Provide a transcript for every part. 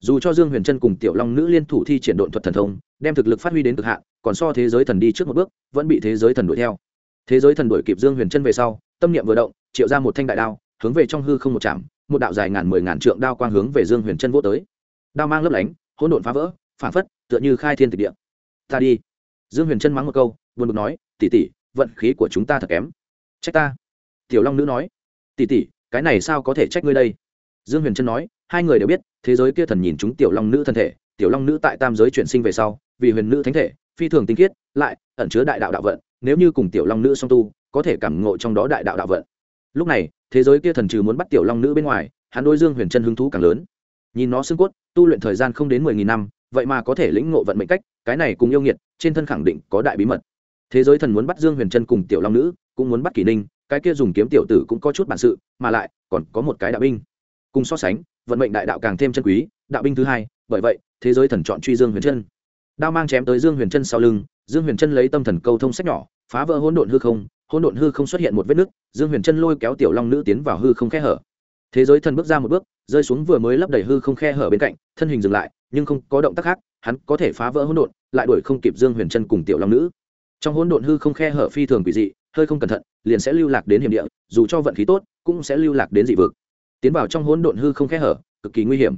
dù cho dương huyền trân cùng tiểu long nữ liên thủ thi triển độn thuật thần thông, đem thực lực phát huy đến cực hạn, còn so thế giới thần đi trước một bước, vẫn bị thế giới thần đuổi theo. Thế giới thần đuổi kịp dương huyền trân về sau, tâm niệm vừa động, triệu ra một thanh đại đao, hướng về trong hư không một chạm, một đạo dài ngàn mười ngàn trượng đao quang hướng về dương huyền trân vô tới. Đao mang lấp lánh, hỗn độn phá vỡ, phản phất, tựa như khai thiên tịch địa. Ta đi. Dương huyền trân mắng một câu, buồn bực nói tỉ tỉ vận khí của chúng ta thật kém. Trách ta? Tiểu long nữ nói. Tỉ tỉ cái này sao có thể trách ngươi đây? Dương huyền trân nói hai người đều biết, thế giới kia thần nhìn chúng tiểu long nữ thân thể, tiểu long nữ tại tam giới chuyển sinh về sau, vì huyền nữ thánh thể, phi thường tinh khiết, lại ẩn chứa đại đạo đạo vận, nếu như cùng tiểu long nữ song tu, có thể cảm ngộ trong đó đại đạo đạo vận. Lúc này, thế giới kia thần trừ muốn bắt tiểu long nữ bên ngoài, hắn đôi dương huyền chân hứng thú càng lớn. Nhìn nó xương cốt, tu luyện thời gian không đến mười nghìn năm, vậy mà có thể lĩnh ngộ vận mệnh cách, cái này cùng yêu nghiệt, trên thân khẳng định có đại bí mật. Thế giới thần muốn bắt dương huyền chân cùng tiểu long nữ, cũng muốn bắt kỷ ninh, cái kia dùng kiếm tiểu tử cũng có chút bản sự, mà lại còn có một cái đạo binh. Cùng so sánh vận mệnh đại đạo càng thêm chân quý, đạo binh thứ hai, bởi vậy, thế giới thần chọn truy dương huyền chân. Đao mang chém tới dương huyền chân sau lưng, dương huyền chân lấy tâm thần câu thông sách nhỏ, phá vỡ hỗn độn hư không, hỗn độn hư không xuất hiện một vết nứt, dương huyền chân lôi kéo tiểu long nữ tiến vào hư không khe hở. Thế giới thần bước ra một bước, rơi xuống vừa mới lấp đầy hư không khe hở bên cạnh, thân hình dừng lại, nhưng không có động tác khác, hắn có thể phá vỡ hỗn độn, lại đuổi không kịp dương huyền chân cùng tiểu long nữ. Trong hỗn độn hư không khe hở phi thường quỷ dị, hơi không cẩn thận, liền sẽ lưu lạc đến hiểm địa, dù cho vận khí tốt, cũng sẽ lưu lạc đến dị vực tiến vào trong hỗn độn hư không khe hở, cực kỳ nguy hiểm.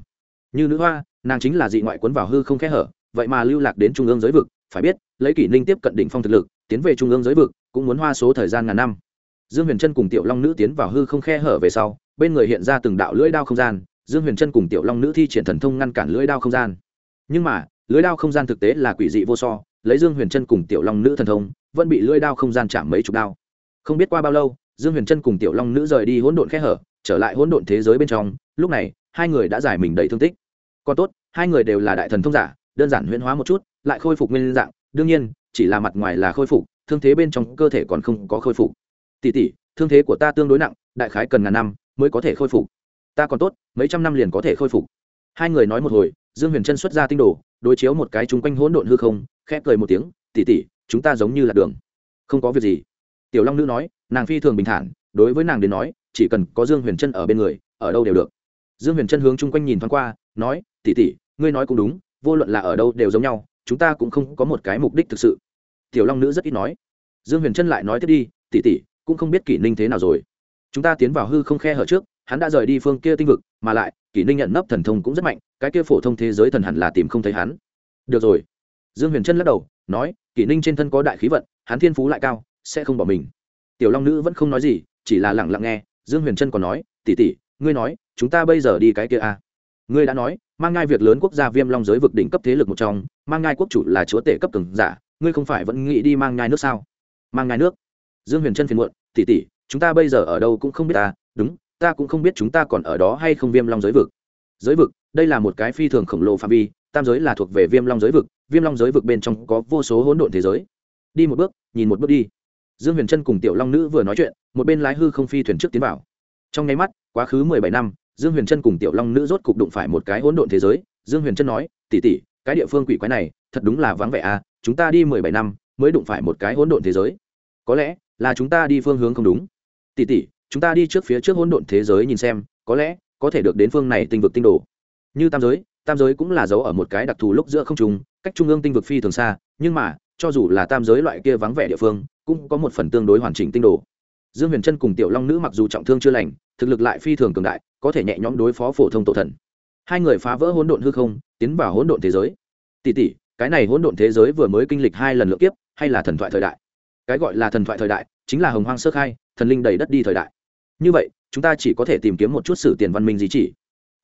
Như nữ hoa, nàng chính là dị ngoại cuốn vào hư không khe hở, vậy mà lưu lạc đến trung ương giới vực, phải biết, lấy kỷ ninh tiếp cận đỉnh phong thực lực, tiến về trung ương giới vực, cũng muốn hoa số thời gian ngàn năm. Dương huyền trân cùng tiểu long nữ tiến vào hư không khe hở về sau, bên người hiện ra từng đạo lưỡi đao không gian, dương huyền trân cùng tiểu long nữ thi triển thần thông ngăn cản lưỡi đao không gian. Nhưng mà, lưỡi đao không gian thực tế là quỷ dị vô so, lấy dương huyền trân cùng tiểu long nữ thần thông, vẫn bị lưỡi đao không gian chạm mấy chục đao. Không biết qua bao lâu, dương huyền trân cùng tiểu long nữ rời đi hỗn độn khe hở trở lại hỗn độn thế giới bên trong, lúc này, hai người đã giải mình đầy thương tích. Còn tốt, hai người đều là đại thần thông giả, đơn giản huyễn hóa một chút, lại khôi phục nguyên dạng. Đương nhiên, chỉ là mặt ngoài là khôi phục, thương thế bên trong cơ thể còn không có khôi phục. Tỷ tỷ, thương thế của ta tương đối nặng, đại khái cần ngàn năm mới có thể khôi phục. Ta còn tốt, mấy trăm năm liền có thể khôi phục. Hai người nói một hồi, dương huyền trân xuất ra tinh đồ, đối chiếu một cái chung quanh hỗn độn hư không, khẽ cười một tiếng, tỷ tỷ, chúng ta giống như là đường. Không có việc gì. Tiểu long nữ nói, nàng phi thường bình thản, đối với nàng đến nói chỉ cần có dương huyền trân ở bên người, ở đâu đều được. Dương huyền trân hướng chung quanh nhìn thoáng qua, nói, tỷ tỷ, ngươi nói cũng đúng, vô luận là ở đâu đều giống nhau, chúng ta cũng không có một cái mục đích thực sự. Tiểu long nữ rất ít nói. Dương huyền trân lại nói tiếp đi, tỷ tỷ, cũng không biết kỷ ninh thế nào rồi. Chúng ta tiến vào hư không khe hở trước, hắn đã rời đi phương kia tinh vực, mà lại, kỷ ninh nhận nấp thần thông cũng rất mạnh, cái kia phổ thông thế giới thần hẳn là tìm không thấy hắn. Được rồi. Dương huyền trân lắc đầu, nói, kỷ ninh trên thân có đại khí vận, hắn thiên phú lại cao, sẽ không bỏ mình. Tiểu long nữ vẫn không nói gì, chỉ là lẳng lặng nghe dương huyền trân còn nói tỉ tỉ ngươi nói, chúng ta bây giờ đi cái kia à? ngươi đã nói, mang ngai việc lớn quốc gia viêm long giới vực đỉnh cấp thế lực một trong, mang ngai quốc chủ là chúa tể cấp từng giả, ngươi không phải vẫn nghĩ đi mang ngai nước sao? Mang ngai nước? Dương huyền trân phiền muộn tỉ tỉ chúng ta bây giờ ở đâu cũng không biết ta, đúng, ta cũng không biết chúng ta còn ở đó hay không viêm long giới vực. Giới vực, đây là một cái phi thường khổng lồ phạm vi, tam giới là thuộc về viêm long giới vực, viêm long giới vực bên trong có vô số hỗn độn thế giới. Đi một bước, nhìn một bước đi dương huyền trân cùng tiểu long nữ vừa nói chuyện, một bên lái hư không phi thuyền trước tiến vào. Trong nháy mắt, quá khứ mười bảy năm, dương huyền trân cùng tiểu long nữ rốt cục đụng phải một cái hỗn độn thế giới. Dương huyền trân nói tỉ tỉ cái địa phương quỷ quái này, thật đúng là vắng vẻ à chúng ta đi mười bảy năm mới đụng phải một cái hỗn độn thế giới. Có lẽ là chúng ta đi phương hướng không đúng. Tỉ tỉ chúng ta đi trước phía trước hỗn độn thế giới nhìn xem, có lẽ có thể được đến phương này tinh vực tinh đồ. Như tam giới tam giới cũng là dấu ở một cái đặc thù lúc giữa không trùng cách trung ương tinh vực phi thường xa, nhưng mà cho dù là tam giới loại kia vắng vẻ địa phương, cũng có một phần tương đối hoàn chỉnh tinh đồ. Dương huyền trân cùng tiểu long nữ mặc dù trọng thương chưa lành, thực lực lại phi thường cường đại, có thể nhẹ nhõm đối phó phổ thông tổ thần. Hai người phá vỡ hỗn độn hư không, tiến vào hỗn độn thế giới. Tỷ tỷ, cái này hỗn độn thế giới vừa mới kinh lịch hai lần lượt kiếp, hay là thần thoại thời đại? Cái gọi là thần thoại thời đại, chính là hồng hoang sơ khai, thần linh đầy đất đi thời đại. Như vậy, chúng ta chỉ có thể tìm kiếm một chút sử tiền văn minh gì chỉ.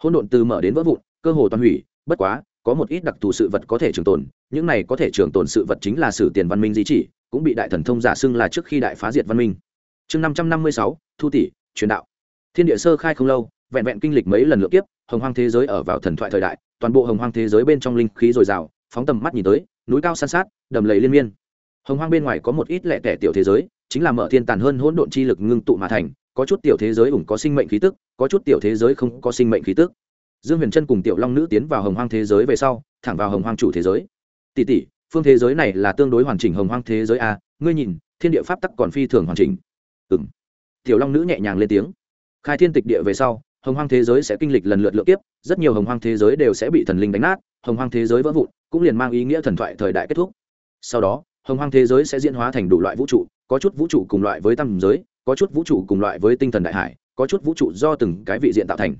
Hỗn độn từ mở đến vỡ vụn, cơ hồ toàn hủy, bất quá có một ít đặc thù sự vật có thể trường tồn, những này có thể trường tồn sự vật chính là sử tiền văn minh di chỉ, cũng bị đại thần thông giả xưng là trước khi đại phá diệt văn minh. Chương năm trăm năm mươi sáu, thu tỷ, truyền đạo. Thiên địa sơ khai không lâu, vẹn vẹn kinh lịch mấy lần lượt tiếp hồng hoang thế giới ở vào thần thoại thời đại, toàn bộ hồng hoang thế giới bên trong linh khí dồi dào, phóng tầm mắt nhìn tới, núi cao san sát, đầm lầy liên miên. Hồng hoang bên ngoài có một ít lẻ tẻ tiểu thế giới, chính là mở thiên tàn hơn hỗn độn chi lực ngưng tụ mà thành, có chút tiểu thế giới ủng có sinh mệnh khí tức, có chút tiểu thế giới không có sinh mệnh khí tức dương huyền trân cùng tiểu long nữ tiến vào hồng hoang thế giới về sau, thẳng vào hồng hoang chủ thế giới. Tỷ tỷ, phương thế giới này là tương đối hoàn chỉnh hồng hoang thế giới a ngươi nhìn, thiên địa pháp tắc còn phi thường hoàn chỉnh. Ừng tiểu long nữ nhẹ nhàng lên tiếng. Khai thiên tịch địa về sau, hồng hoang thế giới sẽ kinh lịch lần lượt lượt tiếp rất nhiều hồng hoang thế giới đều sẽ bị thần linh đánh nát, hồng hoang thế giới vỡ vụn, cũng liền mang ý nghĩa thần thoại thời đại kết thúc. Sau đó, hồng hoang thế giới sẽ diễn hóa thành đủ loại vũ trụ, có chút vũ trụ cùng loại với tam giới, có chút vũ trụ cùng loại với tinh thần đại hải, có chút vũ trụ do từng cái vị diện tạo thành.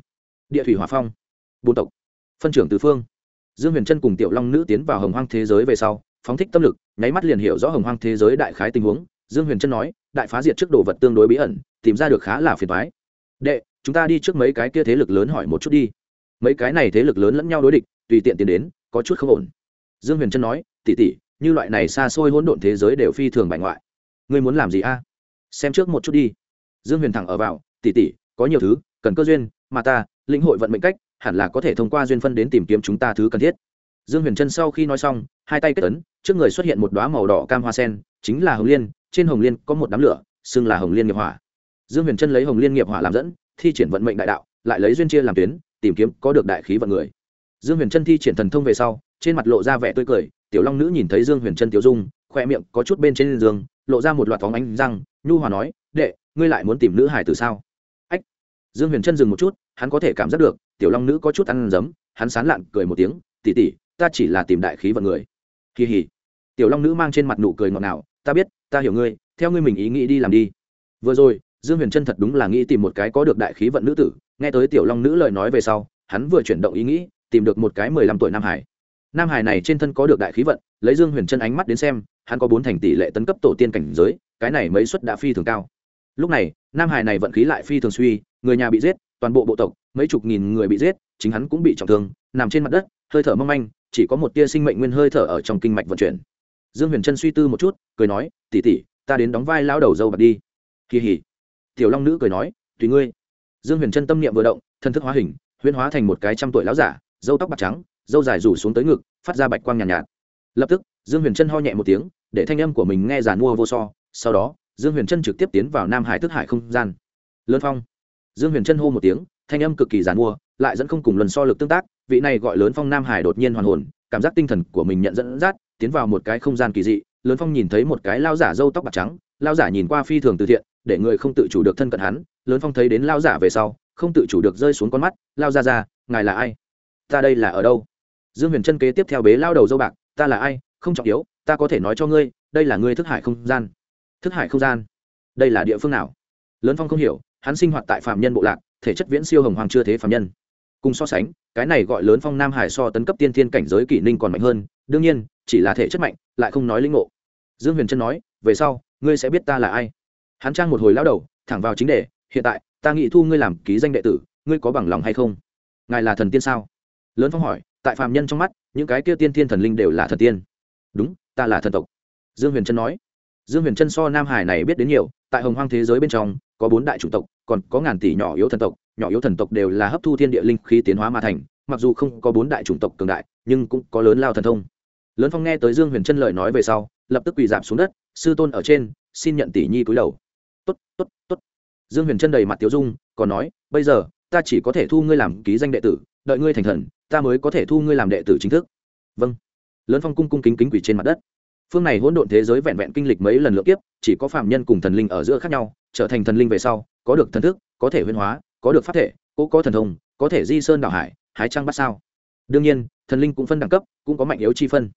Địa thủy hòa phong bốn tộc, phân trưởng tứ phương. Dương huyền trân cùng tiểu long nữ tiến vào hồng hoang thế giới về sau, phóng thích tâm lực, nháy mắt liền hiểu rõ hồng hoang thế giới đại khái tình huống. Dương huyền trân nói, đại phá diệt trước đồ vật tương đối bí ẩn, tìm ra được khá là phiền thoái đệ, chúng ta đi trước mấy cái kia thế lực lớn hỏi một chút đi. Mấy cái này thế lực lớn lẫn nhau đối địch, tùy tiện tiến đến, có chút không ổn. Dương huyền trân nói tỉ tỉ như loại này xa xôi hỗn độn thế giới đều phi thường bại ngoại. Ngươi muốn làm gì a? Xem trước một chút đi. Dương huyền thẳng ở vào tỉ tỉ có nhiều thứ, cần cơ duyên, mà ta, lĩnh hội vận mệnh cách hẳn là có thể thông qua duyên phân đến tìm kiếm chúng ta thứ cần thiết. Dương huyền trân sau khi nói xong, hai tay kết ấn, trước người xuất hiện một đoá màu đỏ cam hoa sen, chính là hồng liên, trên hồng liên có một đám lửa, xưng là hồng liên nghiệp hỏa. Dương huyền trân lấy hồng liên nghiệp hỏa làm dẫn, thi triển vận mệnh đại đạo, lại lấy duyên chia làm tuyến, tìm kiếm có được đại khí vận người. Dương huyền trân thi triển thần thông về sau, trên mặt lộ ra vẻ tươi cười, tiểu long nữ nhìn thấy dương huyền trân tiểu dung, khoe miệng có chút bên trên giường, lộ ra một loạt phóng ánh răng, nhu hòa nói, đệ, ngươi lại muốn tìm nữ hải từ sao? Ách. Dương huyền trân dừng một chút, hắn có thể cảm giác được tiểu long nữ có chút ăn dấm hắn sán lạn cười một tiếng tỉ tỉ ta chỉ là tìm đại khí vận người. Kỳ hỉ tiểu long nữ mang trên mặt nụ cười ngọt ngào, ta biết, ta hiểu ngươi, theo ngươi mình ý nghĩ đi làm đi. Vừa rồi, dương huyền trân thật đúng là nghĩ tìm một cái có được đại khí vận nữ tử, nghe tới tiểu long nữ lời nói về sau, hắn vừa chuyển động ý nghĩ, tìm được một cái mười lăm tuổi nam hải. Nam hải này trên thân có được đại khí vận, lấy dương huyền trân ánh mắt đến xem, hắn có bốn thành tỷ lệ tấn cấp tổ tiên cảnh giới, cái này mấy suất đã phi thường cao. Lúc này, nam hải này vận khí lại phi thường suy, người nhà bị giết, toàn bộ bộ tộc mấy chục nghìn người bị giết chính hắn cũng bị trọng thương nằm trên mặt đất hơi thở mong manh chỉ có một tia sinh mệnh nguyên hơi thở ở trong kinh mạch vận chuyển. Dương huyền trân suy tư một chút cười nói tỉ tỉ ta đến đóng vai lao đầu dâu bạc đi. Kỳ hỉ tiểu long nữ cười nói tùy ngươi. Dương huyền trân tâm niệm vừa động thân thức hóa hình huyễn hóa thành một cái trăm tuổi lão giả dâu tóc bạc trắng dâu dài rủ xuống tới ngực phát ra bạch quang nhàn nhạt, nhạt. Lập tức dương huyền trân ho nhẹ một tiếng để thanh âm của mình nghe giàn mua vô so. Sau đó dương huyền trân trực tiếp tiến vào nam hải thức hải không gian. Lớn phong. Dương huyền trân hô một tiếng thanh âm cực kỳ giàn mua, lại dẫn không cùng lần so lực tương tác, vị này gọi lớn phong nam hải đột nhiên hoàn hồn, cảm giác tinh thần của mình nhận dẫn dắt, tiến vào một cái không gian kỳ dị, lớn phong nhìn thấy một cái lao giả râu tóc bạc trắng, lao giả nhìn qua phi thường từ thiện, để người không tự chủ được thân cận hắn, lớn phong thấy đến lao giả về sau, không tự chủ được rơi xuống con mắt, lao ra ra, ngài là ai? Ta đây là ở đâu? Dương huyền trân kế tiếp theo bế lao đầu dâu bạc, ta là ai? Không trọng yếu, ta có thể nói cho ngươi, đây là ngươi thức hải không gian. Thức hải không gian? Đây là địa phương nào? Lớn phong không hiểu, hắn sinh hoạt tại phạm nhân bộ lạc thể chất viễn siêu hồng hoàng chưa thế phạm nhân. Cùng so sánh, cái này gọi lớn phong nam hải so tấn cấp tiên thiên cảnh giới kỷ ninh còn mạnh hơn, đương nhiên, chỉ là thể chất mạnh, lại không nói linh ngộ. Dương huyền trân nói, về sau, ngươi sẽ biết ta là ai. Hắn trang một hồi lao đầu, thẳng vào chính đề, hiện tại, ta nghĩ thu ngươi làm ký danh đệ tử, ngươi có bằng lòng hay không? Ngài là thần tiên sao? Lớn phong hỏi, tại phạm nhân trong mắt, những cái kia tiên thiên thần linh đều là thần tiên. Đúng, ta là thần tộc. Dương huyền trân nói. Dương huyền trân so nam hải này biết đến nhiều, tại hồng hoang thế giới bên trong có bốn đại chủng tộc, còn có ngàn tỷ nhỏ yếu thần tộc. Nhỏ yếu thần tộc đều là hấp thu thiên địa linh khí tiến hóa mà thành, mặc dù không có bốn đại chủng tộc cường đại, nhưng cũng có lớn lao thần thông. Lớn phong nghe tới dương huyền trân lời nói về sau, lập tức quỳ giảm xuống đất, sư tôn ở trên, xin nhận tỷ nhi cúi đầu. Tốt tốt tốt. Dương huyền trân đầy mặt tiếu dung, còn nói, bây giờ, ta chỉ có thể thu ngươi làm ký danh đệ tử, đợi ngươi thành thần, ta mới có thể thu ngươi làm đệ tử chính thức. Vâng. Lớn phong cung cung kính kính quỷ trên mặt đất phương này hỗn độn thế giới vẹn vẹn kinh lịch mấy lần lượt kiếp, chỉ có phạm nhân cùng thần linh ở giữa khác nhau, trở thành thần linh về sau, có được thần thức, có thể huyên hóa, có được pháp thể, cũng có thần thông, có thể di sơn đảo hải, hái trăng bắt sao. Đương nhiên, thần linh cũng phân đẳng cấp, cũng có mạnh yếu chi phân.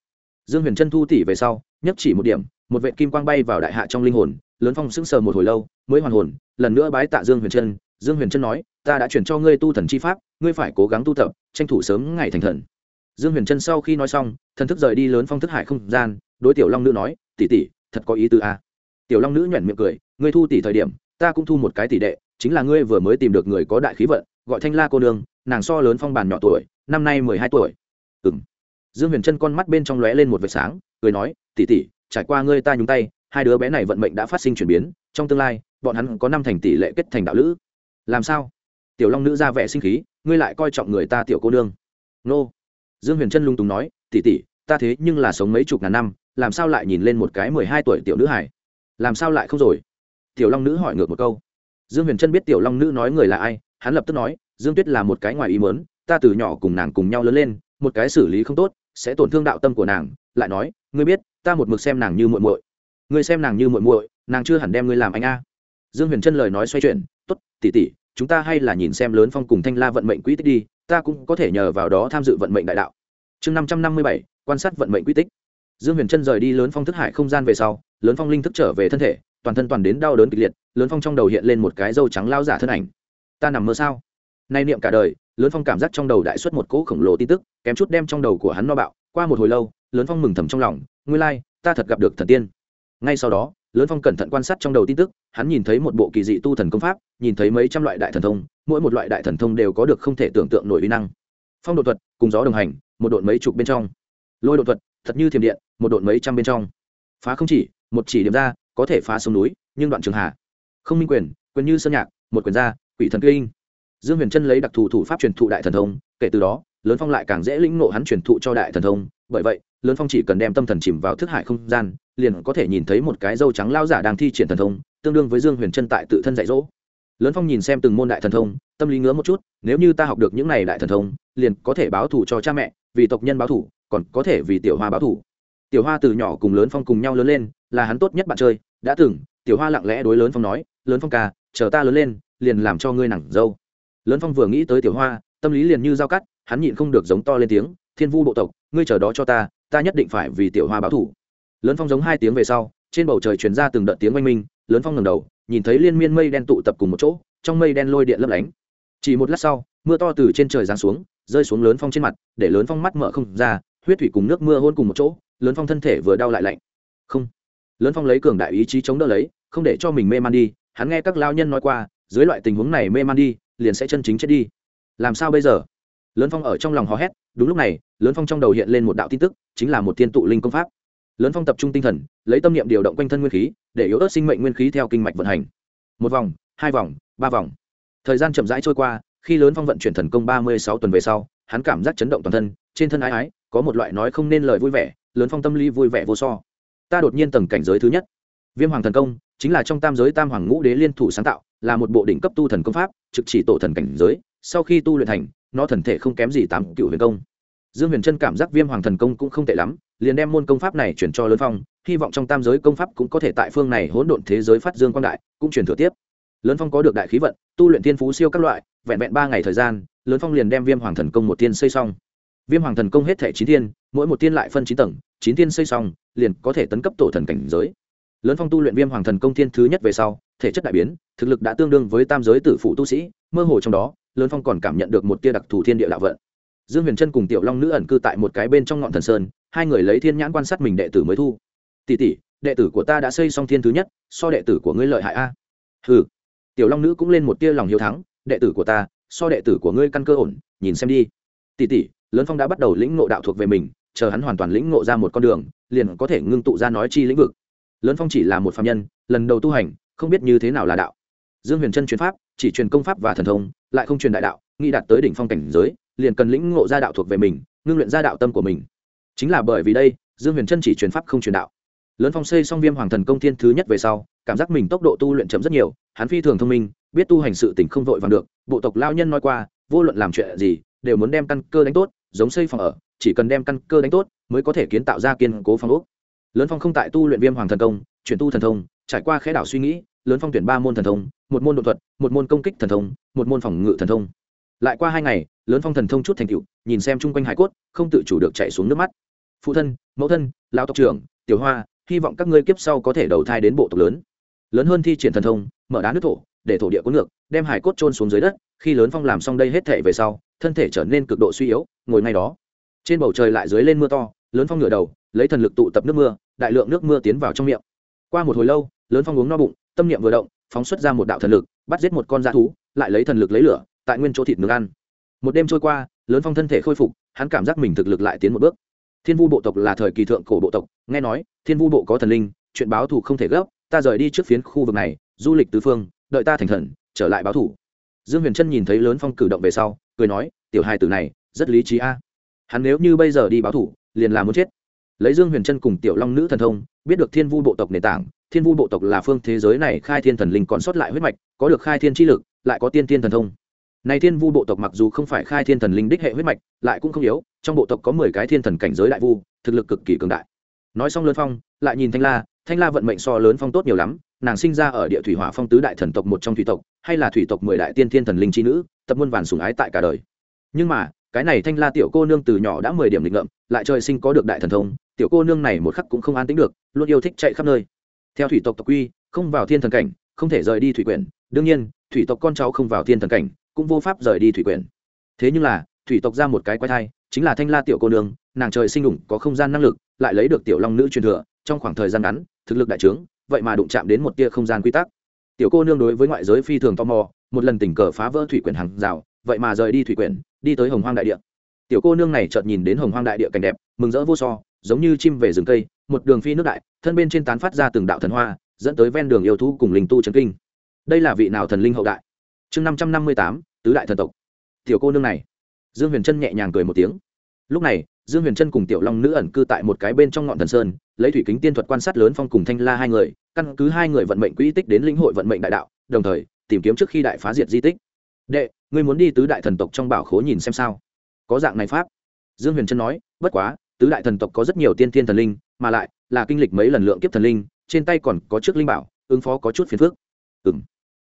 Dương huyền trân thu tỉ về sau nhấp chỉ một điểm, một vệ kim quang bay vào đại hạ trong linh hồn, lớn phong sững sờ một hồi lâu, mới hoàn hồn, lần nữa bái tạ dương huyền trân dương huyền trân nói, ta đã chuyển cho ngươi tu thần chi pháp, ngươi phải cố gắng tu tập, tranh thủ sớm ngày thành thần dương huyền trân sau khi nói xong, thần thức rời đi lớn phong thức hải không gian, đối tiểu long nữ nói, tỷ tỷ, thật có ý tứ a. À. tiểu long nữ nhoẻn miệng cười, ngươi thu tỷ thời điểm, ta cũng thu một cái tỷ đệ, chính là ngươi vừa mới tìm được người có đại khí vận, gọi thanh la cô nương, nàng so lớn phong bàn nhỏ tuổi, năm nay mười hai tuổi. Ừng dương huyền trân con mắt bên trong lóe lên một vệt sáng, cười nói tỉ tỉ trải qua ngươi ta nhúng tay, hai đứa bé này vận mệnh đã phát sinh chuyển biến, trong tương lai, bọn hắn có năm thành tỷ lệ kết thành đạo lữ. Làm sao? Tiểu long nữ ra vẻ sinh khí, ngươi lại coi trọng người ta tiểu cô nương. Nô dương huyền trân lung túng nói tỉ tỉ ta thế nhưng là sống mấy chục ngàn năm, làm sao lại nhìn lên một cái mười hai tuổi tiểu nữ hải làm sao lại không rồi? Tiểu long nữ hỏi ngược một câu. Dương huyền trân biết tiểu long nữ nói người là ai, hắn lập tức nói, dương tuyết là một cái ngoài ý mớn ta từ nhỏ cùng nàng cùng nhau lớn lên, một cái xử lý không tốt, sẽ tổn thương đạo tâm của nàng, lại nói, ngươi biết, ta một mực xem nàng như muội muội. Ngươi xem nàng như muội muội, nàng chưa hẳn đem ngươi làm anh a. Dương huyền trân lời nói xoay chuyển, tốt tỉ tỉ chúng ta hay là nhìn xem lớn phong cùng thanh la vận mệnh quỹ tích đi ta cũng có thể nhờ vào đó tham dự vận mệnh đại đạo. Chương năm trăm năm mươi bảy, quan sát vận mệnh quy tích. Dương huyền trân rời đi lớn phong thức hải không gian về sau, lớn phong linh thức trở về thân thể, toàn thân toàn đến đau đớn kịch liệt, lớn phong trong đầu hiện lên một cái dâu trắng lao giả thân ảnh. Ta nằm mơ sao? Nay niệm cả đời, lớn phong cảm giác trong đầu đại xuất một cỗ khổng lồ tin tức, kém chút đem trong đầu của hắn no bạo. Qua một hồi lâu, lớn phong mừng thầm trong lòng nguyên lai, ta thật gặp được thần tiên. Ngay sau đó lớn phong cẩn thận quan sát trong đầu tin tức, hắn nhìn thấy một bộ kỳ dị tu thần công pháp, nhìn thấy mấy trăm loại đại thần thông, mỗi một loại đại thần thông đều có được không thể tưởng tượng nổi uy năng. Phong độ thuật, cùng gió đồng hành, một đội mấy chục bên trong. Lôi độ thuật, thật như thiềm điện, một đội mấy trăm bên trong. Phá không chỉ, một chỉ điểm ra, có thể phá sông núi, nhưng đoạn trường hà. Không minh quyền quyền như sơn nhạc, một quyền ra, quỷ thần kinh. Dương huyền trân lấy đặc thù thủ pháp truyền thụ đại thần thông, kể từ đó, lớn phong lại càng dễ lĩnh ngộ hắn truyền thụ cho đại thần thông, bởi vậy lớn phong chỉ cần đem tâm thần chìm vào thức hải không gian, liền có thể nhìn thấy một cái dâu trắng lao giả đang thi triển thần thông, tương đương với dương huyền trân tại tự thân dạy dỗ. Lớn phong nhìn xem từng môn đại thần thông, tâm lý ngứa một chút, nếu như ta học được những này đại thần thông, liền có thể báo thù cho cha mẹ, vì tộc nhân báo thù, còn có thể vì tiểu hoa báo thù. Tiểu hoa từ nhỏ cùng lớn phong cùng nhau lớn lên, là hắn tốt nhất bạn chơi, đã từng, tiểu hoa lặng lẽ đối lớn phong nói, lớn phong ca, chờ ta lớn lên, liền làm cho ngươi nặng dâu. Lớn phong vừa nghĩ tới tiểu hoa, tâm lý liền như dao cắt, hắn nhịn không được giống to lên tiếng, thiên vu bộ tộc, ngươi chờ đó cho ta ta nhất định phải vì tiểu hoa báo thủ. Lớn phong giống hai tiếng về sau, trên bầu trời truyền ra từng đợt tiếng oanh minh, lớn phong ngầm đầu, nhìn thấy liên miên mây đen tụ tập cùng một chỗ, trong mây đen lôi điện lấp lánh. Chỉ một lát sau, mưa to từ trên trời giáng xuống, rơi xuống lớn phong trên mặt, để lớn phong mắt mở không ra, huyết thủy cùng nước mưa hôn cùng một chỗ, lớn phong thân thể vừa đau lại lạnh. Không. Lớn phong lấy cường đại ý chí chống đỡ lấy, không để cho mình mê man đi, hắn nghe các lao nhân nói qua, dưới loại tình huống này mê man đi, liền sẽ chân chính chết đi. Làm sao bây giờ? Lớn phong ở trong lòng hò hét đúng lúc này, lớn phong trong đầu hiện lên một đạo tin tức, chính là một tiên tụ linh công pháp. Lớn phong tập trung tinh thần, lấy tâm niệm điều động quanh thân nguyên khí, để yếu ớt sinh mệnh nguyên khí theo kinh mạch vận hành. Một vòng, hai vòng, ba vòng. Thời gian chậm rãi trôi qua, khi lớn phong vận chuyển thần công ba mươi sáu tuần về sau, hắn cảm giác chấn động toàn thân, trên thân ái ái, có một loại nói không nên lời vui vẻ, lớn phong tâm lý vui vẻ vô so. Ta đột nhiên tầng cảnh giới thứ nhất. Viêm hoàng thần công, chính là trong tam giới tam hoàng ngũ đế liên thủ sáng tạo, là một bộ đỉnh cấp tu thần công pháp, trực chỉ tổ thần cảnh giới, sau khi tu luyện thành nó thần thể không kém gì tám cựu huyền công. Dương huyền trân cảm giác viêm hoàng thần công cũng không tệ lắm, liền đem môn công pháp này chuyển cho lớn phong, hy vọng trong tam giới công pháp cũng có thể tại phương này hỗn độn thế giới phát dương quang đại, cũng chuyển thừa tiếp. Lớn phong có được đại khí vận, tu luyện thiên phú siêu các loại, vẹn vẹn ba ngày thời gian lớn phong liền đem viêm hoàng thần công một tiên xây xong. Viêm hoàng thần công hết thể chín tiên, mỗi một tiên lại phân chín tầng, chín tiên xây xong, liền có thể tấn cấp tổ thần cảnh giới. Lớn phong tu luyện viêm hoàng thần công tiên thứ nhất về sau, thể chất đại biến, thực lực đã tương đương với tam giới tử phụ tu sĩ, mơ hồ trong đó lớn phong còn cảm nhận được một tia đặc thù thiên địa đạo vận. Dương huyền trân cùng tiểu long nữ ẩn cư tại một cái bên trong ngọn thần sơn, hai người lấy thiên nhãn quan sát mình đệ tử mới thu. Tỷ tỷ, đệ tử của ta đã xây xong thiên thứ nhất, so đệ tử của ngươi lợi hại a. Ừ tiểu long nữ cũng lên một tia lòng hiếu thắng, đệ tử của ta, so đệ tử của ngươi căn cơ ổn, nhìn xem đi. Tỷ tỷ. Lớn phong đã bắt đầu lĩnh ngộ đạo thuộc về mình, chờ hắn hoàn toàn lĩnh ngộ ra một con đường, liền có thể ngưng tụ ra nói chi lĩnh vực. Lớn phong chỉ là một phạm nhân, lần đầu tu hành, không biết như thế nào là đạo. Dương huyền trân truyền pháp, chỉ truyền công pháp và thần thông lại không truyền đại đạo, nghĩ đạt tới đỉnh phong cảnh giới, liền cần lĩnh ngộ ra đạo thuộc về mình, ngưng luyện ra đạo tâm của mình. Chính là bởi vì đây, dương huyền trân chỉ truyền pháp không truyền đạo. Lớn phong xây xong viêm hoàng thần công thiên thứ nhất về sau, cảm giác mình tốc độ tu luyện chậm rất nhiều, hắn phi thường thông minh, biết tu hành sự tỉnh không vội vàng được, bộ tộc lao nhân nói qua, vô luận làm chuyện gì, đều muốn đem căn cơ đánh tốt, giống xây phòng ở, chỉ cần đem căn cơ đánh tốt, mới có thể kiến tạo ra kiên cố phong ốc. Lớn phong không tại tu luyện viêm hoàng thần công, chuyển tu thần thông, trải qua khẽ đảo suy nghĩ, lớn phong tuyển ba môn thần thông một môn đột thuật, một môn công kích thần thông, một môn phòng ngự thần thông. Lại qua hai ngày, lớn phong thần thông chút thành cựu nhìn xem chung quanh hải cốt, không tự chủ được chạy xuống nước mắt. Phụ thân, mẫu thân lao tộc trưởng, tiểu hoa, hy vọng các ngươi kiếp sau có thể đầu thai đến bộ tộc lớn. Lớn hơn thi triển thần thông, mở đá nước thổ, để thổ địa cuốn ngược, đem hải cốt trôn xuống dưới đất, khi lớn phong làm xong đây hết thể về sau, thân thể trở nên cực độ suy yếu, ngồi ngay đó. Trên bầu trời lại dưới lên mưa to, lớn phong ngửa đầu, lấy thần lực tụ tập nước mưa, đại lượng nước mưa tiến vào trong miệng. Qua một hồi lâu, lớn phong uống no bụng, tâm niệm vừa động phóng xuất ra một đạo thần lực, bắt giết một con dã thú, lại lấy thần lực lấy lửa, tại nguyên chỗ thịt nướng ăn. Một đêm trôi qua, lớn phong thân thể khôi phục, hắn cảm giác mình thực lực lại tiến một bước. Thiên vu bộ tộc là thời kỳ thượng cổ bộ tộc, nghe nói, thiên vu bộ có thần linh, chuyện báo thù không thể gấp, ta rời đi trước phiến khu vực này, du lịch tứ phương, đợi ta thành thần, trở lại báo thù. Dương huyền trân nhìn thấy lớn phong cử động về sau, cười nói, tiểu hài tử này, rất lý trí a. Hắn nếu như bây giờ đi báo thù, liền là muốn chết. Lấy dương huyền trân cùng tiểu long nữ thần thông biết được thiên vu bộ tộc nền tảng, thiên vu bộ tộc là phương thế giới này khai thiên thần linh còn sót lại huyết mạch, có được khai thiên chi lực, lại có tiên thiên thần thông. Này thiên vu bộ tộc mặc dù không phải khai thiên thần linh đích hệ huyết mạch, lại cũng không yếu, trong bộ tộc có mười cái thiên thần cảnh giới đại vu, thực lực cực kỳ cường đại. Nói xong lớn phong, lại nhìn thanh la thanh la vận mệnh so lớn phong tốt nhiều lắm, nàng sinh ra ở địa thủy hỏa phong tứ đại thần tộc một trong thủy tộc, hay là thủy tộc mười đại tiên thiên thần linh chi nữ, tập muôn vàn sùng ái tại cả đời. Nhưng mà, cái này thanh la tiểu cô nương từ nhỏ đã mười điểm lịch ngợm, lại trời sinh có được đại thần thông tiểu cô nương này một khắc cũng không an tính được, luôn yêu thích chạy khắp nơi. Theo thủy tộc tộc quy, không vào thiên thần cảnh, không thể rời đi thủy quyển. Đương nhiên, thủy tộc con cháu không vào thiên thần cảnh, cũng vô pháp rời đi thủy quyển. Thế nhưng là, thủy tộc ra một cái quái thai, chính là thanh la tiểu cô nương, nàng trời sinh đủng có không gian năng lực, lại lấy được tiểu long nữ truyền thừa, trong khoảng thời gian ngắn, thực lực đại trướng, vậy mà đụng chạm đến một tia không gian quy tắc. Tiểu cô nương đối với ngoại giới phi thường tò mò, một lần tình cờ phá vỡ thủy quyển hàng rào, vậy mà rời đi thủy quyển, đi tới hồng hoang đại địa tiểu cô nương này chợt nhìn đến hồng hoang đại địa cảnh đẹp, mừng rỡ vô so, giống như chim về rừng cây, một đường phi nước đại, thân bên trên tán phát ra từng đạo thần hoa, dẫn tới ven đường yêu thú cùng linh tu trấn kinh. Đây là vị nào thần linh hậu đại? Chương năm trăm năm mươi tám, tứ đại thần tộc. Tiểu cô nương này. Dương huyền trân nhẹ nhàng cười một tiếng. Lúc này, dương huyền trân cùng tiểu long nữ ẩn cư tại một cái bên trong ngọn thần sơn, lấy thủy kính tiên thuật quan sát lớn phong cùng thanh la hai người, căn cứ hai người vận mệnh quỹ tích đến lĩnh hội vận mệnh đại đạo, đồng thời tìm kiếm trước khi đại phá diệt di tích. Đệ, ngươi muốn đi tứ đại thần tộc trong bảo khố nhìn xem sao? Có dạng này pháp. Dương huyền trân nói, bất quá, tứ đại thần tộc có rất nhiều tiên thiên thần linh, mà lại là kinh lịch mấy lần lượng kiếp thần linh, trên tay còn có trước linh bảo, ứng phó có chút phiền phức. Ừ m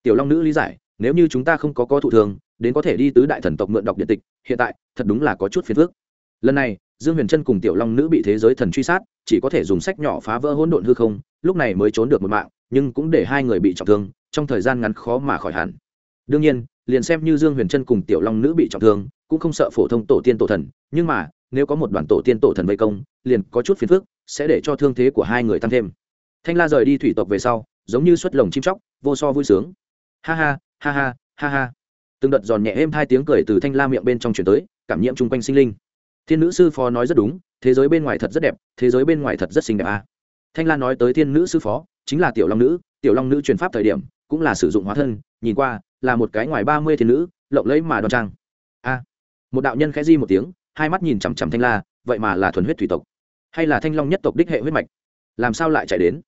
tiểu long nữ lý giải, nếu như chúng ta không có có thụ thường, đến có thể đi tứ đại thần tộc mượn đọc điện tịch, hiện tại, thật đúng là có chút phiền phức. Lần này, dương huyền trân cùng tiểu long nữ bị thế giới thần truy sát, chỉ có thể dùng sách nhỏ phá vỡ hỗn độn hư không, lúc này mới trốn được một mạng, nhưng cũng để hai người bị trọng thương, trong thời gian ngắn khó mà khỏi hẳn. Đương nhiên liền xem như dương huyền trân cùng tiểu long nữ bị trọng thương, cũng không sợ phổ thông tổ tiên tổ thần, nhưng mà, nếu có một đoàn tổ tiên tổ thần vây công, liền có chút phiền phức, sẽ để cho thương thế của hai người tăng thêm. Thanh la rời đi thủy tộc về sau, giống như xuất lồng chim chóc, vô so vui sướng. Ha ha ha ha ha ha. Từng đợt giòn nhẹ êm hai tiếng cười từ thanh la miệng bên trong chuyển tới, cảm nhiễm chung quanh sinh linh. Thiên nữ sư phó nói rất đúng, thế giới bên ngoài thật rất đẹp, thế giới bên ngoài thật rất xinh đẹp à. thanh la nói tới thiên nữ sư phó, chính là tiểu long nữ, tiểu long nữ truyền pháp thời điểm, cũng là sử dụng hóa thân, nhìn qua là một cái ngoài ba mươi thiên nữ, lộng lẫy mà đoan trang. A, một đạo nhân khẽ di một tiếng, hai mắt nhìn chằm chằm thanh la, vậy mà là thuần huyết thủy tộc. Hay là thanh long nhất tộc đích hệ huyết mạch? Làm sao lại chạy đến?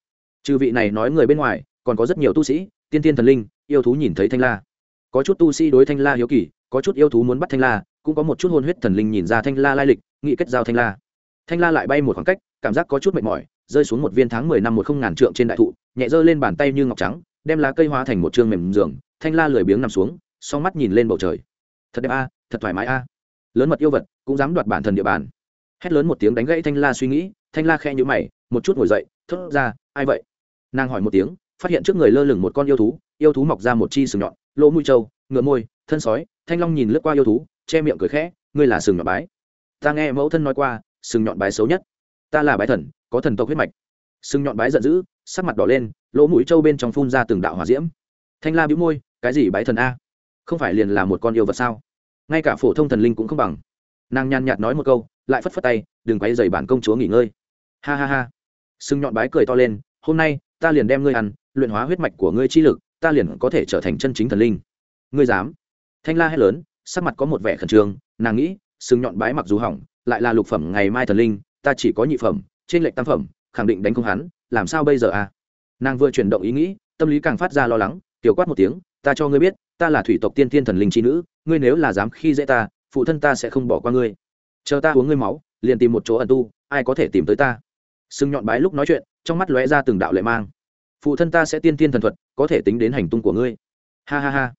Trừ vị này nói người bên ngoài, còn có rất nhiều tu sĩ, tiên tiên thần linh, yêu thú nhìn thấy thanh la. Có chút tu sĩ đối thanh la hiếu kỳ, có chút yêu thú muốn bắt thanh la, cũng có một chút hôn huyết thần linh nhìn ra thanh la lai lịch, nghị kết giao thanh la. Thanh la lại bay một khoảng cách, cảm giác có chút mệt mỏi, rơi xuống một viên tháng mười năm một không ngàn trượng trên đại thụ, nhẹ giơ lên bàn tay như ngọc trắng, đem lá cây hóa thành một chương mềm giường thanh la lười biếng nằm xuống, song mắt nhìn lên bầu trời. Thật đẹp a, thật thoải mái a. Lớn mật yêu vật, cũng dám đoạt bản thần địa bàn. Hét lớn một tiếng đánh gãy thanh la suy nghĩ, thanh la khe nhữ mày, một chút ngồi dậy, thốt ra, ai vậy? Nàng hỏi một tiếng, phát hiện trước người lơ lửng một con yêu thú yêu thú mọc ra một chi sừng nhọn, lỗ mũi trâu, ngựa môi, thân sói, thanh long nhìn lướt qua yêu thú, che miệng cười khẽ, ngươi là sừng nhọn bái. Ta nghe mẫu thân nói qua, sừng nhọn bái xấu nhất. Ta là bái thần, có thần tộc huyết mạch. Sừng nhọn bái giận dữ, sắc mặt đỏ lên, lỗ mũi trâu bên trong phun ra từng đạo hỏa diễm. Thanh la bĩu môi cái gì bái thần a? Không phải liền là một con yêu vật sao? Ngay cả phổ thông thần linh cũng không bằng. Nàng nhàn nhạt nói một câu, lại phất phất tay, đừng quay dày bản công chúa nghỉ ngơi. Ha ha ha. Sưng nhọn bái cười to lên, hôm nay, ta liền đem ngươi ăn, luyện hóa huyết mạch của ngươi chi lực, ta liền có thể trở thành chân chính thần linh. Ngươi dám? Thanh la hét lớn, sắc mặt có một vẻ khẩn trương, nàng nghĩ sừng nhọn bái mặc dù hỏng, lại là lục phẩm ngày mai thần linh, ta chỉ có nhị phẩm, trên lệnh tam phẩm, khẳng định đánh không hắn, làm sao bây giờ à? Nàng vừa chuyển động ý nghĩ, tâm lý càng phát ra lo lắng, tiểu quát một tiếng ta cho ngươi biết, ta là thủy tộc tiên thiên thần linh chi nữ, ngươi nếu là dám khi dễ ta, phụ thân ta sẽ không bỏ qua ngươi. Chờ ta uống ngươi máu, liền tìm một chỗ ẩn tu, ai có thể tìm tới ta? Sưng nhọn bái lúc nói chuyện, trong mắt lóe ra từng đạo lệ mang. Phụ thân ta sẽ tiên tiên thần thuật, có thể tính đến hành tung của ngươi. Ha ha ha.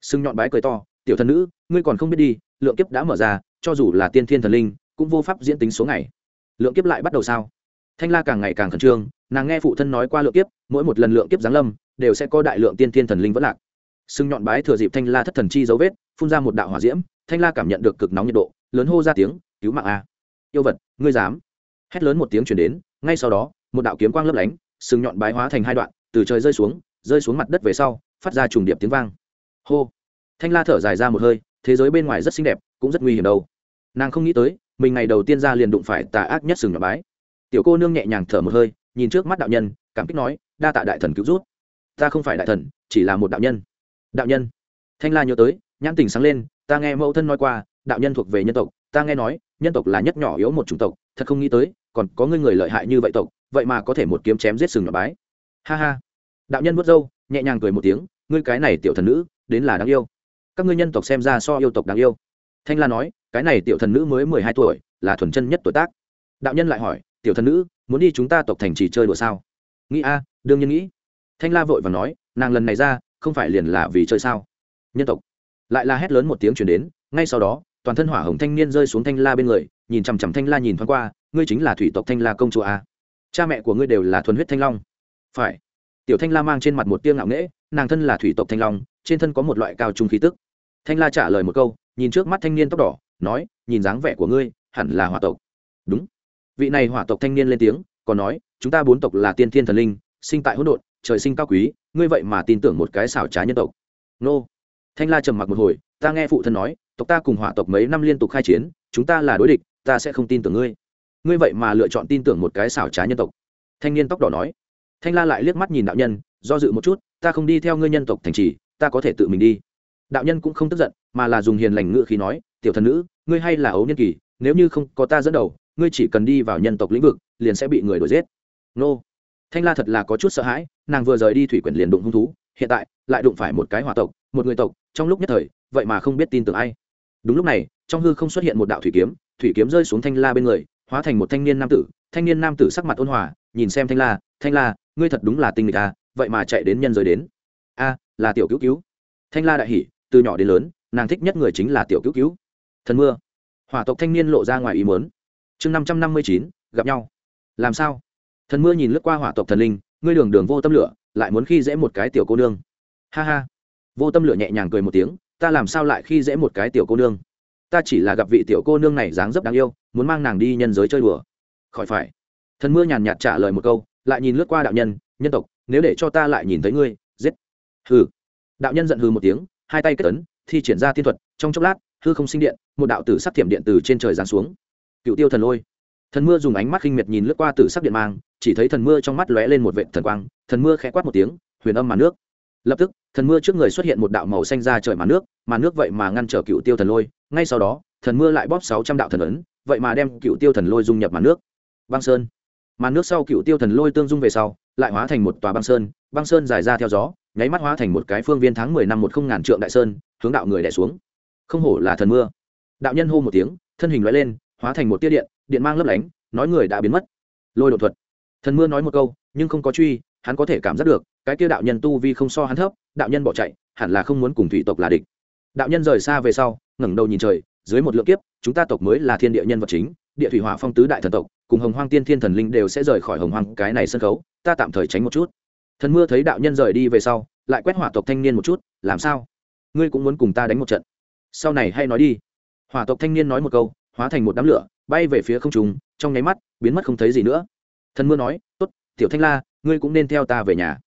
Sưng nhọn bái cười to, tiểu thần nữ, ngươi còn không biết đi, lượng kiếp đã mở ra, cho dù là tiên thiên thần linh, cũng vô pháp diễn tính số ngày. Lượng kiếp lại bắt đầu sao? Thanh la càng ngày càng khẩn trương, nàng nghe phụ thân nói qua lượng kiếp, mỗi một lần lượng kiếp giáng lâm, đều sẽ có đại lượng tiên thiên thần linh vẫn lạc sừng nhọn bái thừa dịp thanh la thất thần chi dấu vết, phun ra một đạo hỏa diễm, thanh la cảm nhận được cực nóng nhiệt độ, lớn hô ra tiếng, cứu mạng a! Yêu vật, ngươi dám! Hét lớn một tiếng chuyển đến, ngay sau đó, một đạo kiếm quang lấp lánh, sừng nhọn bái hóa thành hai đoạn, từ trời rơi xuống rơi xuống mặt đất về sau, phát ra trùng điệp tiếng vang. Hô! Thanh la thở dài ra một hơi, thế giới bên ngoài rất xinh đẹp, cũng rất nguy hiểm đâu. Nàng không nghĩ tới, mình ngày đầu tiên ra liền đụng phải tà ác nhất sừng nhọn bái. Tiểu cô nương nhẹ nhàng thở một hơi, nhìn trước mắt đạo nhân, cảm kích nói, đa tạ đại thần cứu rút ta không phải đại thần, chỉ là một đạo nhân đạo nhân. Thanh la nhớ tới, nhãn tình sáng lên, ta nghe mẫu thân nói qua, đạo nhân thuộc về nhân tộc. Ta nghe nói, nhân tộc là nhất nhỏ yếu một chủng tộc, thật không nghĩ tới, còn có ngươi người lợi hại như vậy tộc, vậy mà có thể một kiếm chém giết sừng nhỏ bái. Ha ha. Đạo nhân vớt râu, nhẹ nhàng cười một tiếng, ngươi cái này tiểu thần nữ, đến là đáng yêu. Các ngươi nhân tộc xem ra so yêu tộc đáng yêu. Thanh la nói, cái này tiểu thần nữ mới mười hai tuổi, là thuần chân nhất tuổi tác. Đạo nhân lại hỏi, tiểu thần nữ, muốn đi chúng ta tộc thành trì chơi đùa sao? Nghĩ a, đương nhiên nghĩ. Thanh la vội và nói, nàng lần này ra không phải liền là vì chơi sao? Nhân tộc. Lại là hét lớn một tiếng chuyển đến, ngay sau đó, toàn thân hỏa hồng thanh niên rơi xuống thanh la bên người, nhìn chằm chằm thanh la nhìn thoáng qua, ngươi chính là thủy tộc thanh la công chúa a cha mẹ của ngươi đều là thuần huyết thanh long. Phải. Tiểu thanh la mang trên mặt một tiêng ngạo nghễ, nàng thân là thủy tộc thanh long, trên thân có một loại cao trung khí tức. Thanh la trả lời một câu, nhìn trước mắt thanh niên tóc đỏ, nói, nhìn dáng vẻ của ngươi, hẳn là hỏa tộc. Đúng. Vị này hỏa tộc thanh niên lên tiếng, còn nói, chúng ta bốn tộc là tiên thiên thần linh, sinh tại hỗn độn, trời sinh cao quý ngươi vậy mà tin tưởng một cái xảo trá nhân tộc. Nô. Thanh la trầm mặc một hồi, ta nghe phụ thân nói, tộc ta cùng hỏa tộc mấy năm liên tục khai chiến, chúng ta là đối địch, ta sẽ không tin tưởng ngươi. Ngươi vậy mà lựa chọn tin tưởng một cái xảo trá nhân tộc. Thanh niên tóc đỏ nói. Thanh la lại liếc mắt nhìn đạo nhân, do dự một chút, ta không đi theo ngươi nhân tộc thành trì, ta có thể tự mình đi. Đạo nhân cũng không tức giận, mà là dùng hiền lành ngự khí nói, tiểu thần nữ, ngươi hay là ấu nhân kỳ, nếu như không có ta dẫn đầu, ngươi chỉ cần đi vào nhân tộc lĩnh vực, liền sẽ bị người đuổi giết. Nô thanh la thật là có chút sợ hãi, nàng vừa rời đi thủy quyển liền đụng hung thú, hiện tại lại đụng phải một cái hỏa tộc, một người tộc, trong lúc nhất thời, vậy mà không biết tin tưởng ai. Đúng lúc này, trong hư không xuất hiện một đạo thủy kiếm thủy kiếm rơi xuống thanh la bên người, hóa thành một thanh niên nam tử, thanh niên nam tử sắc mặt ôn hòa, nhìn xem thanh la thanh la, ngươi thật đúng là tinh nghịch à vậy mà chạy đến nhân giới đến. A, là tiểu cứu cứu. Thanh la đại hỉ, từ nhỏ đến lớn, nàng thích nhất người chính là tiểu cứu cứu. Thần mưa. Hỏa tộc thanh niên lộ ra ngoài ý muốn. Chương năm trăm năm mươi chín, gặp nhau. Làm sao? Thần mưa nhìn lướt qua hỏa tộc thần linh, ngươi đường đường vô tâm lửa, lại muốn khi dễ một cái tiểu cô nương. Ha ha. Vô tâm lửa nhẹ nhàng cười một tiếng, ta làm sao lại khi dễ một cái tiểu cô nương? Ta chỉ là gặp vị tiểu cô nương này dáng dấp đáng yêu, muốn mang nàng đi nhân giới chơi đùa. Khỏi phải. Thần mưa nhàn nhạt trả lời một câu, lại nhìn lướt qua đạo nhân nhân tộc, nếu để cho ta lại nhìn thấy ngươi, giết. Hừ. Đạo nhân giận hừ một tiếng, hai tay kết tấn thi triển ra tiên thuật, trong chốc lát, hư không sinh điện, một đạo tử sắc thiểm điện từ trên trời giáng xuống. Cựu tiêu thần lôi thần mưa dùng ánh mắt khinh miệt nhìn lướt qua tử sắc điện mang, chỉ thấy thần mưa trong mắt lóe lên một vệ thần quang, thần mưa khẽ quát một tiếng, huyền âm màn nước. Lập tức, thần mưa trước người xuất hiện một đạo màu xanh ra trời màn nước màn nước vậy mà ngăn trở cựu tiêu thần lôi, ngay sau đó, thần mưa lại bóp sáu trăm đạo thần ấn, vậy mà đem cựu tiêu thần lôi dung nhập màn nước. Băng sơn. Màn nước sau cựu tiêu thần lôi tương dung về sau, lại hóa thành một tòa băng sơn băng sơn dài ra theo gió, nháy mắt hóa thành một cái phương viên tháng mười năm một không ngàn trượng đại sơn, hướng đạo người đẻ xuống. Không hổ là thần mưa. Đạo nhân hô một tiếng, thân hình loại lên, hóa thành một tia điện điện mang lấp lánh, nói người đã biến mất. Lôi đột thuật. Thần mưa nói một câu, nhưng không có truy, hắn có thể cảm giác được, cái kia đạo nhân tu vi không so hắn thấp, đạo nhân bỏ chạy, hẳn là không muốn cùng thủy tộc là địch. Đạo nhân rời xa về sau, ngẩng đầu nhìn trời, dưới một lượng kiếp, chúng ta tộc mới là thiên địa nhân vật chính, địa thủy hỏa phong tứ đại thần tộc, cùng hồng hoang tiên thiên thần linh đều sẽ rời khỏi hồng hoang, cái này sân khấu, ta tạm thời tránh một chút. Thần mưa thấy đạo nhân rời đi về sau, lại quét hỏa tộc thanh niên một chút, làm sao? Ngươi cũng muốn cùng ta đánh một trận. Sau này hay nói đi. Hỏa tộc thanh niên nói một câu, hóa thành một đám lửa bay về phía không trùng trong nháy mắt, biến mất không thấy gì nữa. Thần mưa nói, tốt, tiểu thanh la, ngươi cũng nên theo ta về nhà.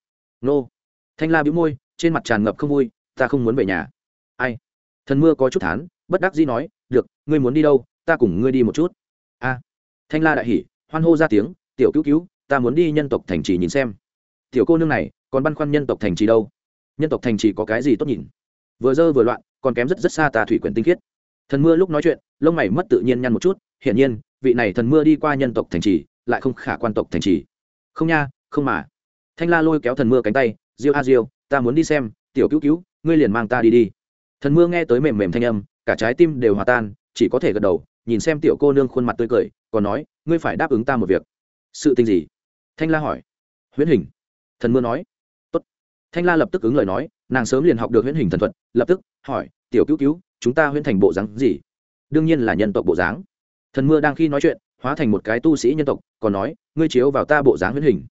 Nô. Thanh la bĩu môi, trên mặt tràn ngập không vui, ta không muốn về nhà. Ai? Thần mưa có chút thán, bất đắc dĩ nói, được, ngươi muốn đi đâu, ta cùng ngươi đi một chút. A. Thanh la đại hỉ, hoan hô ra tiếng, tiểu cứu cứu, ta muốn đi nhân tộc thành trì nhìn xem. Tiểu cô nương này, còn băn khoăn nhân tộc thành trì đâu? Nhân tộc thành trì có cái gì tốt nhìn? Vừa dơ vừa loạn, còn kém rất rất xa tà thủy quyển tinh khiết. Thần mưa lúc nói chuyện, lông mày mất tự nhiên nhăn một chút hiển nhiên, vị này thần mưa đi qua nhân tộc thành trì, lại không khả quan tộc thành trì. Không nha, không mà. Thanh la lôi kéo thần mưa cánh tay, diêu a diêu, ta muốn đi xem, tiểu cứu cứu, ngươi liền mang ta đi đi. Thần mưa nghe tới mềm mềm thanh âm, cả trái tim đều hòa tan, chỉ có thể gật đầu, nhìn xem tiểu cô nương khuôn mặt tươi cười, còn nói, ngươi phải đáp ứng ta một việc. Sự tình gì? Thanh la hỏi. Huyễn hình. Thần mưa nói. Tốt. thanh la lập tức ứng lời nói, nàng sớm liền học được huyễn hình thần thuật, lập tức hỏi, tiểu cứu cứu, chúng ta huyễn thành bộ dáng gì? Đương nhiên là nhân tộc bộ dáng thần mưa đang khi nói chuyện, hóa thành một cái tu sĩ nhân tộc, còn nói, ngươi chiếu vào ta bộ dáng huyễn hình.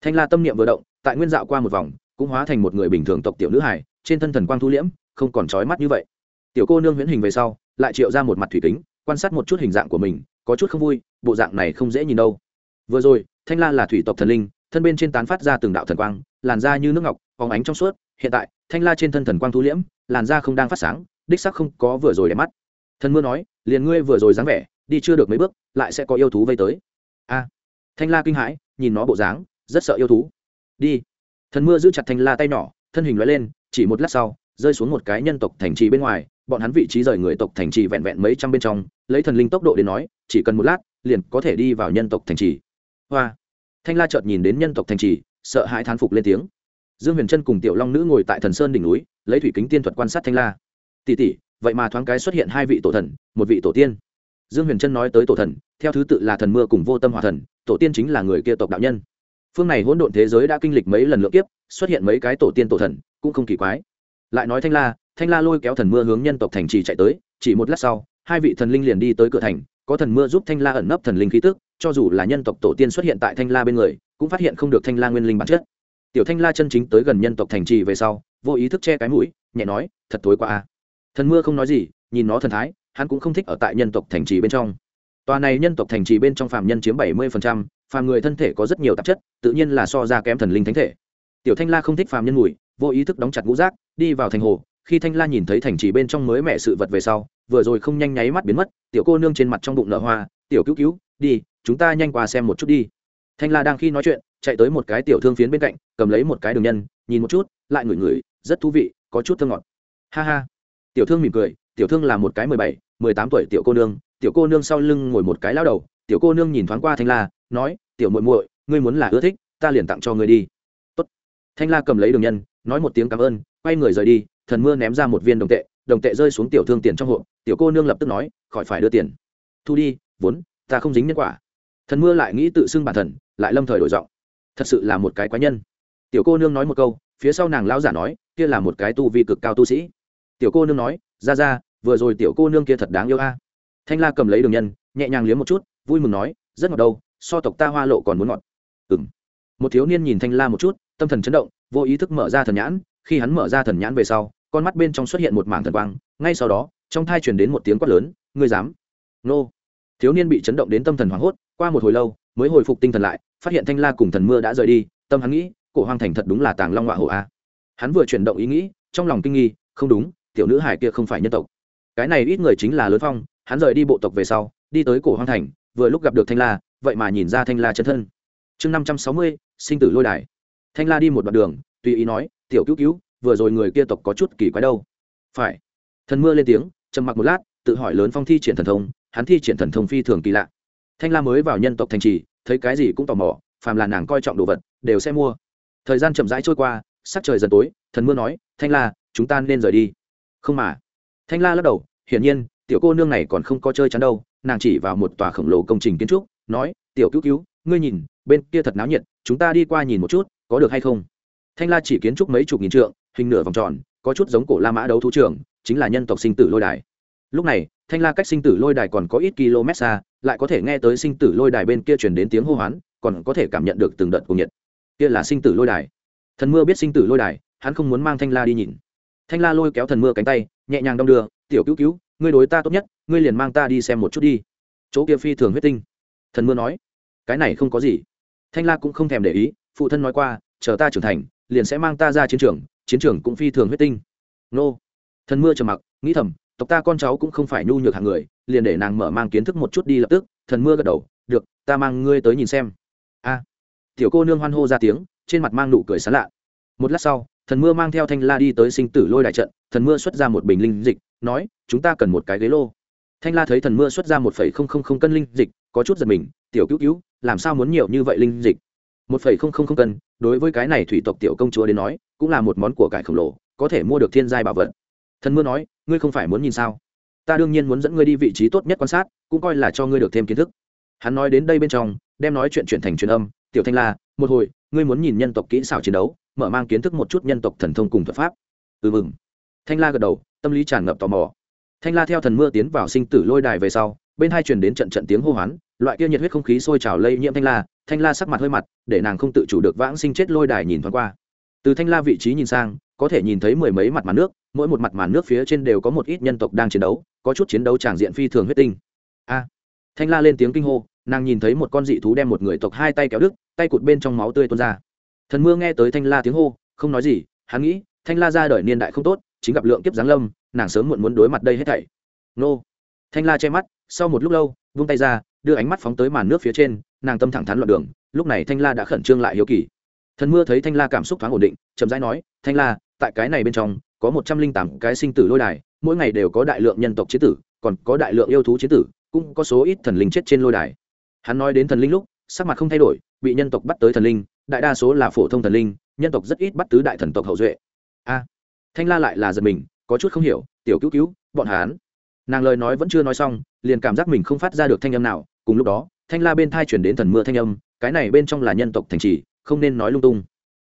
Thanh la tâm niệm vừa động, tại nguyên dạo qua một vòng, cũng hóa thành một người bình thường tộc tiểu nữ hải trên thân thần quang thu liễm, không còn trói mắt như vậy. Tiểu cô nương huyễn hình về sau, lại triệu ra một mặt thủy kính, quan sát một chút hình dạng của mình, có chút không vui, bộ dạng này không dễ nhìn đâu. Vừa rồi, thanh la là thủy tộc thần linh, thân bên trên tán phát ra từng đạo thần quang, làn da như nước ngọc, phóng ánh trong suốt, hiện tại, thanh la trên thân thần quang thu liễm, làn da không đang phát sáng, đích sắc không có vừa rồi đẹp mắt. Thần mưa nói, liền ngươi vừa rồi dáng vẻ đi chưa được mấy bước, lại sẽ có yêu thú vây tới. A. Thanh la kinh hãi, nhìn nó bộ dáng, rất sợ yêu thú. Đi. Thần mưa giữ chặt thanh la tay nhỏ, thân hình loại lên, chỉ một lát sau, rơi xuống một cái nhân tộc thành trì bên ngoài, bọn hắn vị trí rời người tộc thành trì vẹn vẹn mấy trăm bên trong, lấy thần linh tốc độ đến nói, chỉ cần một lát, liền có thể đi vào nhân tộc thành trì. Hoa. Thanh la chợt nhìn đến nhân tộc thành trì, sợ hãi thán phục lên tiếng. Dương huyền trân cùng tiểu long nữ ngồi tại thần sơn đỉnh núi, lấy thủy kính tiên thuật quan sát thanh la. Tỷ tỷ, vậy mà thoáng cái xuất hiện hai vị tổ thần, một vị tổ tiên dương huyền trân nói tới tổ thần, theo thứ tự là thần mưa cùng vô tâm hòa thần, tổ tiên chính là người kia tộc đạo nhân. Phương này hỗn độn thế giới đã kinh lịch mấy lần lượt kiếp, xuất hiện mấy cái tổ tiên tổ thần, cũng không kỳ quái. Lại nói thanh la thanh la lôi kéo thần mưa hướng nhân tộc thành trì chạy tới, chỉ một lát sau, hai vị thần linh liền đi tới cửa thành, có thần mưa giúp thanh la ẩn nấp thần linh khí tức, cho dù là nhân tộc tổ tiên xuất hiện tại thanh la bên người, cũng phát hiện không được thanh la nguyên linh bản chất. Tiểu thanh la chân chính tới gần nhân tộc thành trì về sau, vô ý thức che cái mũi, nhẹ nói, thật thối quá a. Thần mưa không nói gì, nhìn nó thần thái hắn cũng không thích ở tại nhân tộc thành trì bên trong. Tòa này nhân tộc thành trì bên trong phàm nhân chiếm bảy mươi phàm người thân thể có rất nhiều tạp chất, tự nhiên là so ra kém thần linh thánh thể. Tiểu thanh la không thích phàm nhân mùi, vô ý thức đóng chặt ngũ rác đi vào thành hồ. Khi thanh la nhìn thấy thành trì bên trong mới mẹ sự vật về sau, vừa rồi không nhanh nháy mắt biến mất, tiểu cô nương trên mặt trong bụng nở hoa, tiểu cứu cứu, đi, chúng ta nhanh qua xem một chút đi. Thanh la đang khi nói chuyện, chạy tới một cái tiểu thương phiến bên cạnh, cầm lấy một cái đường nhân, nhìn một chút, lại ngửi ngửi, rất thú vị, có chút thơ ngọt. Ha ha. Tiểu thương mỉm cười tiểu thương là một cái mười bảy, mười tám tuổi tiểu cô nương, tiểu cô nương sau lưng ngồi một cái lao đầu, tiểu cô nương nhìn thoáng qua thanh la, nói, tiểu muội muội, ngươi muốn là ưa thích, ta liền tặng cho ngươi đi. Tốt. thanh la cầm lấy đường nhân, nói một tiếng cảm ơn, quay người rời đi, thần mưa ném ra một viên đồng tệ đồng tệ rơi xuống tiểu thương tiền trong hộp, tiểu cô nương lập tức nói, khỏi phải đưa tiền. Thu đi, vốn, ta không dính nhân quả. Thần mưa lại nghĩ tự xưng bản thần, lại lâm thời đổi giọng. Thật sự là một cái quái nhân. Tiểu cô nương nói một câu, phía sau nàng lão giả nói, kia là một cái tu vi cực cao tu sĩ. Tiểu cô nương nói ra ra, vừa rồi tiểu cô nương kia thật đáng yêu a. Thanh la cầm lấy đường nhân, nhẹ nhàng liếm một chút, vui mừng nói, rất ngọt đâu, so tộc ta hoa lộ còn muốn ngọt. Ừng một thiếu niên nhìn thanh la một chút, tâm thần chấn động, vô ý thức mở ra thần nhãn, khi hắn mở ra thần nhãn về sau, con mắt bên trong xuất hiện một mảng thần quang, ngay sau đó, trong thai chuyển đến một tiếng quát lớn, ngươi dám? Nô. Thiếu niên bị chấn động đến tâm thần hoảng hốt, qua một hồi lâu, mới hồi phục tinh thần lại, phát hiện thanh la cùng thần mưa đã rời đi, tâm hắn nghĩ, cổ hoang thành thật đúng là tàng long họa hộ a. Hắn vừa chuyển động ý nghĩ, trong lòng kinh nghi, không đúng tiểu nữ hải kia không phải nhân tộc. Cái này ít người chính là lớn phong, hắn rời đi bộ tộc về sau, đi tới cổ hoang thành, vừa lúc gặp được thanh la, vậy mà nhìn ra thanh la chân thân. Chương năm trăm sáu mươi, sinh tử lôi đài. Thanh la đi một đoạn đường, tùy ý nói, tiểu cứu cứu, vừa rồi người kia tộc có chút kỳ quái đâu. Phải. Thần mưa lên tiếng, trầm mặc một lát, tự hỏi lớn phong thi triển thần thông, hắn thi triển thần thông phi thường kỳ lạ. Thanh la mới vào nhân tộc thành trì, thấy cái gì cũng tò mò, phàm là nàng coi trọng đồ vật, đều sẽ mua. Thời gian chậm rãi trôi qua, sắc trời dần tối, thần mưa nói, thanh la, chúng ta nên rời đi không mà. Thanh la lắc đầu, hiển nhiên, tiểu cô nương này còn không có chơi chắn đâu, nàng chỉ vào một tòa khổng lồ công trình kiến trúc, nói, tiểu cứu cứu, ngươi nhìn, bên kia thật náo nhiệt, chúng ta đi qua nhìn một chút, có được hay không? Thanh la chỉ kiến trúc mấy chục nghìn trượng, hình nửa vòng tròn, có chút giống cổ la mã đấu thú trường, chính là nhân tộc sinh tử lôi đài. Lúc này, thanh la cách sinh tử lôi đài còn có ít km xa, lại có thể nghe tới sinh tử lôi đài bên kia chuyển đến tiếng hô hoán, còn có thể cảm nhận được từng đợt cuồng nhiệt. Kia là sinh tử lôi đài. Thần mưa biết sinh tử lôi đài, hắn không muốn mang thanh la đi nhìn thanh la lôi kéo thần mưa cánh tay, nhẹ nhàng đong đưa, tiểu cứu cứu, ngươi đối ta tốt nhất, ngươi liền mang ta đi xem một chút đi. Chỗ kia phi thường huyết tinh. Thần mưa nói, cái này không có gì. Thanh la cũng không thèm để ý, phụ thân nói qua, chờ ta trưởng thành, liền sẽ mang ta ra chiến trường chiến trường cũng phi thường huyết tinh. Nô. Thần mưa trầm mặc, nghĩ thầm, tộc ta con cháu cũng không phải nhu nhược hàng người, liền để nàng mở mang kiến thức một chút đi lập tức. Thần mưa gật đầu, được, ta mang ngươi tới nhìn xem. A. Tiểu cô nương hoan hô ra tiếng, trên mặt mang nụ cười sán lạ. Một lát sau thần mưa mang theo thanh la đi tới sinh tử lôi đại trận, thần mưa xuất ra một bình linh dịch, nói, chúng ta cần một cái ghế lô. Thanh la thấy thần mưa xuất ra một phẩy không không không cân linh dịch, có chút giật mình, tiểu cứu cứu, làm sao muốn nhiều như vậy linh dịch? Một phẩy không không không cân, đối với cái này thủy tộc tiểu công chúa đến nói, cũng là một món của cải khổng lồ, có thể mua được thiên giai bảo vật. Thần mưa nói, ngươi không phải muốn nhìn sao? Ta đương nhiên muốn dẫn ngươi đi vị trí tốt nhất quan sát, cũng coi là cho ngươi được thêm kiến thức. Hắn nói đến đây bên trong, đem nói chuyện chuyển thành truyền âm, tiểu thanh la, một hồi, ngươi muốn nhìn nhân tộc kỹ xảo chiến đấu mở mang kiến thức một chút nhân tộc thần thông cùng thuật pháp. Ừ mừng. Thanh la gật đầu, tâm lý tràn ngập tò mò. Thanh la theo thần mưa tiến vào sinh tử lôi đài về sau, bên hai truyền đến trận trận tiếng hô hoán, loại kia nhiệt huyết không khí sôi trào lây nhiễm thanh la thanh la sắc mặt hơi mặt, để nàng không tự chủ được vãng sinh chết lôi đài nhìn thoáng qua. Từ thanh la vị trí nhìn sang, có thể nhìn thấy mười mấy mặt màn nước, mỗi một mặt màn nước phía trên đều có một ít nhân tộc đang chiến đấu, có chút chiến đấu tràng diện phi thường huyết tinh. A! Thanh la lên tiếng kinh hô, nàng nhìn thấy một con dị thú đem một người tộc hai tay kéo đứt, tay cụt bên trong máu tươi tuôn ra thần mưa nghe tới thanh la tiếng hô, không nói gì, hắn nghĩ, thanh la ra đời niên đại không tốt, chính gặp lượng kiếp giáng lâm, nàng sớm muộn muốn đối mặt đây hết thảy. Nô. Thanh la che mắt, sau một lúc lâu, vung tay ra, đưa ánh mắt phóng tới màn nước phía trên, nàng tâm thẳng thắn loạn đường, lúc này thanh la đã khẩn trương lại hiếu kỳ. Thần mưa thấy thanh la cảm xúc thoáng ổn định, chậm rãi nói, thanh la, tại cái này bên trong, có một trăm linh tám cái sinh tử lôi đài, mỗi ngày đều có đại lượng nhân tộc chế tử, còn có đại lượng yêu thú chế tử, cũng có số ít thần linh chết trên lôi đài. Hắn nói đến thần linh lúc, sắc mặt không thay đổi, bị nhân tộc bắt tới thần linh đại đa số là phổ thông thần linh, nhân tộc rất ít bắt tứ đại thần tộc hậu duệ. A, thanh la lại là giật mình, có chút không hiểu, tiểu cứu cứu, bọn hán nàng lời nói vẫn chưa nói xong, liền cảm giác mình không phát ra được thanh âm nào, cùng lúc đó, thanh la bên thai chuyển đến thần mưa thanh âm, cái này bên trong là nhân tộc thành trì, không nên nói lung tung.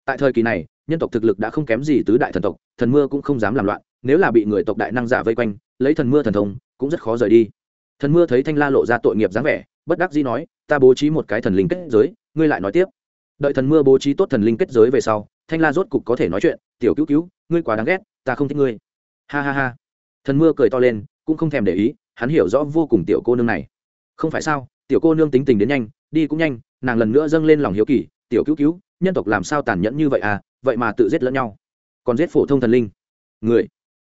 Tại thời kỳ này, nhân tộc thực lực đã không kém gì tứ đại thần tộc, thần mưa cũng không dám làm loạn, nếu là bị người tộc đại năng giả vây quanh, lấy thần mưa thần thông, cũng rất khó rời đi. Thần mưa thấy thanh la lộ ra tội nghiệp dáng vẻ, bất đắc dĩ nói, ta bố trí một cái thần linh kết giới, ngươi lại nói tiếp đợi thần mưa bố trí tốt thần linh kết giới về sau, thanh la rốt cục có thể nói chuyện, tiểu cứu cứu, ngươi quá đáng ghét, ta không thích ngươi. Ha ha ha. Thần mưa cười to lên, cũng không thèm để ý, hắn hiểu rõ vô cùng tiểu cô nương này. Không phải sao, tiểu cô nương tính tình đến nhanh, đi cũng nhanh, nàng lần nữa dâng lên lòng hiếu kỳ, tiểu cứu cứu, nhân tộc làm sao tàn nhẫn như vậy à vậy mà tự giết lẫn nhau. Còn giết phổ thông thần linh. Người.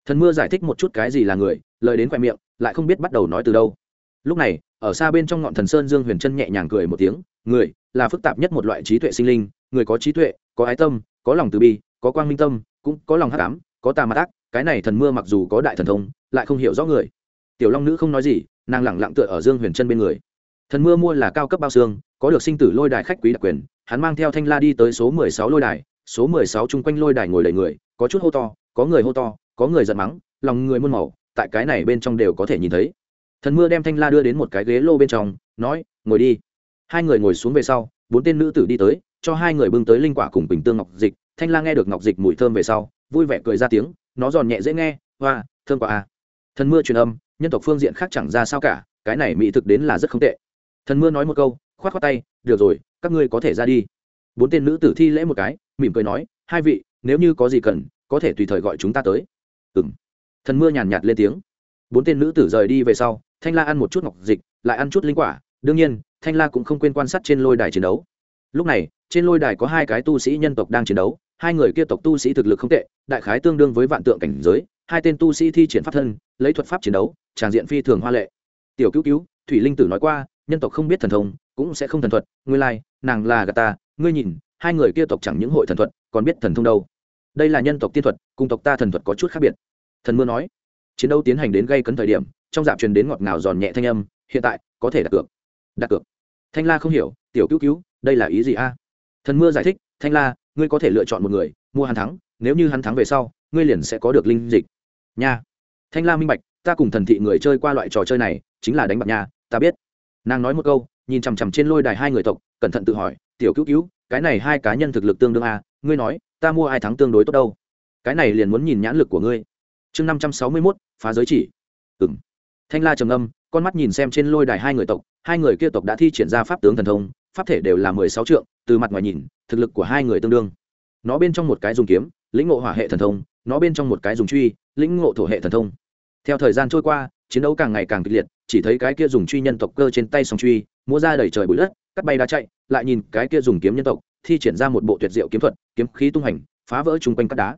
Thần mưa giải thích một chút cái gì là người, lời đến khoe miệng, lại không biết bắt đầu nói từ đâu. Lúc này, ở xa bên trong ngọn thần sơn dương huyền chân nhẹ nhàng cười một tiếng người là phức tạp nhất một loại trí tuệ sinh linh, người có trí tuệ, có ái tâm, có lòng từ bi, có quang minh tâm, cũng có lòng hắc ám, có tà mặt ác, cái này thần mưa mặc dù có đại thần thông, lại không hiểu rõ người. Tiểu long nữ không nói gì, nàng lẳng lặng tựa ở dương huyền chân bên người. Thần mưa mua là cao cấp bao xương, có được sinh tử lôi đài khách quý đặc quyền, hắn mang theo thanh la đi tới số mười sáu lôi đài, số mười sáu chung quanh lôi đài ngồi đầy người, có chút hô to, có người hô to, có người giận mắng, lòng người muôn màu, tại cái này bên trong đều có thể nhìn thấy. Thần mưa đem thanh la đưa đến một cái ghế lô bên trong, nói, ngồi đi hai người ngồi xuống về sau, bốn tên nữ tử đi tới, cho hai người bưng tới linh quả cùng bình tương ngọc dịch. Thanh la nghe được ngọc dịch mùi thơm về sau, vui vẻ cười ra tiếng, nó giòn nhẹ dễ nghe, hoa, thơm quả à. thần mưa truyền âm, nhân tộc phương diện khác chẳng ra sao cả, cái này mỹ thực đến là rất không tệ. Thần mưa nói một câu k h o á t khoác tay, được rồi, các ngươi có thể ra đi. Bốn tên nữ tử thi lễ một cái, mỉm cười nói, hai vị, nếu như có gì cần, có thể tùy thời gọi chúng ta tới. Ừ m thần mưa nhàn nhạt lên tiếng. Bốn tên nữ tử rời đi về sau, thanh la ăn một chút ngọc dịch, lại ăn chút linh quả. Đương nhiên thanh la cũng không quên quan sát trên lôi đài chiến đấu. Lúc này trên lôi đài có hai cái tu sĩ nhân tộc đang chiến đấu hai người kia tộc tu sĩ thực lực không tệ đại khái tương đương với vạn tượng cảnh giới hai tên tu sĩ thi triển pháp thân lấy thuật pháp chiến đấu tràng diện phi thường hoa lệ. Tiểu cứu cứu thủy linh tử nói qua nhân tộc không biết thần thông cũng sẽ không thần thuật ngươi lai、like, nàng là gà ta ngươi nhìn hai người kia tộc chẳng những hội thần thuật còn biết thần thông đâu. Đây là nhân tộc tiên thuật cùng tộc ta thần thuật có chút khác biệt. Thần mưa nói chiến đấu tiến hành đến gây cấn thời điểm trong dạp truyền đến ngọt ngào giòn nhẹ thanh âm hiện tại có thể đạt được đặt cược. Thanh la không hiểu tiểu cứu cứu đây là ý gì a? Thần mưa giải thích thanh la ngươi có thể lựa chọn một người mua hắn thắng nếu như hắn thắng về sau ngươi liền sẽ có được linh dịch. Nha. Thanh la minh bạch ta cùng thần thị người chơi qua loại trò chơi này chính là đánh bạc nha ta biết. Nàng nói một câu nhìn chằm chằm trên lôi đài hai người tộc cẩn thận tự hỏi tiểu cứu cứu cái này hai cá nhân thực lực tương đương a à, ngươi nói ta mua ai thắng tương đối tốt đâu? Cái này liền muốn nhìn nhãn lực của ngươi. Chương năm trăm sáu mươi mốt phá giới chỉ. Ừng thanh la trầm âm con mắt nhìn xem trên lôi đài hai người tộc, hai người kia tộc đã thi triển ra pháp tướng thần thông, pháp thể đều là mười sáu trượng, từ mặt ngoài nhìn, thực lực của hai người tương đương. Nó bên trong một cái dùng kiếm, lĩnh ngộ hỏa hệ thần thông, nó bên trong một cái dùng truy, lĩnh ngộ thổ hệ thần thông. Theo thời gian trôi qua, chiến đấu càng ngày càng kịch liệt, chỉ thấy cái kia dùng truy nhân tộc cơ trên tay song truy, múa ra đầy trời bụi đất, cắt bay đá chạy, lại nhìn cái kia dùng kiếm nhân tộc, thi triển ra một bộ tuyệt diệu kiếm thuật, kiếm khí tung hành, phá vỡ chung quanh các đá.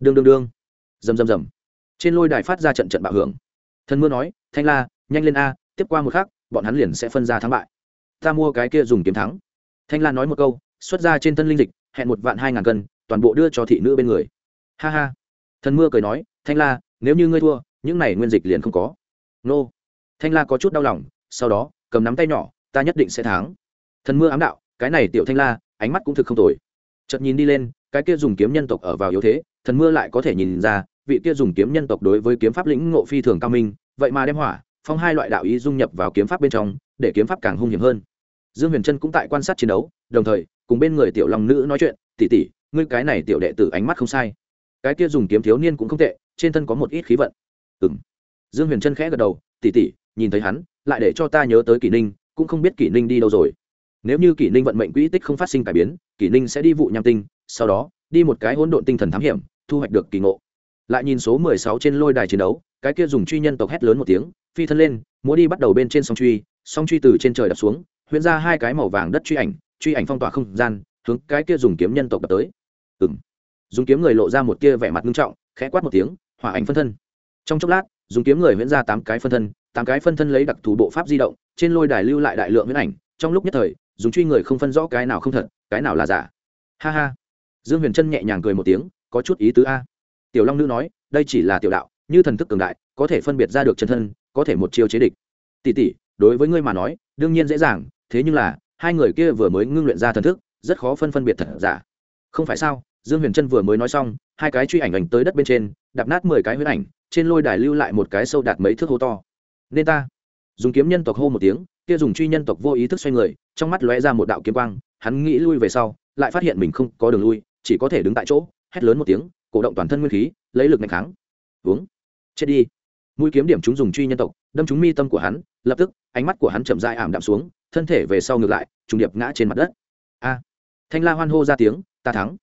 Đương đương đương. Rầm rầm rầm. Trên lôi đài phát ra trận trận bạo hưởng. Thần mưa nói, thanh la nhanh lên a, tiếp qua một khắc, bọn hắn liền sẽ phân ra thắng bại. Ta mua cái kia dùng kiếm thắng. Thanh la nói một câu, xuất ra trên thân linh dịch, hẹn một vạn hai ngàn cân, toàn bộ đưa cho thị nữ bên người. Ha ha. Thần mưa cười nói, thanh la, nếu như ngươi thua, những này nguyên dịch liền không có. Nô. Thanh la có chút đau lòng, sau đó, cầm nắm tay nhỏ, ta nhất định sẽ thắng. Thần mưa ám đạo, cái này tiểu thanh la, ánh mắt cũng thực không tồi. Chợt nhìn đi lên, cái kia dùng kiếm nhân tộc ở vào yếu thế, thần mưa lại có thể nhìn ra, vị kia dùng kiếm nhân tộc đối với kiếm pháp lĩnh ngộ phi thường cao minh, vậy mà đem hỏa phong hai loại đạo ý dung nhập vào kiếm pháp bên trong, để kiếm pháp càng hung hiểm hơn. Dương huyền trân cũng tại quan sát chiến đấu, đồng thời, cùng bên người tiểu long nữ nói chuyện tỉ tỉ ngươi cái này tiểu đệ tử ánh mắt không sai. Cái kia dùng kiếm thiếu niên cũng không tệ, trên thân có một ít khí vận. Ừng dương huyền trân khẽ gật đầu tỉ tỉ nhìn thấy hắn, lại để cho ta nhớ tới kỷ ninh, cũng không biết kỷ ninh đi đâu rồi. Nếu như kỷ ninh vận mệnh quỹ tích không phát sinh cải biến, kỷ ninh sẽ đi vụ nham tinh, sau đó, đi một cái hỗn độn tinh thần thám hiểm, thu hoạch được kỳ ngộ. Lại nhìn số mười sáu trên lôi đài chiến đấu cái kia dùng truy nhân tộc hét lớn một tiếng, phi thân lên, múa đi bắt đầu bên trên song truy song truy từ trên trời đập xuống, huyễn ra hai cái màu vàng đất truy ảnh truy ảnh phong tỏa không gian, hướng cái kia dùng kiếm nhân tộc đập tới. Ừng dùng kiếm người lộ ra một kia vẻ mặt nghiêm trọng, khẽ quát một tiếng, hỏa ảnh phân thân. Trong chốc lát, dùng kiếm người huyễn ra tám cái phân thân, tám cái phân thân lấy đặc thù bộ pháp di động, trên lôi đài lưu lại đại lượng huyễn ảnh. Trong lúc nhất thời, dùng truy người không phân rõ cái nào không thật, cái nào là giả. Ha ha. Dương huyền trân nhẹ nhàng cười một tiếng, có chút ý tứ a. Tiểu long nữ nói, đây chỉ là tiểu đạo như thần thức cường đại, có thể phân biệt ra được chân thân, có thể một chiêu chế địch. Tỷ tỷ, đối với ngươi mà nói, đương nhiên dễ dàng, thế nhưng là, hai người kia vừa mới ngưng luyện ra thần thức, rất khó phân phân biệt thật giả. Không phải sao, dương huyền trân vừa mới nói xong, hai cái truy ảnh ảnh tới đất bên trên, đạp nát mười cái huyết ảnh, trên lôi đài lưu lại một cái sâu đạt mấy thước hô to. Nên ta. Dùng kiếm nhân tộc hô một tiếng, kia dùng truy nhân tộc vô ý thức xoay người, trong mắt lóe ra một đạo kiếm quang, hắn nghĩ lui về sau, lại phát hiện mình không có đường lui, chỉ có thể đứng tại chỗ, hét lớn một tiếng, cổ động toàn thân nguyên khí, lấy lực mạnh kháng uống. Chết đi. Mũi kiếm điểm chúng dùng truy nhân tộc đâm chúng mi tâm của hắn lập tức ánh mắt của hắn chậm dại ảm đạm xuống thân thể về sau ngược lại trùng điệp ngã trên mặt đất. A. Thanh la hoan hô ra tiếng ta thắng.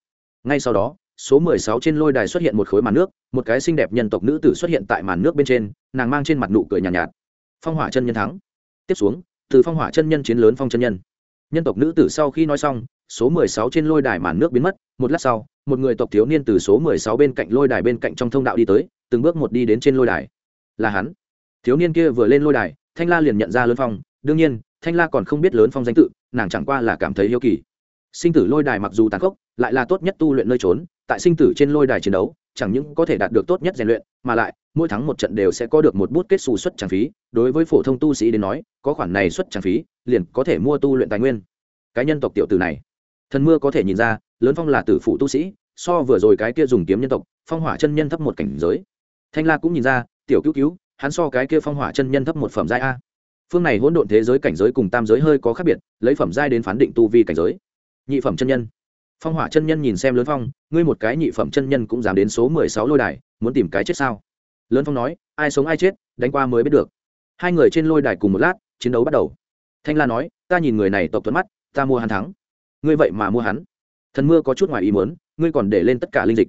Ngay sau đó số mười sáu trên lôi đài xuất hiện một khối màn nước một cái xinh đẹp nhân tộc nữ tử xuất hiện tại màn nước bên trên nàng mang trên mặt nụ cười nhàn nhạt, nhạt. Phong hỏa chân nhân thắng. Tiếp xuống từ phong hỏa chân nhân chiến lớn phong chân nhân. Nhân tộc nữ tử sau khi nói xong số mười sáu trên lôi đài màn nước biến mất một lát sau một người tộc thiếu niên từ số mười sáu bên cạnh lôi đài bên cạnh trong thông đạo đi tới từng bước một đi đến trên lôi đài. Là hắn. Thiếu niên kia vừa lên lôi đài, thanh la liền nhận ra lớn phong. Đương nhiên, thanh la còn không biết lớn phong danh tự, nàng chẳng qua là cảm thấy yêu kỳ. Sinh tử lôi đài mặc dù tàn khốc, lại là tốt nhất tu luyện nơi trốn, tại sinh tử trên lôi đài chiến đấu, chẳng những có thể đạt được tốt nhất rèn luyện, mà lại, mỗi tháng một trận đều sẽ có được một bút kết xù xuất trang phí. Đối với phổ thông tu sĩ đến nói, có khoản này xuất trang phí, liền có thể mua tu luyện tài nguyên. Cái nhân tộc tiểu tử này, thần mưa có thể nhìn ra, lớn phong là tử phụ tu sĩ, so vừa rồi cái kia dùng kiếm nhân tộc, phong hỏa chân nhân thấp một cảnh giới thanh la cũng nhìn ra, tiểu cứu cứu, hắn so cái kia phong hỏa chân nhân thấp một phẩm giai a. Phương này hỗn độn thế giới cảnh giới cùng tam giới hơi có khác biệt, lấy phẩm giai đến phán định tu vi cảnh giới. Nhị phẩm chân nhân. Phong hỏa chân nhân nhìn xem lớn phong, ngươi một cái nhị phẩm chân nhân cũng dám đến số mười sáu lôi đài, muốn tìm cái chết sao? Lớn phong nói, ai sống ai chết, đánh qua mới biết được. Hai người trên lôi đài cùng một lát, chiến đấu bắt đầu. Thanh la nói, ta nhìn người này tộc tuấn mắt, ta mua hắn thắng. Ngươi vậy mà mua hắn. Thần mưa có chút ngoài ý muốn, ngươi còn để lên tất cả linh dịch.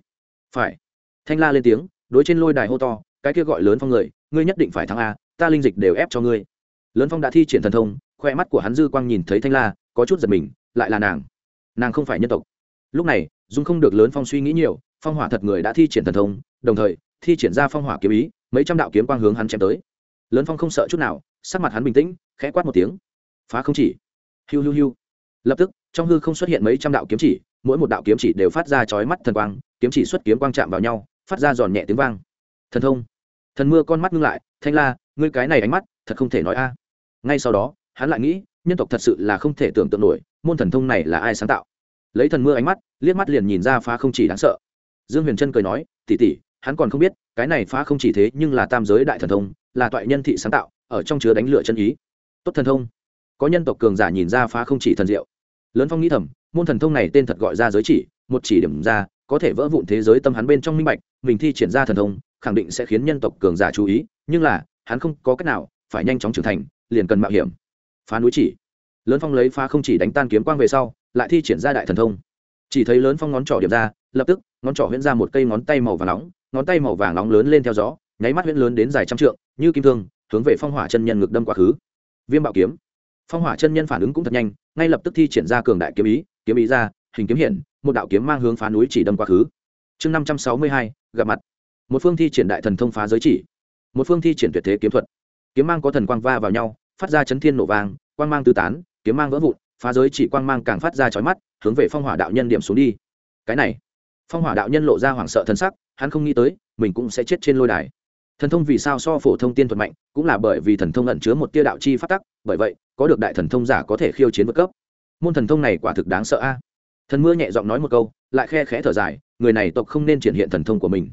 Phải. Thanh la lên tiếng đối trên lôi đài hô to, cái kia gọi lớn phong người, ngươi nhất định phải thắng a, ta linh dịch đều ép cho ngươi. Lớn phong đã thi triển thần thông, khoe mắt của hắn dư quang nhìn thấy thanh la, có chút giật mình, lại là nàng. Nàng không phải nhân tộc. Lúc này, dung không được lớn phong suy nghĩ nhiều, phong hỏa thật người đã thi triển thần thông, đồng thời, thi triển ra phong hỏa kiếm ý, mấy trăm đạo kiếm quang hướng hắn chém tới. Lớn phong không sợ chút nào, sắc mặt hắn bình tĩnh, khẽ quát một tiếng. Phá không chỉ. Hiu hiu hiu. Lập tức, trong hư không xuất hiện mấy trăm đạo kiếm chỉ, mỗi một đạo kiếm chỉ đều phát ra chói mắt thần quang, kiếm chỉ xuất kiếm quang chạm vào nhau phát ra giòn nhẹ tiếng vang. Thần thông. Thần mưa con mắt ngưng lại, thanh la, ngươi cái này ánh mắt, thật không thể nói a. Ngay sau đó, hắn lại nghĩ, nhân tộc thật sự là không thể tưởng tượng nổi, môn thần thông này là ai sáng tạo. Lấy thần mưa ánh mắt, liếc mắt liền nhìn ra phá không chỉ đáng sợ. Dương huyền trân cười nói tỉ tỉ hắn còn không biết, cái này phá không chỉ thế nhưng là tam giới đại thần thông, là toại nhân thị sáng tạo, ở trong chứa đánh lửa chân ý. Tốt thần thông. Có nhân tộc cường giả nhìn ra phá không chỉ thần diệu. Lớn phong nghĩ thầm, môn thần thông này tên thật gọi ra giới chỉ, một chỉ điểm ra có thể vỡ vụn thế giới tâm hắn bên trong minh bạch, mình thi triển ra thần thông, khẳng định sẽ khiến nhân tộc cường giả chú ý, nhưng là, hắn không có cách nào, phải nhanh chóng trưởng thành, liền cần mạo hiểm. Phá núi chỉ. Lớn phong lấy phá không chỉ đánh tan kiếm quang về sau, lại thi triển ra đại thần thông. Chỉ thấy lớn phong ngón trỏ điểm ra, lập tức, ngón trỏ huyễn ra một cây ngón tay màu vàng nóng, ngón tay màu vàng nóng lớn lên theo gió, nháy mắt huyễn lớn đến dài trăm trượng, như kim thương, hướng về phong hỏa chân nhân ngực đâm quá khứ. Viêm bạo kiếm. Phong hỏa chân nhân phản ứng cũng thật nhanh, ngay lập tức thi triển ra cường đại kiếm ý kiếm ý ra, hình kiếm hiện một đạo kiếm mang hướng phá núi chỉ đâm quá khứ. Chương năm trăm sáu mươi hai, gặp mặt. Một phương thi triển đại thần thông phá giới chỉ. Một phương thi triển tuyệt thế kiếm thuật. Kiếm mang có thần quang va vào nhau, phát ra chấn thiên nổ vàng quang mang tứ tán, kiếm mang vỡ vụn, phá giới chỉ quang mang càng phát ra chói mắt, hướng về phong hỏa đạo nhân điểm xuống đi. Cái này, phong hỏa đạo nhân lộ ra hoảng sợ thần sắc, hắn không nghĩ tới, mình cũng sẽ chết trên lôi đài. Thần thông vì sao so phổ thông tiên thuật mạnh, cũng là bởi vì thần thông ẩn chứa một tia đạo chi phát tắc, bởi vậy, có được đại thần thông giả có thể khiêu chiến vượt cấp. Môn thần thông này quả thực đáng sợ a thần mưa nhẹ giọng nói một câu, lại khe khẽ thở dài, người này tộc không nên triển hiện thần thông của mình.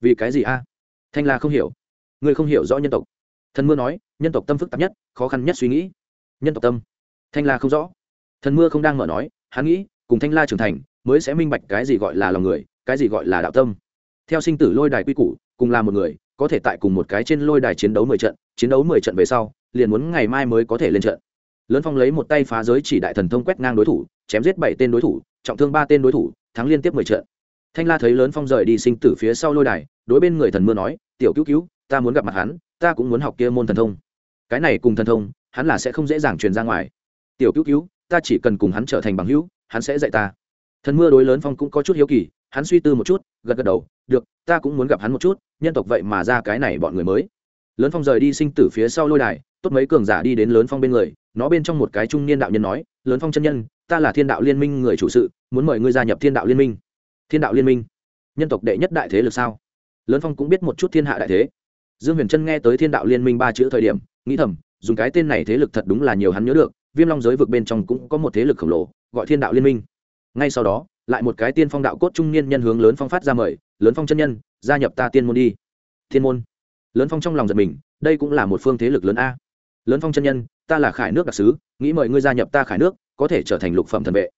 Vì cái gì a? Thanh la không hiểu. Người không hiểu rõ nhân tộc. Thần mưa nói, nhân tộc tâm phức tạp nhất, khó khăn nhất suy nghĩ. Nhân tộc tâm. Thanh la không rõ. Thần mưa không đang mở nói, hắn nghĩ, cùng thanh la trưởng thành, mới sẽ minh bạch cái gì gọi là lòng người, cái gì gọi là đạo tâm. Theo sinh tử lôi đài quy củ, cùng là một người, có thể tại cùng một cái trên lôi đài chiến đấu mười trận, chiến đấu mười trận về sau, liền muốn ngày mai mới có thể lên trận. Lớn phong lấy một tay phá giới chỉ đại thần thông quét ngang đối thủ, chém giết bảy tên đối thủ trọng thương ba tên đối thủ, thắng liên tiếp mười trận. Thanh la thấy lớn phong rời đi sinh tử phía sau lôi đài, đối bên người thần mưa nói, tiểu cứu cứu, ta muốn gặp mặt hắn, ta cũng muốn học kia môn thần thông. Cái này cùng thần thông, hắn là sẽ không dễ dàng truyền ra ngoài. Tiểu cứu cứu, ta chỉ cần cùng hắn trở thành bằng hữu, hắn sẽ dạy ta. Thần mưa đối lớn phong cũng có chút hiếu kỳ, hắn suy tư một chút, gật gật đầu, được, ta cũng muốn gặp hắn một chút, nhân tộc vậy mà ra cái này bọn người mới. Lớn phong rời đi sinh tử phía sau lôi đài, tốt mấy cường giả đi đến lớn phong bên người, nó bên trong một cái trung niên đạo nhân nói, lớn phong chân nhân ta là thiên đạo liên minh người chủ sự, muốn mời ngươi gia nhập thiên đạo liên minh. Thiên đạo liên minh? Nhân tộc đệ nhất đại thế lực sao? Lớn phong cũng biết một chút thiên hạ đại thế. Dương huyền trân nghe tới thiên đạo liên minh ba chữ thời điểm, nghĩ thầm, dùng cái tên này thế lực thật đúng là nhiều hắn nhớ được, viêm long giới vực bên trong cũng có một thế lực khổng lồ, gọi thiên đạo liên minh. Ngay sau đó, lại một cái tiên phong đạo cốt trung niên nhân hướng lớn phong phát ra mời, lớn phong chân nhân, gia nhập ta tiên môn đi. Thiên môn? Lớn phong trong lòng giật mình, đây cũng là một phương thế lực lớn a. Lớn phong chân nhân, ta là khải nước đặc sứ, nghĩ mời ngươi gia nhập ta khải nước có thể trở thành lục phẩm thần vệ.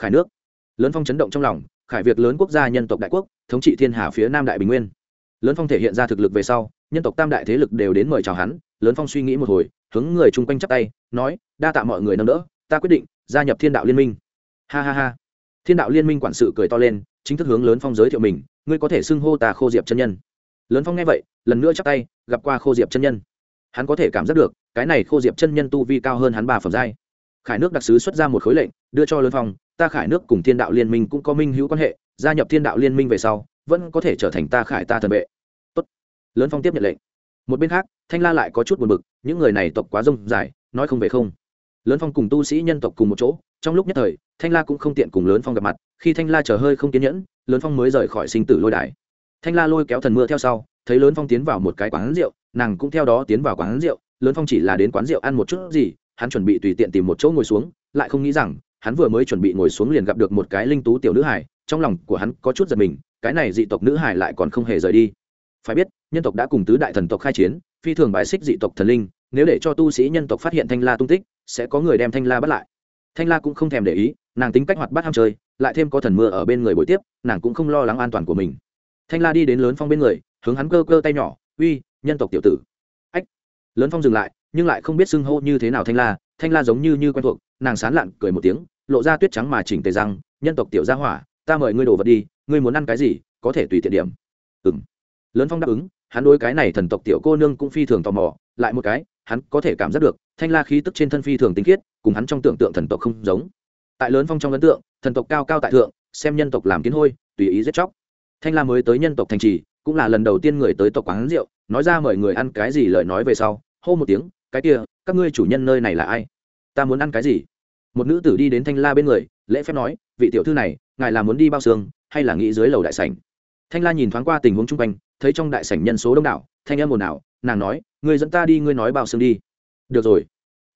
Khải nước. Lớn phong chấn động trong lòng, khải việc lớn quốc gia nhân tộc đại quốc, thống trị thiên hà phía nam đại bình nguyên. Lớn phong thể hiện ra thực lực về sau, nhân tộc tam đại thế lực đều đến mời chào hắn, lớn phong suy nghĩ một hồi, hướng người chung quanh chắp tay, nói, đa tạ mọi người nâng đỡ, ta quyết định gia nhập thiên đạo liên minh. Ha ha ha. Thiên đạo liên minh quản sự cười to lên, chính thức hướng lớn phong giới thiệu mình, ngươi có thể xưng hô ta khô diệp chân nhân. Lớn phong nghe vậy, lần nữa chắp tay, gặp qua khô diệp chân nhân. Hắn có thể cảm giác được, cái này khô diệp chân nhân tu vi cao hơn hắn ba phẩm giai khải nước đặc sứ xuất ra một khối lệnh, đưa cho lớn phong, ta khải nước cùng thiên đạo liên minh cũng có minh hữu quan hệ, gia nhập thiên đạo liên minh về sau, vẫn có thể trở thành ta khải ta thần vệ. Tốt. lớn phong tiếp nhận lệnh. Một bên khác, thanh la lại có chút buồn bực, những người này tộc quá rông dài, nói không về không. Lớn phong cùng tu sĩ nhân tộc cùng một chỗ, trong lúc nhất thời, thanh la cũng không tiện cùng lớn phong gặp mặt, khi thanh la chờ hơi không kiên nhẫn lớn phong mới rời khỏi sinh tử lôi đài. Thanh la lôi kéo thần mưa theo sau, thấy lớn phong tiến vào một cái quán rượu, nàng cũng theo đó tiến vào quán rượu lớn phong chỉ là đến quán rượu ăn một chút gì hắn chuẩn bị tùy tiện tìm một chỗ ngồi xuống, lại không nghĩ rằng, hắn vừa mới chuẩn bị ngồi xuống liền gặp được một cái linh tú tiểu nữ hải trong lòng của hắn có chút giật mình, cái này dị tộc nữ hải lại còn không hề rời đi. Phải biết, nhân tộc đã cùng tứ đại thần tộc khai chiến, phi thường bài xích dị tộc thần linh, nếu để cho tu sĩ nhân tộc phát hiện thanh la tung tích, sẽ có người đem thanh la bắt lại. Thanh la cũng không thèm để ý, nàng tính cách hoạt bát ham chơi, lại thêm có thần mưa ở bên người buổi tiếp, nàng cũng không lo lắng an toàn của mình. Thanh la đi đến lớn phong bên người, hướng hắn cơ cơ tay nhỏ, uy, nhân tộc tiểu tử. Ách. Lớn phong dừng lại nhưng lại không biết xưng hô như thế nào thanh la thanh la giống như như quen thuộc, nàng sán lặn cười một tiếng, lộ ra tuyết trắng mà chỉnh tề răng, nhân tộc tiểu gia hỏa, ta mời ngươi đồ vật đi, ngươi muốn ăn cái gì, có thể tùy tiện điểm. Ừng lớn phong đáp ứng, hắn đối cái này thần tộc tiểu cô nương cũng phi thường tò mò, lại một cái, hắn có thể cảm giác được, thanh la khí tức trên thân phi thường tinh khiết, cùng hắn trong tưởng tượng thần tộc không giống. Tại lớn phong trong ấn tượng, thần tộc cao cao tại thượng, xem nhân tộc làm kiến hôi, tùy ý giết chóc. Thanh la mới tới nhân tộc thành trì, cũng là lần đầu tiên người tới tộc quán rượu, nói ra mời người ăn cái gì lời nói về sau, hô một tiếng cái kia, các ngươi chủ nhân nơi này là ai? Ta muốn ăn cái gì? Một nữ tử đi đến thanh la bên người, lễ phép nói, vị tiểu thư này, ngài là muốn đi bao xương, hay là nghĩ dưới lầu đại sảnh? Thanh la nhìn thoáng qua tình huống chung quanh, thấy trong đại sảnh nhân số đông đảo, thanh em ồn ào, nàng nói người dẫn ta đi, ngươi nói bao xương đi. Được rồi.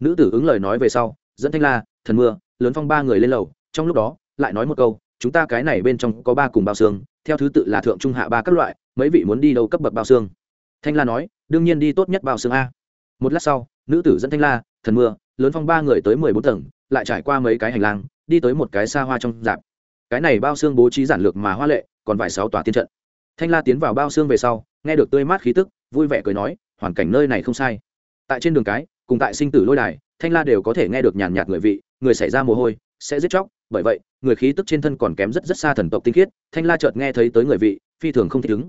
Nữ tử ứng lời nói về sau, dẫn thanh la, thần mưa, lớn phong ba người lên lầu, trong lúc đó, lại nói một câu, chúng ta cái này bên trong có ba cùng bao xương, theo thứ tự là thượng trung hạ ba các loại, mấy vị muốn đi đâu cấp bậc bao xương? Thanh la nói, đương nhiên đi tốt nhất bao xương a một lát sau, nữ tử dẫn thanh la, thần mưa, lớn phong ba người tới mười bốn tầng, lại trải qua mấy cái hành lang, đi tới một cái xa hoa trong dạp cái này bao xương bố trí giản lược mà hoa lệ, còn vài sáu tòa tiên trận. Thanh la tiến vào bao xương về sau, nghe được tươi mát khí tức, vui vẻ cười nói, hoàn cảnh nơi này không sai. Tại trên đường cái, cùng tại sinh tử lôi đài, thanh la đều có thể nghe được nhàn nhạt người vị, người xảy ra mồ hôi, sẽ giết chóc, bởi vậy, người khí tức trên thân còn kém rất rất xa thần tộc tinh khiết, thanh la chợt nghe thấy tới người vị, phi thường không thích ứng.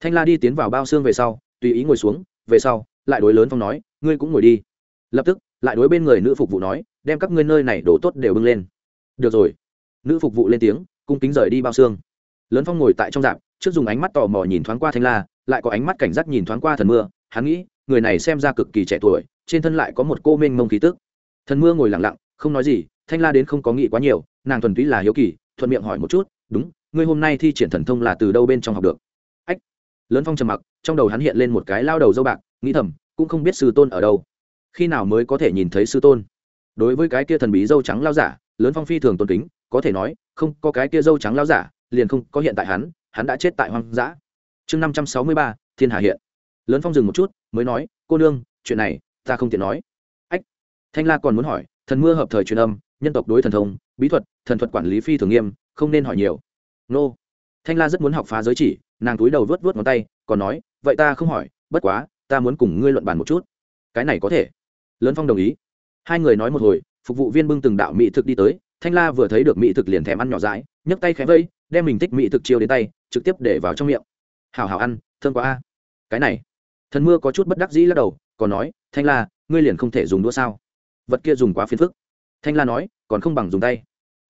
Thanh la đi tiến vào bao xương về sau, tùy ý ngồi xuống, về sau lại đối lớn phong nói, ngươi cũng ngồi đi. Lập tức, lại đối bên người nữ phục vụ nói, đem các ngươi nơi này đổ tốt đều bưng lên. Được rồi. Nữ phục vụ lên tiếng, cung kính rời đi bao xương. Lớn phong ngồi tại trong dạp, trước dùng ánh mắt tò mò nhìn thoáng qua thanh la, lại có ánh mắt cảnh giác nhìn thoáng qua thần mưa. Hắn nghĩ, người này xem ra cực kỳ trẻ tuổi, trên thân lại có một cô mênh mông khí tức. Thần mưa ngồi lặng lặng, không nói gì, thanh la đến không có nghĩ quá nhiều, nàng thuần túy là hiếu kỳ, thuận miệng hỏi một chút, đúng, ngươi hôm nay thi triển thần thông là từ đâu bên trong học được? Ách! Lớn phong trầm mặc, trong đầu hắn hiện lên một cái lao đầu dâu bạc, nghĩ thầm cũng không biết sư tôn ở đâu. Khi nào mới có thể nhìn thấy sư tôn? Đối với cái kia thần bí dâu trắng lao giả, lớn phong phi thường tôn kính, có thể nói, không có cái kia dâu trắng lao giả, liền không có hiện tại hắn hắn đã chết tại hoang dã. Chương năm trăm sáu mươi ba, thiên hà hiện. Lớn phong dừng một chút, mới nói, cô nương, chuyện này ta không tiện nói. Ách, thanh la còn muốn hỏi, thần mưa hợp thời truyền âm, nhân tộc đối thần thông, bí thuật, thần thuật quản lý phi thường nghiêm, không nên hỏi nhiều. Nô. Thanh la rất muốn học phá giới chỉ, nàng túi đầu vớt vớt ngón tay, còn nói, vậy ta không hỏi, bất quá ta muốn cùng ngươi luận bàn một chút. Cái này có thể. Lớn phong đồng ý. Hai người nói một hồi, phục vụ viên bưng từng đạo mỹ thực đi tới, thanh la vừa thấy được mỹ thực liền thèm ăn nhỏ dãi, nhấc tay khẽ vây, đem mình thích mỹ thực chiêu đến tay, trực tiếp để vào trong miệng. Hào hào ăn, thơm quá a. Cái này. Thần mưa có chút bất đắc dĩ lắc đầu, còn nói, thanh la, ngươi liền không thể dùng đũa sao? Vật kia dùng quá phiền phức. Thanh la nói, còn không bằng dùng tay.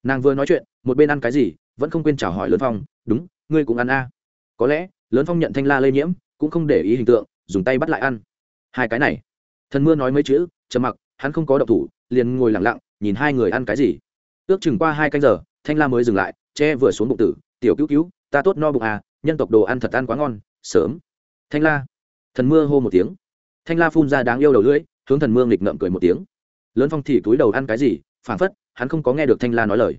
Nàng vừa nói chuyện, một bên ăn cái gì, vẫn không quên chào hỏi lớn phong, đúng, ngươi cũng ăn a. Có lẽ, lớn phong nhận thanh la lây nhiễm, cũng không để ý hình tượng dùng tay bắt lại ăn. Hai cái này. Thần mưa nói mấy chữ, trầm mặc, hắn không có động thủ, liền ngồi lặng lặng, nhìn hai người ăn cái gì. Ước chừng qua hai canh giờ, thanh la mới dừng lại, che vừa xuống bụng tử, tiểu cứu cứu, ta tốt no bụng à nhân tộc đồ ăn thật ăn quá ngon, sớm. Thanh la. Thần mưa hô một tiếng. Thanh la phun ra đáng yêu đầu lưỡi, hướng thần mưa nghịch ngợm cười một tiếng. Lớn phong thì túi đầu ăn cái gì phản phất, hắn không có nghe được thanh la nói lời.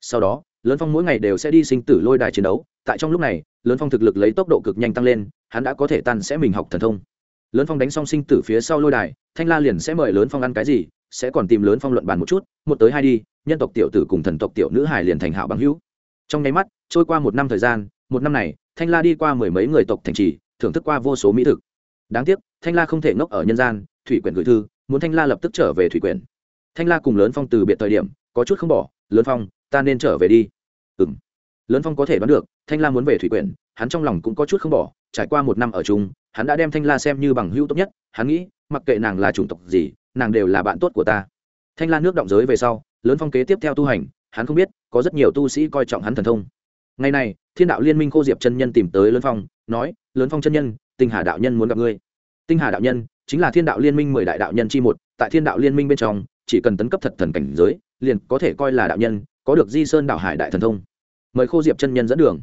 Sau đó, lớn phong mỗi ngày đều sẽ đi sinh tử lôi đài chiến đấu tại trong lúc này, lớn phong thực lực lấy tốc độ cực nhanh tăng lên, hắn đã có thể tan sẽ mình học thần thông. Lớn phong đánh song sinh tử phía sau lôi đài, thanh la liền sẽ mời lớn phong ăn cái gì, sẽ còn tìm lớn phong luận bàn một chút, một tới hai đi, nhân tộc tiểu tử cùng thần tộc tiểu nữ hải liền thành hạo bằng hữu. Trong nháy mắt, trôi qua một năm thời gian, một năm này, thanh la đi qua mười mấy người tộc thành trì, thưởng thức qua vô số mỹ thực. Đáng tiếc, thanh la không thể ngốc ở nhân gian, thủy quyển gửi thư, muốn thanh la lập tức trở về thủy quyển. Thanh la cùng lớn phong từ biệt thời điểm, có chút không bỏ, lớn phong, ta nên trở về đi. Ừ m lớn phong có thể đoán được, thanh la muốn về thủy quyển, hắn trong lòng cũng có chút không bỏ, trải qua một năm ở chung, hắn đã đem thanh la xem như bằng hữu tốt nhất, hắn nghĩ, mặc kệ nàng là chủng tộc gì, nàng đều là bạn tốt của ta. Thanh la nước động giới về sau, lớn phong kế tiếp theo tu hành, hắn không biết, có rất nhiều tu sĩ coi trọng hắn thần thông. Ngày này, thiên đạo liên minh khô diệp chân nhân tìm tới lớn phong, nói, lớn phong chân nhân, tinh hà đạo nhân muốn gặp ngươi. Tinh hà đạo nhân, chính là thiên đạo liên minh mười đại đạo nhân chi một, tại thiên đạo liên minh bên trong, chỉ cần tấn cấp thật thần cảnh giới, liền có thể coi là đạo nhân, có được di sơn đạo hải đại thần thông mời khô diệp chân nhân dẫn đường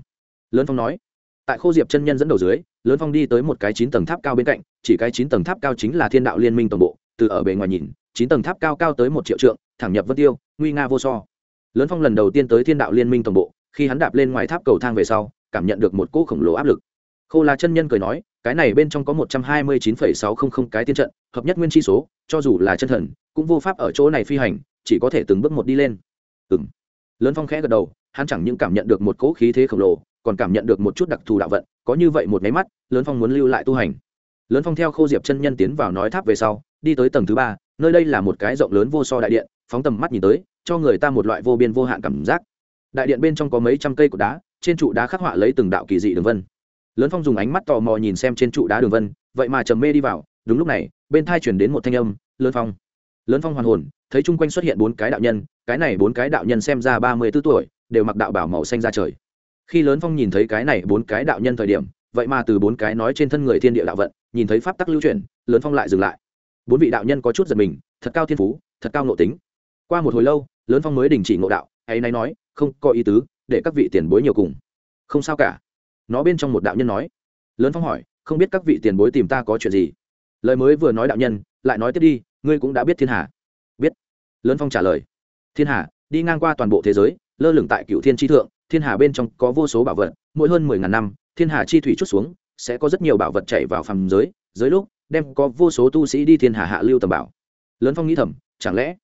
lớn phong nói tại khô diệp chân nhân dẫn đầu dưới lớn phong đi tới một cái chín tầng tháp cao bên cạnh chỉ cái chín tầng tháp cao chính là thiên đạo liên minh toàn bộ từ ở bề ngoài nhìn chín tầng tháp cao cao tới một triệu trượng thẳng nhập vân tiêu nguy nga vô so lớn phong lần đầu tiên tới thiên đạo liên minh toàn bộ khi hắn đạp lên ngoài tháp cầu thang về sau cảm nhận được một cỗ khổng lồ áp lực khô là chân nhân cười nói cái này bên trong có một trăm hai mươi chín phẩy sáu không không cái tiên trận hợp nhất nguyên chi số cho dù là chân thần cũng vô pháp ở chỗ này phi hành chỉ có thể từng bước một đi lên ừng lớn phong khẽ gật đầu hắn chẳng những cảm nhận được một cỗ khí thế khổng lồ, còn cảm nhận được một chút đặc thù đạo vận, có như vậy một máy mắt, lớn phong muốn lưu lại tu hành. Lớn phong theo khô diệp chân nhân tiến vào nói tháp về sau, đi tới tầng thứ ba, nơi đây là một cái rộng lớn vô so đại điện, phóng tầm mắt nhìn tới, cho người ta một loại vô biên vô hạn cảm giác. Đại điện bên trong có mấy trăm cây cột đá, trên trụ đá khắc họa lấy từng đạo kỳ dị đường vân. Lớn phong dùng ánh mắt tò mò nhìn xem trên trụ đá đường vân, vậy mà trầm mê đi vào, đúng lúc này, bên thai chuyển đến một thanh âm, lớn phong. Lớn phong hoàn hồn, thấy chung quanh xuất hiện bốn cái đạo nhân, cái này bốn cái đạo nhân xem ra ba mươi b ố tuổi đều mặc đạo bảo màu xanh ra trời. Khi lớn phong nhìn thấy cái này bốn cái đạo nhân thời điểm, vậy mà từ bốn cái nói trên thân người thiên địa đạo vận, nhìn thấy pháp tắc lưu chuyển, lớn phong lại dừng lại. Bốn vị đạo nhân có chút giật mình, thật cao thiên phú, thật cao nộ tính. Qua một hồi lâu, lớn phong mới đình chỉ ngộ đạo, ấy nay nói, không có ý tứ, để các vị tiền bối nhiều cùng. Không sao cả. Nó bên trong một đạo nhân nói. Lớn phong hỏi, không biết các vị tiền bối tìm ta có chuyện gì? Lời mới vừa nói đạo nhân, lại nói tiếp đi, ngươi cũng đã biết thiên hà biết. Lớn phong trả lời. Thiên hà đi ngang qua toàn bộ thế giới lơ lửng tại cựu thiên tri thượng, thiên hà bên trong có vô số bảo vật, mỗi hơn mười ngàn năm, thiên hà chi thủy chút xuống, sẽ có rất nhiều bảo vật chạy vào phàm giới dưới lúc, đem có vô số tu sĩ đi thiên hà hạ lưu tầm bảo. Lớn phong nghĩ thầm, chẳng lẽ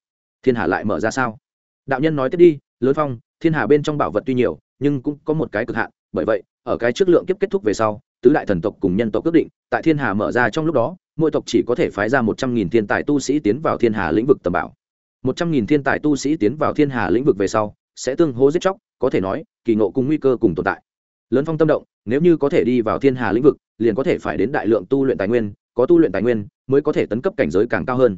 thiên hà lại mở ra sao? Đạo nhân nói tiếp đi, lớn phong, thiên hà bên trong bảo vật tuy nhiều, nhưng cũng có một cái cực hạn, bởi vậy, ở cái trước lượng kiếp kết thúc về sau, tứ đại thần tộc cùng nhân tộc quyết định, tại thiên hà mở ra trong lúc đó, mỗi tộc chỉ có thể phái ra một trăm nghìn thiên tài tu sĩ tiến vào thiên hà lĩnh vực tầm bảo. Một trăm nghìn thiên tài tu sĩ tiến vào thiên hà lĩnh vực về sau sẽ tương hô giết chóc, có thể nói, kỳ ngộ cùng nguy cơ cùng tồn tại. Lớn phong tâm động, nếu như có thể đi vào thiên hà lĩnh vực, liền có thể phải đến đại lượng tu luyện tài nguyên, có tu luyện tài nguyên mới có thể tấn cấp cảnh giới càng cao hơn.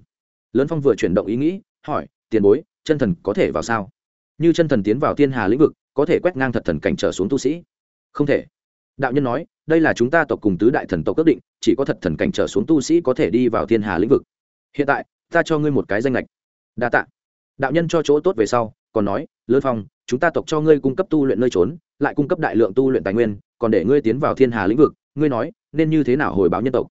Lớn phong vừa chuyển động ý nghĩ, hỏi, tiền bối, chân thần có thể vào sao? Như chân thần tiến vào thiên hà lĩnh vực, có thể quét ngang thật thần cảnh trở xuống tu sĩ. Không thể. Đạo nhân nói, đây là chúng ta tộc cùng tứ đại thần tộc ước định, chỉ có thật thần cảnh trở xuống tu sĩ có thể đi vào thiên hà lĩnh vực. Hiện tại, ta cho ngươi một cái danh lệch. Đa tạ. Đạo nhân cho chỗ tốt về sau còn nói lớn phong, chúng ta tộc cho ngươi cung cấp tu luyện nơi trốn, lại cung cấp đại lượng tu luyện tài nguyên, còn để ngươi tiến vào thiên hà lĩnh vực, ngươi nói, nên như thế nào hồi báo nhân tộc?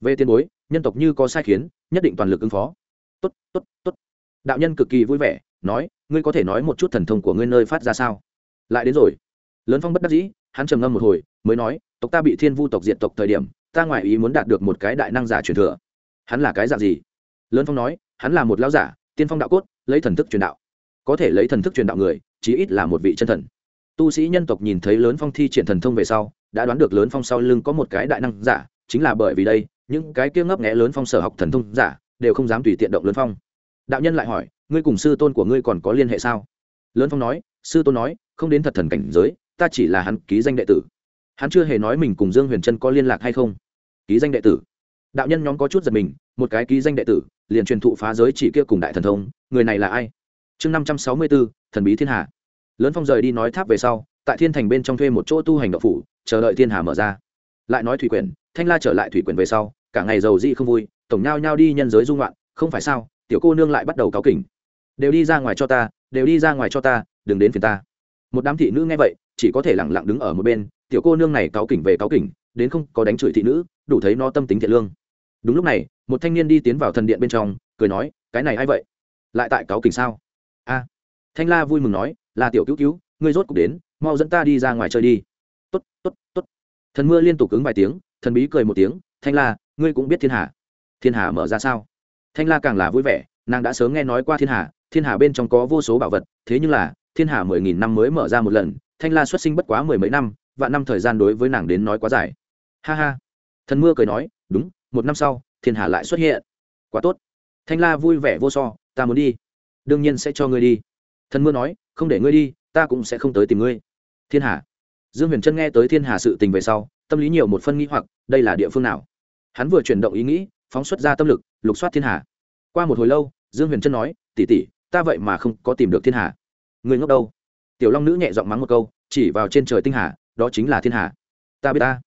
Về tiền bối, nhân tộc như có sai khiến, nhất định toàn lực ứng phó. Tốt tốt tốt. Đạo nhân cực kỳ vui vẻ, nói, ngươi có thể nói một chút thần thông của ngươi nơi phát ra sao? Lại đến rồi. Lớn phong bất đắc dĩ, hắn trầm ngâm một hồi, mới nói, tộc ta bị thiên vu tộc diện tộc thời điểm, ta ngoại ý muốn đạt được một cái đại năng giả truyền thừa. Hắn là cái dạng gì? Lớn phong nói, hắn là một lão giả, tiên phong đạo cốt, lấy thần thức truyền đạo có thể lấy thần thức truyền đạo người, chí ít là một vị chân thần. Tu sĩ nhân tộc nhìn thấy lớn phong thi triển thần thông về sau, đã đoán được lớn phong sau lưng có một cái đại năng giả, chính là bởi vì đây, những cái kia ngấp nghẽ lớn phong sở học thần thông giả, đều không dám tùy tiện động lớn phong. Đạo nhân lại hỏi, ngươi cùng sư tôn của ngươi còn có liên hệ sao? Lớn phong nói, sư tôn nói, không đến thật thần cảnh giới, ta chỉ là hắn ký danh đệ tử. Hắn chưa hề nói mình cùng dương huyền trân có liên lạc hay không. Ký danh đệ tử? Đạo nhân nhóm có chút giật mình, một cái ký danh đệ tử, liền truyền thụ phá giới chỉ kia cùng đại thần thông, người này là ai? Chương năm trăm sáu mươi bốn thần bí thiên hà. Lớn phong rời đi nói tháp về sau, tại thiên thành bên trong thuê một chỗ tu hành đậu phủ, chờ đợi thiên hà mở ra. Lại nói thủy quyền thanh la trở lại thủy quyền về sau, cả ngày giàu dị không vui, tổng nhao nhao đi nhân giới dung loạn không phải sao, tiểu cô nương lại bắt đầu cáo kỉnh. Đều đi ra ngoài cho ta, đều đi ra ngoài cho ta, đừng đến phiền ta. Một đám thị nữ nghe vậy, chỉ có thể lẳng lặng đứng ở một bên, tiểu cô nương này cáo kỉnh về cáo kỉnh, đến không có đánh chửi thị nữ, đủ thấy nó tâm tính thiện lương. Đúng lúc này, một thanh niên đi tiến vào thần điện bên trong, cười nói, cái này a i vậy? Lại tại cáo kỉnh sao? A thanh la vui mừng nói, là tiểu cứu cứu, ngươi rốt cục đến, mau dẫn ta đi ra ngoài chơi đi. Tốt tốt tốt. Thần mưa liên tục ứng vài tiếng, thần bí cười một tiếng, thanh la, ngươi cũng biết thiên hà. Thiên hà mở ra sao? Thanh la càng là vui vẻ, nàng đã sớm nghe nói qua thiên hà thiên hà bên trong có vô số bảo vật, thế nhưng là, thiên hà mười nghìn năm mới mở ra một lần, thanh la xuất sinh bất quá mười mấy năm và năm thời gian đối với nàng đến nói quá dài. Ha ha. Thần mưa cười nói, đúng, một năm sau, thiên hà lại xuất hiện. Quá tốt. Thanh la vui vẻ vô so, ta muốn đi đương nhiên sẽ cho ngươi đi. Thần mưa nói, không để ngươi đi, ta cũng sẽ không tới tìm ngươi. Thiên hà. Dương huyền trân nghe tới thiên hà sự tình về sau, tâm lý nhiều một phân nghĩ hoặc, đây là địa phương nào? Hắn vừa chuyển động ý nghĩ, phóng xuất ra tâm lực, lục soát thiên hà. Qua một hồi lâu, dương huyền trân nói tỉ tỉ ta vậy mà không có tìm được thiên hà. Người ngốc đâu? Tiểu long nữ nhẹ giọng mắng một câu, chỉ vào trên trời tinh hà, đó chính là thiên hà. Ta biết ta.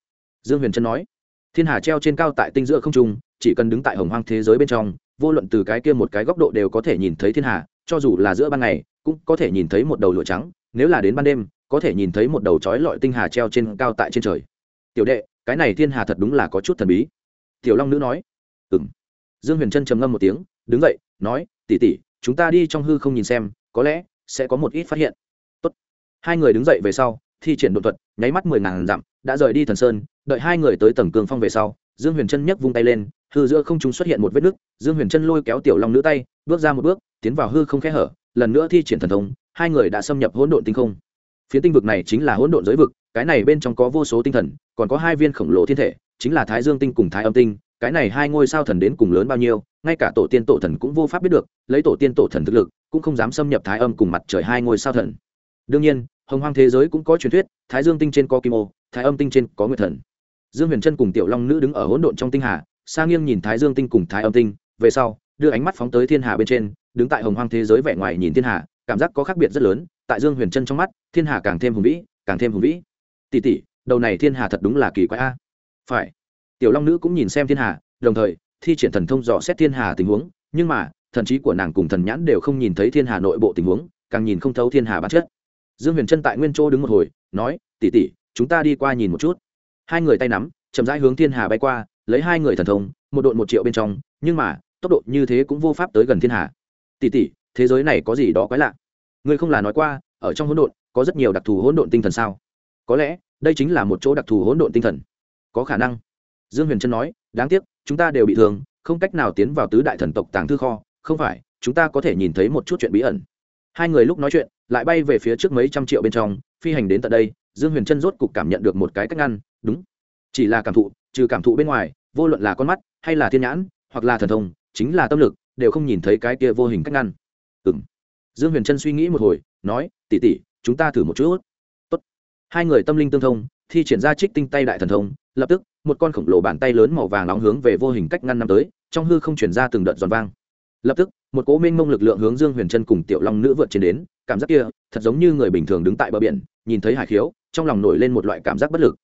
Dương huyền trân nói, thiên hà treo trên cao tại tinh giữa không trung, chỉ cần đứng tại hồng hoang thế giới bên trong, vô luận từ cái kia một cái góc độ đều có thể nhìn thấy thiên hà cho dù là giữa ban ngày, cũng có thể nhìn thấy một đầu lụa trắng, nếu là đến ban đêm, có thể nhìn thấy một đầu trói lọi tinh hà treo trên cao tại trên trời. Tiểu đệ, cái này thiên hà thật đúng là có chút thần bí. Tiểu long nữ nói. Ừng dương huyền trân trầm ngâm một tiếng, đứng dậy, nói tỉ tỉ chúng ta đi trong hư không nhìn xem, có lẽ sẽ có một ít phát hiện. Tốt. hai người đứng dậy về sau, thi triển đột thuật, nháy mắt mười ngàn dặm, đã rời đi thần sơn, đợi hai người tới tầng cường phong về sau, dương huyền trân nhấc vung tay lên, hư giữa không chúng xuất hiện một vết nứt, dương huyền trân lôi kéo tiểu long nữ tay, bước ra một bước tiến vào hư không khẽ hở, lần nữa thi triển thần thông, hai người đã xâm nhập hỗn độn tinh không. Phía tinh vực này chính là hỗn độn giới vực, cái này bên trong có vô số tinh thần, còn có hai viên khổng lồ thiên thể, chính là thái dương tinh cùng thái âm tinh, cái này hai ngôi sao thần đến cùng lớn bao nhiêu, ngay cả tổ tiên tổ thần cũng vô pháp biết được, lấy tổ tiên tổ thần thực lực, cũng không dám xâm nhập thái âm cùng mặt trời hai ngôi sao thần. Đương nhiên, hồng hoang thế giới cũng có truyền thuyết, thái dương tinh trên có kim ô, thái âm tinh trên có nguyệt thần. Dương huyền trân cùng tiểu long nữ đứng ở hỗn độn trong tinh hà xa nghiêng nhìn thái dương tinh cùng thái âm tinh, về sau, đưa ánh mắt phóng tới thiên hà bên trên đứng tại hồng hoang thế giới vẻ ngoài nhìn thiên hà, cảm giác có khác biệt rất lớn, tại dương huyền chân trong mắt, thiên hà càng thêm hùng vĩ, càng thêm hùng vĩ. Tỷ tỷ, đầu này thiên hà thật đúng là kỳ quái a. Phải. Tiểu long nữ cũng nhìn xem thiên hà, đồng thời, thi triển thần thông dò xét thiên hà tình huống, nhưng mà, thần trí của nàng cùng thần nhãn đều không nhìn thấy thiên hà nội bộ tình huống, càng nhìn không thấu thiên hà bản chất. Dương huyền chân tại nguyên châu đứng một hồi, nói tỉ tỉ chúng ta đi qua nhìn một chút. Hai người tay nắm, chậm rãi hướng thiên hà bay qua, lấy hai người thần thông, một đội một triệu bên trong, nhưng mà, tốc độ như thế cũng vô pháp tới gần thiên hà tỉ tỉ, thế giới này có gì đó quái lạ? Ngươi không là nói qua, ở trong hỗn độn, có rất nhiều đặc thù hỗn độn tinh thần sao? Có lẽ, đây chính là một chỗ đặc thù hỗn độn tinh thần. Có khả năng. Dương huyền trân nói, đáng tiếc, chúng ta đều bị thương, không cách nào tiến vào tứ đại thần tộc tàng thư kho, không phải, chúng ta có thể nhìn thấy một chút chuyện bí ẩn. Hai người lúc nói chuyện, lại bay về phía trước mấy trăm triệu bên trong, phi hành đến tận đây, dương huyền trân rốt cục cảm nhận được một cái cách ngăn, đúng. Chỉ là cảm thụ, trừ cảm thụ bên ngoài, vô luận là con mắt, hay là thiên nhãn, hoặc là thần thông, chính là tâm lực đều không nhìn thấy cái kia vô hình cách ngăn. Ừng dương huyền trân suy nghĩ một hồi, nói tỉ tỉ chúng ta thử một chút. Tốt. hai người tâm linh tương thông, thi triển ra trích tinh tay đại thần thông, lập tức, một con khổng lồ bàn tay lớn màu vàng nóng hướng về vô hình cách ngăn năm tới, trong hư không chuyển ra từng đợt giòn vang. Lập tức, một cố minh mông lực lượng hướng dương huyền trân cùng tiểu long nữ vượt trên đến, cảm giác kia, thật giống như người bình thường đứng tại bờ biển, nhìn thấy hải khiếu, trong lòng nổi lên một loại cảm giác bất lực.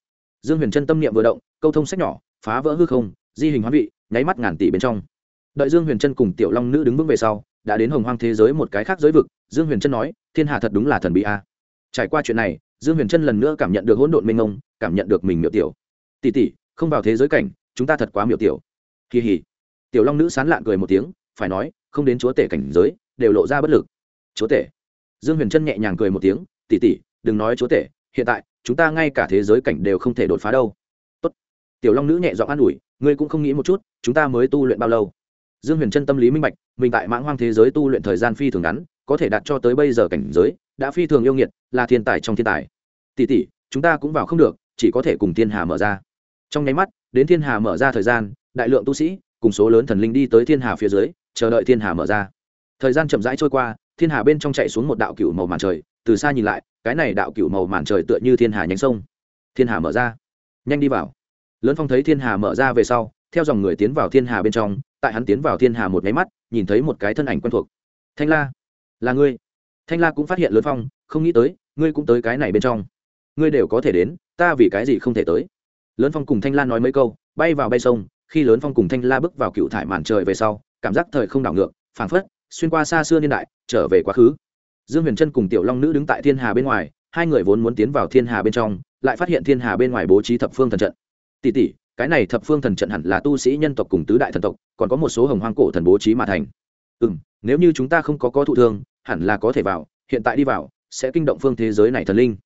Dương huyền trân tâm niệm vừa động, câu thông sách nhỏ, phá vỡ hư không, di hình hóa vị, nháy mắt ngàn tỷ bên trong đợi dương huyền trân cùng tiểu long nữ đứng vững về sau, đã đến hồng hoang thế giới một cái khác giới vực. Dương huyền trân nói, thiên hà thật đúng là thần bị a. Trải qua chuyện này, dương huyền trân lần nữa cảm nhận được hỗn độn mênh ngông cảm nhận được mình miệu tiểu. Tỷ tỷ, không vào thế giới cảnh, chúng ta thật quá miệu tiểu. Kỳ hỉ tiểu long nữ sán lạn cười một tiếng, phải nói, không đến chúa tể cảnh giới, đều lộ ra bất lực. Chúa tể? Dương huyền trân nhẹ nhàng cười một tiếng, tỷ tỷ, đừng nói chúa tể, hiện tại, chúng ta ngay cả thế giới cảnh đều không thể đột phá đâu. Tốt. tiểu long nữ nhẹ giọng an ủi, ngươi cũng không nghĩ một chút, chúng ta mới tu luyện bao lâu? Dương huyền trân tâm lý minh bạch, mình tại mãng hoang thế giới tu luyện thời gian phi thường ngắn, có thể đạt cho tới bây giờ cảnh giới, đã phi thường yêu nghiệt, là thiên tài trong thiên tài. Tỷ tỷ, chúng ta cũng vào không được, chỉ có thể cùng thiên hà mở ra. Trong nháy mắt, đến thiên hà mở ra thời gian, đại lượng tu sĩ, cùng số lớn thần linh đi tới thiên hà phía dưới, chờ đợi thiên hà mở ra. Thời gian chậm rãi trôi qua, thiên hà bên trong chạy xuống một đạo cựu màu màn trời, từ xa nhìn lại, cái này đạo cựu màu màn trời tựa như thiên hà nhánh sông. Thiên hà mở ra. Nhanh đi vào. Lớn phong thấy thiên hà mở ra về sau, theo dòng người tiến vào thiên hà bên trong tại hắn tiến vào thiên hà một máy mắt, nhìn thấy một cái thân ảnh quen thuộc. Thanh la, là ngươi. Thanh la cũng phát hiện lớn phong, không nghĩ tới, ngươi cũng tới cái này bên trong. Ngươi đều có thể đến, ta vì cái gì không thể tới? Lớn phong cùng thanh la nói mấy câu, bay vào bay sông, khi lớn phong cùng thanh la bước vào cựu thải màn trời về sau, cảm giác thời không đảo ngược, phảng phất, xuyên qua xa xưa niên đại, trở về quá khứ. Dương huyền trân cùng tiểu long nữ đứng tại thiên hà bên ngoài, hai người vốn muốn tiến vào thiên hà bên trong, lại phát hiện thiên hà bên ngoài bố trí thập phương thần trận. Tỷ tỷ cái này thập phương thần trận hẳn là tu sĩ nhân tộc cùng tứ đại thần tộc, còn có một số hồng hoang cổ thần bố trí mà thành. Ừ m nếu như chúng ta không có có thụ thương, hẳn là có thể vào, hiện tại đi vào, sẽ kinh động phương thế giới này thần linh.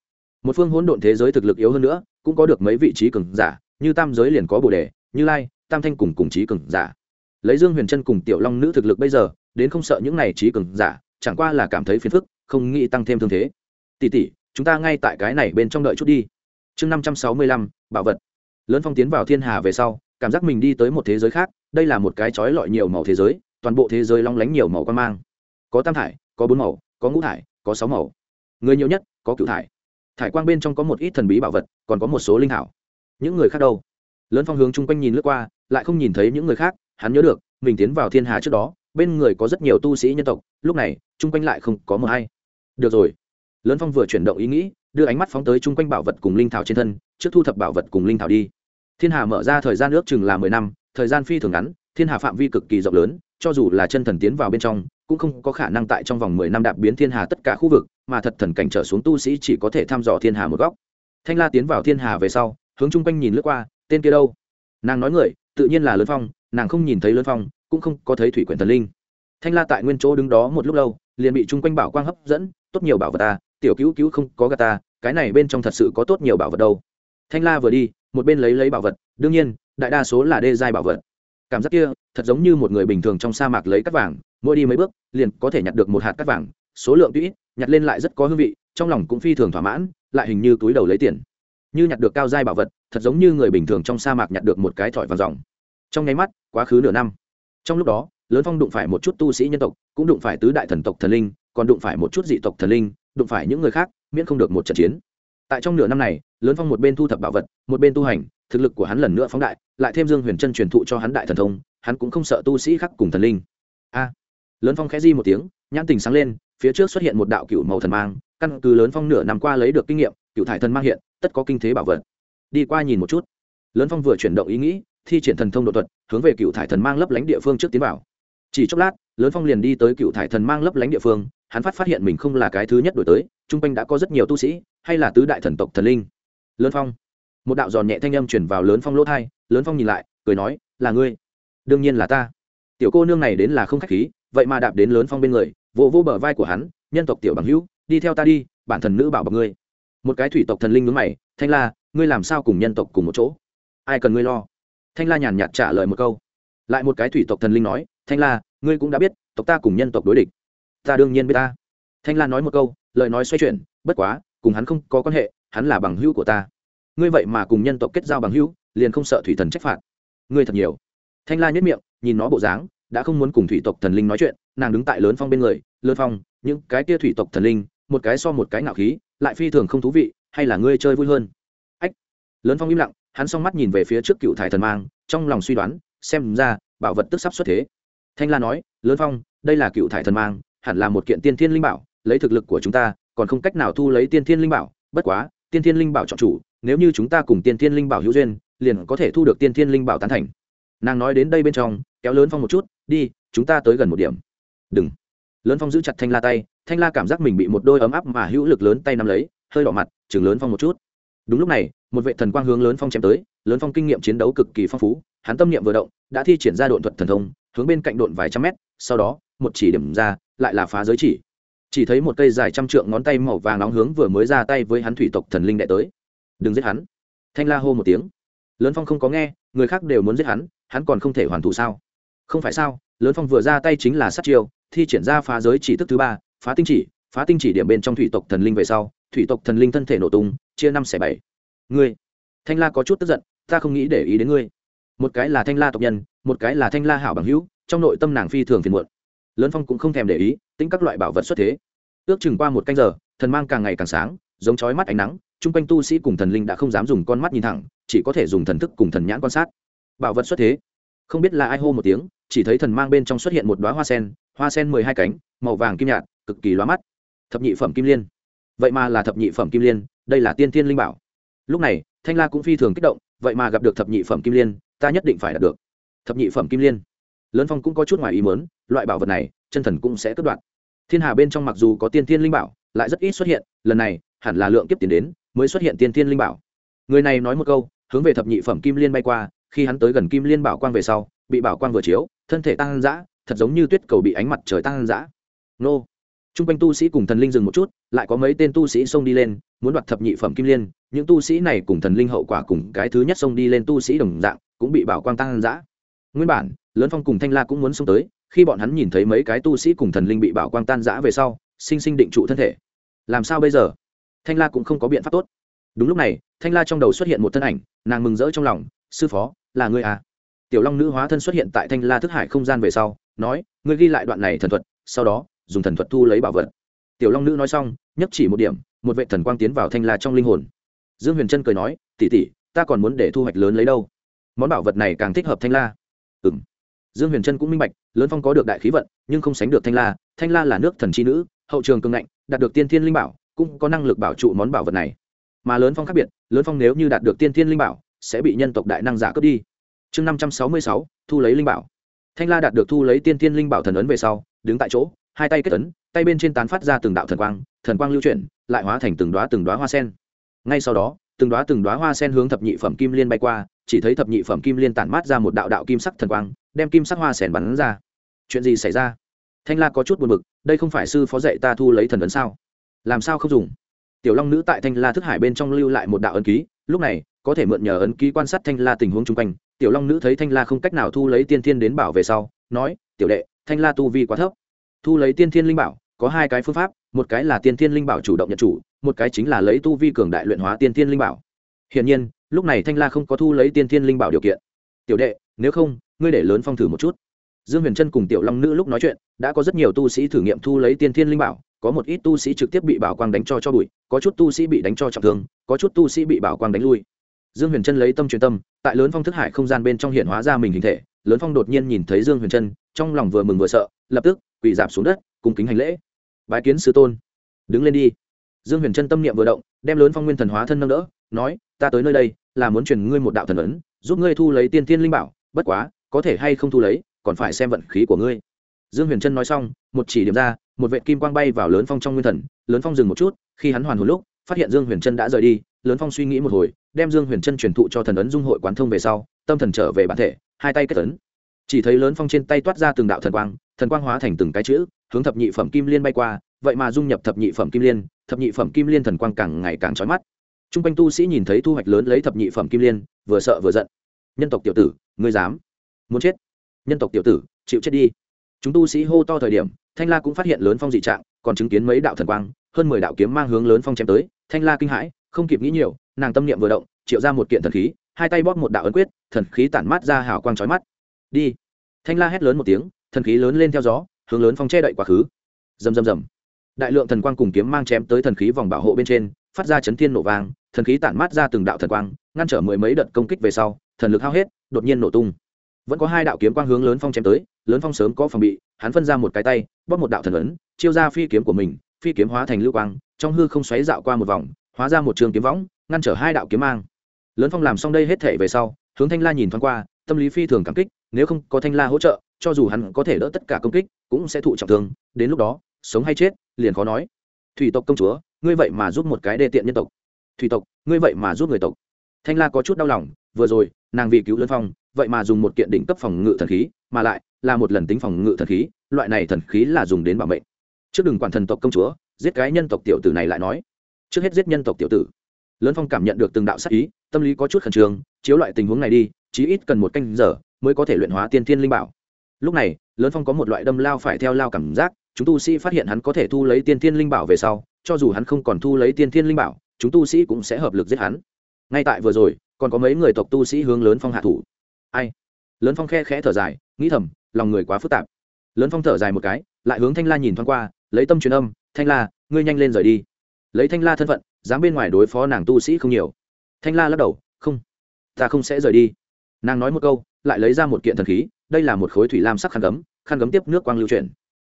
Một phương hỗn độn thế giới thực lực yếu hơn nữa, cũng có được mấy vị trí cường giả, như tam giới liền có bồ đề, như lai, tam thanh cùng cùng trí cường giả. Lấy dương huyền trân cùng tiểu long nữ thực lực bây giờ, đến không sợ những này trí cường giả, chẳng qua là cảm thấy phiền phức, không nghĩ tăng thêm thương thế. Tỷ tỷ, chúng ta ngay tại cái này bên trong đợi chút đi. Chương năm trăm sáu mươi lăm, bảo vật lớn phong tiến vào thiên hà về sau, cảm giác mình đi tới một thế giới khác, đây là một cái trói lọi nhiều màu thế giới, toàn bộ thế giới long lánh nhiều màu quan mang. Có tam thải, có bốn màu, có ngũ thải, có sáu màu. Người nhiều nhất, có cựu thải. Thải quang bên trong có một ít thần bí bảo vật, còn có một số linh thảo. Những người khác đâu? Lớn phong hướng chung quanh nhìn lướt qua, lại không nhìn thấy những người khác, hắn nhớ được, mình tiến vào thiên hà trước đó, bên người có rất nhiều tu sĩ nhân tộc, lúc này, chung quanh lại không có mờ hay. Được rồi lớn phong vừa chuyển động ý nghĩ, đưa ánh mắt phóng tới chung quanh bảo vật cùng linh thảo trên thân, trước thu thập bảo vật cùng linh thảo đi. Thiên hà mở ra thời gian ước chừng là mười năm, thời gian phi thường ngắn, thiên hà phạm vi cực kỳ rộng lớn, cho dù là chân thần tiến vào bên trong, cũng không có khả năng tại trong vòng mười năm đạp biến thiên hà tất cả khu vực, mà thật thần cảnh trở xuống tu sĩ chỉ có thể thăm dò thiên hà một góc. Thanh la tiến vào thiên hà về sau, hướng chung quanh nhìn lướt qua, tên kia đâu? Nàng nói người, tự nhiên là lớn phong, nàng không nhìn thấy lớn phong, cũng không có thấy thủy quyển thần linh. Thanh la tại nguyên chỗ đứng đó một lúc lâu, liền bị chung quanh bảo quang hấp dẫn, tốt nhiều bảo vật ta tiểu cứu cứu không có gà ta, cái này bên trong thật sự có tốt nhiều bảo vật đâu. Thanh la vừa đi, một bên lấy lấy bảo vật, đương nhiên, đại đa số là đê giai bảo vật. Cảm giác kia, thật giống như một người bình thường trong sa mạc lấy cắt vàng, mỗi đi mấy bước, liền có thể nhặt được một hạt cắt vàng, số lượng tuy ít, nhặt lên lại rất có hương vị, trong lòng cũng phi thường thỏa mãn, lại hình như túi đầu lấy tiền. Như nhặt được cao giai bảo vật, thật giống như người bình thường trong sa mạc nhặt được một cái thỏi vàng dòng trong nháy mắt, quá khứ nửa năm. Trong lúc đó, lớn phong đụng phải một chút tu sĩ nhân tộc, cũng đụng phải tứ đại thần tộc thần linh, còn đụng phải một chút dị tộc thần linh đụng phải những người khác, miễn không được một trận chiến. Tại trong nửa năm này, lớn phong một bên thu thập bảo vật, một bên tu hành, thực lực của hắn lần nữa phóng đại, lại thêm dương huyền chân truyền thụ cho hắn đại thần thông, hắn cũng không sợ tu sĩ khác cùng thần linh. A! Lớn phong khẽ di một tiếng, nhãn tình sáng lên, phía trước xuất hiện một đạo cựu màu thần mang, căn cứ lớn phong nửa năm qua lấy được kinh nghiệm cựu thải thần mang hiện, tất có kinh thế bảo vật. Đi qua nhìn một chút. Lớn phong vừa chuyển động ý nghĩ, thi triển thần thông đột thuật, hướng về cựu thải thần mang lấp lánh địa phương trước tiến vào. Chỉ chốc lát, lớn phong liền đi tới cựu thải thần mang lấp lánh địa phương hắn phát phát hiện mình không là cái thứ nhất đổi tới, chung quanh đã có rất nhiều tu sĩ, hay là tứ đại thần tộc thần linh. Lớn phong. Một đạo giòn nhẹ thanh âm chuyển vào lớn phong lỗ thai, lớn phong nhìn lại, cười nói, là ngươi. Đương nhiên là ta. Tiểu cô nương này đến là không khách khí, vậy mà đạp đến lớn phong bên người, vỗ vỗ bờ vai của hắn, nhân tộc tiểu bằng hữu, đi theo ta đi, bản thần nữ bảo bọc ngươi. Một cái thủy tộc thần linh ngứng mày, thanh la, ngươi làm sao cùng nhân tộc cùng một chỗ? Ai cần ngươi lo? Thanh la nhàn nhạt trả lời một câu. Lại một cái thủy tộc thần linh nói, thanh la, ngươi cũng đã biết, tộc ta cùng nhân tộc đối địch ta đương nhiên biết ta. Thanh Lan nói một câu, lời nói xoay chuyển, bất quá, cùng hắn không có quan hệ, hắn là bằng hữu của ta. Ngươi vậy mà cùng nhân tộc kết giao bằng hữu, liền không sợ thủy thần trách phạt. Ngươi thật nhiều. Thanh la nhất miệng, nhìn nó bộ dáng, đã không muốn cùng thủy tộc thần linh nói chuyện, nàng đứng tại lớn phong bên người, lớn phong, những cái kia thủy tộc thần linh, một cái so một cái ngạo khí, lại phi thường không thú vị, hay là ngươi chơi vui hơn? Ách. Lớn phong im lặng, hắn s mắt nhìn về phía trước cựu thải thần mang, trong lòng suy đoán, xem ra, bảo vật tức sắp xuất thế. Thanh la nói, lớn phong, đây là cựu thải thần mang hẳn là một kiện tiên thiên linh bảo, lấy thực lực của chúng ta, còn không cách nào thu lấy tiên thiên linh bảo. Bất quá, tiên thiên linh bảo chọn chủ, nếu như chúng ta cùng tiên thiên linh bảo hữu duyên, liền có thể thu được tiên thiên linh bảo tán thành. Nàng nói đến đây bên trong, kéo lớn phong một chút, đi, chúng ta tới gần một điểm. Đừng. Lớn phong giữ chặt thanh la tay, thanh la cảm giác mình bị một đôi ấm áp mà hữu lực lớn tay nắm lấy, hơi đỏ mặt, chừng lớn phong một chút. Đúng lúc này, một vệ thần quang hướng lớn phong chém tới, lớn phong kinh nghiệm chiến đấu cực kỳ phong phú, hắn tâm niệm vừa động, đã thi triển ra độn thuật thần thông, hướng bên cạnh độn vài trăm mét, sau đó, một chỉ điểm ra lại là phá giới chỉ. Chỉ thấy một cây dài trăm trượng ngón tay màu vàng nóng hướng vừa mới ra tay với hắn thủy tộc thần linh đệ tới. Đừng giết hắn. Thanh la hô một tiếng. Lớn phong không có nghe, người khác đều muốn giết hắn hắn còn không thể hoàn thủ sao? Không phải sao, lớn phong vừa ra tay chính là sát chiêu, thi triển ra phá giới chỉ tức thứ ba, phá tinh chỉ, phá tinh chỉ điểm bên trong thủy tộc thần linh về sau, thủy tộc thần linh thân thể nổ tung, chia năm xẻ bảy. Ngươi. Thanh la có chút tức giận, ta không nghĩ để ý đến ngươi. Một cái là thanh la tộc nhân, một cái là thanh la hảo bằng hữu, trong nội tâm nàng phi thường phiền muộn lớn phong cũng không thèm để ý, tính các loại bảo vật xuất thế. Ước chừng qua một canh giờ, thần mang càng ngày càng sáng, giống chói mắt ánh nắng, chung quanh tu sĩ cùng thần linh đã không dám dùng con mắt nhìn thẳng, chỉ có thể dùng thần thức cùng thần nhãn quan sát. Bảo vật xuất thế. Không biết là ai hô một tiếng, chỉ thấy thần mang bên trong xuất hiện một đoá hoa sen hoa sen mười hai cánh, màu vàng kim nhạt, cực kỳ loa mắt. Thập nhị phẩm kim liên. Vậy mà là thập nhị phẩm kim liên, đây là tiên thiên linh bảo. Lúc này, thanh la cũng phi thường kích động, vậy mà gặp được thập nhị phẩm kim liên, ta nhất định phải đạt được. Thập nhị phẩm kim liên lớn phong cũng có chút ngoài ý mớn loại bảo vật này, chân thần cũng sẽ cất đoạn thiên hà bên trong mặc dù có tiên thiên linh bảo, lại rất ít xuất hiện, lần này, hẳn là lượng kiếp tiền đến, mới xuất hiện tiên thiên linh bảo. Người này nói một câu, hướng về thập nhị phẩm kim liên bay qua, khi hắn tới gần kim liên bảo quang về sau, bị bảo quang vừa chiếu, thân thể tăng dã, thật giống như tuyết cầu bị ánh mặt trời tăng dã. Nô. T r u n g quanh tu sĩ cùng thần linh dừng một chút, lại có mấy tên tu sĩ xông đi lên, muốn đoạt thập nhị phẩm kim liên, những tu sĩ này cùng thần linh hậu quả cùng cái thứ nhất xông đi lên tu sĩ đồng dạng, cũng bị bảo quang tăng dã. Nguyên bản lớn phong cùng thanh la cũng muốn xông tới, khi bọn hắn nhìn thấy mấy cái tu sĩ cùng thần linh bị bảo quang tan giã về sau, sinh sinh định trụ thân thể. Làm sao bây giờ? Thanh la cũng không có biện pháp tốt. Đúng lúc này, thanh la trong đầu xuất hiện một thân ảnh, nàng mừng rỡ trong lòng, sư phó, là ngươi à? Tiểu long nữ hóa thân xuất hiện tại thanh la thức hải không gian về sau, nói, ngươi ghi lại đoạn này thần thuật, sau đó, dùng thần thuật thu lấy bảo vật. Tiểu long nữ nói xong nhấp chỉ một điểm, một vệ thần quang tiến vào thanh la trong linh hồn. Dương huyền trân cười nói tỉ tỉ ta còn muốn để thu hoạch lớn lấy đâu? Món bảo vật này càng thích hợp thanh la. Ừ m dương huyền trân cũng minh bạch, lớn phong có được đại khí vận, nhưng không sánh được thanh la. Thanh la là nước thần c h i nữ, hậu trường cường ngạnh, đạt được tiên thiên linh bảo, cũng có năng lực bảo trụ món bảo vật này. Mà lớn phong khác biệt, lớn phong nếu như đạt được tiên thiên linh bảo, sẽ bị nhân tộc đại năng giả cướp đi. Chương năm trăm sáu mươi sáu, thu lấy linh bảo. Thanh la đạt được thu lấy tiên thiên linh bảo thần ấn về sau, đứng tại chỗ, hai tay kết ấn, tay bên trên tán phát ra từng đạo thần quang thần quang lưu chuyển, lại hóa thành từng đoá từng đoá hoa sen. Ngay sau đó, từng đoá từng đoá hoa sen hướng thập nhị phẩm kim liên bay qua, chỉ thấy thập nhị phẩm kim liên tản mát ra một đạo đạo kim sắc thần quang đem kim sắc hoa sen bắn ra. Chuyện gì xảy ra? Thanh la có chút buồn bực, đây không phải sư phó dạy ta thu lấy thần ấn sao? Làm sao không dùng? Tiểu long nữ tại thanh la thức hải bên trong lưu lại một đạo ấn ký, lúc này, có thể mượn nhờ ấn ký quan sát thanh la tình huống chung quanh. Tiểu long nữ thấy thanh la không cách nào thu lấy tiên thiên đến bảo về sau, nói, tiểu đệ, thanh la tu vi quá thấp. Thu lấy tiên thiên linh bảo, có hai cái phương pháp, một cái là tiên thiên linh bảo chủ động nhận chủ, một cái chính là lấy tu vi cường đại luyện hóa tiên thiên linh bảo. Hiển nhiên, lúc này thanh la không có thu lấy tiên thiên linh bảo điều kiện. Tiểu đệ, nếu không ngươi để lớn phong thử một chút. Dương huyền trân cùng tiểu long nữ lúc nói chuyện, đã có rất nhiều tu sĩ thử nghiệm thu lấy tiên thiên linh bảo, có một ít tu sĩ trực tiếp bị bảo quang đánh cho cho bụi, có chút tu sĩ bị đánh cho trọng thương, có chút tu sĩ bị bảo quang đánh lui. Dương huyền trân lấy tâm truyền tâm, tại lớn phong thức hải không gian bên trong hiện hóa ra mình hình thể, lớn phong đột nhiên nhìn thấy dương huyền trân trong lòng vừa mừng vừa sợ, lập tức quỳ dạp xuống đất, cùng kính hành lễ. Bái kiến sư tôn. Đứng lên đi. Dương huyền trân tâm niệm vừa động, đem lớn phong nguyên thần hóa thân nâng đỡ, nói, ta tới nơi đây, là muốn truyền ngươi một đạo thần ấn, giúp ngươi thu lấy tiên tiên linh bảo, bất quá có thể hay không thu lấy, còn phải xem vận khí của ngươi. Dương huyền trân nói xong, một chỉ điểm ra, một vệ kim quang bay vào lớn phong trong nguyên thần, lớn phong dừng một chút, khi hắn hoàn hồn lúc, phát hiện dương huyền trân đã rời đi, lớn phong suy nghĩ một hồi, đem dương huyền trân truyền thụ cho thần ấn dung hội quán thông về sau, tâm thần trở về bản thể, hai tay kết ấn. Chỉ thấy lớn phong trên tay toát ra từng đạo thần quang thần quang hóa thành từng cái chữ, hướng thập nhị phẩm kim liên bay qua, vậy mà dung nhập thập nhị phẩm kim liên, thập nhị phẩm kim liên thần quang càng ngày càng trói mắt. T r u n g quanh tu sĩ nhìn thấy thu hoạch lớn lấy thập nhị phẩm kim liên, vừa sợ vừa giận. Nhân tộc tiểu tử, ngươi dám muốn chết. Nhân tộc tiểu tử, chịu chết đi. Chúng tu sĩ hô to thời điểm, thanh la cũng phát hiện lớn phong dị trạng, còn chứng kiến mấy đạo thần quang, hơn mười đạo kiếm mang hướng lớn phong chém tới. Thanh la kinh hãi, không kịp nghĩ nhiều, nàng tâm niệm vừa động, triệu ra một kiện thần khí, hai tay bóp một đạo ấn quyết, thần khí tản mát ra hào quang trói mắt. Đi. Thanh la hét lớn một tiếng, thần khí lớn lên theo gió, hướng lớn phong che đậy quá khứ. Rầm rầm rầm. Đại lượng thần quang cùng kiếm mang chém tới thần khí vòng bảo hộ bên trên, phát ra chấn thiên nổ vang, thần khí tản mát ra từng đạo thần quang, ngăn trở mười mấy đợt công kích về sau, thần lực hao hết, đột nhiên nổ tung vẫn có hai đạo kiếm quang hướng lớn phong chém tới, lớn phong sớm có phòng bị, hắn phân ra một cái tay, bóp một đạo thần ấn, chiêu ra phi kiếm của mình, phi kiếm hóa thành lưu quang, trong hư không xoáy dạo qua một vòng, hóa ra một trường kiếm võng, ngăn trở hai đạo kiếm mang. Lớn phong làm xong đây hết thể về sau, hướng thanh la nhìn thoáng qua, tâm lý phi thường cảm kích, nếu không có thanh la hỗ trợ, cho dù hắn có thể đỡ tất cả công kích, cũng sẽ thụ trọng thương, đến lúc đó, sống hay chết, liền khó nói. Thủy tộc công chúa, ngươi vậy mà giúp một cái đê tiện nhân tộc. Thủy tộc, ngươi vậy mà giúp người tộc. Thanh la có chút đau lòng, vừa rồi, nàng vì cứu lớn phong vậy mà dùng một kiện đỉnh cấp phòng ngự thần khí, mà lại là một lần tính phòng ngự thần khí, loại này thần khí là dùng đến bảo mệnh. Trước đừng quản thần tộc công chúa, giết cái nhân tộc tiểu tử này lại nói. Trước hết giết nhân tộc tiểu tử. Lớn phong cảm nhận được từng đạo sắc ý, tâm lý có chút khẩn trương, chiếu loại tình huống này đi, chí ít cần một canh giờ mới có thể luyện hóa tiên thiên linh bảo. Lúc này, lớn phong có một loại đâm lao phải theo lao cảm giác, chúng tu sĩ phát hiện hắn có thể thu lấy tiên thiên linh bảo về sau, cho dù hắn không còn thu lấy tiên thiên linh bảo, chúng tu sĩ cũng sẽ hợp lực giết hắn. Ngay tại vừa rồi, còn có mấy người tộc tu sĩ hướng lớn phong hạ thủ ai? Lớn phong khe khẽ thở dài, nghĩ thầm, lòng người quá phức tạp. Lớn phong thở dài một cái, lại hướng thanh la nhìn thoáng qua, lấy tâm truyền âm, thanh la, ngươi nhanh lên rời đi. Lấy thanh la thân phận, dám bên ngoài đối phó nàng tu sĩ không nhiều. Thanh la lắc đầu, không, ta không sẽ rời đi. Nàng nói một câu, lại lấy ra một kiện thần khí, đây là một khối thủy lam sắc khăn gấm khăn gấm tiếp nước quang lưu chuyển.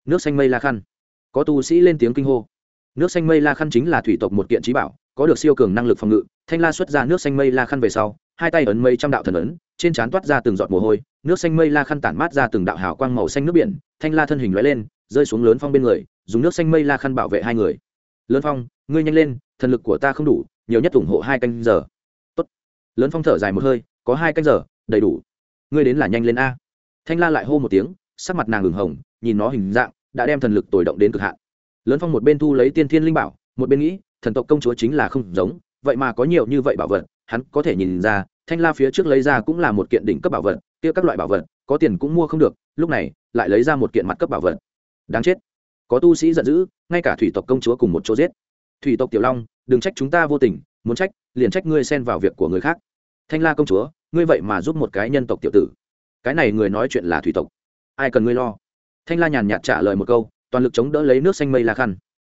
Nước xanh mây la khăn. Có tu sĩ lên tiếng kinh hô nước xanh mây la khăn chính là thủy tộc một kiện trí bảo, có được siêu cường năng lực phòng ngự, thanh la xuất ra nước xanh mây la khăn về sau, hai tay ấn mây trăm đạo thần ấn, trên trán toát ra từng giọt mồ hôi, nước xanh mây la khăn tản mát ra từng đạo hào quang màu xanh nước biển, thanh la thân hình lóe lên, rơi xuống lớn phong bên người, dùng nước xanh mây la khăn bảo vệ hai người. Lớn phong, ngươi nhanh lên, thần lực của ta không đủ, nhiều nhất ủng hộ hai canh giờ. Tốt. lớn phong thở dài một hơi, có hai canh giờ, đầy đủ. Ngươi đến là nhanh lên a. Thanh la lại hô một tiếng, sắc mặt nàng ngừng hồng, nhìn nó hình dạng, đã đem thần lực tồi động đến cực hạn lớn phong một bên thu lấy tiên thiên linh bảo, một bên nghĩ, thần tộc công chúa chính là không giống, vậy mà có nhiều như vậy bảo vật, hắn có thể nhìn ra, thanh la phía trước lấy ra cũng là một kiện đỉnh cấp bảo vật, kia các loại bảo vật, có tiền cũng mua không được, lúc này, lại lấy ra một kiện mặt cấp bảo vật. Đáng chết. Có tu sĩ giận dữ, ngay cả thủy tộc công chúa cùng một chỗ giết. Thủy tộc tiểu long, đừng trách chúng ta vô tình, muốn trách, liền trách ngươi xen vào việc của người khác. Thanh la công chúa, ngươi vậy mà giúp một cái nhân tộc tiểu tử. Cái này người nói chuyện là thủy tộc. Ai cần ngươi lo? Thanh la nhàn nhạt trả lời một câu toàn lực chống đỡ lấy nước xanh mây la khăn.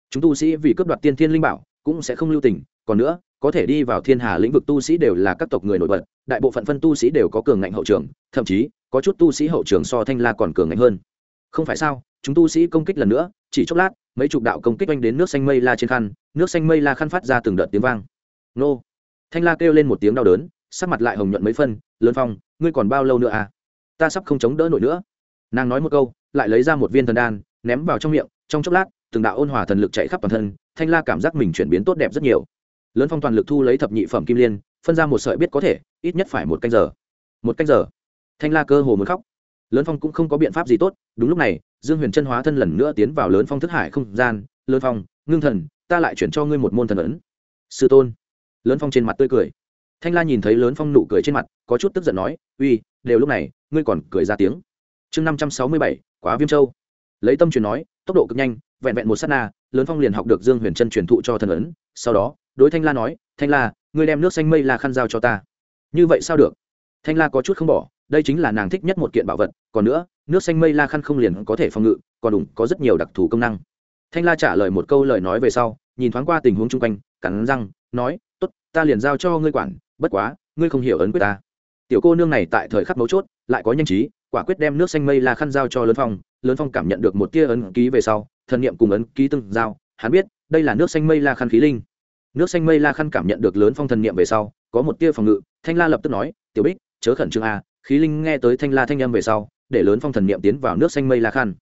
Chúng tu sĩ vì cướp đoạt tiên thiên linh bảo cũng sẽ không lưu tình, còn nữa, có thể đi vào thiên hà lĩnh vực tu sĩ đều là các tộc người nổi bật, đại bộ phận phân tu sĩ đều có cường ngạnh hậu trường, thậm chí, có chút tu sĩ hậu trường so thanh la còn cường ngạnh hơn. Không phải sao, chúng tu sĩ công kích lần nữa, chỉ chốc lát, mấy chục đạo công kích oanh đến nước xanh mây la trên khăn, nước xanh mây la khăn phát ra từng đợt tiếng vang. Nô. Thanh la kêu lên một tiếng đau đớn, sắc mặt lại hồng nhuận mấy phân, lớn phong, ngươi còn bao lâu nữa à? Ta sắp không chống đỡ nổi nữa. Nàng nói một câu, lại lấy ra một viên thần đan ném vào trong miệng, trong chốc lát, từng đạo ôn hòa thần lực chạy khắp toàn thân, thanh la cảm giác mình chuyển biến tốt đẹp rất nhiều. Lớn phong toàn lực thu lấy thập nhị phẩm kim liên, phân ra một sợi biết có thể, ít nhất phải một canh giờ. Một canh giờ. Thanh la cơ hồ muốn khóc. Lớn phong cũng không có biện pháp gì tốt, đúng lúc này, dương huyền chân hóa thân lần nữa tiến vào lớn phong thức hải không gian. Lớn phong, ngưng thần, ta lại chuyển cho ngươi một môn thần ấn. Sư tôn. Lớn phong trên mặt tươi cười. Thanh la nhìn thấy lớn phong nụ cười trên mặt, có chút tức giận nói, uy, đều lúc này, ngươi còn cười ra tiếng. Chương năm trăm sáu mươi bảy, quá viêm châu lấy tâm truyền nói, tốc độ cực nhanh, vẹn vẹn một s á t na, lớn phong liền học được dương huyền chân truyền thụ cho thần ấn. Sau đó, đối thanh la nói, thanh la, ngươi đem nước xanh mây la khăn giao cho ta. Như vậy sao được? Thanh la có chút không bỏ, đây chính là nàng thích nhất một kiện bảo vật, còn nữa, nước xanh mây la khăn không liền có thể phòng ngự, còn đủ có rất nhiều đặc thù công năng. Thanh la trả lời một câu lời nói về sau, nhìn thoáng qua tình huống chung quanh, cắn răng, nói t ố t ta liền giao cho ngươi quản, bất quá, ngươi không hiểu ấn quyết ta. Tiểu cô nương này tại thời khắc mấu chốt, lại có nhanh trí quả quyết đem nước xanh mây la khăn giao cho lớn phong. Lớn phong cảm nhận được một tia ấn ký về sau, thần niệm cùng ấn ký từng giao, hắn biết, đây là nước xanh mây la khăn khí linh. Nước xanh mây la khăn cảm nhận được lớn phong thần niệm về sau, có một tia phòng ngự, thanh la lập tức nói, tiểu bích, chớ khẩn trương a, khí linh nghe tới thanh la thanh âm về sau, để lớn phong thần niệm tiến vào nước xanh mây la khăn.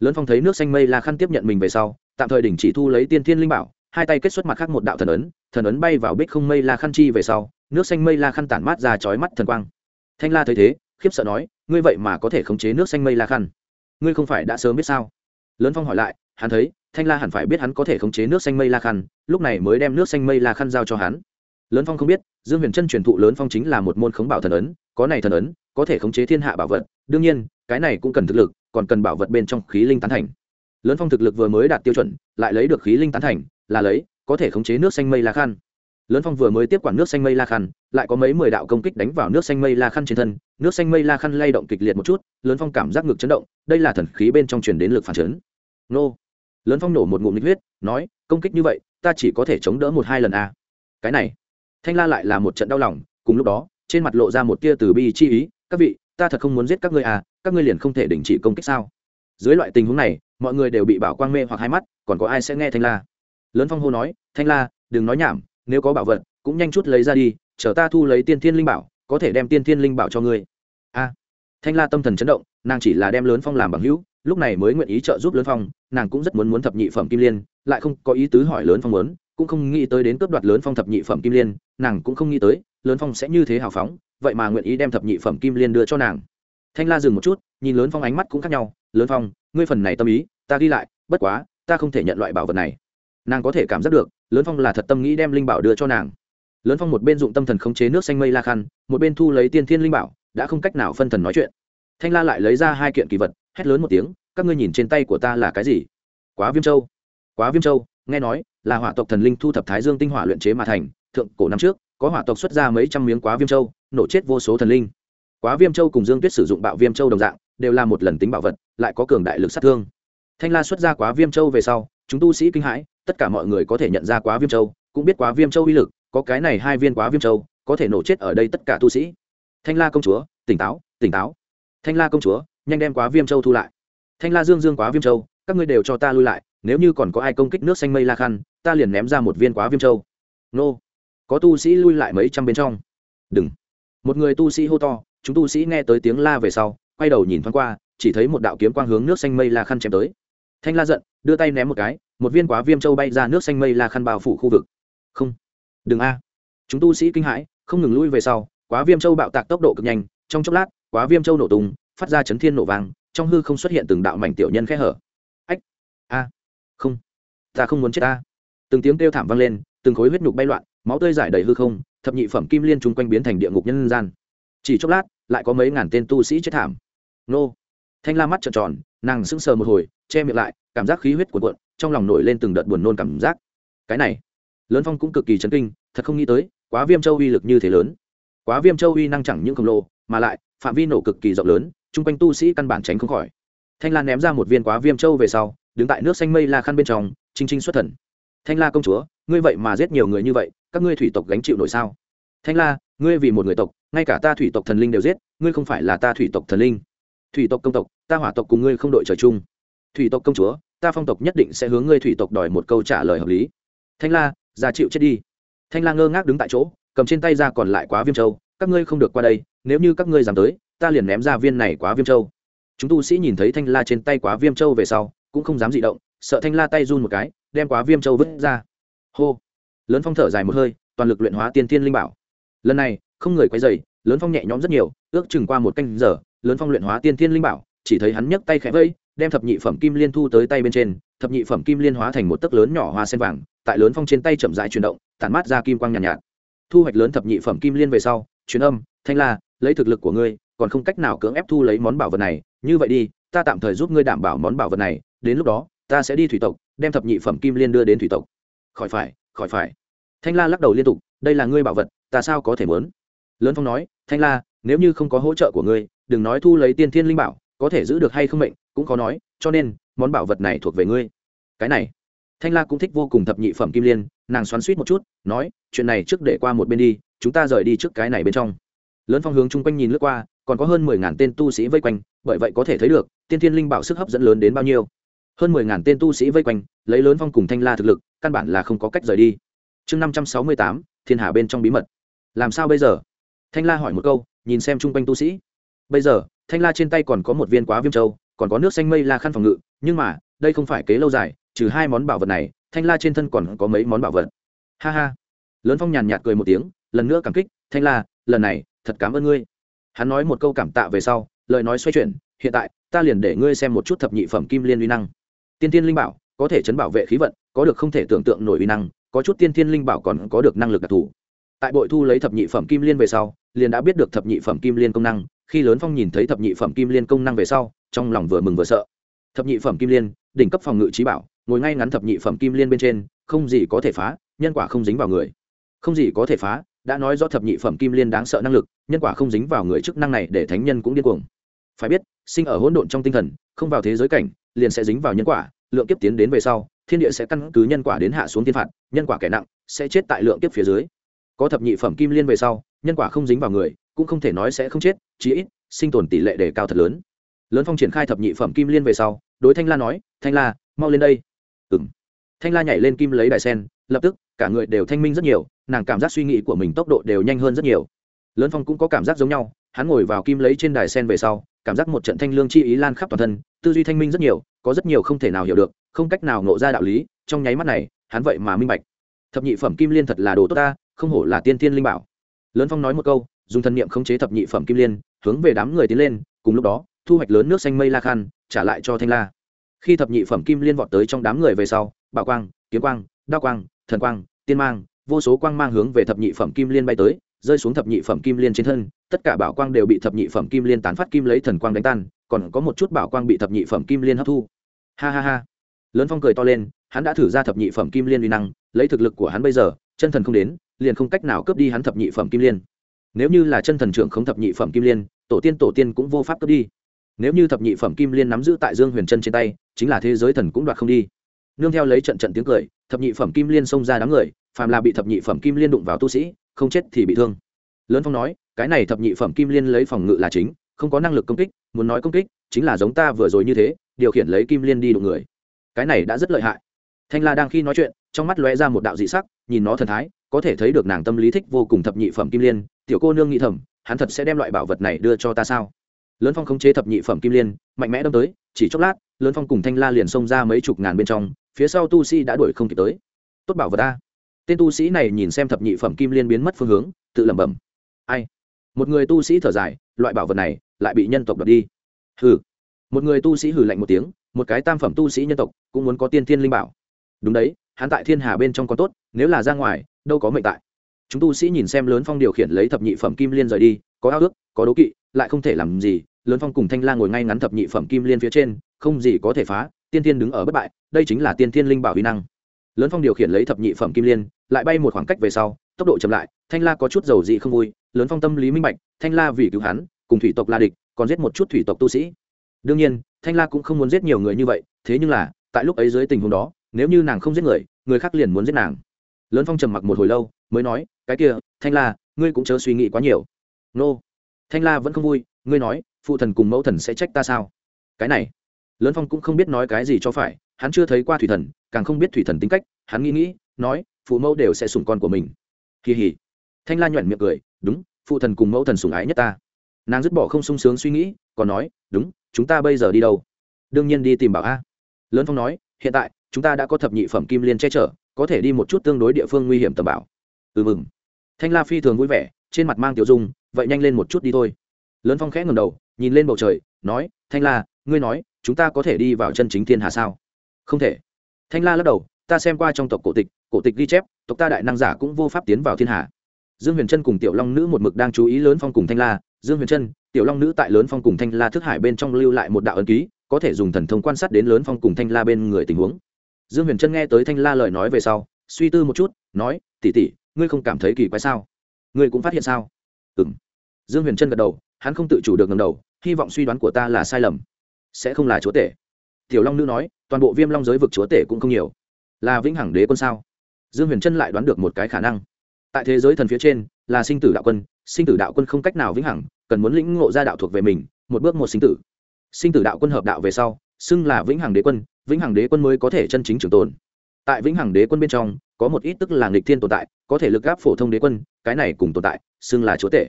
Lớn phong thấy nước xanh mây la khăn tiếp nhận mình về sau, tạm thời đình chỉ thu lấy tiên thiên linh bảo, hai tay kết xuất mặt khác một đạo thần ấn thần ấn bay vào bích không mây la khăn chi về sau, nước xanh mây la khăn tản mát ra chói mắt thần quang. Thanh la thấy thế khiếp sợ nói, ngươi vậy mà có thể khống chế nước xanh mây la khăn? Ngươi không phải đã sớm biết sao? Lớn phong hỏi lại, hắn thấy, thanh la hẳn phải biết hắn có thể khống chế nước xanh mây la khăn, lúc này mới đem nước xanh mây la khăn giao cho hắn. Lớn phong không biết, dương huyền trân truyền thụ lớn phong chính là một môn khống bảo thần ấn, có này thần ấn, có thể khống chế thiên hạ bảo vật, đương nhiên, cái này cũng cần thực lực, còn cần bảo vật bên trong khí linh tán thành. Lớn phong thực lực vừa mới đạt tiêu chuẩn, lại lấy được khí linh tán thành, là lấy, có thể khống chế nước xanh mây la khăn. Lớn phong vừa mới tiếp quản nước xanh mây la khăn, lại có mấy mười đạo công kích đánh vào nước xanh mây la khăn trên thân nước xanh mây la khăn lay động kịch liệt một chút, lớn phong cảm giác ngực chấn động, đây là thần khí bên trong truyền đến lực phản chấn. Nô. Lớn phong nổ một ngụm nhiệt huyết, nói, công kích như vậy, ta chỉ có thể chống đỡ một hai lần a. À. cái này, thanh la lại là một trận đau lòng, cùng lúc đó, trên mặt lộ ra một tia từ bi chi ý, các vị, ta thật không muốn giết các ngươi à các ngươi liền không thể đình chỉ công kích sao? Dưới loại tình huống này, mọi người đều bị bảo quang mê hoặc hai mắt, còn có ai sẽ nghe thanh la? Lớn phong hô nói, thanh la, đừng nói nhảm, nếu có bảo vật, cũng nhanh chút lấy ra đi, chờ ta thu lấy tiên thiên linh bảo, có thể đem tiên thiên linh bảo cho ngươi a. Thanh la tâm thần chấn động, nàng chỉ là đem lớn phong làm bằng hữu, lúc này mới nguyện ý trợ giúp lớn phong, nàng cũng rất muốn muốn thập nhị phẩm kim liên, lại không có ý tứ hỏi lớn phong muốn, cũng không nghĩ tới đến cướp đoạt lớn phong thập nhị phẩm kim liên, nàng cũng không nghĩ tới, lớn phong sẽ như thế hào phóng, vậy mà nguyện ý đem thập nhị phẩm kim liên đưa cho nàng. Thanh la dừng một chút, nhìn lớn phong ánh mắt cũng khác nhau, lớn phong, ngươi phần này tâm ý, ta ghi lại, bất quá, ta không thể nhận loại bảo vật này. Nàng có thể cảm giác được, lớn phong là thật tâm nghĩ đem linh bảo đưa cho nàng. Lớn phong một bên dụng tâm thần khống chế nước xanh mây la khăn, một bên thu lấy tiên thiên linh bảo đã không cách nào phân thần nói chuyện. Thanh la lại lấy ra hai kiện kỳ vật, hét lớn một tiếng, các ngươi nhìn trên tay của ta là cái gì? Quá viêm châu. Quá viêm châu, nghe nói là hỏa tộc thần linh thu thập thái dương tinh hỏa luyện chế mà thành, thượng cổ năm trước, có hỏa tộc xuất ra mấy trăm miếng quá viêm châu, nổ chết vô số thần linh. Quá viêm châu cùng dương tuyết sử dụng bạo viêm châu đồng dạng, đều là một lần tính bảo vật, lại có cường đại lực sát thương. Thanh la xuất ra quá viêm châu về sau, chúng tu sĩ kinh hãi, tất cả mọi người có thể nhận ra quá viêm châu, cũng biết quá viêm châu uy lực, có cái này hai viên quá viêm châu, có thể nổ chết ở đây tất cả tu sĩ thanh la công chúa, tỉnh táo tỉnh táo. Thanh la công chúa, nhanh đem quá viêm châu thu lại. Thanh la dương dương quá viêm châu, các ngươi đều cho ta lui lại, nếu như còn có ai công kích nước xanh mây la khăn, ta liền ném ra một viên quá viêm châu. Nô. Có tu sĩ lui lại mấy trăm bên trong. Đừng. Một người tu sĩ hô to, chúng tu sĩ nghe tới tiếng la về sau, quay đầu nhìn thoáng qua, chỉ thấy một đạo kiếm quang hướng nước xanh mây la khăn chém tới. Thanh la giận, đưa tay ném một cái, một viên quá viêm châu bay ra nước xanh mây la khăn bao phủ khu vực. Không. Đừng a. Chúng tu sĩ kinh hãi, không ngừng lui về sau quá viêm châu bạo tạc tốc độ cực nhanh, trong chốc lát, quá viêm châu nổ tung, phát ra chấn thiên nổ vàng trong hư không xuất hiện từng đạo mảnh tiểu nhân khẽ hở. Ách, a, không, ta không muốn chết ta. Từng tiếng kêu thảm vang lên, từng khối huyết nhục bay loạn, máu tươi giải đầy hư không, thập nhị phẩm kim liên chung quanh biến thành địa ngục nhân gian. Chỉ chốc lát, lại có mấy ngàn tên tu sĩ chết thảm. Nô, thanh la mắt trợn tròn, nàng sững sờ một hồi, che miệng lại, cảm giác khí huyết cuộn cuộn, trong lòng nổi lên từng đợt buồn nôn cảm giác. Cái này, lớn phong cũng cực kỳ chấn kinh, thật không nghĩ tới, quá viêm châu uy lực như thế lớn quá viêm châu uy năng chẳng những khổng lồ, mà lại, phạm vi nổ cực kỳ rộng lớn, chung quanh tu sĩ căn bản tránh không khỏi. Thanh la ném ra một viên quá viêm châu về sau, đứng tại nước xanh mây la khăn bên trong, chinh chinh xuất thần. Thanh la công chúa, ngươi vậy mà giết nhiều người như vậy, các ngươi thủy tộc gánh chịu nổi sao? Thanh la, ngươi vì một người tộc, ngay cả ta thủy tộc thần linh đều giết, ngươi không phải là ta thủy tộc thần linh. Thủy tộc công tộc, ta hỏa tộc cùng ngươi không đội trời chung. Thủy tộc công chúa, ta phong tộc nhất định sẽ hướng ngươi thủy tộc đòi một câu trả lời hợp lý. Thanh la ra chịu chết đi. Thanh la ngơ ngác đứng tại chỗ cầm trên tay ra còn lại quá viêm châu các ngươi không được qua đây nếu như các ngươi dám tới ta liền ném ra viên này quá viêm châu. Chúng tu sĩ nhìn thấy thanh la trên tay quá viêm châu về sau cũng không dám dị động sợ thanh la tay run một cái đem quá viêm châu vứt ra. Hô. Lớn phong thở dài một hơi toàn lực luyện hóa tiên thiên linh bảo. Lần này không người quay dày lớn phong nhẹ nhõm rất nhiều ước chừng qua một canh giờ lớn phong luyện hóa tiên thiên linh bảo chỉ thấy hắn nhấc tay khẽ vẫy đem thập nhị phẩm kim liên thu tới tay bên trên thập nhị phẩm kim liên hóa thành một tấc lớn nhỏ hoa sen vàng tại lớn phong trên tay chậm rãi chuyển động tản mát ra kim quang nhàn nhạt, nhạt thu hoạch lớn thập nhị phẩm kim liên về sau, truyền âm, thanh la, lấy thực lực của ngươi, còn không cách nào cưỡng ép thu lấy món bảo vật này. Như vậy đi, ta tạm thời giúp ngươi đảm bảo món bảo vật này. Đến lúc đó, ta sẽ đi thủy tộc, đem thập nhị phẩm kim liên đưa đến thủy tộc. Khỏi phải khỏi phải. Thanh la lắc đầu liên tục, đây là ngươi bảo vật, ta sao có thể muốn? Lớn phong nói, thanh la, nếu như không có hỗ trợ của ngươi, đừng nói thu lấy tiên thiên linh bảo, có thể giữ được hay không mệnh, cũng khó nói, cho nên, món bảo vật này thuộc về ngươi. Cái này, thanh la cũng thích vô cùng thập nhị phẩm kim liên nàng xoắn suýt một chút, nói, chuyện này trước để qua một bên đi, chúng ta rời đi trước cái này bên trong. Lớn phong hướng chung quanh nhìn lướt qua, còn có hơn mười ngàn tên tu sĩ vây quanh, bởi vậy có thể thấy được, tiên thiên linh bảo sức hấp dẫn lớn đến bao nhiêu. Hơn mười ngàn tên tu sĩ vây quanh, lấy lớn phong cùng thanh la thực lực, căn bản là không có cách rời đi. Chương năm trăm sáu mươi tám, thiên hà bên trong bí mật. Làm sao bây giờ? Thanh la hỏi một câu, nhìn xem chung quanh tu sĩ. Bây giờ, thanh la trên tay còn có một viên quá viêm châu, còn có nước xanh mây la khăn phòng ngự, nhưng mà, đây không phải kế lâu dài, trừ hai món bảo vật này thanh la trên thân còn có mấy món bảo vật. Ha ha. Lớn phong nhàn nhạt cười một tiếng, lần nữa cảm kích, thanh la, lần này, thật cảm ơn ngươi. Hắn nói một câu cảm tạ về sau, lời nói xoay chuyển, hiện tại, ta liền để ngươi xem một chút thập nhị phẩm kim liên uy năng. Tiên tiên linh bảo, có thể chấn bảo vệ khí vận, có được không thể tưởng tượng nổi uy năng, có chút tiên tiên linh bảo còn có được năng lực đặc thù. Tại bội thu lấy thập nhị phẩm kim liên về sau, liền đã biết được thập nhị phẩm kim liên công năng, khi lớn phong nhìn thấy thập nhị phẩm kim liên công năng về sau, trong lòng vừa mừng vừa sợ. Thập nhị phẩm kim liên, đỉnh cấp phòng ngự trí bảo ngồi ngay ngắn thập nhị phẩm kim liên bên trên, không gì có thể phá, nhân quả không dính vào người. Không gì có thể phá, đã nói do thập nhị phẩm kim liên đáng sợ năng lực, nhân quả không dính vào người chức năng này để thánh nhân cũng điên cuồng. Phải biết, sinh ở hỗn độn trong tinh thần, không vào thế giới cảnh, liền sẽ dính vào nhân quả, lượng kiếp tiến đến về sau, thiên địa sẽ căn cứ nhân quả đến hạ xuống thiên phạt, nhân quả kẻ nặng sẽ chết tại lượng kiếp phía dưới. Có thập nhị phẩm kim liên về sau, nhân quả không dính vào người, cũng không thể nói sẽ không chết, chí ít, sinh tồn tỷ lệ đề cao thật lớn. Lớn phong triển khai thập nhị phẩm kim liên về sau, đối thanh la nói, thanh la, mau lên đây ừng thanh la nhảy lên kim lấy đài sen, lập tức, cả người đều thanh minh rất nhiều, nàng cảm giác suy nghĩ của mình tốc độ đều nhanh hơn rất nhiều. Lớn phong cũng có cảm giác giống nhau, hắn ngồi vào kim lấy trên đài sen về sau, cảm giác một trận thanh lương chi ý lan khắp toàn thân, tư duy thanh minh rất nhiều, có rất nhiều không thể nào hiểu được, không cách nào nộ ra đạo lý, trong nháy mắt này, hắn vậy mà minh bạch. Thập nhị phẩm kim liên thật là đồ tốt ta, không hổ là tiên tiên linh bảo. Lớn phong nói một câu, dùng thân niệm khống chế thập nhị phẩm kim liên, hướng về đám người tiến lên, cùng lúc đó, thu hoạch lớn nước xanh mây la khan trả lại cho thanh la khi thập nhị phẩm kim liên vọt tới trong đám người về sau, bảo quang, kiếm quang, đao quang, thần quang, tiên mang, vô số quang mang hướng về thập nhị phẩm kim liên bay tới, rơi xuống thập nhị phẩm kim liên trên thân, tất cả bảo quang đều bị thập nhị phẩm kim liên tán phát kim lấy thần quang đánh tan, còn có một chút bảo quang bị thập nhị phẩm kim liên hấp thu. Ha ha ha. Lớn phong cười to lên, hắn đã thử ra thập nhị phẩm kim liên uy năng, lấy thực lực của hắn bây giờ, chân thần không đến, liền không cách nào cướp đi hắn thập nhị phẩm kim liên. Nếu như là chân thần trưởng không thập nhị phẩm kim liên, tổ tiên tổ tiên cũng vô pháp cướp đi nếu như thập nhị phẩm kim liên nắm giữ tại dương huyền chân trên tay, chính là thế giới thần cũng đoạt không đi. Nương theo lấy trận trận tiếng cười, thập nhị phẩm kim liên xông ra đám người, phàm là bị thập nhị phẩm kim liên đụng vào tu sĩ, không chết thì bị thương. Lớn phong nói, cái này thập nhị phẩm kim liên lấy phòng ngự là chính, không có năng lực công kích, muốn nói công kích, chính là giống ta vừa rồi như thế, điều khiển lấy kim liên đi đụng người. Cái này đã rất lợi hại. Thanh la đang khi nói chuyện, trong mắt lóe ra một đạo dị sắc, nhìn nó thần thái, có thể thấy được nàng tâm lý thích vô cùng thập nhị phẩm kim liên. Tiểu cô nương nghĩ thầm, hắn thật sẽ đem loại bảo vật này đưa cho ta sao? Lớn phong khống chế thập nhị phẩm kim liên, mạnh mẽ đâm tới, chỉ chốc lát, lớn phong cùng thanh la liền xông ra mấy chục ngàn bên trong, phía sau tu sĩ đã đuổi không kịp tới. Tốt bảo vật ta tên tu sĩ này nhìn xem thập nhị phẩm kim liên biến mất phương hướng, tự lẩm bẩm. Ai? Một người tu sĩ thở dài, loại bảo vật này lại bị nhân tộc đập đi. Hừ. Một người tu sĩ hừ lạnh một tiếng, một cái tam phẩm tu sĩ nhân tộc cũng muốn có tiên thiên linh bảo. Đúng đấy, hắn tại thiên hà bên trong có tốt, nếu là ra ngoài, đâu có mệnh tại. Chúng tu sĩ nhìn xem lớn phong điều khiển lấy thập nhị phẩm kim liên rời đi, có ao ước, có đố kỵ, lại không thể làm gì lớn phong cùng thanh la ngồi ngay ngắn thập nhị phẩm kim liên phía trên, không gì có thể phá, tiên thiên đứng ở bất bại, đây chính là tiên thiên linh bảo huy năng. Lớn phong điều khiển lấy thập nhị phẩm kim liên, lại bay một khoảng cách về sau, tốc độ chậm lại, thanh la có chút dầu dị không vui, lớn phong tâm lý minh bạch, thanh la vì cứu hắn, cùng thủy tộc la địch, còn giết một chút thủy tộc tu sĩ. Đương nhiên, thanh la cũng không muốn giết nhiều người như vậy, thế nhưng là, tại lúc ấy dưới tình huống đó, nếu như nàng không giết người người khác liền muốn giết nàng. Lớn phong trầm mặc một hồi lâu, mới nói, cái kia, thanh la, ngươi cũng chớ suy nghĩ quá nhiều. Nô. Thanh la vẫn không vui, ngươi nói phụ thần cùng mẫu thần sẽ trách ta sao? Cái này, lớn phong cũng không biết nói cái gì cho phải, hắn chưa thấy qua thủy thần, càng không biết thủy thần tính cách, hắn nghĩ nghĩ, nói, phụ mẫu đều sẽ sủng con của mình. Kỳ hỉ thanh la nhoẻn miệng cười, đúng, phụ thần cùng mẫu thần sủng ái nhất ta. Nàng dứt bỏ không sung sướng suy nghĩ, còn nói, đúng, chúng ta bây giờ đi đâu? Đương nhiên đi tìm bảo a. Lớn phong nói, hiện tại, chúng ta đã có thập nhị phẩm kim liên che chở, có thể đi một chút tương đối địa phương nguy hiểm tầm bảo. Ừ mừng. Thanh la phi thường vui vẻ, trên mặt mang tiểu dung, vậy nhanh lên một chút đi thôi. Lớn phong khẽ ngầm đầu nhìn lên bầu trời, nói, thanh la, ngươi nói, chúng ta có thể đi vào chân chính thiên hà sao? Không thể. Thanh la lắc đầu, ta xem qua trong tộc cổ tịch cổ tịch ghi chép, tộc ta đại năng giả cũng vô pháp tiến vào thiên hà. Dương huyền trân cùng tiểu long nữ một mực đang chú ý lớn phong cùng thanh la. Dương huyền trân tiểu long nữ tại lớn phong cùng thanh la thức hải bên trong lưu lại một đạo ấn ký, có thể dùng thần thông quan sát đến lớn phong cùng thanh la bên người tình huống. Dương huyền trân nghe tới thanh la lời nói về sau, suy tư một chút, nói tỉ tỉ ngươi không cảm thấy kỳ quái sao? Ngươi cũng phát hiện sao? Ừ m dương huyền trân gật đầu hắn không tự chủ được ngầm đầu, hy vọng suy đoán của ta là sai lầm. Sẽ không là chúa tể. Tiểu long nữ nói, toàn bộ viêm long giới vực chúa tể cũng không nhiều. Là vĩnh hằng đế quân sao? Dương huyền trân lại đoán được một cái khả năng. Tại thế giới thần phía trên, là sinh tử đạo quân, sinh tử đạo quân không cách nào vĩnh hằng, cần muốn lĩnh ngộ ra đạo thuộc về mình, một bước một sinh tử. Sinh tử đạo quân hợp đạo về sau, xưng là vĩnh hằng đế quân, vĩnh hằng đế quân mới có thể chân chính trường tồn. Tại vĩnh hằng đế quân bên trong, có một ít tức là nghịch thiên tồn tại, có thể lực gáp phổ thông đế quân, cái này cùng tồn tại, xưng là chúa tể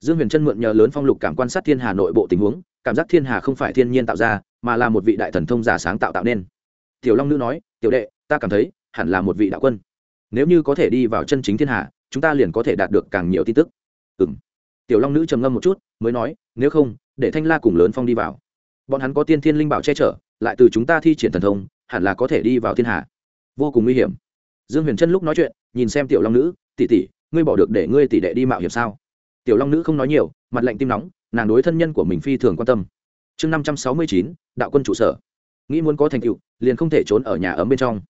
dương huyền trân mượn nhờ lớn phong lục cảm quan sát thiên hà nội bộ tình huống, cảm giác thiên hà không phải thiên nhiên tạo ra, mà là một vị đại thần thông giả sáng tạo tạo nên. Tiểu long nữ nói, tiểu đệ, ta cảm thấy, hẳn là một vị đạo quân. Nếu như có thể đi vào chân chính thiên hà, chúng ta liền có thể đạt được càng nhiều tin tức. Ừ m tiểu long nữ trầm ngâm một chút, mới nói, nếu không, để thanh la cùng lớn phong đi vào. Bọn hắn có tiên thiên linh bảo che chở, lại từ chúng ta thi triển thần thông, hẳn là có thể đi vào thiên hà. Vô cùng nguy hiểm. Dương huyền trân lúc nói chuyện, nhìn xem tiểu long nữ tỉ tỉ ngươi bỏ được để ngươi tỷ đệ đi mạo hiểm sao? Tiểu long nữ không nói nhiều, mặt lạnh tim nóng, nàng đối thân nhân của mình phi thường quan tâm. Chương năm trăm sáu mươi chín, đạo quân trụ sở. Nghĩ muốn có thành tựu, liền không thể trốn ở nhà ấm bên trong.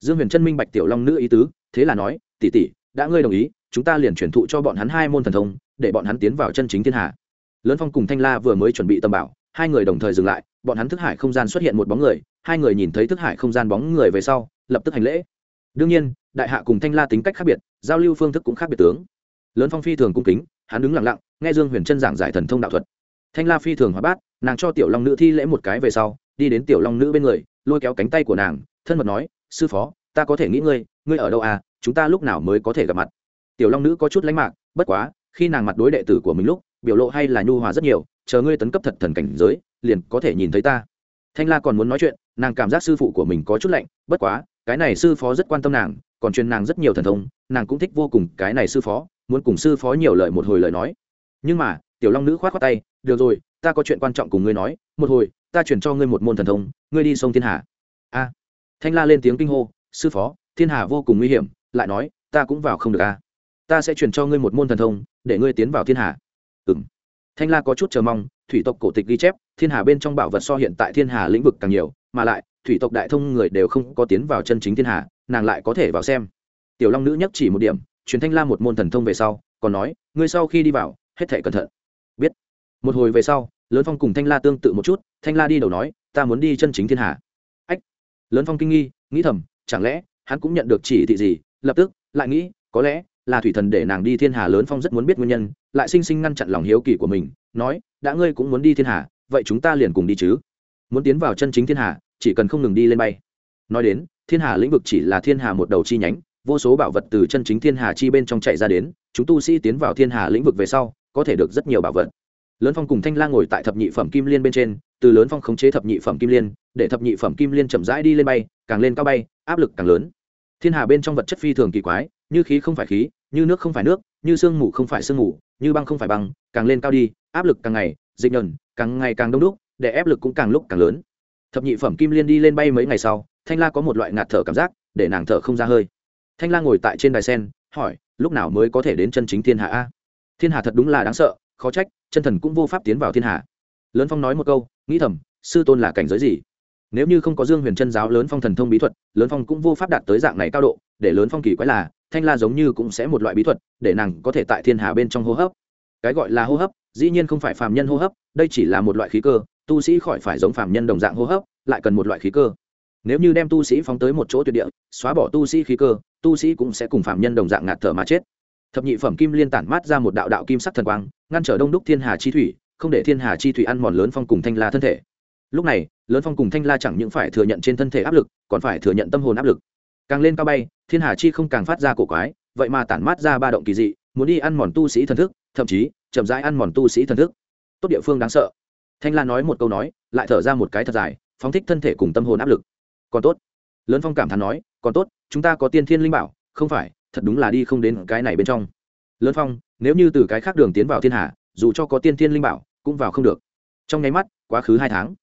Dương huyền trân minh bạch tiểu long nữ ý tứ, thế là nói tỉ tỉ đã ngươi đồng ý, chúng ta liền chuyển thụ cho bọn hắn hai môn thần thông, để bọn hắn tiến vào chân chính thiên hạ. Lớn phong cùng thanh la vừa mới chuẩn bị tâm bảo, hai người đồng thời dừng lại, bọn hắn thức hải không gian xuất hiện một bóng người, hai người nhìn thấy thức hải không gian bóng người về sau, lập tức hành lễ. Đương nhiên, đại hạ cùng thanh la tính cách khác biệt, giao lưu phương thức cũng khác biệt tướng. Lớn phong phi thường cung kính hắn đứng lặng lặng, nghe dương huyền chân giảng giải thần thông đạo thuật. Thanh la phi thường hóa bát, nàng cho tiểu long nữ thi lễ một cái về sau, đi đến tiểu long nữ bên người, lôi kéo cánh tay của nàng, thân mật nói, sư phó, ta có thể nghĩ ngươi ngươi ở đâu à chúng ta lúc nào mới có thể gặp mặt? Tiểu long nữ có chút lánh mạc, bất quá, khi nàng mặt đối đệ tử của mình lúc, biểu lộ hay là nhu hòa rất nhiều, chờ ngươi tấn cấp thật thần cảnh giới, liền có thể nhìn thấy ta. Thanh la còn muốn nói chuyện, nàng cảm giác sư phụ của mình có chút lạnh, bất quá, cái này sư phó rất quan tâm nàng còn truyền nàng rất nhiều thần thông nàng cũng thích vô cùng cái này sư phó muốn cùng sư phó nhiều lời một hồi lời nói. Nhưng mà tiểu long nữ khoát khoát tay được rồi ta có chuyện quan trọng cùng ngươi nói một hồi ta chuyển cho ngươi một môn thần thông ngươi đi sông thiên hà. A. Thanh la lên tiếng kinh hô sư phó thiên hà vô cùng nguy hiểm lại nói ta cũng vào không được a. Ta sẽ chuyển cho ngươi một môn thần thông để ngươi tiến vào thiên hà. Ừm, thanh la có chút chờ mong thủy tộc cổ tịch ghi chép thiên hà bên trong bảo vật so hiện tại thiên hà lĩnh vực càng nhiều mà lại thủy tộc đại thông người đều không có tiến vào chân chính thiên hà nàng lại có thể vào xem. Tiểu long nữ nhắc chỉ một điểm, truyền thanh la một môn thần thông về sau, còn nói, ngươi sau khi đi vào, hết thể cẩn thận. Biết. Một hồi về sau, lớn phong cùng thanh la tương tự một chút, thanh la đi đầu nói, ta muốn đi chân chính thiên hạ. ách. Lớn phong kinh nghi, nghĩ thầm, chẳng lẽ, hắn cũng nhận được chỉ thị gì, lập tức, lại nghĩ, có lẽ, là thủy thần để nàng đi thiên hà lớn phong rất muốn biết nguyên nhân, lại sinh sinh ngăn chặn lòng hiếu kỳ của mình, nói, đã ngươi cũng muốn đi thiên hà, vậy chúng ta liền cùng đi chứ. Muốn tiến vào chân chính thiên hà, chỉ cần không ngừng đi lên bay. Nói đến thiên hà lĩnh vực chỉ là thiên hà một đầu chi nhánh, vô số bảo vật từ chân chính thiên hà chi bên trong chạy ra đến, chúng tu sĩ tiến vào thiên hà lĩnh vực về sau, có thể được rất nhiều bảo vật. Lớn phong cùng thanh lang ngồi tại thập nhị phẩm kim liên bên trên, từ lớn phong khống chế thập nhị phẩm kim liên, để thập nhị phẩm kim liên chậm rãi đi lên bay, càng lên cao bay, áp lực càng lớn. Thiên hà bên trong vật chất phi thường kỳ quái, như khí không phải khí, như nước không phải nước, như sương mù không phải sương mù, như băng không phải băng, càng lên cao đi, áp lực càng ngày, dịch nhờn, càng ngày càng đông đúc, để ép lực cũng càng lúc càng lớn. Thập nhị phẩm kim liên đi lên bay mấy ngày sau thanh la có một loại ngạt thở cảm giác, để nàng thở không ra hơi. Thanh la ngồi tại trên đài sen, hỏi, lúc nào mới có thể đến chân chính thiên hạ a? Thiên hạ thật đúng là đáng sợ, khó trách, chân thần cũng vô pháp tiến vào thiên hạ lớn phong nói một câu, nghĩ thầm, sư tôn là cảnh giới gì? Nếu như không có dương huyền chân giáo lớn phong thần thông bí thuật, lớn phong cũng vô pháp đạt tới dạng này cao độ, để lớn phong kỳ quái là, thanh la giống như cũng sẽ một loại bí thuật, để nàng có thể tại thiên hà bên trong hô hấp. Cái gọi là hô hấp, dĩ nhiên không phải phàm nhân hô hấp, đây chỉ là một loại khí cơ, tu sĩ khỏi phải giống phàm nhân đồng dạng hô hấp, lại cần một loại khí cơ nếu như đem tu sĩ phóng tới một chỗ tuyệt địa, xóa bỏ tu sĩ khí cơ, tu sĩ cũng sẽ cùng phạm nhân đồng dạng ngạt thở mà chết. Thập nhị phẩm kim liên tản mát ra một đạo đạo kim sắc thần quang, ngăn trở đông đúc thiên hà chi thủy, không để thiên hà chi thủy ăn mòn lớn phong cùng thanh la thân thể. Lúc này, lớn phong cùng thanh la chẳng những phải thừa nhận trên thân thể áp lực, còn phải thừa nhận tâm hồn áp lực. Càng lên cao bay, thiên hà chi không càng phát ra cổ quái, vậy mà tản mát ra ba động kỳ dị, muốn đi ăn mòn tu sĩ thần thức, thậm chí, chậm rãi ăn mòn tu sĩ thần thức. Tốt địa phương đáng sợ. Thanh la nói một câu nói, lại thở ra một cái thật dài, phóng thích thân thể cùng tâm hồn áp lực còn tốt. Lớn phong cảm thán nói, còn tốt, chúng ta có tiên thiên linh bảo, không phải, thật đúng là đi không đến cái này bên trong. Lớn phong, nếu như từ cái khác đường tiến vào thiên hà dù cho có tiên thiên linh bảo, cũng vào không được. Trong nháy mắt, quá khứ hai tháng.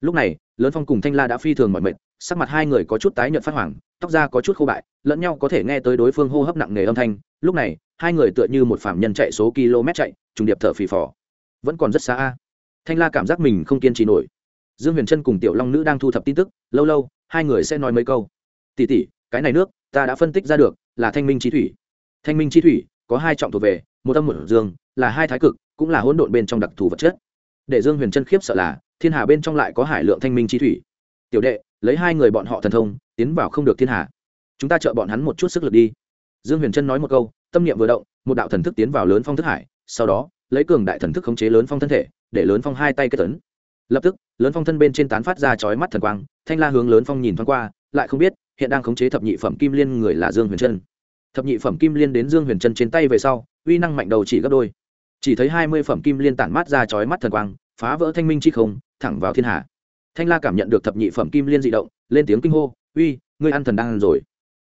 Lúc này, lớn phong cùng thanh la đã phi thường mọi mệt, sắc mặt hai người có chút tái nhợt phát hoảng, tóc da có chút khô bại, lẫn nhau có thể nghe tới đối phương hô hấp nặng nề âm thanh. Lúc này, hai người tựa như một phạm nhân chạy số km chạy, trùng điệp thở phì phò. Vẫn còn rất xa a. Thanh la cảm giác mình không kiên trì nổi. Dương huyền trân cùng tiểu long nữ đang thu thập tin tức, lâu lâu hai người sẽ nói mấy câu. Tỉ tỉ, cái này nước, ta đã phân tích ra được, là thanh minh chi thủy. Thanh minh chi thủy, có hai trọng thuộc về, một âm một dương, là hai thái cực, cũng là hỗn độn bên trong đặc thù vật chất. Để dương huyền chân khiếp sợ là, thiên hà bên trong lại có hải lượng thanh minh chi thủy. Tiểu đệ, lấy hai người bọn họ thần thông, tiến vào không được thiên hà. Chúng ta trợ bọn hắn một chút sức lực đi. Dương huyền chân nói một câu, tâm niệm vừa động, một đạo thần thức tiến vào lớn phong thức hải, sau đó, lấy cường đại thần thức khống chế lớn phong thân thể, để lớn phong hai tay kết tấn lập tức, lớn phong thân bên trên tán phát ra chói mắt thần quang thanh la hướng lớn phong nhìn thoáng qua, lại không biết, hiện đang khống chế thập nhị phẩm kim liên người là dương huyền trân. Thập nhị phẩm kim liên đến dương huyền trân trên tay về sau, uy năng mạnh đầu chỉ gấp đôi. Chỉ thấy hai mươi phẩm kim liên tản mát ra chói mắt thần quang, phá vỡ thanh minh chi không, thẳng vào thiên hạ. Thanh la cảm nhận được thập nhị phẩm kim liên dị động, lên tiếng kinh hô, uy, ngươi ăn thần đang ăn rồi.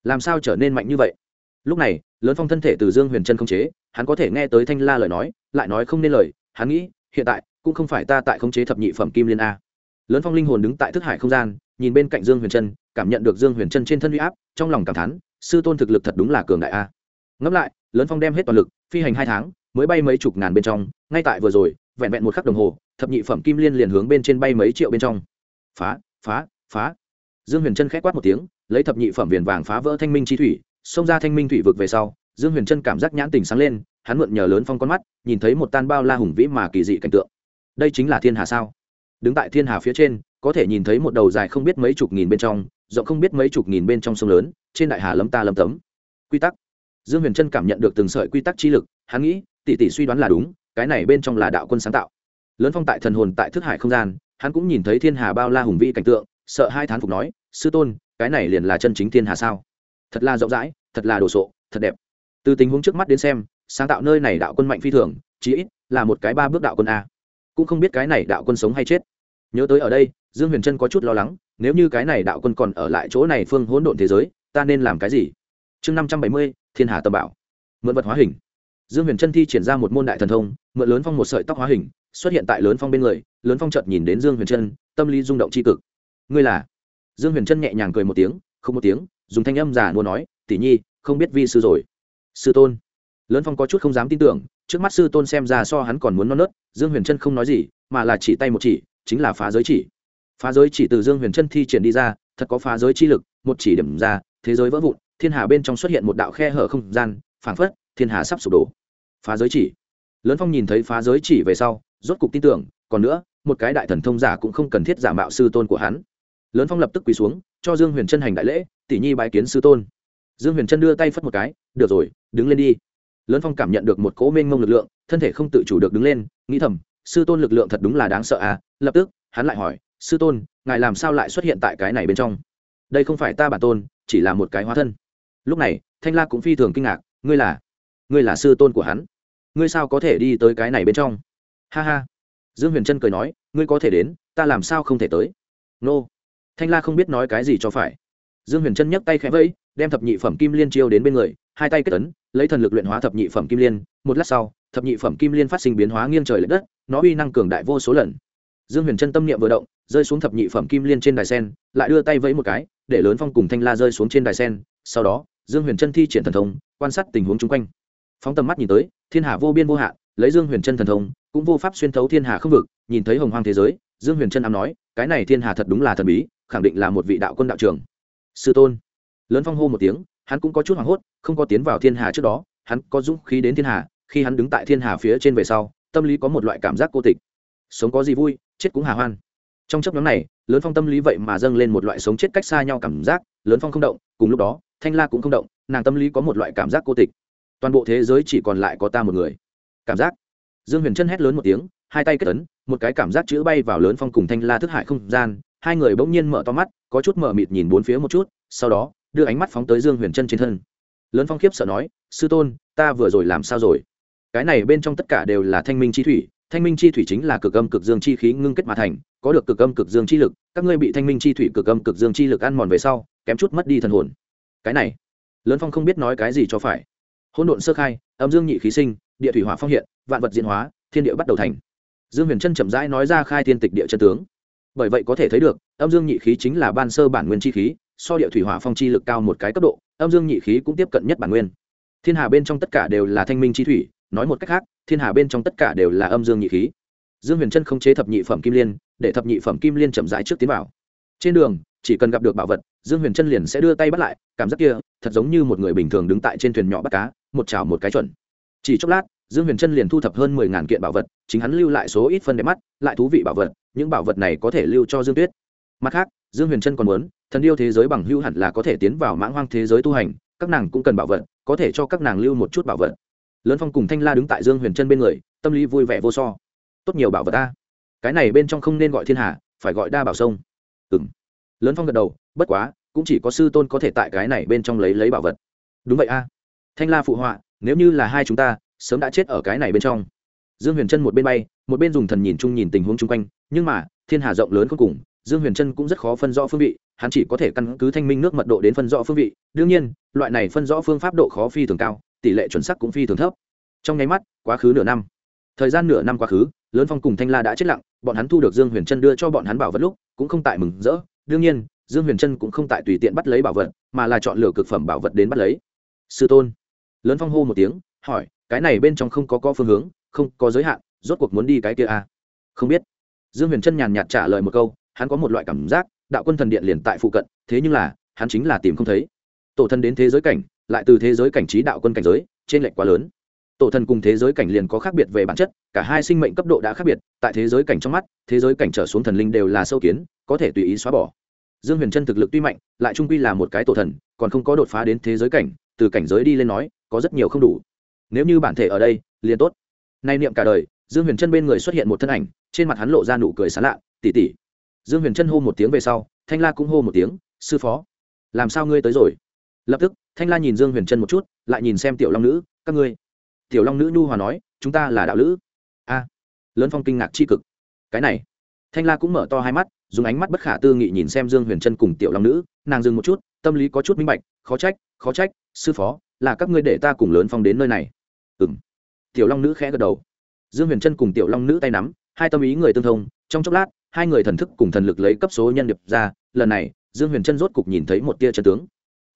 Làm sao trở nên mạnh như vậy? Lúc này, lớn phong thân thể từ dương huyền trân không chế, hắn có thể nghe tới thanh la lời nói, lại nói không nên lời, hắn nghĩ, hiện tại cũng không phải ta tại khống chế thập nhị phẩm kim liên a lớn phong linh hồn đứng tại thức hải không gian, nhìn bên cạnh dương huyền trân, cảm nhận được dương huyền trân trên thân huy áp, trong lòng cảm thán, sư tôn thực lực thật đúng là cường đại a. Ngẫm lại, lớn phong đem hết toàn lực, phi hành hai tháng, mới bay mấy chục ngàn bên trong, ngay tại vừa rồi, vẹn vẹn một khắc đồng hồ, thập nhị phẩm kim liên liền hướng bên trên bay mấy triệu bên trong. Phá phá phá. Dương huyền trân k h ẽ quát một tiếng, lấy thập nhị phẩm viền vàng phá vỡ thanh minh chi thủy, xông ra thanh minh thủy vực về sau, dương huyền trân cảm giác nhãn tình sáng lên, hắn mượn nhờ lớn phong con mắt, nhìn thấy một tan bao la hùng vĩ mà kỳ dị cảnh tượng. Đây chính là thiên hà sao? Đứng tại thiên hà phía trên, có thể nhìn thấy một đầu dài không biết mấy chục nghìn bên trong, rộng không biết mấy chục nghìn bên trong sông lớn, trên đại hà lấm ta lấm tấm. Quy tắc. Dương huyền trân cảm nhận được từng sợi quy tắc chi lực, hắn nghĩ, tỷ tỷ suy đoán là đúng, cái này bên trong là đạo quân sáng tạo. Lớn phong tại thần hồn tại thức hải không gian, hắn cũng nhìn thấy thiên hà bao la hùng vĩ cảnh tượng, sợ hai thán phục nói, sư tôn, cái này liền là chân chính thiên hà sao? Thật là rộng rãi, thật là đồ sộ, thật đẹp. Từ tình huống trước mắt đến xem, sáng tạo nơi này đạo quân mạnh phi thường, chí ít là một cái ba bước đạo quân a. Cũng không biết cái này đạo quân sống hay chết nhớ tới ở đây, dương huyền trân có chút lo lắng, nếu như cái này đạo quân còn ở lại chỗ này phương hỗn độn thế giới, ta nên làm cái gì? Chương năm trăm bảy mươi, thiên hà tâm bảo. Mượn vật hóa hình. Dương huyền trân thi triển ra một môn đại thần thông, mượn lớn phong một sợi tóc hóa hình, xuất hiện tại lớn phong bên người, lớn phong chợt nhìn đến dương huyền trân, tâm lý rung động c h i cực. Ngươi là? Dương huyền trân nhẹ nhàng cười một tiếng, không một tiếng, dùng thanh âm giả mua nói tỉ nhi, không biết vi sư rồi. Sư tôn. Lớn phong có chút không dám tin tưởng, trước mắt sư tôn xem ra so hắn còn muốn non nớt, dương huyền trân không nói gì, mà là chỉ tay một chỉ chính là phá giới chỉ. Phá giới chỉ từ dương huyền trân thi triển đi ra, thật có phá giới chi lực, một chỉ điểm ra, thế giới vỡ vụn, thiên hà bên trong xuất hiện một đạo khe hở không gian, phảng phất, thiên hà sắp sụp đổ. Phá giới chỉ. Lớn phong nhìn thấy phá giới chỉ về sau, rốt cục tin tưởng, còn nữa, một cái đại thần thông giả cũng không cần thiết giả mạo sư tôn của hắn. Lớn phong lập tức quỳ xuống, cho dương huyền trân hành đại lễ, tỷ nhi bái kiến sư tôn. Dương huyền trân đưa tay phất một cái, được rồi, đứng lên đi. Lớn phong cảm nhận được một cỗ mênh mông lực lượng, thân thể không tự chủ được đứng lên, nghĩ thầm sư tôn lực lượng thật đúng là đáng sợ à? Lập tức, hắn lại hỏi, sư tôn, ngài làm sao lại xuất hiện tại cái này bên trong? Đây không phải ta bản tôn, chỉ là một cái hóa thân. Lúc này, thanh la cũng phi thường kinh ngạc, ngươi là ngươi là sư tôn của hắn. Ngươi sao có thể đi tới cái này bên trong? Ha ha. Dương huyền trân cười nói, ngươi có thể đến, ta làm sao không thể tới? Nô. Thanh la không biết nói cái gì cho phải. Dương huyền trân nhấc tay khẽ vẫy, đem thập nhị phẩm kim liên chiêu đến bên người, hai tay kết tấn lấy thần lực luyện hóa thập nhị phẩm kim liên. Một lát sau, thập nhị phẩm kim liên phát sinh biến hóa nghiêng trời l ệ đất nó uy năng cường đại vô số lần. Dương huyền trân tâm niệm vừa động, rơi xuống thập nhị phẩm kim liên trên đài sen, lại đưa tay vẫy một cái, để lớn phong cùng thanh la rơi xuống trên đài sen. Sau đó, dương huyền trân thi triển thần thông, quan sát tình huống chung quanh. Phóng tầm mắt nhìn tới, thiên hà vô biên vô hạn, lấy dương huyền trân thần thông, cũng vô pháp xuyên thấu thiên hà không vực, nhìn thấy hồng hoang thế giới, dương huyền trân ám nói, cái này thiên hà thật đúng là thần bí, khẳng định là một vị đạo quân đạo trưởng. sư tôn. Lớn phong hô một tiếng, hắn cũng có chút hoảng hốt, không có tiến vào thiên hà trước đó, hắn có dũng khí đến thiên hà, khi hắn đứng tại thiên hà phía trên về sau tâm lý có một loại cảm giác cô tịch. Sống có gì vui, chết cũng hà hoan. Trong chấp nhóm này, lớn phong tâm lý vậy mà dâng lên một loại sống chết cách xa nhau cảm giác, lớn phong không động, cùng lúc đó, thanh la cũng không động, nàng tâm lý có một loại cảm giác cô tịch. Toàn bộ thế giới chỉ còn lại có ta một người. Cảm giác. Dương huyền chân hét lớn một tiếng, hai tay kết ấn, một cái cảm giác chữ bay vào lớn phong cùng thanh la thức hại không gian, hai người bỗng nhiên mở to mắt, có chút mở mịt nhìn bốn phía một chút, sau đó, đưa ánh mắt phóng tới dương huyền chân trên thân. Lớn phong khiếp sợ nói, sư tôn, ta vừa rồi làm sao rồi? Cái này bên trong tất cả đều là thanh minh chi thủy, thanh minh chi thủy chính là cực âm cực dương chi khí ngưng kết mà thành, có được cực âm cực dương chi lực, các ngươi bị thanh minh chi thủy cực âm cực dương chi lực ăn mòn về sau, kém chút mất đi thần hồn. Cái này, lớn phong không biết nói cái gì cho phải. Hỗn độn sơ khai, âm dương nhị khí sinh, địa thủy hỏa phong hiện, vạn vật diễn hóa, thiên địa bắt đầu thành. Dương huyền trân chậm rãi nói ra khai thiên tịch địa chân tướng. Bởi vậy có thể thấy được, âm dương nhị khí chính là ban sơ bản nguyên chi khí, so địa thủy hỏa phong chi lực cao một cái cấp độ, âm dương nhị khí cũng tiếp cận nhất bản nguyên. Thiên hà bên trong tất cả đều là thanh minh chi thủy nói một cách khác, thiên hà bên trong tất cả đều là âm dương nhị khí. Dương huyền trân không chế thập nhị phẩm kim liên, để thập nhị phẩm kim liên chậm rãi trước tiến vào. Trên đường, chỉ cần gặp được bảo vật, dương huyền trân liền sẽ đưa tay bắt lại, cảm giác kia, thật giống như một người bình thường đứng tại trên thuyền nhỏ bắt cá, một chảo một cái chuẩn. Chỉ chốc lát, dương huyền trân liền thu thập hơn mười ngàn kiện bảo vật, chính hắn lưu lại số ít phân đẹp mắt, lại thú vị bảo vật, những bảo vật này có thể lưu cho dương tuyết. Mặt khác, dương huyền trân còn muốn, thần yêu thế giới bằng hưu hẳn là có thể tiến vào mãng hoang thế giới tu hành, các nàng cũng cần bảo vật, có thể cho các nàng lưu một chút bảo vật lớn phong cùng thanh la đứng tại dương huyền trân bên người, tâm lý vui vẻ vô so. Tốt nhiều bảo vật ta. Cái này bên trong không nên gọi thiên hà, phải gọi đa bảo sông. Ừ m lớn phong gật đầu, bất quá, cũng chỉ có sư tôn có thể tại cái này bên trong lấy lấy bảo vật. Đúng vậy a. Thanh la phụ họa, nếu như là hai chúng ta, sớm đã chết ở cái này bên trong. Dương huyền trân một bên bay, một bên dùng thần nhìn chung nhìn tình huống chung quanh, nhưng mà, thiên hà rộng lớn cuối cùng, dương huyền trân cũng rất khó phân rõ phương vị, hắn chỉ có thể căn cứ thanh minh nước mật độ đến phân rõ phương vị. Đương nhiên, loại này phân rõ phương pháp độ khó phi thường cao tỷ lệ chuẩn xác cũng phi thường thấp. Trong nháy mắt, quá khứ nửa năm. Thời gian nửa năm quá khứ, lớn phong cùng thanh la đã chết lặng, bọn hắn thu được dương huyền trân đưa cho bọn hắn bảo vật lúc, cũng không tại mừng rỡ. Đương nhiên, dương huyền trân cũng không tại tùy tiện bắt lấy bảo vật, mà là chọn lựa cực phẩm bảo vật đến bắt lấy. Sư tôn. Lớn phong hô một tiếng, hỏi, cái này bên trong không có có phương hướng, không có giới hạn, rốt cuộc muốn đi cái kia à? không biết. Dương huyền trân nhàn nhạt trả lời một câu, hắn có một loại cảm giác, đạo quân thần điện liền tại phụ cận, thế nhưng là, hắn chính là tìm không thấy. Tổ thần đến thế giới cảnh lại từ thế giới cảnh trí đạo quân cảnh giới, trên lệch quá lớn. Tổ thần cùng thế giới cảnh liền có khác biệt về bản chất, cả hai sinh mệnh cấp độ đã khác biệt, tại thế giới cảnh trong mắt, thế giới cảnh trở xuống thần linh đều là sâu kiến, có thể tùy ý xóa bỏ. Dương huyền trân thực lực tuy mạnh, lại trung quy là một cái tổ thần, còn không có đột phá đến thế giới cảnh, từ cảnh giới đi lên nói, có rất nhiều không đủ. Nếu như bản thể ở đây, liền tốt. Nay niệm cả đời, dương huyền trân bên người xuất hiện một thân ảnh, trên mặt hắn lộ ra nụ cười sán lạ tỉ tỉ dương huyền trân hô một tiếng về sau, thanh la cũng hô một tiếng, sư phó, làm sao ngươi tới rồi? Lập tức thanh la nhìn dương huyền trân một chút, lại nhìn xem tiểu long nữ, các ngươi. Tiểu long nữ nhu hòa nói, chúng ta là đạo lữ. A. Lớn phong kinh ngạc c h i cực. Cái này. Thanh la cũng mở to hai mắt, dùng ánh mắt bất khả tư nghị nhìn xem dương huyền trân cùng tiểu long nữ, nàng dừng một chút, tâm lý có chút minh bạch, khó trách khó trách, sư phó, là các ngươi để ta cùng lớn phong đến nơi này. Ừ m tiểu long nữ khẽ gật đầu. Dương huyền trân cùng tiểu long nữ tay nắm, hai tâm ý người tương thông, trong chốc lát, hai người thần thức cùng thần lực lấy cấp số nhân điệp ra, lần này, dương huyền trân rốt cục nhìn thấy một tia chân tướng.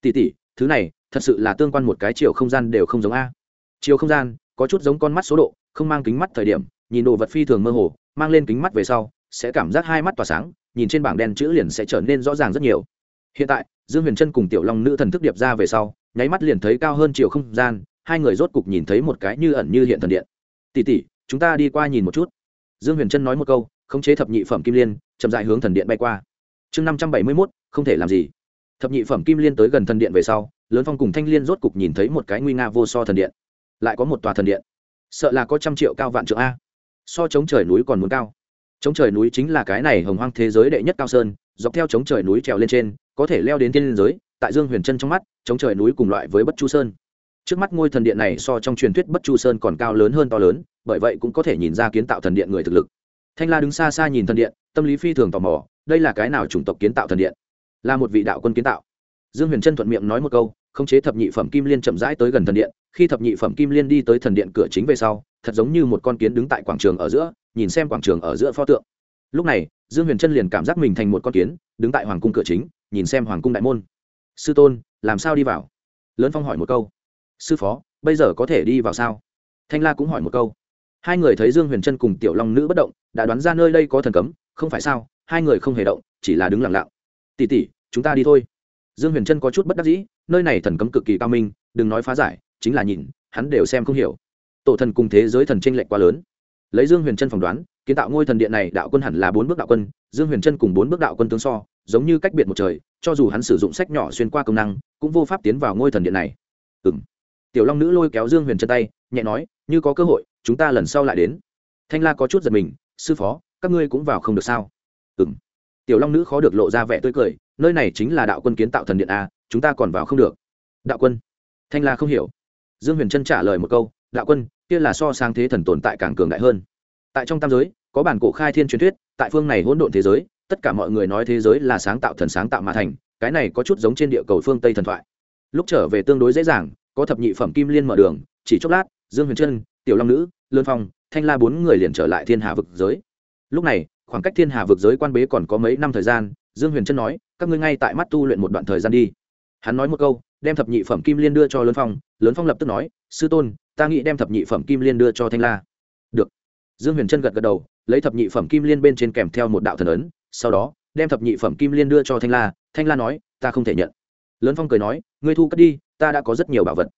Tỉ tỉ thứ này, thật sự là tương quan một cái chiều không gian đều không giống a. Chiều không gian, có chút giống con mắt số độ, không mang kính mắt thời điểm, nhìn đồ vật phi thường mơ hồ, mang lên kính mắt về sau, sẽ cảm giác hai mắt tỏa sáng, nhìn trên bảng đen chữ liền sẽ trở nên rõ ràng rất nhiều. Hiện tại, dương huyền trân cùng tiểu long nữ thần thức điệp ra về sau, nháy mắt liền thấy cao hơn chiều không gian, hai người rốt cục nhìn thấy một cái như ẩn như hiện thần điện. Tỉ tỉ chúng ta đi qua nhìn một chút. Dương huyền trân nói một câu, khống chế thập nhị phẩm kim liên, chậm dại hướng thần điện bay qua. Chương năm trăm bảy mươi mốt, không thể làm gì thập nhị phẩm kim liên tới gần thần điện về sau, lớn phong cùng thanh liên rốt cục nhìn thấy một cái nguy nga vô so thần điện. Lại có một tòa thần điện. Sợ là có trăm triệu cao vạn trượng a. So chống trời núi còn muốn cao. Chống trời núi chính là cái này hồng hoang thế giới đệ nhất cao sơn, dọc theo chống trời núi trèo lên trên, có thể leo đến thiên liên giới, tại dương huyền chân trong mắt, chống trời núi cùng loại với bất chu sơn. Trước mắt ngôi thần điện này so trong truyền thuyết bất chu sơn còn cao lớn hơn to lớn, bởi vậy cũng có thể nhìn ra kiến tạo thần điện người thực lực. Thanh la đứng xa xa nhìn thần điện, tâm lý phi thường tò mò, đây là cái nào chủng tộc kiến tạo thần điện? Là một vị đạo quân kiến tạo. Dương huyền trân thuận miệng nói một câu, khống chế thập nhị phẩm kim liên chậm rãi tới gần thần điện, khi thập nhị phẩm kim liên đi tới thần điện cửa chính về sau, thật giống như một con kiến đứng tại quảng trường ở giữa, nhìn xem quảng trường ở giữa pho tượng. Lúc này, dương huyền trân liền cảm giác mình thành một con kiến, đứng tại hoàng cung cửa chính, nhìn xem hoàng cung đại môn. Sư tôn, làm sao đi vào? Lớn phong hỏi một câu. Sư phó, bây giờ có thể đi vào sao? Thanh la cũng hỏi một câu. Hai người thấy dương huyền trân cùng tiểu long nữ bất động, đã đoán ra nơi đây có thần cấm, không phải sao, hai người không hề động, chỉ là đứng lặng lặng. Tỷ tỷ, chúng ta đi thôi. Dương huyền trân có chút bất đắc dĩ nơi này thần cấm cực kỳ cao minh đừng nói phá giải chính là nhìn hắn đều xem không hiểu. Tổ thần cùng thế giới thần tranh lệch quá lớn. Lấy dương huyền trân phỏng đoán kiến tạo ngôi thần điện này đạo quân hẳn là bốn bước đạo quân dương huyền trân cùng bốn bước đạo quân tướng so giống như cách biệt một trời cho dù hắn sử dụng sách nhỏ xuyên qua công năng cũng vô pháp tiến vào ngôi thần điện này. Ừ m tiểu long nữ lôi kéo dương huyền trân tay nhẹ nói như có cơ hội chúng ta lần sau lại đến. Thanh la có chút giật mình sư phó các ngươi cũng vào không được sao? Ừ m tiểu long nữ khó được lộ ra vẻ tươi cười, nơi này chính là đạo quân kiến tạo thần điện a, chúng ta còn vào không được. Đạo quân. Thanh la không hiểu. Dương huyền trân trả lời một câu, đạo quân, kia là so sáng thế thần tồn tại càng cường đại hơn. Tại trong tam giới, có bản cổ khai thiên truyền thuyết, tại phương này hỗn độn thế giới, tất cả mọi người nói thế giới là sáng tạo thần sáng tạo mà thành, cái này có chút giống trên địa cầu phương tây thần thoại. Lúc trở về tương đối dễ dàng, có thập nhị phẩm kim liên mở đường, chỉ chốc lát, dương huyền trân tiểu long nữ, lương phong, thanh la bốn người liền trở lại thiên hà vực giới. Lúc này khoảng cách thiên hà vực giới quan bế còn có mấy năm thời gian, dương huyền trân nói, các ngươi ngay tại mắt tu luyện một đoạn thời gian đi. Hắn nói một câu, đem thập nhị phẩm kim liên đưa cho lớn phong lớn phong lập tức nói, sư tôn, ta nghĩ đem thập nhị phẩm kim liên đưa cho thanh la. Được. Dương huyền trân gật gật đầu, lấy thập nhị phẩm kim liên bên trên kèm theo một đạo thần ấn, sau đó, đem thập nhị phẩm kim liên đưa cho thanh la thanh la nói, ta không thể nhận. Lớn phong cười nói, ngươi thu cất đi, ta đã có rất nhiều bảo vật.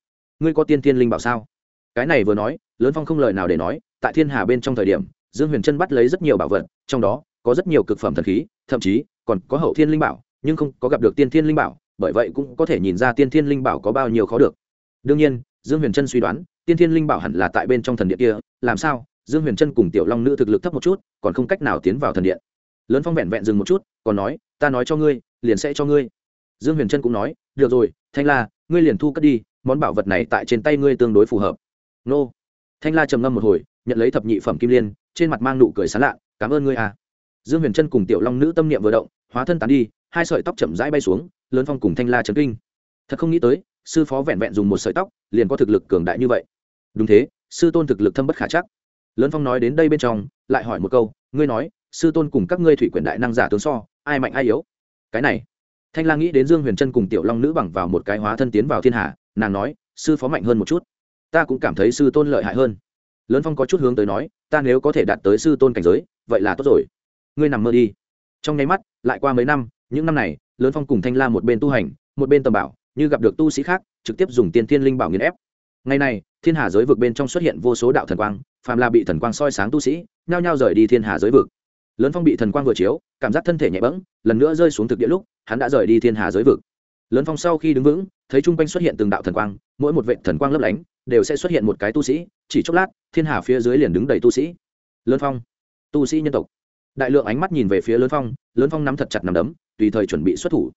Ngươi có tiên tiên linh bảo sao? Cái này vừa nói, lớn phong không lời nào để nói, tại thiên hà bên trong thời điểm dương huyền Chân bắt lấy rất nhiều bảo vật, trong đó có rất nhiều cực phẩm thần khí, thậm chí còn có hậu thiên linh bảo, nhưng không có gặp được tiên thiên linh bảo, bởi vậy cũng có thể nhìn ra tiên thiên linh bảo có bao nhiêu khó được. Đương nhiên, dương huyền trân suy đoán, tiên thiên linh bảo hẳn là tại bên trong thần điện kia, làm sao? Dương huyền trân cùng tiểu long nữ thực lực thấp một chút, còn không cách nào tiến vào thần điện. Lớn phong vẹn vẹn dừng một chút, còn nói, ta nói cho ngươi, liền sẽ cho ngươi. Dương huyền trân cũng nói, được rồi, thanh la, ngươi liền thu cất đi, món bảo vật này tại trên tay ngươi tương đối phù hợp. Nô. Thanh la trầm ngâm một hồi, nhận lấy thập nhị phẩm kim liên trên mặt mang nụ cười sán lạ, cảm ơn ngươi à. Dương huyền trân cùng tiểu long nữ tâm niệm vừa động, hóa thân tán đi, hai sợi tóc chậm rãi bay xuống, lớn phong cùng thanh la trấn kinh. Thật không nghĩ tới, sư phó vẹn vẹn dùng một sợi tóc, liền có thực lực cường đại như vậy. Đúng thế, sư tôn thực lực thâm bất khả chắc. Lớn phong nói đến đây bên trong, lại hỏi một câu, ngươi nói, sư tôn cùng các ngươi thủy quyền đại năng giả tướng so, ai mạnh ai yếu? Cái này, thanh la nghĩ đến dương huyền trân cùng tiểu long nữ bằng vào một cái hóa thân tiến vào thiên hạ, nàng nói, sư phó mạnh hơn một chút, ta cũng cảm thấy sư tôn lợi hại hơn lớn phong có chút hướng tới nói ta nếu có thể đạt tới sư tôn cảnh giới vậy là tốt rồi. Ngươi nằm mơ đi. Trong nháy mắt lại qua mấy năm những năm này lớn phong cùng thanh la một bên tu hành một bên tầm bảo như gặp được tu sĩ khác trực tiếp dùng tiên thiên linh bảo nghiền ép. Ngày nay, thiên hà giới vực bên trong xuất hiện vô số đạo thần quang phàm là bị thần quang soi sáng tu sĩ nhao nhao rời đi thiên hà giới vực. Lớn phong bị thần quang vừa chiếu cảm giác thân thể nhẹ bẫng lần nữa rơi xuống thực địa lúc hắn đã rời đi thiên hà giới vực. Lớn phong sau khi đứng vững thấy chung quanh xuất hiện từng đạo thần quang mỗi một vệ thần quang lấp lánh đều sẽ xuất hiện một cái tu sĩ, chỉ chốc lát, thiên hà phía dưới liền đứng đầy tu sĩ. Lớn phong. Tu sĩ nhân tộc. Đại lượng ánh mắt nhìn về phía lớn phong lớn phong nắm thật chặt nằm đấm, tùy thời chuẩn bị xuất thủ.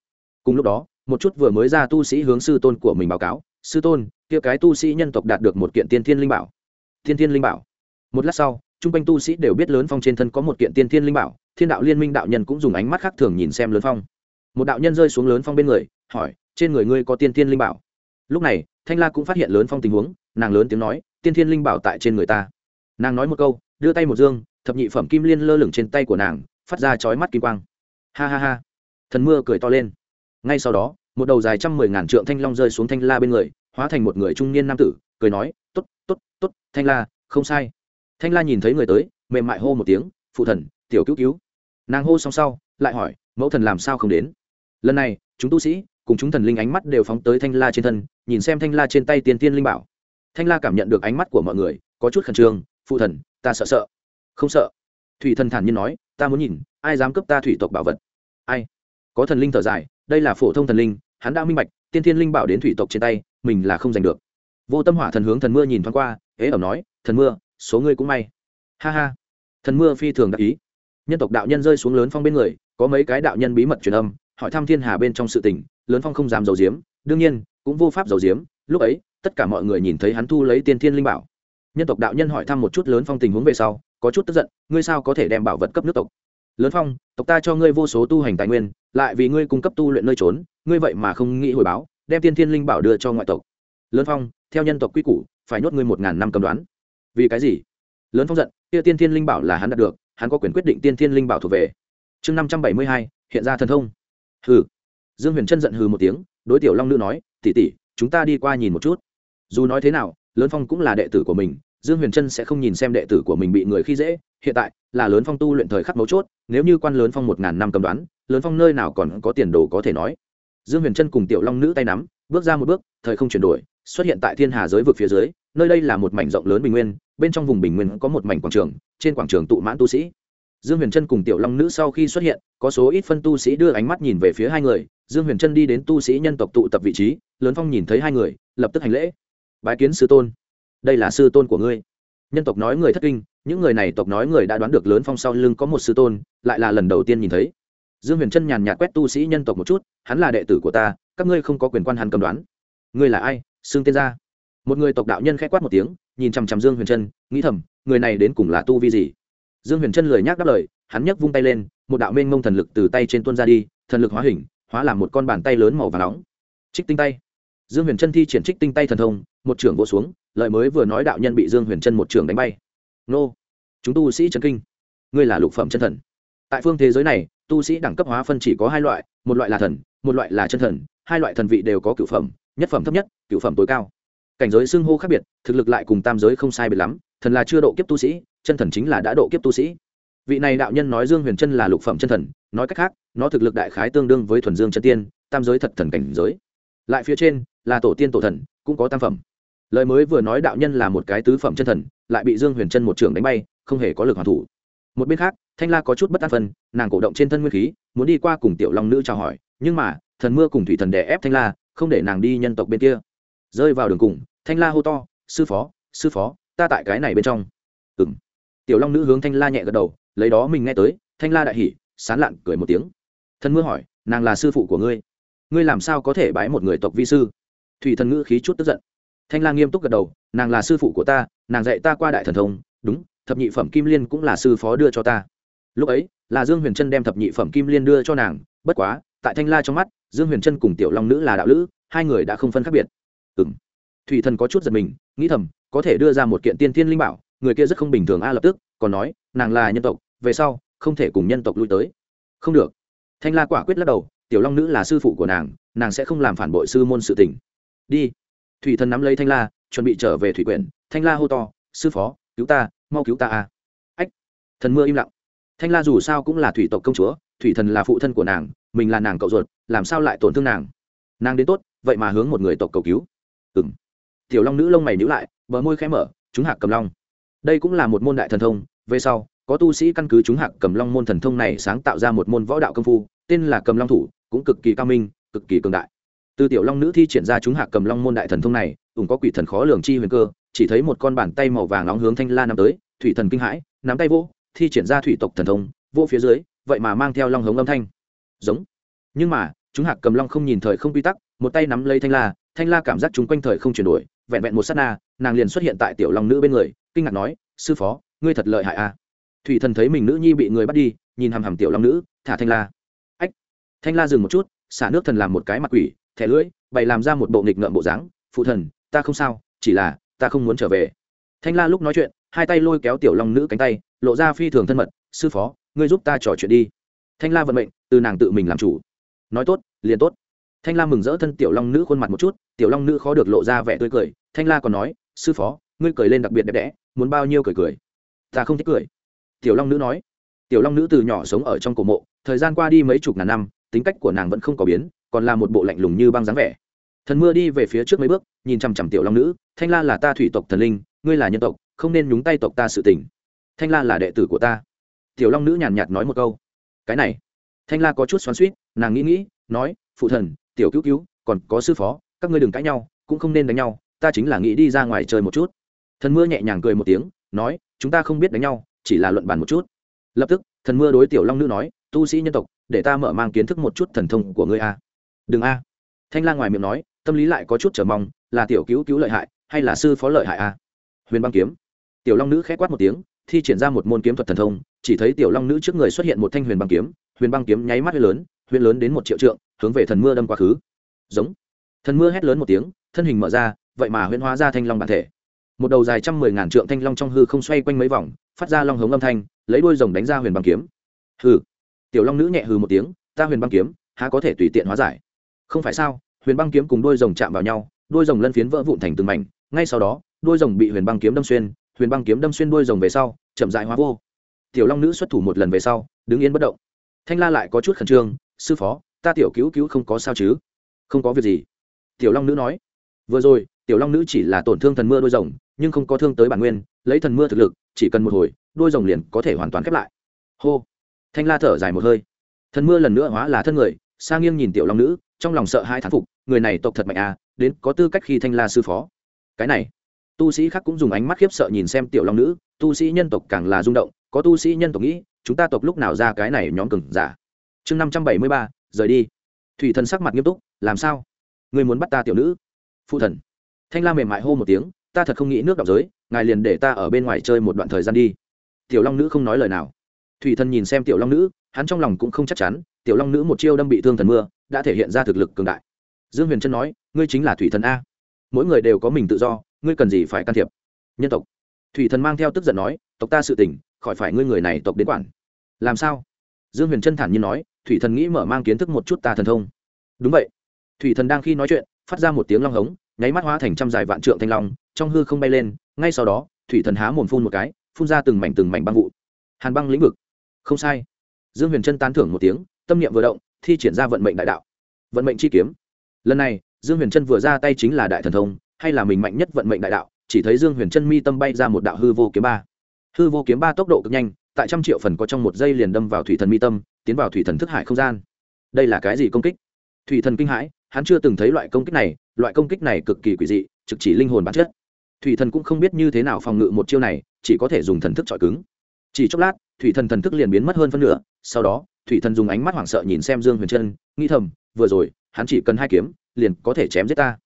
Cùng lúc đó, một chút vừa mới ra tu sĩ hướng sư tôn của mình báo cáo, sư tôn, kia cái tu sĩ nhân tộc đạt được một kiện tiên thiên linh bảo. Thiên thiên linh bảo. Một lát sau t r u n g quanh tu sĩ đều biết lớn phong trên thân có một kiện tiên thiên linh bảo, thiên đạo liên minh đạo nhân cũng dùng ánh mắt khác thường nhìn xem lớn phong. Một đạo nhân rơi xuống lớn phong bên người, hỏi, trên người ngươi có tiên thiên linh bảo? Lúc này thanh la cũng phát hiện lớn phong tình huống, nàng lớn tiếng nói, tiên thiên linh bảo tại trên người ta. Nàng nói một câu, đưa tay một dương, thập nhị phẩm kim liên lơ lửng trên tay của nàng, phát ra chói mắt kim quang. Ha ha ha. Thần mưa cười to lên. Ngay sau đó, một đầu dài trăm mười ngàn trượng thanh long rơi xuống thanh la bên người, hóa thành một người trung niên nam tử, cười nói t ố t t ố t t ố t thanh la, không sai. Thanh la nhìn thấy người tới, mềm mại hô một tiếng, phụ thần, tiểu cứu cứu. Nàng hô xong sau, lại hỏi, mẫu thần làm sao không đến? Lần này, chúng tu sĩ cùng chúng thần linh ánh mắt đều phóng tới thanh la trên thân nhìn xem thanh la trên tay tiên tiên linh bảo. Thanh la cảm nhận được ánh mắt của mọi người, có chút khẩn trương, phụ thần, ta sợ sợ. Không sợ. Thủy thần thản nhiên nói, ta muốn nhìn, ai dám cướp ta thủy tộc bảo vật? Ai? Có thần linh thở dài, đây là phổ thông thần linh, hắn đã minh bạch, tiên thiên linh bảo đến thủy tộc trên tay, mình là không giành được. Vô tâm hỏa thần hướng thần mưa nhìn thoáng qua, ế ẩm nói, thần mưa, số ngươi cũng may. Ha ha. Thần mưa phi thường đắc ý. Nhân tộc đạo nhân rơi xuống lớn phong bên người, có mấy cái đạo nhân bí mật truyền âm, hỏi thăm thiên hà bên trong sự tình, lớn phong không dám giấu diếm. Đương nhiên cũng vô pháp giấu diếm lúc ấy, tất cả mọi người nhìn thấy hắn thu lấy tiên thiên linh bảo. Nhân tộc đạo nhân hỏi thăm một chút lớn phong tình huống về sau, có chút tức giận, ngươi sao có thể đem bảo vật cấp nước tộc? Lớn phong, tộc ta cho ngươi vô số tu hành tài nguyên, lại vì ngươi cung cấp tu luyện nơi trốn, ngươi vậy mà không nghĩ hồi báo, đem tiên thiên linh bảo đưa cho ngoại tộc. Lớn phong, theo nhân tộc quy củ, phải nhốt ngươi một ngàn năm cầm đoán. Vì cái gì? Lớn phong giận, kia tiên thiên linh bảo là hắn đạt được, hắn có quyền quyết định tiên thiên linh bảo thuộc về. Chương năm trăm bảy mươi hai, hiện ra thần thông. Hừ. Dương huyền trân giận hừ một tiếng đối tiểu long nữ nói tỉ tỉ chúng ta đi qua nhìn một chút. Dù nói thế nào, lớn phong cũng là đệ tử của mình, dương huyền trân sẽ không nhìn xem đệ tử của mình bị người khi dễ. Hiện tại, là lớn phong tu luyện thời khắc mấu chốt, nếu như quan lớn phong một ngàn năm cầm đoán, lớn phong nơi nào còn có tiền đồ có thể nói. Dương huyền trân cùng tiểu long nữ tay nắm, bước ra một bước, thời không chuyển đổi, xuất hiện tại thiên hà giới vực phía dưới, nơi đây là một mảnh rộng lớn bình nguyên, bên trong vùng bình nguyên có một mảnh quảng trường, trên quảng trường tụ mãn tu sĩ. Dương huyền trân cùng tiểu long nữ sau khi xuất hiện, có số ít phân tu sĩ đưa ánh mắt nhìn về phía hai người dương huyền trân đi đến tu sĩ nhân tộc tụ tập vị trí, lớn phong nhìn thấy hai người, lập tức hành lễ. Bái kiến sư tôn. Đây là sư tôn của ngươi. Nhân tộc nói người thất kinh, những người này tộc nói người đã đoán được lớn phong sau lưng có một sư tôn, lại là lần đầu tiên nhìn thấy. Dương huyền trân nhàn nhạt quét tu sĩ nhân tộc một chút, hắn là đệ tử của ta, các ngươi không có quyền quan hắn cầm đoán. Ngươi là ai? Xương tiên gia. Một người tộc đạo nhân k h ẽ quát một tiếng, nhìn chằm chằm dương huyền trân, nghĩ thầm, người này đến cùng là tu vi gì? Dương huyền trân lời nhắc đáp lời, hắn nhấc vung tay lên, một đạo mênh mông thần lực từ tay trên tuôn ra đi, thần lực hóa hình hóa làm một con bàn tay lớn màu và nóng. Trích tinh tay. Dương huyền trân thi triển trích tinh tay thần thông, một trưởng vỗ xuống lợi mới vừa nói đạo nhân bị dương huyền trân một trưởng đánh bay. Nô. Chúng tu sĩ trần kinh. Ngươi là lục phẩm chân thần. Tại phương thế giới này, tu sĩ đẳng cấp hóa phân chỉ có hai loại, một loại là thần, một loại là chân thần, hai loại thần vị đều có cửu phẩm, nhất phẩm thấp nhất, cửu phẩm tối cao. Cảnh giới xưng hô khác biệt, thực lực lại cùng tam giới không sai biệt lắm, thần là chưa độ kiếp tu sĩ, chân thần chính là đã độ kiếp tu sĩ vị này đạo nhân nói dương huyền chân là lục phẩm chân thần, nói cách khác, nó thực lực đại khái tương đương với thuần dương chân tiên, tam giới thật thần cảnh giới. Lại phía trên, là tổ tiên tổ thần, cũng có tam phẩm. Lời mới vừa nói đạo nhân là một cái tứ phẩm chân thần, lại bị dương huyền chân một trường đánh bay, không hề có lực hoàn thủ. Một bên khác, thanh la có chút bất an phân, nàng cổ động trên thân nguyên khí, muốn đi qua cùng tiểu long nữ chào hỏi, nhưng mà, thần mưa cùng thủy thần đè ép thanh la, không để nàng đi nhân tộc bên kia. Rơi vào đường cùng, thanh la hô to, sư phó sư phó, ta tại cái này bên trong. Ừ m tiểu long nữ hướng thanh la nhẹ gật đầu lấy đó mình nghe tới, thanh la đại hỉ, sán lạn cười một tiếng. Thần mưa hỏi, nàng là sư phụ của ngươi? Ngươi làm sao có thể bái một người tộc vi sư? Thủy thần ngữ khí chút tức giận. Thanh la nghiêm túc gật đầu, nàng là sư phụ của ta, nàng dạy ta qua đại thần thông, đúng, thập nhị phẩm kim liên cũng là sư phó đưa cho ta. Lúc ấy, là dương huyền trân đem thập nhị phẩm kim liên đưa cho nàng, bất quá, tại thanh la trong mắt, dương huyền trân cùng tiểu long nữ là đạo lữ, hai người đã không phân khác biệt. Ừ m thủy thần có chút giật mình, nghĩ thầm, có thể đưa ra một kiện tiên thiên linh bảo, người kia rất không bình thường a lập tức còn nói, nàng là nhân tộc, về sau, không thể cùng nhân tộc lui tới. Không được. Thanh la quả quyết lắc đầu, tiểu long nữ là sư phụ của nàng nàng sẽ không làm phản bội sư môn sự tình. Đi. Thủy thần nắm lấy thanh la, chuẩn bị trở về thủy quyển. Thanh la hô to, sư phó, cứu ta, mau cứu ta a ách. Thần mưa im lặng. Thanh la dù sao cũng là thủy tộc công chúa, thủy thần là phụ thân của nàng, mình là nàng cậu ruột, làm sao lại tổn thương nàng? Nàng đến tốt, vậy mà hướng một người tộc cầu cứu. Ừng tiểu long nữ lông mày nhữ lại, bờ môi khẽ mở, chúng hạc cầm long. Đây cũng là một môn đại thần thông về sau, có tu sĩ căn cứ chúng hạc cầm long môn thần thông này sáng tạo ra một môn võ đạo công phu, tên là cầm long thủ, cũng cực kỳ cao minh, cực kỳ cường đại. Từ tiểu long nữ thi triển ra chúng hạc cầm long môn đại thần thông này cũng có quỷ thần khó lường chi huyền cơ, chỉ thấy một con bàn tay màu vàng nóng hướng thanh la nắm tới, thủy thần kinh hãi, nắm tay vô, thi triển ra thủy tộc thần thông, vô phía dưới, vậy mà mang theo long hống âm thanh. Giống. Nhưng mà, chúng hạc cầm long không nhìn thời không quy tắc, một tay nắm lấy thanh la thanh la cảm giác chúng quanh thời không chuyển đổi, vẹn vẹn một sát na, nàng liền xuất hiện tại tiểu long nữ bên người, kinh ngạc nói, sư phó ngươi thật lợi hại à. Thủy thần thấy mình nữ nhi bị người bắt đi, nhìn hằm hằm tiểu long nữ, thả thanh la. Ách, thanh la dừng một chút, xả nước thần làm một cái mặt quỷ, thẻ lưỡi, bày làm ra một bộ nghịch ngợm bộ dáng, phụ thần, ta không sao, chỉ là, ta không muốn trở về. Thanh la lúc nói chuyện, hai tay lôi kéo tiểu long nữ cánh tay, lộ ra phi thường thân mật, sư phó, ngươi giúp ta trò chuyện đi. Thanh la vận mệnh, từ nàng tự mình làm chủ. Nói tốt, liền tốt. Thanh la mừng rỡ thân tiểu long nữ khuôn mặt một chút, tiểu long nữ khó được lộ ra vẻ tươi cười. Thanh la còn nói, sư phó, ngươi cười lên đặc biệt đẹp đẽ, muốn bao nhiêu cười cười ta không thích cười. Tiểu long nữ nói. Tiểu long nữ từ nhỏ sống ở trong cổ mộ, thời gian qua đi mấy chục ngàn năm, tính cách của nàng vẫn không có biến, còn là một bộ lạnh lùng như băng dáng vẻ. Thần mưa đi về phía trước mấy bước, nhìn chằm chằm tiểu long nữ, thanh la là ta thủy tộc thần linh, ngươi là nhân tộc, không nên nhúng tay tộc ta sự tình. Thanh la là đệ tử của ta. Tiểu long nữ nhàn nhạt nói một câu. Cái này. Thanh la có chút xoắn suýt nàng nghĩ nghĩ, nói, phụ thần, tiểu cứu cứu, còn có sư phó, các ngươi đừng cãi nhau, cũng không nên đánh nhau, ta chính là nghĩ đi ra ngoài chơi một chút. Thần mưa nhẹ nhàng cười một tiếng, nói chúng ta không biết đánh nhau, chỉ là luận bàn một chút. Lập tức, thần mưa đối tiểu long nữ nói, tu sĩ nhân tộc, để ta mở mang kiến thức một chút thần thông của ngươi a. Đừng a. Thanh la ngoài miệng nói, tâm lý lại có chút chờ mong, là tiểu cứu cứu lợi hại, hay là sư phó lợi hại a? Huyền băng kiếm. Tiểu long nữ khẽ quát một tiếng, thi triển ra một môn kiếm thuật thần thông, chỉ thấy tiểu long nữ trước người xuất hiện một thanh huyền băng kiếm. Huyền băng kiếm nháy mắt huyền lớn huyền lớn đến một triệu trượng, hướng về thần mưa đâm quá khứ. Giống. Thần mưa hét lớn một tiếng, thân hình mở ra, vậy mà huyền hóa ra thanh long bản thể một đầu dài trăm mười ngàn trượng thanh long trong hư không xoay quanh mấy vòng, phát ra long hống âm thanh, lấy đuôi rồng đánh ra huyền băng kiếm. Hừ. Tiểu long nữ nhẹ hừ một tiếng, ta huyền băng kiếm, há có thể tùy tiện hóa giải? Không phải sao, huyền băng kiếm cùng đuôi rồng chạm vào nhau, đuôi rồng lân phiến vỡ vụn thành từng mảnh, ngay sau đó, đuôi rồng bị huyền băng kiếm đâm xuyên, huyền băng kiếm đâm xuyên đuôi rồng về sau, chậm dại hóa vô. Tiểu long nữ xuất thủ một lần về sau, đứng yên bất động. Thanh la lại có chút khẩn trương, sư phó, ta tiểu cứu cứu không có sao chứ? Không có việc gì. Tiểu long nữ nói. Vừa rồi, tiểu long nữ chỉ là tổn thương thần mưa đôi rồng nhưng không có thương tới bản nguyên, lấy thần mưa thực lực, chỉ cần một hồi, đôi rồng liền có thể hoàn toàn khép lại. Hô. Thanh la thở dài một hơi. Thần mưa lần nữa hóa là thân người sang nghiêng nhìn tiểu long nữ, trong lòng sợ hai thán phục, người này tộc thật mạnh à đến có tư cách khi thanh la sư phó. Cái này, tu sĩ khác cũng dùng ánh mắt khiếp sợ nhìn xem tiểu long nữ, tu sĩ nhân tộc càng là rung động, có tu sĩ nhân tộc nghĩ, chúng ta tộc lúc nào ra cái này nhóm cừng giả. Chương năm trăm bảy mươi ba, rời đi. Thủy thần sắc mặt nghiêm túc, làm sao? Người muốn bắt ta tiểu nữ? Phụ thần. Thanh la mềm mại hô một tiếng ta thật không nghĩ nước đ giới, ngài liền để ta ở bên ngoài chơi một đoạn thời gian đi. Tiểu long nữ không nói lời nào. Thủy thần nhìn xem tiểu long nữ, hắn trong lòng cũng không chắc chắn, tiểu long nữ một chiêu đâm bị thương thần mưa, đã thể hiện ra thực lực cường đại. Dương huyền trân nói, ngươi chính là thủy thần a. Mỗi người đều có mình tự do, ngươi cần gì phải can thiệp? Nhân tộc. Thủy thần mang theo tức giận nói, tộc ta sự tình, khỏi phải ngươi người này tộc đến quản. Làm sao? Dương huyền trân thản nhiên nói, thủy thần nghĩ mở mang kiến thức một chút ta thần thông. Đúng vậy. Thủy thần đang khi nói chuyện, phát ra một tiếng long hống nháy mắt hóa thành trăm dài vạn trượng thanh long, trong hư không bay lên, ngay sau đó, thủy thần há mồm phun một cái, phun ra từng mảnh từng mảnh băng vụ. Hàn băng lĩnh vực. Không sai. Dương huyền trân tán thưởng một tiếng, tâm niệm vừa động, thi triển ra vận mệnh đại đạo. Vận mệnh chi kiếm. Lần này, dương huyền trân vừa ra tay chính là đại thần thông, hay là mình mạnh nhất vận mệnh đại đạo, chỉ thấy dương huyền trân mi tâm bay ra một đạo hư vô kiếm ba. Hư vô kiếm ba tốc độ cực nhanh, tại trăm triệu phần có trong một giây liền đâm vào thủy thần mi tâm, tiến vào thủy thần thức hải không gian. Đây là cái gì công kích? Thủy thần kinh hãi hắn chưa từng thấy loại công kích này, loại công kích này cực kỳ quỷ dị, trực chỉ linh hồn bản chất. Thủy thần cũng không biết như thế nào phòng ngự một chiêu này, chỉ có thể dùng thần thức chọi cứng. Chỉ chốc lát, thủy thần thần thức liền biến mất hơn phân nửa, sau đó, thủy thần dùng ánh mắt hoảng sợ nhìn xem dương huyền trân, nghĩ thầm, vừa rồi, hắn chỉ cần hai kiếm, liền có thể chém giết ta.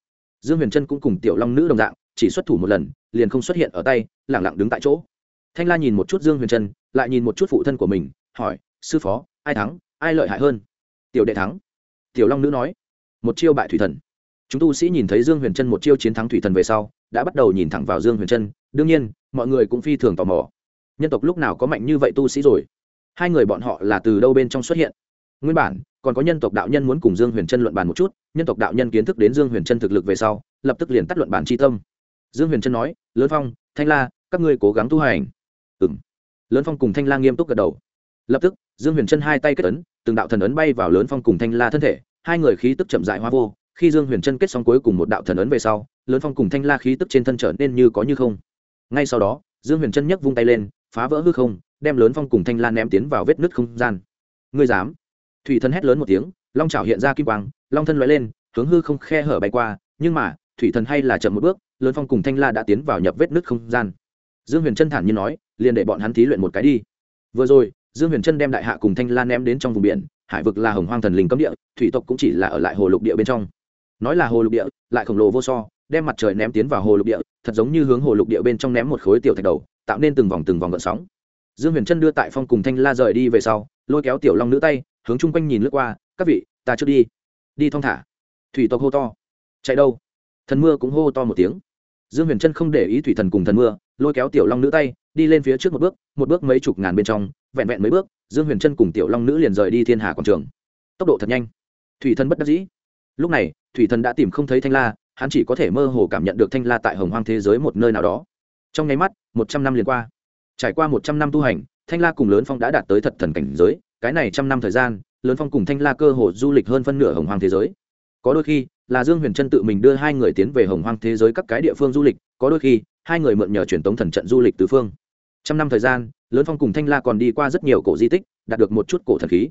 Dương huyền trân cũng cùng tiểu long nữ đồng dạng, chỉ xuất thủ một lần, liền không xuất hiện ở tay, lẳng lặng đứng tại chỗ. Thanh la nhìn một chút dương huyền trân, lại nhìn một chút phụ thân của mình, hỏi, sư phó, ai thắng? Ai lợi hại hơn? Tiểu đệ thắng. Tiểu long nữ nói một chiêu bại thủy thần. Chúng tu sĩ nhìn thấy dương huyền trân một chiêu chiến thắng thủy thần về sau, đã bắt đầu nhìn thẳng vào dương huyền trân đương nhiên, mọi người cũng phi thường tò mò. Nhân tộc lúc nào có mạnh như vậy tu sĩ rồi? Hai người bọn họ là từ đâu bên trong xuất hiện? Nguyên bản, còn có nhân tộc đạo nhân muốn cùng dương huyền trân luận bàn một chút, nhân tộc đạo nhân kiến thức đến dương huyền trân thực lực về sau, lập tức liền tắt luận bàn tri tâm. Dương huyền trân nói, lớn phong, thanh la, các ngươi cố gắng tu hành. Ừ m lớn phong cùng thanh la nghiêm túc gật đầu. Lập tức, dương huyền trân hai tay kết ấn, từng đạo thần ấn bay vào lớn phong cùng thanh la thân thể hai người khí tức chậm dại hoa vô, khi dương huyền chân kết xong cuối cùng một đạo thần ấn về sau, lớn phong cùng thanh la khí tức trên thân trở nên như có như không. Ngay sau đó, dương huyền chân nhấc vung tay lên, phá vỡ hư không, đem lớn phong cùng thanh la ném tiến vào vết nứt không gian. Ngươi dám? Thủy thần hét lớn một tiếng, long trào hiện ra kim quang, long thân loại lên, hướng hư không khe hở bay qua, nhưng mà, thủy thần hay là chậm một bước, lớn phong cùng thanh la đã tiến vào nhập vết nứt không gian. Dương huyền chân thản nhiên nói, liền để bọn hắn thí luyện một cái đi. Vừa rồi, dương huyền chân đem đại hạ cùng thanh la ném đến trong vùng biển hải vực là hồng hoang thần linh cấm địa, thủy tộc cũng chỉ là ở lại hồ lục địa bên trong. Nói là hồ lục địa, lại khổng lồ vô so, đem mặt trời ném tiến vào hồ lục địa, thật giống như hướng hồ lục địa bên trong ném một khối tiểu thạch đầu, tạo nên từng vòng từng vòng gợn sóng. Dương huyền trân đưa tại phong cùng thanh la rời đi về sau, lôi kéo tiểu long nữ tay, hướng chung quanh nhìn lướt qua, các vị, ta trước đi. Đi thong thả. Thủy tộc hô to. Chạy đâu? Thần mưa cũng hô to một tiếng. Dương huyền trân không để ý thủy thần cùng thần mưa, lôi kéo tiểu long nữ tay đi lên phía trước một bước một bước mấy chục ngàn bên trong, vẹn vẹn mấy bước, dương huyền trân cùng tiểu long nữ liền rời đi thiên hà quảng trường. Tốc độ thật nhanh. Thủy thần bất đắc dĩ. Lúc này, thủy thần đã tìm không thấy thanh la, hắn chỉ có thể mơ hồ cảm nhận được thanh la tại hồng hoang thế giới một nơi nào đó. Trong nháy mắt, một trăm năm liền qua. Trải qua một trăm năm tu hành, thanh la cùng lớn phong đã đạt tới thật thần cảnh giới, cái này trăm năm thời gian, lớn phong cùng thanh la cơ hồ du lịch hơn phân nửa hồng hoang thế giới. Có đôi khi, là dương huyền trân tự mình đưa hai người tiến về hồng hoang thế giới các cái địa phương du lịch, có đôi khi, hai người mượn nhờ truyền tống thần trận du lịch tứ phương trăm năm thời gian, lớn phong cùng thanh la còn đi qua rất nhiều cổ di tích, đạt được một chút cổ thần khí.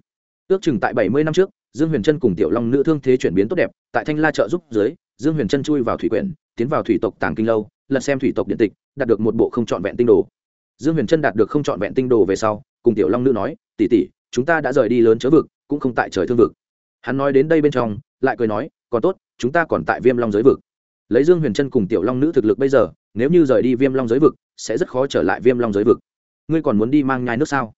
Ước chừng tại bảy mươi năm trước, dương huyền trân cùng tiểu long nữ thương thế chuyển biến tốt đẹp, tại thanh la trợ giúp dưới, dương huyền trân chui vào thủy quyển, tiến vào thủy tộc tàng kinh lâu, lật xem thủy tộc điện tịch, đạt được một bộ không trọn vẹn tinh đồ. Dương huyền trân đạt được không trọn vẹn tinh đồ về sau, cùng tiểu long nữ nói tỉ tỉ chúng ta đã rời đi lớn chớ vực, cũng không tại trời thương vực. Hắn nói đến đây bên trong, lại cười nói, còn tốt, chúng ta còn tại viêm long giới vực lấy dương huyền trân cùng tiểu long nữ thực lực bây giờ, nếu như rời đi viêm long giới vực, sẽ rất khó trở lại viêm long giới vực. Ngươi còn muốn đi mang nhai nước sao?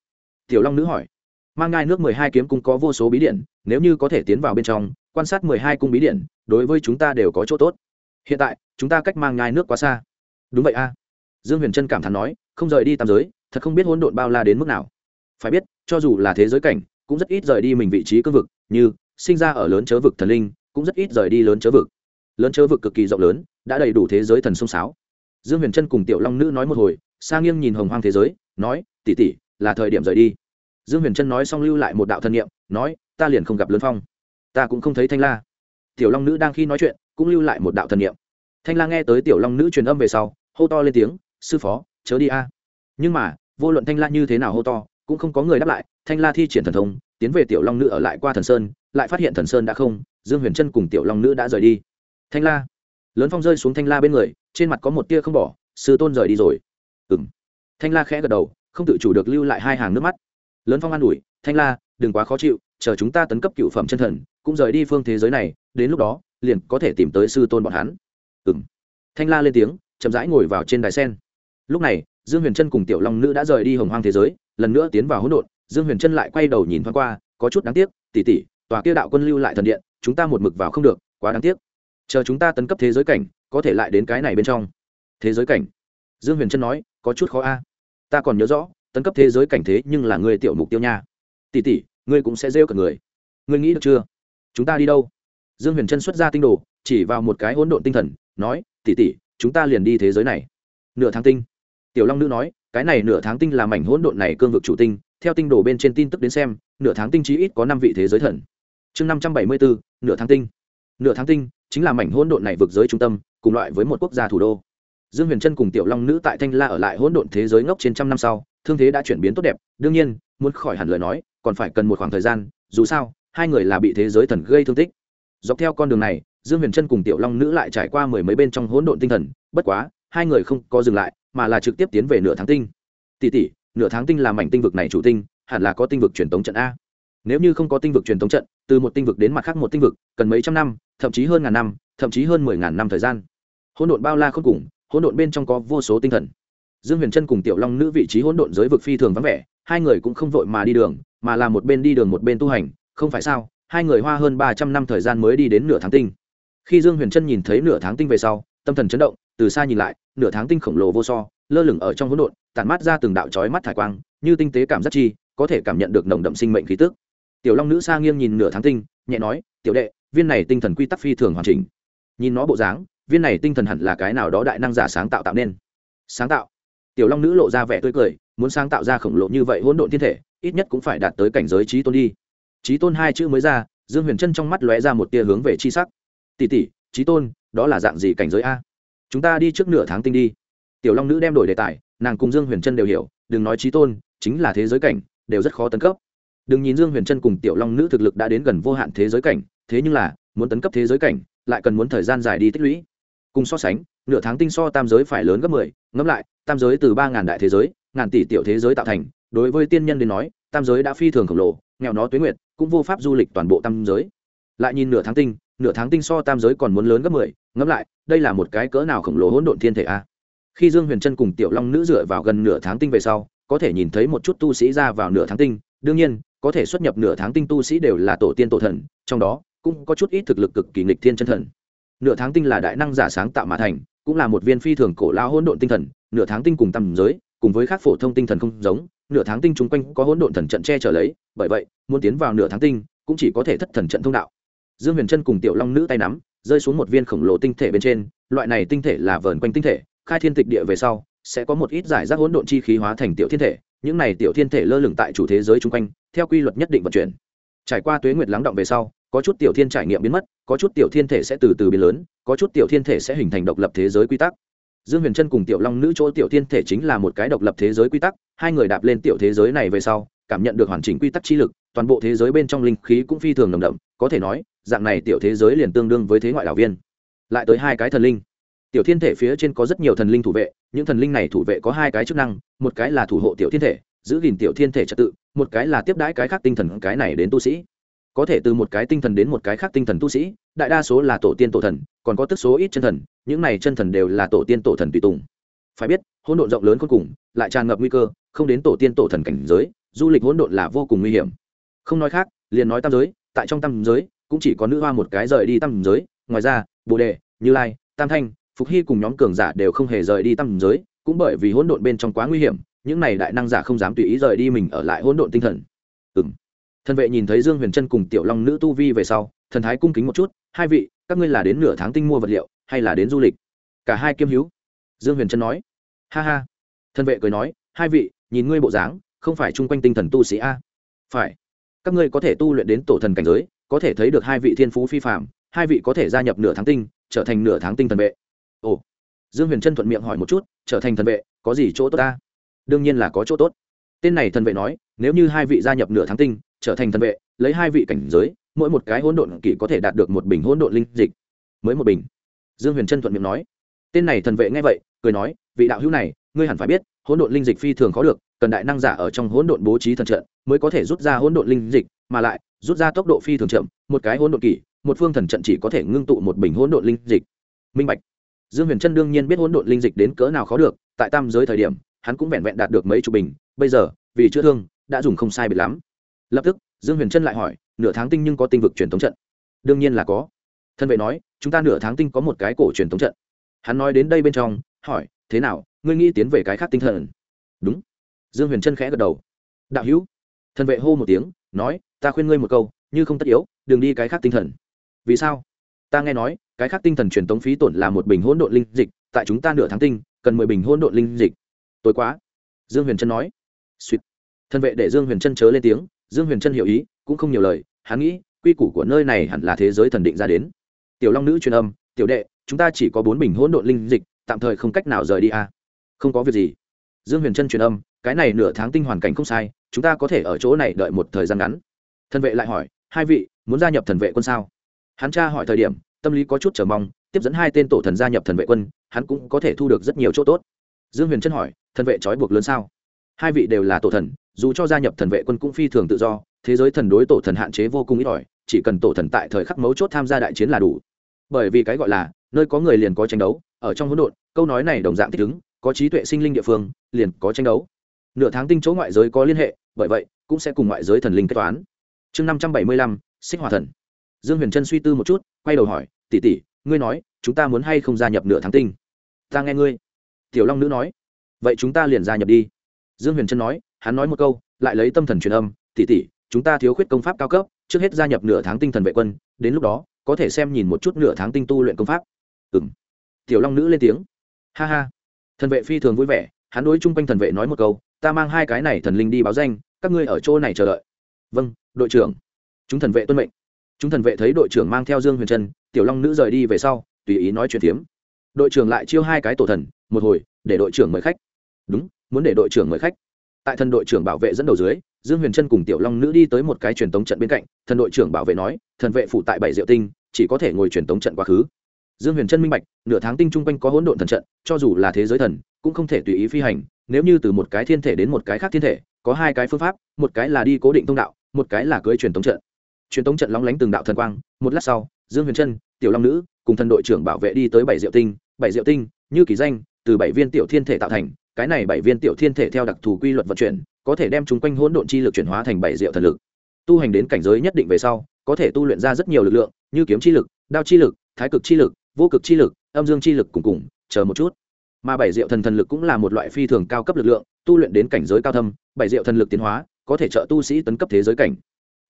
Tiểu long nữ hỏi. Mang nhai nước mười hai kiếm cung có vô số bí điện, nếu như có thể tiến vào bên trong, quan sát mười hai cung bí điện, đối với chúng ta đều có chỗ tốt. Hiện tại, chúng ta cách mang nhai nước quá xa. Đúng vậy a. Dương huyền trân cảm thán nói, không rời đi tam giới, thật không biết hỗn độn bao la đến mức nào. Phải biết, cho dù là thế giới cảnh, cũng rất ít rời đi mình vị trí cương vực, như sinh ra ở lớn chớ vực thần linh, cũng rất ít rời đi lớn chớ vực lớn chớ vực cực kỳ rộng lớn, đã đầy đủ thế giới thần sông sáo. Dương huyền trân cùng tiểu long nữ nói một hồi sang nghiêng nhìn hồng hoang thế giới, nói tỉ tỉ là thời điểm rời đi. Dương huyền trân nói xong lưu lại một đạo thân nhiệm nói, ta liền không gặp lớn phong. Ta cũng không thấy thanh la. Tiểu long nữ đang khi nói chuyện, cũng lưu lại một đạo thần niệm. Thanh la nghe tới tiểu long nữ truyền âm về sau, hô to lên tiếng, sư phó, chớ đi a. Nhưng mà, vô luận thanh la như thế nào hô to, cũng không có người đáp lại, thanh la thi triển thần thông, tiến về tiểu long nữ ở lại qua thần sơn, lại phát hiện thần sơn đã không, dương huyền trân cùng tiểu long nữ đã rời đi thanh la. Lớn phong rơi xuống thanh la bên người, trên mặt có một tia không bỏ, sư tôn rời đi rồi. Ừng thanh la khẽ gật đầu, không tự chủ được lưu lại hai hàng nước mắt. Lớn phong an ủi, thanh la, đừng quá khó chịu, chờ chúng ta tấn cấp cựu phẩm chân thần, cũng rời đi phương thế giới này, đến lúc đó, liền có thể tìm tới sư tôn bọn hắn. Ừng thanh la lên tiếng, chậm rãi ngồi vào trên đài sen. Lúc này, dương huyền trân cùng tiểu long nữ đã rời đi hồng hoang thế giới, lần nữa tiến vào hỗn độn, dương huyền trân lại quay đầu nhìn thoáng qua, có chút đáng tiếc tỉ tỉ tòa kia đạo quân lưu lại thần điện, chúng ta một mực vào không được, quá đáng tiếc chờ chúng ta tấn cấp thế giới cảnh, có thể lại đến cái này bên trong. Thế giới cảnh? Dương huyền trân nói, có chút khó a. Ta còn nhớ rõ, tấn cấp thế giới cảnh thế nhưng là người tiểu mục tiêu nha. Tỉ tỉ ngươi cũng sẽ rêu cả người. Ngươi nghĩ được chưa? Chúng ta đi đâu? Dương huyền trân xuất ra tinh đồ, chỉ vào một cái hỗn độn tinh thần, nói tỉ tỉ chúng ta liền đi thế giới này. Nửa tháng tinh. Tiểu long nữ nói, cái này nửa tháng tinh là mảnh hỗn độn này cương vực chủ tinh. Theo tinh đồ bên trên tin tức đến xem, nửa tháng tinh chí ít có năm vị thế giới thần. Chương năm trăm bảy mươi bốn nửa tháng tinh nửa tháng tinh, chính là mảnh hỗn độn này vực giới trung tâm, cùng loại với một quốc gia thủ đô. Dương huyền trân cùng tiểu long nữ tại thanh la ở lại hỗn độn thế giới ngốc trên trăm năm sau, thương thế đã chuyển biến tốt đẹp, đương nhiên, muốn khỏi hẳn lời nói, còn phải cần một khoảng thời gian, dù sao, hai người là bị thế giới thần gây thương tích. Dọc theo con đường này, dương huyền trân cùng tiểu long nữ lại trải qua mười mấy bên trong hỗn độn tinh thần, bất quá, hai người không có dừng lại, mà là trực tiếp tiến về nửa tháng tinh. Tỷ tỷ, nửa tháng tinh là mảnh tinh vực này chủ tinh, hẳn là có tinh vực truyền tống trận a. Nếu như không có tinh vực truyền tống trận từ một tinh vực đến mặt khác một tinh vực, cần mấy trăm năm, thậm chí hơn ngàn năm, thậm chí hơn mười ngàn năm thời gian. Hỗn độn bao la không cùng, hỗn độn bên trong có vô số tinh thần. Dương huyền trân cùng tiểu long nữ vị trí hỗn độn giới vực phi thường vắng vẻ, hai người cũng không vội mà đi đường, mà là một bên đi đường một bên tu hành, không phải sao? Hai người hoa hơn ba trăm năm thời gian mới đi đến nửa tháng tinh. Khi dương huyền trân nhìn thấy nửa tháng tinh về sau, tâm thần chấn động, từ xa nhìn lại, nửa tháng tinh khổng lồ vô so, lơ lửng ở trong hỗn độn, tản mát ra từng đạo chói mắt thải quang, như tinh tế cảm giác chi, có thể cảm nhận được nồng đậm sinh mệnh khí tức tiểu long nữ sa nghiêng nhìn nửa tháng tinh, nhẹ nói, tiểu đệ, viên này tinh thần quy tắc phi thường hoàn chỉnh. Nhìn nó bộ dáng, viên này tinh thần hẳn là cái nào đó đại năng giả sáng tạo tạo nên. Sáng tạo? Tiểu long nữ lộ ra vẻ tươi cười, muốn sáng tạo ra khổng lồ như vậy hỗn độn thiên thể, ít nhất cũng phải đạt tới cảnh giới trí tôn đi. Trí tôn hai chữ mới ra, dương huyền trân trong mắt lóe ra một tia hướng về chi sắc. Tỷ tỷ, trí tôn, đó là dạng gì cảnh giới a? Chúng ta đi trước nửa tháng tinh đi. Tiểu long nữ đem đổi đề tài, nàng cùng dương huyền trân đều hiểu, đừng nói trí tôn, chính là thế giới cảnh, đều rất khó tấn cấp đừng nhìn dương huyền trân cùng tiểu long nữ thực lực đã đến gần vô hạn thế giới cảnh, thế nhưng là, muốn tấn cấp thế giới cảnh, lại cần muốn thời gian dài đi tích lũy. Cùng so sánh, nửa tháng tinh so tam giới phải lớn gấp mười, ngẫm lại, tam giới từ ba ngàn đại thế giới, ngàn tỷ tiểu thế giới tạo thành, đối với tiên nhân đến nói, tam giới đã phi thường khổng lồ, nghèo nó tuế nguyệt, cũng vô pháp du lịch toàn bộ tam giới. Lại nhìn nửa tháng tinh, nửa tháng tinh so tam giới còn muốn lớn gấp mười, ngẫm lại, đây là một cái cỡ nào khổng lồ hỗn độn thiên thể a? Khi dương huyền trân cùng tiểu long nữ dựa vào gần nửa tháng tinh về sau, có thể nhìn thấy một chút tu sĩ ra vào nửa tháng tinh, đương nhiên có thể xuất nhập nửa tháng tinh tu sĩ đều là tổ tiên tổ thần, trong đó cũng có chút ít thực lực cực kỳ nghịch thiên chân thần. Nửa tháng tinh là đại năng giả sáng tạo mà thành, cũng là một viên phi thường cổ lao hỗn độn tinh thần, nửa tháng tinh cùng tầm giới, cùng với các phổ thông tinh thần không giống, nửa tháng tinh chung quanh có hỗn độn thần trận che trở lấy, bởi vậy, muốn tiến vào nửa tháng tinh cũng chỉ có thể thất thần trận thông đạo. Dương huyền chân cùng tiểu long nữ tay nắm, rơi xuống một viên khổng lồ tinh thể bên trên, loại này tinh thể là vờn quanh tinh thể, khai thiên tịch địa về sau, sẽ có một ít giải rác hỗn độn chi khí hóa thành tiểu thiên thể, những này tiểu thiên thể lơ lửng tại chủ thế giới chung quanh theo quy luật nhất định vận chuyển. Trải qua tuế nguyệt lắng động về sau, có chút tiểu thiên trải nghiệm biến mất, có chút tiểu thiên thể sẽ từ từ biến lớn, có chút tiểu thiên thể sẽ hình thành độc lập thế giới quy tắc. Dương huyền trân cùng tiểu long nữ chỗ tiểu thiên thể chính là một cái độc lập thế giới quy tắc, hai người đạp lên tiểu thế giới này về sau, cảm nhận được hoàn chỉnh quy tắc chi lực, toàn bộ thế giới bên trong linh khí cũng phi thường nồng đậm, có thể nói, dạng này tiểu thế giới liền tương đương với thế ngoại đảo viên. Lại tới hai cái thần linh. Tiểu thiên thể phía trên có rất nhiều thần linh thủ vệ, những thần linh này thủ vệ có hai cái chức năng, một cái là thủ hộ tiểu thiên thể, giữ gìn tiểu thiên thể trật tự một cái là tiếp đãi cái khác tinh thần cái này đến tu sĩ. Có thể từ một cái tinh thần đến một cái khác tinh thần tu sĩ, đại đa số là tổ tiên tổ thần, còn có tức số ít chân thần, những này chân thần đều là tổ tiên tổ thần tùy tùng. Phải biết, hỗn độn rộng lớn cuối cùng, lại tràn ngập nguy cơ, không đến tổ tiên tổ thần cảnh giới, du lịch hỗn độn là vô cùng nguy hiểm. Không nói khác, liền nói tam giới, tại trong tam giới, cũng chỉ có nữ hoa một cái rời đi tam giới, ngoài ra, bồ đề, như lai, tam thanh, phục hy cùng nhóm cường giả đều không hề rời đi tam giới, cũng bởi vì hỗn độn bên trong quá nguy hiểm những này đại năng giả không dám tùy ý rời đi mình ở lại hỗn độn tinh thần. Ừm. thần vệ nhìn thấy dương huyền trân cùng tiểu long nữ tu vi về sau, thần thái cung kính một chút, hai vị, các ngươi là đến nửa tháng tinh mua vật liệu, hay là đến du lịch? Cả hai kiêm hữu. Dương huyền trân nói. Ha ha. Thần vệ cười nói, hai vị, nhìn ngươi bộ dáng, không phải chung quanh tinh thần tu sĩ a? Phải. Các ngươi có thể tu luyện đến tổ thần cảnh giới, có thể thấy được hai vị thiên phú phi phạm hai vị có thể gia nhập nửa tháng tinh, trở thành nửa tháng tinh thần vệ. Ồ. Dương huyền trân thuận miệng hỏi một chút, trở thành thần vệ, có gì chỗ tốt ta? Đương nhiên là có chỗ tốt. Tên này thần vệ nói, nếu như hai vị gia nhập nửa tháng tinh, trở thành thần vệ, lấy hai vị cảnh giới, mỗi một cái hỗn độn kỷ có thể đạt được một bình hỗn độn linh dịch. Mới một bình. Dương huyền trân thuận miệng nói. Tên này thần vệ nghe vậy, cười nói, vị đạo hữu này, ngươi hẳn phải biết, hỗn độn linh dịch phi thường khó được, cần đại năng giả ở trong hỗn độn bố trí thần trận, mới có thể rút ra hỗn độn linh dịch, mà lại, rút ra tốc độ phi thường chậm, một cái hỗn độn kỷ một phương thần trận chỉ có thể ngưng tụ một bình hỗn độn linh dịch. Minh bạch. Dương huyền trân đương nhiên biết hỗn độn linh dịch đến cỡ nào khó được, tại tam giới thời điểm hắn cũng vẹn vẹn đạt được mấy chục bình, bây giờ, vì chữa thương, đã dùng không sai biệt lắm. Lập tức, dương huyền trân lại hỏi, nửa tháng tinh nhưng có tinh vực truyền thống trận? Đương nhiên là có. Thân vệ nói, chúng ta nửa tháng tinh có một cái cổ truyền thống trận. Hắn nói đến đây bên trong, hỏi, thế nào, ngươi nghĩ tiến về cái khác tinh thần? Đúng. Dương huyền trân khẽ gật đầu. Đạo hữu. Thân vệ hô một tiếng, nói, ta khuyên ngươi một câu, như không tất yếu, đừng đi cái khác tinh thần. Vì sao? Ta nghe nói, cái khác tinh thần truyền tống phí tổn là một bình hỗn độn linh dịch, tại chúng ta nửa tháng tinh, cần mười bình hỗn độn linh dịch tối quá. Dương huyền trân nói. Suýt thân vệ để dương huyền trân chớ lên tiếng. Dương huyền trân hiểu ý, cũng không nhiều lời. Hắn nghĩ, quy củ của nơi này hẳn là thế giới thần định ra đến. Tiểu long nữ truyền âm, tiểu đệ, chúng ta chỉ có bốn bình hỗn độn linh dịch, tạm thời không cách nào rời đi à. không có việc gì. Dương huyền trân truyền âm, cái này nửa tháng tinh hoàn cảnh không sai, chúng ta có thể ở chỗ này đợi một thời gian ngắn. Thân vệ lại hỏi, hai vị, muốn gia nhập thần vệ quân sao? Hắn tra hỏi thời điểm, tâm lý có chút chờ mong, tiếp dẫn hai tên tổ thần gia nhập thần vệ quân, hắn cũng có thể thu được rất nhiều chỗ tốt. Dương huyền trân hỏi thần vệ trói buộc lớn sao? Hai vị đều là tổ thần, dù cho gia nhập thần vệ quân cũng phi thường tự do, thế giới thần đối tổ thần hạn chế vô cùng ít ỏi, chỉ cần tổ thần tại thời khắc mấu chốt tham gia đại chiến là đủ. Bởi vì cái gọi là, nơi có người liền có tranh đấu, ở trong hỗn độn, câu nói này đồng dạng thích ứng, có trí tuệ sinh linh địa phương, liền có tranh đấu. Nửa tháng tinh chỗ ngoại giới có liên hệ, bởi vậy, cũng sẽ cùng ngoại giới thần linh kết toán. Chương năm trăm bảy mươi lăm, xích hòa thần. Dương huyền trân suy tư một chút, quay đầu hỏi, tỷ tỷ, ngươi nói, chúng ta muốn hay không gia nhập nửa tháng tinh? Ta nghe ngươi. Tiểu long nữ nói vậy chúng ta liền gia nhập đi. Dương huyền trân nói, hắn nói một câu, lại lấy tâm thần truyền âm, tỷ tỷ, chúng ta thiếu khuyết công pháp cao cấp, trước hết gia nhập nửa tháng tinh thần vệ quân, đến lúc đó, có thể xem nhìn một chút nửa tháng tinh tu luyện công pháp. Ừ m tiểu long nữ lên tiếng, ha ha. Thần vệ phi thường vui vẻ, hắn đối chung quanh thần vệ nói một câu, ta mang hai cái này thần linh đi báo danh, các ngươi ở chỗ này chờ đợi. Vâng đội trưởng. Chúng thần vệ tuân mệnh. Chúng thần vệ thấy đội trưởng mang theo dương huyền trân, tiểu long nữ rời đi về sau, tùy ý nói chuyện phiếm. Đội trưởng lại chiêu hai cái tổ thần, một hồi, để đội trưởng mời khách đúng, muốn để đội trưởng mời khách. Tại thần đội trưởng bảo vệ dẫn đầu dưới, dương huyền trân cùng tiểu long nữ đi tới một cái truyền tống trận bên cạnh, thần đội trưởng bảo vệ nói, thần vệ phụ tại bảy diệu tinh, chỉ có thể ngồi truyền tống trận quá khứ. Dương huyền trân minh bạch, nửa tháng tinh chung quanh có hỗn độn thần trận, cho dù là thế giới thần, cũng không thể tùy ý phi hành, nếu như từ một cái thiên thể đến một cái khác thiên thể, có hai cái phương pháp, một cái là đi cố định thông đạo, một cái là cưới truyền tống trận. Truyền tống trận lóng lánh từng đạo thần quang, một lát sau, dương huyền trân, tiểu long nữ cùng thần đội trưởng bảo vệ đi tới bảy diệu tinh. Bảy diệu tinh, như kỳ danh, từ bảy viên tiểu thiên thể tạo thành cái này bảy viên tiểu thiên thể theo đặc thù quy luật vận chuyển, có thể đem chúng quanh hỗn độn chi lực chuyển hóa thành bảy diệu thần lực. Tu hành đến cảnh giới nhất định về sau, có thể tu luyện ra rất nhiều lực lượng, như kiếm chi lực, đao chi lực, thái cực chi lực, vô cực chi lực, âm dương chi lực cùng cùng, chờ một chút. Mà bảy diệu thần thần lực cũng là một loại phi thường cao cấp lực lượng, tu luyện đến cảnh giới cao thâm, bảy diệu thần lực tiến hóa, có thể trợ tu sĩ tấn cấp thế giới cảnh.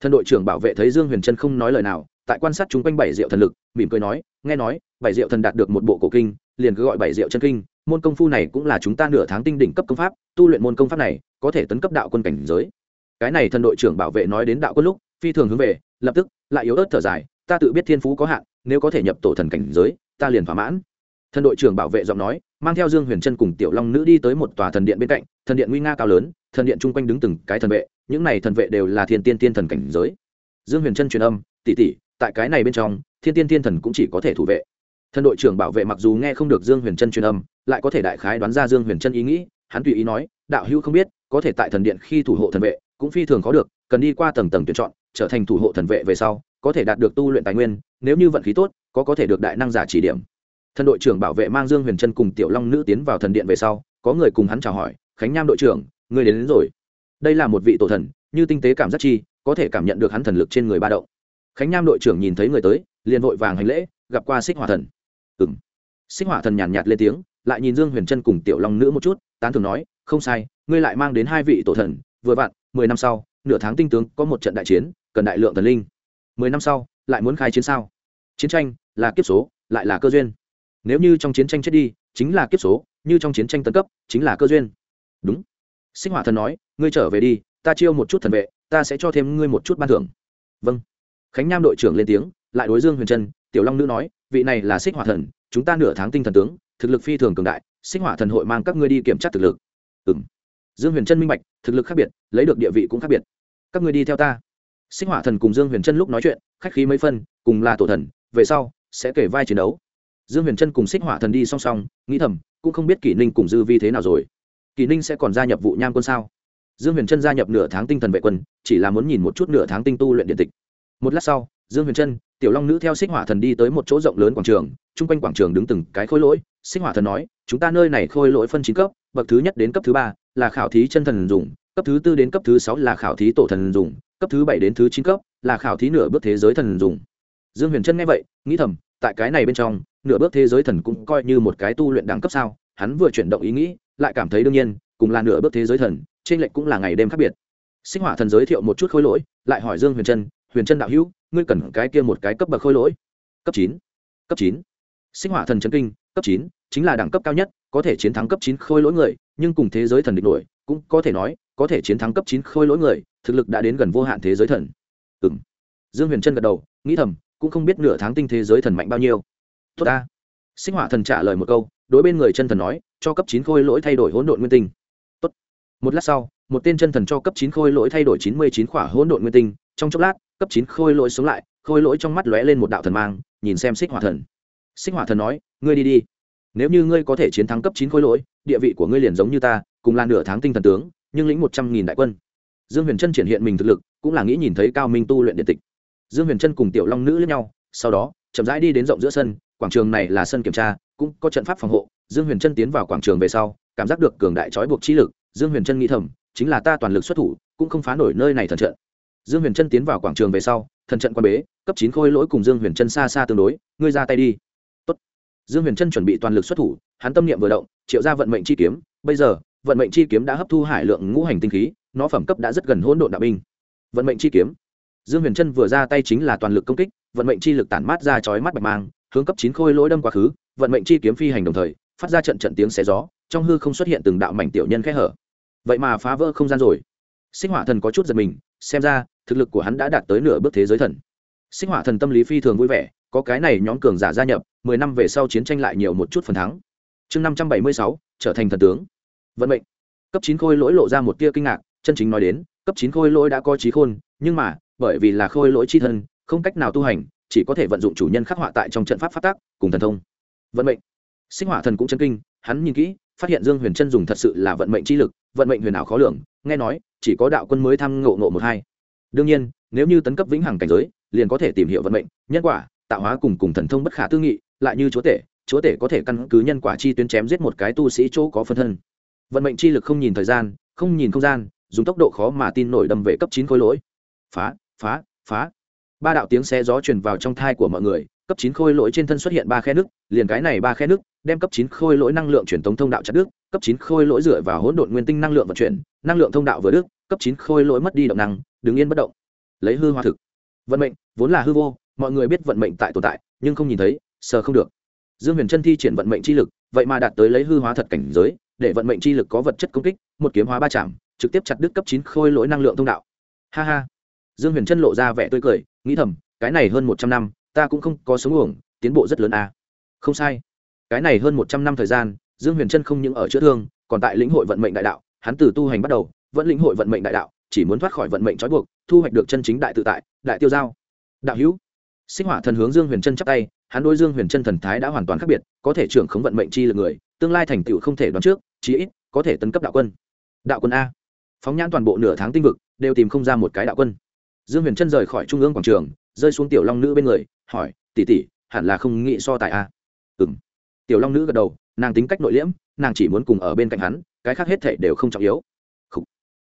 Thần đội trưởng bảo vệ thấy dương huyền trân không nói lời nào, tại quan sát chung quanh bảy diệu thần lực, mỉm cười nói, nghe nói, bảy diệu thần đạt được một bộ cổ kinh, liền cứ gọi bảy diệu chân kinh môn công phu này cũng là chúng ta nửa tháng tinh đỉnh cấp công pháp, tu luyện môn công pháp này, có thể tấn cấp đạo quân cảnh giới. Cái này thần đội trưởng bảo vệ nói đến đạo quân lúc, phi thường hướng về, lập tức, lại yếu ớt thở dài, ta tự biết thiên phú có hạn, nếu có thể nhập tổ thần cảnh giới, ta liền thỏa mãn. Thần đội trưởng bảo vệ giọng nói, mang theo dương huyền trân cùng tiểu long nữ đi tới một tòa thần điện bên cạnh, thần điện nguy nga cao lớn, thần điện chung quanh đứng từng cái thần vệ, những này thần vệ đều là thiên tiên tiên thần cảnh giới. Dương huyền trân truyền âm tỉ tỉ tại cái này bên trong, thiên tiên tiên thần cũng chỉ có thể thủ vệ. Thần đội trưởng bảo vệ mặc dù nghe không được dương huyền trân truyền âm lại có thể đại khái đoán ra dương huyền trân ý nghĩ hắn tùy ý nói đạo hữu không biết có thể tại thần điện khi thủ hộ thần vệ cũng phi thường có được cần đi qua tầng tầng tuyển chọn trở thành thủ hộ thần vệ về sau có thể đạt được tu luyện tài nguyên nếu như vận khí tốt có có thể được đại năng giả chỉ điểm. Thần đội trưởng bảo vệ mang dương huyền trân cùng tiểu long nữ tiến vào thần điện về sau có người cùng hắn chào hỏi khánh nham đội trưởng người đến, đến rồi. Đây là một vị tổ thần như tinh tế cảm giác chi có thể cảm nhận được hắn thần lực trên người ba động. Khánh nham đội trưởng nhìn thấy người tới liền vội vàng hành lễ gặp qua xích hỏa thần. Ừm, xích hỏa thần nhàn nhạt, nhạt lên tiếng lại nhìn dương huyền trân cùng tiểu long nữ một chút, tán thường nói, không sai, ngươi lại mang đến hai vị tổ thần, vừa vặn, mười năm sau, nửa tháng tinh tướng có một trận đại chiến, cần đại lượng thần linh. Mười năm sau, lại muốn khai chiến sao? Chiến tranh là kiếp số, lại là cơ duyên. Nếu như trong chiến tranh chết đi, chính là kiếp số, như trong chiến tranh tấn cấp, chính là cơ duyên. Đúng. Sinh hỏa thần nói, ngươi trở về đi, ta chiêu một chút thần vệ, ta sẽ cho thêm ngươi một chút ban thưởng. Vâng. Khánh nam đội trưởng lên tiếng, lại đối dương huyền trân, tiểu long nữ nói, vị này là xích hỏa thần, chúng ta nửa tháng tinh thần tướng thực lực phi thường cường đại, xích hỏa thần hội mang các ngươi đi kiểm tra thực lực. Ừ m dương huyền trân minh bạch, thực lực khác biệt, lấy được địa vị cũng khác biệt. Các ngươi đi theo ta. Xích hỏa thần cùng dương huyền trân lúc nói chuyện, khách khí mấy phân, cùng là tổ thần, về sau, sẽ kể vai chiến đấu. Dương huyền trân cùng xích hỏa thần đi song song, nghĩ thầm, cũng không biết kỷ ninh cùng dư vi thế nào rồi. Kỷ ninh sẽ còn gia nhập vụ nham quân sao? Dương huyền trân gia nhập nửa tháng tinh thần vệ quân, chỉ là muốn nhìn một chút nửa tháng tinh tu luyện điện tịch. Một lát sau, dương huyền trân tiểu long nữ theo xích hỏa thần đi tới một chỗ rộng lớn quảng trường, chung quanh quảng trường đứng từng cái khôi lỗi. Xích hỏa thần nói, chúng ta nơi này khôi lỗi phân chín cấp, bậc thứ nhất đến cấp thứ ba là khảo thí chân thần dùng, cấp thứ tư đến cấp thứ sáu là khảo thí tổ thần dùng, cấp thứ bảy đến thứ chín cấp là khảo thí nửa bước thế giới thần dùng. Dương huyền trân nghe vậy, nghĩ thầm, tại cái này bên trong, nửa bước thế giới thần cũng coi như một cái tu luyện đẳng cấp sao? Hắn vừa chuyển động ý nghĩ, lại cảm thấy đương nhiên, cùng là nửa bước thế giới thần, trên lệnh cũng là ngày đêm khác biệt. Sinh hỏa thần giới thiệu một chút khối lỗi, lại hỏi dương huyền trân huyền trân đạo hữu ngươi cần cái kia một cái cấp bậc khôi lỗi. Cấp chín. Cấp chín. Sinh hỏa thần trấn kinh, cấp chín, chính là đẳng cấp cao nhất, có thể chiến thắng cấp chín khôi lỗi người, nhưng cùng thế giới thần địch nổi, cũng có thể nói, có thể chiến thắng cấp chín khôi lỗi người, thực lực đã đến gần vô hạn thế giới thần. Ừ m dương huyền trân gật đầu, nghĩ thầm, cũng không biết nửa tháng tinh thế giới thần mạnh bao nhiêu. Tốt ta. Sinh hỏa thần trả lời một câu, đối bên người chân thần nói, cho cấp chín khôi lỗi thay đổi hỗn độn nguyên tinh. Tốt. Một lát sau, một tên chân thần cho cấp chín khôi lỗi thay đổi chín mươi chín khỏa hỗn độn nguyên tinh, trong chốc lát cấp chín khôi lỗi sống lại, khôi lỗi trong mắt lóe lên một đạo thần mang, nhìn xem xích hỏa thần. Xích hỏa thần nói, ngươi đi đi. Nếu như ngươi có thể chiến thắng cấp chín khôi lỗi, địa vị của ngươi liền giống như ta, cùng là nửa tháng tinh thần tướng, nhưng lĩnh một trăm nghìn đại quân. Dương huyền trân triển hiện mình thực lực, cũng là nghĩ nhìn thấy cao minh tu luyện điện tịch. Dương huyền trân cùng tiểu long nữ lẫn nhau, sau đó, chậm rãi đi đến rộng giữa sân, quảng trường này là sân kiểm tra, cũng có trận pháp phòng hộ. Dương huyền trân tiến vào quảng trường về sau, cảm giác được cường đại trói buộc trí lực. Dương huyền trân nghĩ thầm, chính là ta toàn lực xuất thủ, cũng không phá nổi nơi này thần trận dương huyền trân tiến vào quảng trường về sau, thần trận quan bế, cấp chín khôi lỗi cùng dương huyền trân xa xa tương đối, ngươi ra tay đi. Tốt. dương huyền trân chuẩn bị toàn lực xuất thủ, hắn tâm niệm vừa động, triệu ra vận mệnh chi kiếm. Bây giờ, vận mệnh chi kiếm đã hấp thu hải lượng ngũ hành tinh khí, nó phẩm cấp đã rất gần hỗn độn đạo binh. Vận mệnh chi kiếm. Dương huyền trân vừa ra tay chính là toàn lực công kích, vận mệnh chi lực tản mát ra chói mắt bạch mang, hướng cấp chín khôi lỗi đâm quá khứ, vận mệnh chi kiếm phi hành đồng thời, phát ra trận trận tiếng xé gió, trong hư không xuất hiện từng đạo mảnh tiểu nhân khẽ hở. Vậy mà phá vỡ không gian rồi. Sinh hỏa thần có chút giật mình, xem ra thực lực của hắn đã đạt tới nửa bước thế giới thần. Sinh hỏa thần tâm lý phi thường vui vẻ, có cái này nhóm cường giả gia nhập, mười năm về sau chiến tranh lại nhiều một chút phần thắng. Chương năm trăm bảy mươi sáu, trở thành thần tướng. Vận mệnh. Cấp chín khôi lỗi lộ ra một tia kinh ngạc, chân chính nói đến, cấp chín khôi lỗi đã có trí khôn, nhưng mà, bởi vì là khôi lỗi c h i thân, không cách nào tu hành, chỉ có thể vận dụng chủ nhân khắc họa tại trong trận pháp phát tác, cùng thần thông. Vận mệnh. Sinh hỏa thần cũng chân kinh, hắn nhìn kỹ, phát hiện dương huyền chân dùng thật sự là vận mệnh chi lực, vận mệnh huyền ảo khó lường, nghe nói, chỉ có đạo quân mới thăm ngộ ngộ một hai đương nhiên, nếu như tấn cấp vĩnh hằng cảnh giới, liền có thể tìm hiểu vận mệnh, nhân quả, tạo hóa cùng cùng thần thông bất khả tư nghị, lại như chúa tể chúa tể có thể căn cứ nhân quả chi tuyến chém giết một cái tu sĩ chỗ có phân thân. Vận mệnh chi lực không nhìn thời gian, không nhìn không gian, dùng tốc độ khó mà tin nổi đâm về cấp chín khối lỗi. Phá phá phá. Ba đạo tiếng xe gió truyền vào trong thai của mọi người, cấp chín khôi lỗi trên thân xuất hiện ba khe nước liền cái này ba khe nước đem cấp chín khôi lỗi năng lượng truyền tống thông đạo chặt đứt cấp chín khôi lỗi dựa vào hỗn độn nguyên tinh năng lượng vận chuyển năng lượng thông đạo vừa đứt, cấp chín khôi lỗi mất đi động năng đứng yên bất động. Lấy hư hoa thực. Vận mệnh vốn là hư vô mọi người biết vận mệnh tại tồn tại nhưng không nhìn thấy sờ không được. Dương huyền chân thi triển vận mệnh chi lực vậy mà đạt tới lấy hư hóa thật cảnh giới để vận mệnh chi lực có vật chất công kích một kiếm hóa ba chạm trực tiếp chặt đứt cấp chín khôi lỗi năng lượng thông đạo. Ha ha. Dương huyền chân lộ ra vẻ tươi cười nghĩ thầm cái này hơn một trăm năm ta cũng không có sống uổng tiến bộ rất lớn à. không sai cái này hơn một trăm năm thời gian, dương huyền trân không những ở chữa thương, còn tại lĩnh hội vận mệnh đại đạo, hắn từ tu hành bắt đầu, vẫn lĩnh hội vận mệnh đại đạo, chỉ muốn thoát khỏi vận mệnh trói buộc, thu hoạch được chân chính đại tự tại, đại tiêu giao. Đạo hữu. Sinh hỏa thần hướng dương huyền trân chắp tay, hắn đối dương huyền trân thần thái đã hoàn toàn khác biệt, có thể trưởng khống vận mệnh chi lực người, tương lai thành tựu không thể đoán trước, chí ít, có thể tấn cấp đạo quân. Đạo quân a. Phóng nhãn toàn bộ nửa tháng tinh vực, đều tìm không ra một cái đạo quân. Dương huyền trân rời khỏi trung ương quảng trường, rơi xuống tiểu long nữ bên người, hỏi, tỷ tỷ, hẳn là không nghĩ so tài a? Ừm. ừng tiểu long nữ gật đầu, nàng tính cách nội liễm, nàng chỉ muốn cùng ở bên cạnh hắn, cái khác hết thể đều không trọng yếu. Khủ.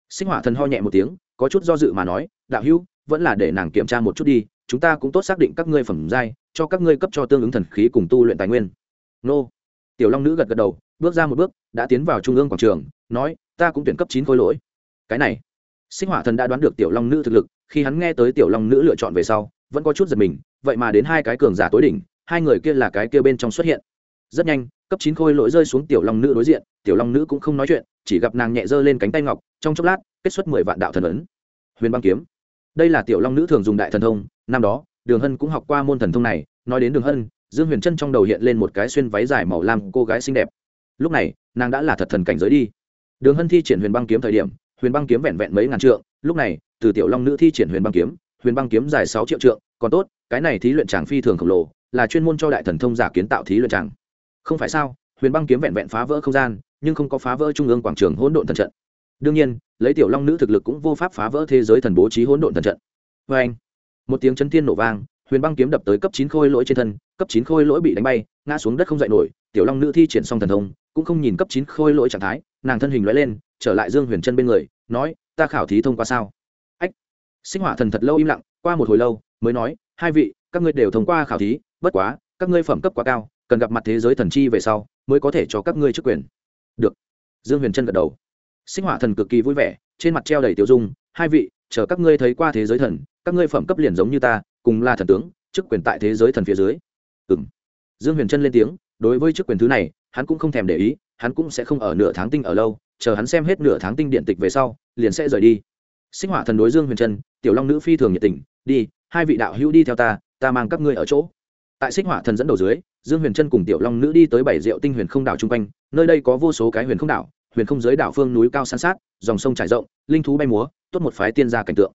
sinh hỏa thần ho nhẹ một tiếng, có chút do dự mà nói, đạo hữu, vẫn là để nàng kiểm tra một chút đi, chúng ta cũng tốt xác định các ngươi phẩm giai, cho các ngươi cấp cho tương ứng thần khí cùng tu luyện tài nguyên. Nô. Tiểu long nữ gật gật đầu, bước ra một bước, đã tiến vào trung ương quảng trường, nói, ta cũng tuyển cấp chín khối lỗi. Cái này. Sinh hỏa thần đã đoán được tiểu long nữ thực lực, khi hắn nghe tới tiểu long nữ lựa chọn về sau, vẫn có chút giật mình, vậy mà đến hai cái cường giả tối đỉnh, hai người kia là cái kia bên trong xuất hiện rất nhanh, cấp chín khôi lỗi rơi xuống tiểu long nữ đối diện, tiểu long nữ cũng không nói chuyện, chỉ gặp nàng nhẹ giơ lên cánh tay ngọc, trong chốc lát, kết xuất mười vạn đạo thần ấn. Huyền băng kiếm. Đây là tiểu long nữ thường dùng đại thần thông, năm đó, đường hân cũng học qua môn thần thông này, nói đến đường hân, dương huyền trân trong đầu hiện lên một cái xuyên váy dài màu lam cô gái xinh đẹp. Lúc này, nàng đã là thật thần cảnh giới đi. Đường hân thi triển huyền băng kiếm thời điểm, huyền băng kiếm vẹn vẹn mấy ngàn trượng, lúc này, từ tiểu long nữ thi triển huyền băng kiếm, huyền băng kiếm dài sáu triệu trượng, còn tốt, cái này thí luyện tràng phi thường khổng lồ, là chuyên môn cho đại thần thông giả kiến tạo thí luyện tràng không phải sao, huyền băng kiếm vẹn vẹn phá vỡ không gian, nhưng không có phá vỡ trung ương quảng trường hỗn độn thần trận. Đương nhiên, lấy tiểu long nữ thực lực cũng vô pháp phá vỡ thế giới thần bố trí hỗn độn thần trận. Vê anh, một tiếng chấn thiên nổ vang, huyền băng kiếm đập tới cấp chín khôi lỗi trên thân, cấp chín khôi lỗi bị đánh bay, ngã xuống đất không dậy nổi, tiểu long nữ thi triển xong thần thông, cũng không nhìn cấp chín khôi lỗi trạng thái, nàng thân hình lóe lên, trở lại dương huyền chân bên người, nói, ta khảo thí thông qua sao? Ách, sinh hỏa thần thật lâu im lặng, qua một hồi lâu, mới nói, hai vị, các ngươi đều thông qua khảo thí, bất quá, các ngươi phẩm cấp quá cao cần gặp mặt thế giới thần chi về sau, mới có thể cho các ngươi chức quyền. Được. Dương huyền trân gật đầu. Sinh hỏa thần cực kỳ vui vẻ, trên mặt treo đầy tiêu dung, hai vị, chờ các ngươi thấy qua thế giới thần, các ngươi phẩm cấp liền giống như ta, cùng là thần tướng, chức quyền tại thế giới thần phía dưới. Ừ m dương huyền trân lên tiếng, đối với chức quyền thứ này, hắn cũng không thèm để ý, hắn cũng sẽ không ở nửa tháng tinh ở lâu, chờ hắn xem hết nửa tháng tinh điện tịch về sau, liền sẽ rời đi. Sinh hỏa thần đối dương huyền trân, tiểu long nữ phi thường nhiệt tình, đi, hai vị đạo hữu đi theo ta ta mang các ngươi ở chỗ tại xích hỏa thần dẫn đầu dưới, dương huyền trân cùng tiểu long nữ đi tới bảy rượu tinh huyền không đảo chung quanh, nơi đây có vô số cái huyền không đảo, huyền không giới đảo phương núi cao san sát, dòng sông trải rộng, linh thú bay múa, tốt một phái tiên gia cảnh tượng.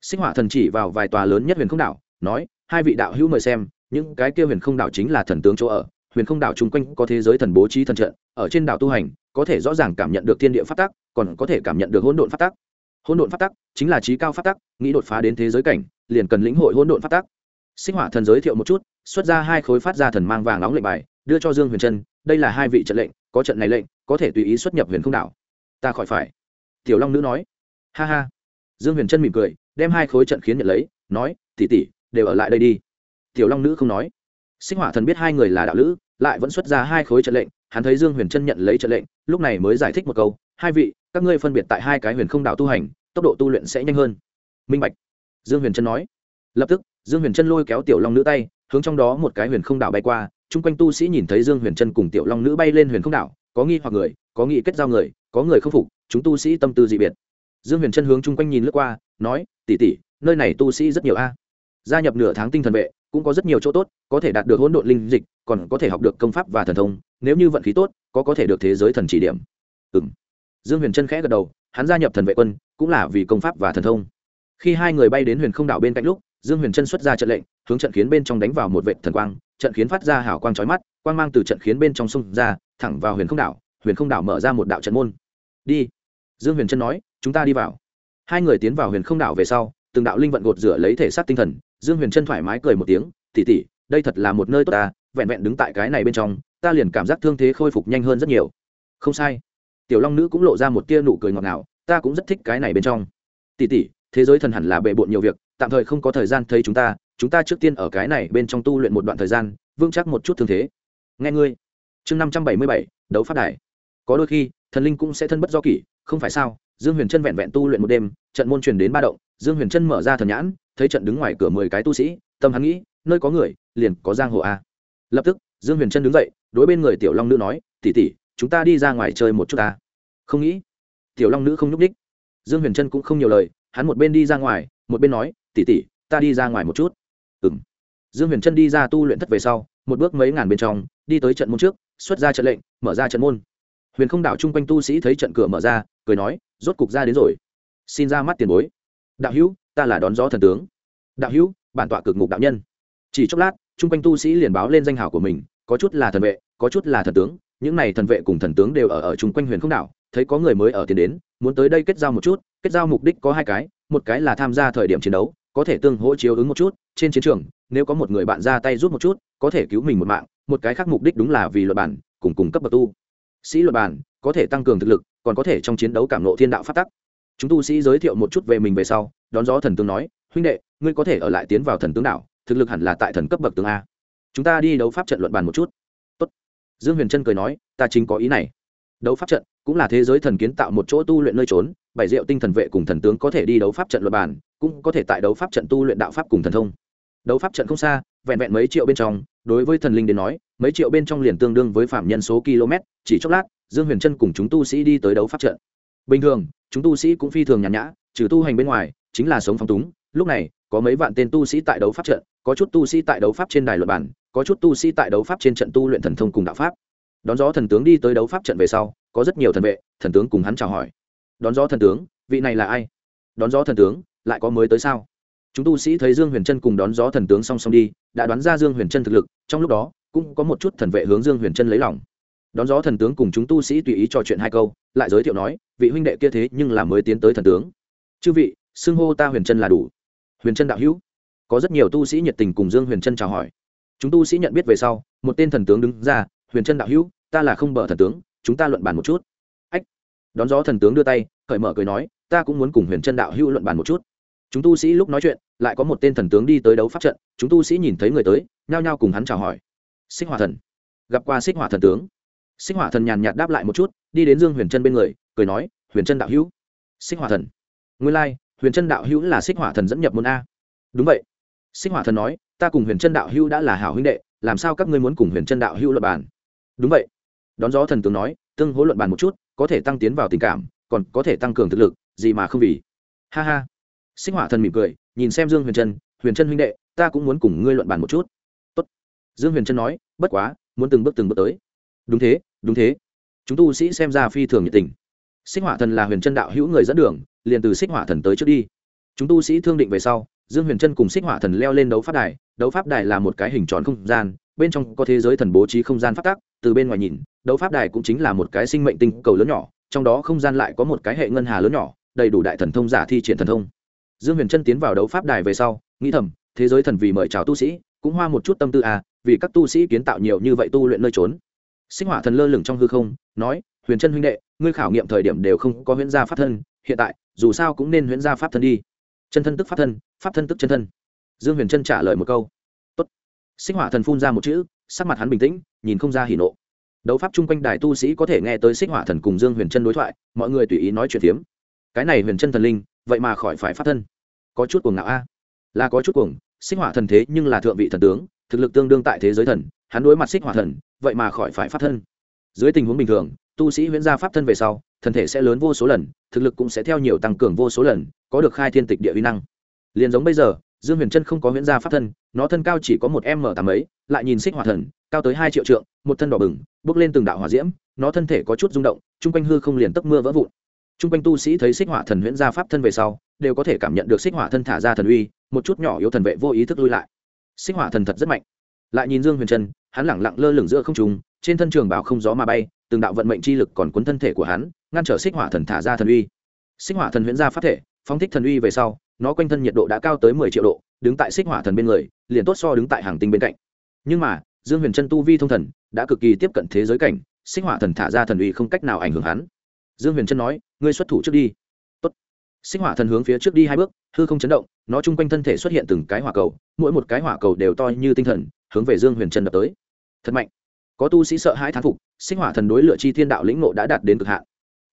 Xích hỏa thần chỉ vào vài tòa lớn nhất huyền không đảo, nói, hai vị đạo hữu mời xem, những cái kia huyền không đảo chính là thần tướng chỗ ở, huyền không đảo chung quanh có thế giới thần bố trí thần trận, ở trên đảo tu hành, có thể rõ ràng cảm nhận được thiên địa phát tắc, còn có thể cảm nhận được hỗn độn phát tắc. Hỗn độn phát tắc chính là trí cao phát tắc, nghĩ đột phá đến thế giới cảnh, liền cần lĩnh hội hỗn độn phát tắc. Sinh hỏa thần giới thiệu một chút xuất ra hai khối phát ra thần mang vàng nóng lệnh bài, đưa cho dương huyền trân, đây là hai vị trận lệnh, có trận này lệnh, có thể tùy ý xuất nhập huyền không đảo. Ta khỏi phải. Tiểu long nữ nói. Ha ha. Dương huyền trân mỉm cười, đem hai khối trận khiến nhận lấy, nói tỉ tỉ đều ở lại đây đi. Tiểu long nữ không nói. Sinh hỏa thần biết hai người là đạo lữ, lại vẫn xuất ra hai khối trận lệnh, hắn thấy dương huyền trân nhận lấy trận lệnh, lúc này mới giải thích một câu, hai vị, các ngươi phân biệt tại hai cái huyền không đảo tu hành, tốc độ tu luyện sẽ nhanh hơn. Minh bạch. Dương huyền trân nói. Lập tức, dương huyền trân lôi kéo tiểu long nữ tay hướng trong đó một cái huyền không đảo bay qua, chung quanh tu sĩ nhìn thấy dương huyền chân cùng tiểu long nữ bay lên huyền không đảo, có nghi hoặc người, có nghị kết giao người, có người không phục, chúng tu sĩ tâm tư dị biệt. Dương huyền chân hướng chung quanh nhìn lướt qua, nói tỉ tỉ nơi này tu sĩ rất nhiều a. Gia nhập nửa tháng tinh thần vệ, cũng có rất nhiều chỗ tốt, có thể đạt được hỗn độn linh dịch, còn có thể học được công pháp và thần thông, nếu như vận khí tốt, có có thể được thế giới thần chỉ điểm. Ừ m dương huyền chân khẽ gật đầu, hắn gia nhập thần vệ quân, cũng là vì công pháp và thần thông. Khi hai người bay đến huyền không đảo bên cạnh lúc dương huyền trân xuất ra trận lệnh, hướng trận khiến bên trong đánh vào một vệ thần quang, trận khiến phát ra hảo quang trói mắt, quang mang từ trận khiến bên trong sông ra, thẳng vào huyền không đảo, huyền không đảo mở ra một đạo trận môn. Đi. Dương huyền trân nói, chúng ta đi vào. Hai người tiến vào huyền không đảo về sau, từng đạo linh vận gột rửa lấy thể xác tinh thần, dương huyền trân thoải mái cười một tiếng tỉ tỉ đây thật là một nơi tốt ta, vẹn vẹn đứng tại cái này bên trong, ta liền cảm giác thương thế khôi phục nhanh hơn rất nhiều. Không sai. Tiểu long nữ cũng lộ ra một tia nụ cười ngọt ngào, ta cũng rất thích cái này bên trong. Tỉ tỉ thế giới thần hẳn là bệ bộn nhiều việc tạm thời không có thời gian thấy chúng ta chúng ta trước tiên ở cái này bên trong tu luyện một đoạn thời gian, vững chắc một chút thương thế. Nghe ngươi. Chương năm trăm bảy mươi bảy, đấu phát đài. Có đôi khi, thần linh cũng sẽ thân bất do kỷ, không phải sao? Dương huyền trân vẹn vẹn tu luyện một đêm, trận môn truyền đến ba động, dương huyền trân mở ra thần nhãn, thấy trận đứng ngoài cửa mười cái tu sĩ, tâm hắn nghĩ, nơi có người, liền có giang hồ a. Lập tức, dương huyền trân đứng dậy, đối bên người tiểu long nữ nói tỉ tỉ chúng ta đi ra ngoài chơi một chút ta. Không nghĩ, tiểu long nữ không nhúc đích dương huyền trân cũng không nhiều lời, hắn một bên đi ra ngoài, một bên nói tỉ tỉ ta đi ra ngoài một chút. Ừ m dương huyền trân đi ra tu luyện thất về sau, một bước mấy ngàn bên trong, đi tới trận môn trước, xuất ra trận lệnh, mở ra trận môn. Huyền không đảo chung quanh tu sĩ thấy trận cửa mở ra, cười nói, rốt cục ra đến rồi. Xin ra mắt tiền bối. Đạo hữu, ta là đón gió thần tướng. Đạo hữu, bản tọa cực ngục đạo nhân. Chỉ chốc lát, chung quanh tu sĩ liền báo lên danh hào của mình, có chút là thần vệ, có chút là thần tướng, những này thần vệ cùng thần tướng đều ở ở chung quanh huyền không đảo thấy có người mới ở tiền đến, muốn tới đây kết giao một chút, kết giao mục đích có hai cái, một cái là tham gia thời điểm chiến đấu có thể tương hỗ chiếu ứng một chút, trên chiến trường, nếu có một người bạn ra tay giúp một chút, có thể cứu mình một mạng, một cái khác mục đích đúng là vì luật bản, cùng cùng cấp bậc tu. Sĩ luật bản, có thể tăng cường thực lực, còn có thể trong chiến đấu cảm nộ thiên đạo phát tắc. Chúng tu sĩ giới thiệu một chút về mình về sau, đón gió thần tướng nói, huynh đệ, ngươi có thể ở lại tiến vào thần tướng đạo thực lực hẳn là tại thần cấp bậc tướng a. Chúng ta đi đấu pháp trận luận bàn một chút. Tốt. dương huyền trân cười nói, ta chính có ý này. Đấu pháp trận cũng là thế giới thần kiến tạo một chỗ tu luyện nơi trốn, bảy diệu tinh thần vệ cùng thần tướng có thể đi đấu pháp trận luận bàn cũng có thể tại đấu pháp trận tu luyện đạo pháp cùng thần thông. Đấu pháp trận không xa, vẹn vẹn mấy triệu bên trong, đối với thần linh đến nói, mấy triệu bên trong liền tương đương với phạm nhân số km, chỉ chốc lát, dương huyền trân cùng chúng tu sĩ đi tới đấu pháp trận. Bình thường, chúng tu sĩ cũng phi thường nhàn nhã, trừ tu hành bên ngoài, chính là sống phong túng. Lúc này, có mấy vạn tên tu sĩ tại đấu pháp trận, có chút tu sĩ tại đấu pháp trên đài luật bản có chút tu sĩ tại đấu pháp trên trận tu luyện thần thông cùng đạo pháp. Đón gió thần tướng đi tới đấu pháp trận về sau, có rất nhiều thần vệ, thần tướng cùng hắn chào hỏi. Đón gió thần tướng, vị này là ai? Đón gió thần tướng lại có mới tới sao? Chúng tu sĩ thấy dương huyền trân cùng đón gió thần tướng song song đi, đã đoán ra dương huyền trân thực lực, trong lúc đó, cũng có một chút thần vệ hướng dương huyền trân lấy lòng. Đón gió thần tướng cùng chúng tu sĩ tùy ý trò chuyện hai câu, lại giới thiệu nói, vị huynh đệ kia thế nhưng là mới tiến tới thần tướng. Chư vị, xưng hô ta huyền trân là đủ. Huyền trân đạo hữu. Có rất nhiều tu sĩ nhiệt tình cùng dương huyền trân chào hỏi. Chúng tu sĩ nhận biết về sau, một tên thần tướng đứng ra, huyền trân đạo hữu, ta là không bờ thần tướng, chúng ta luận bàn một chút. Ách. Đón gió thần tướng đưa tay, cởi mở cười nói, ta cũng muốn cùng huyền trân đạo hữu luận bàn một chút chúng tu sĩ lúc nói chuyện lại có một tên thần tướng đi tới đấu pháp trận chúng tu sĩ nhìn thấy người tới nhao nhao cùng hắn chào hỏi. Xích hỏa thần. Gặp qua xích hỏa thần tướng. Xích hỏa thần nhàn nhạt đáp lại một chút đi đến dương huyền trân bên người cười nói huyền trân đạo hữu. Xích hỏa thần. Nguyên lai、like, huyền trân đạo hữu là xích hỏa thần dẫn nhập môn a. Đúng vậy. Xích hỏa thần nói ta cùng huyền trân đạo hữu đã là hảo huynh đệ làm sao các ngươi muốn cùng huyền trân đạo hữu luận bàn? Đúng vậy. Đón gió thần tướng nói tương hỗ luận bàn một chút có thể tăng tiến vào tình cảm còn có thể tăng cường thực lực gì mà không vì. Ha ha xích hỏa thần mỉm cười, nhìn xem dương huyền trân huyền trân huynh đệ, ta cũng muốn cùng ngươi luận bàn một chút. Tốt. dương huyền trân nói, bất quá, muốn từng bước từng bước tới. Đúng thế đúng thế. Chúng tu sĩ xem ra phi thường nhiệt tình. Xích hỏa thần là huyền trân đạo hữu người dẫn đường, liền từ xích hỏa thần tới trước đi. Chúng tu sĩ thương định về sau, dương huyền trân cùng xích hỏa thần leo lên đấu pháp đài. Đấu pháp đài là một cái hình tròn không gian, bên trong có thế giới thần bố trí không gian phát tác từ bên ngoài nhìn, đấu pháp đài cũng chính là một cái sinh mệnh tinh cầu lớn nhỏ, trong đó không gian lại có một cái hệ ngân hà lớn nhỏ, đầy đủ đại thần thông giả thi triển thần thông dương huyền trân tiến vào đấu pháp đài về sau, nghĩ thầm, thế giới thần vì mời chào tu sĩ, cũng hoa một chút tâm tư à vì các tu sĩ kiến tạo nhiều như vậy tu luyện nơi trốn. Sinh hỏa thần lơ lửng trong hư không, nói, huyền trân huynh đệ, ngươi khảo nghiệm thời điểm đều không có huyễn gia pháp thân, hiện tại, dù sao cũng nên huyễn gia pháp thân đi. Chân thân tức pháp thân pháp thân tức chân thân. Dương huyền trân trả lời một câu. Tốt. sinh hỏa thần phun ra một chữ, sắc mặt hắn bình tĩnh, nhìn không ra hỉ nộ. Đấu pháp chung quanh đài tu sĩ có thể nghe tới xích hỏa thần cùng dương huyền trân đối thoại, mọi người tùy ý nói chuyện phiếm. Cái này huyền trân thần linh, vậy mà khỏi phải pháp thân có chút cuồng ngạo a. Là có chút cuồng, xích hỏa thần thế nhưng là thượng vị thần tướng, thực lực tương đương tại thế giới thần, hắn đối mặt xích hỏa thần, vậy mà khỏi phải pháp thân. Dưới tình huống bình thường, tu sĩ huyễn gia pháp thân về sau thân thể sẽ lớn vô số lần, thực lực cũng sẽ theo nhiều tăng cường vô số lần, có được khai thiên tịch địa uy năng. Liền giống bây giờ, dương huyền trân không có huyễn gia pháp thân, nó thân cao chỉ có một m tám ấy lại nhìn xích hỏa thần, cao tới hai triệu trượng, một thân đỏ bừng, bước lên từng đạo hỏa diễm, nó thân thể có chút rung động, chung quanh hư không liền tấp mưa vỡ vụn. Chung quanh tu sĩ thấy xích hỏa thần huyễn gia pháp thân về sau đều có thể cảm nhận được xích hỏa thân thả ra thần uy, một chút nhỏ yếu thần vệ vô ý thức lui lại. Xích hỏa thần thật rất mạnh. Lại nhìn dương huyền trân, hắn lẳng lặng lơ lửng giữa không trùng trên thân trường bảo không gió mà bay, từng đạo vận mệnh chi lực còn cuốn thân thể của hắn, ngăn trở xích hỏa thần thả ra thần uy. Xích hỏa thần huyễn ra pháp thể, phóng thích thần uy về sau, nó quanh thân nhiệt độ đã cao tới mười triệu độ, đứng tại xích hỏa thần bên người, liền tốt so đứng tại hàng tinh bên cạnh. Nhưng mà, dương huyền trân tu vi thông thần, đã cực kỳ tiếp cận thế giới cảnh, xích hỏa thần thả ra thần uy không cách nào ảnh hưởng hắn. Dương huyền trân nói, ngươi xuất thủ trước đi sinh xích hỏa thần hướng phía trước đi hai bước, hư không chấn động, nó chung quanh thân thể xuất hiện từng cái hỏa cầu, mỗi một cái hỏa cầu đều to như tinh thần, hướng về dương huyền Trần đập tới. Thật mạnh. Có tu sĩ sợ hãi thán phục, sinh hỏa thần đối lựa chi thiên đạo lĩnh ngộ đã đạt đến cực hạn.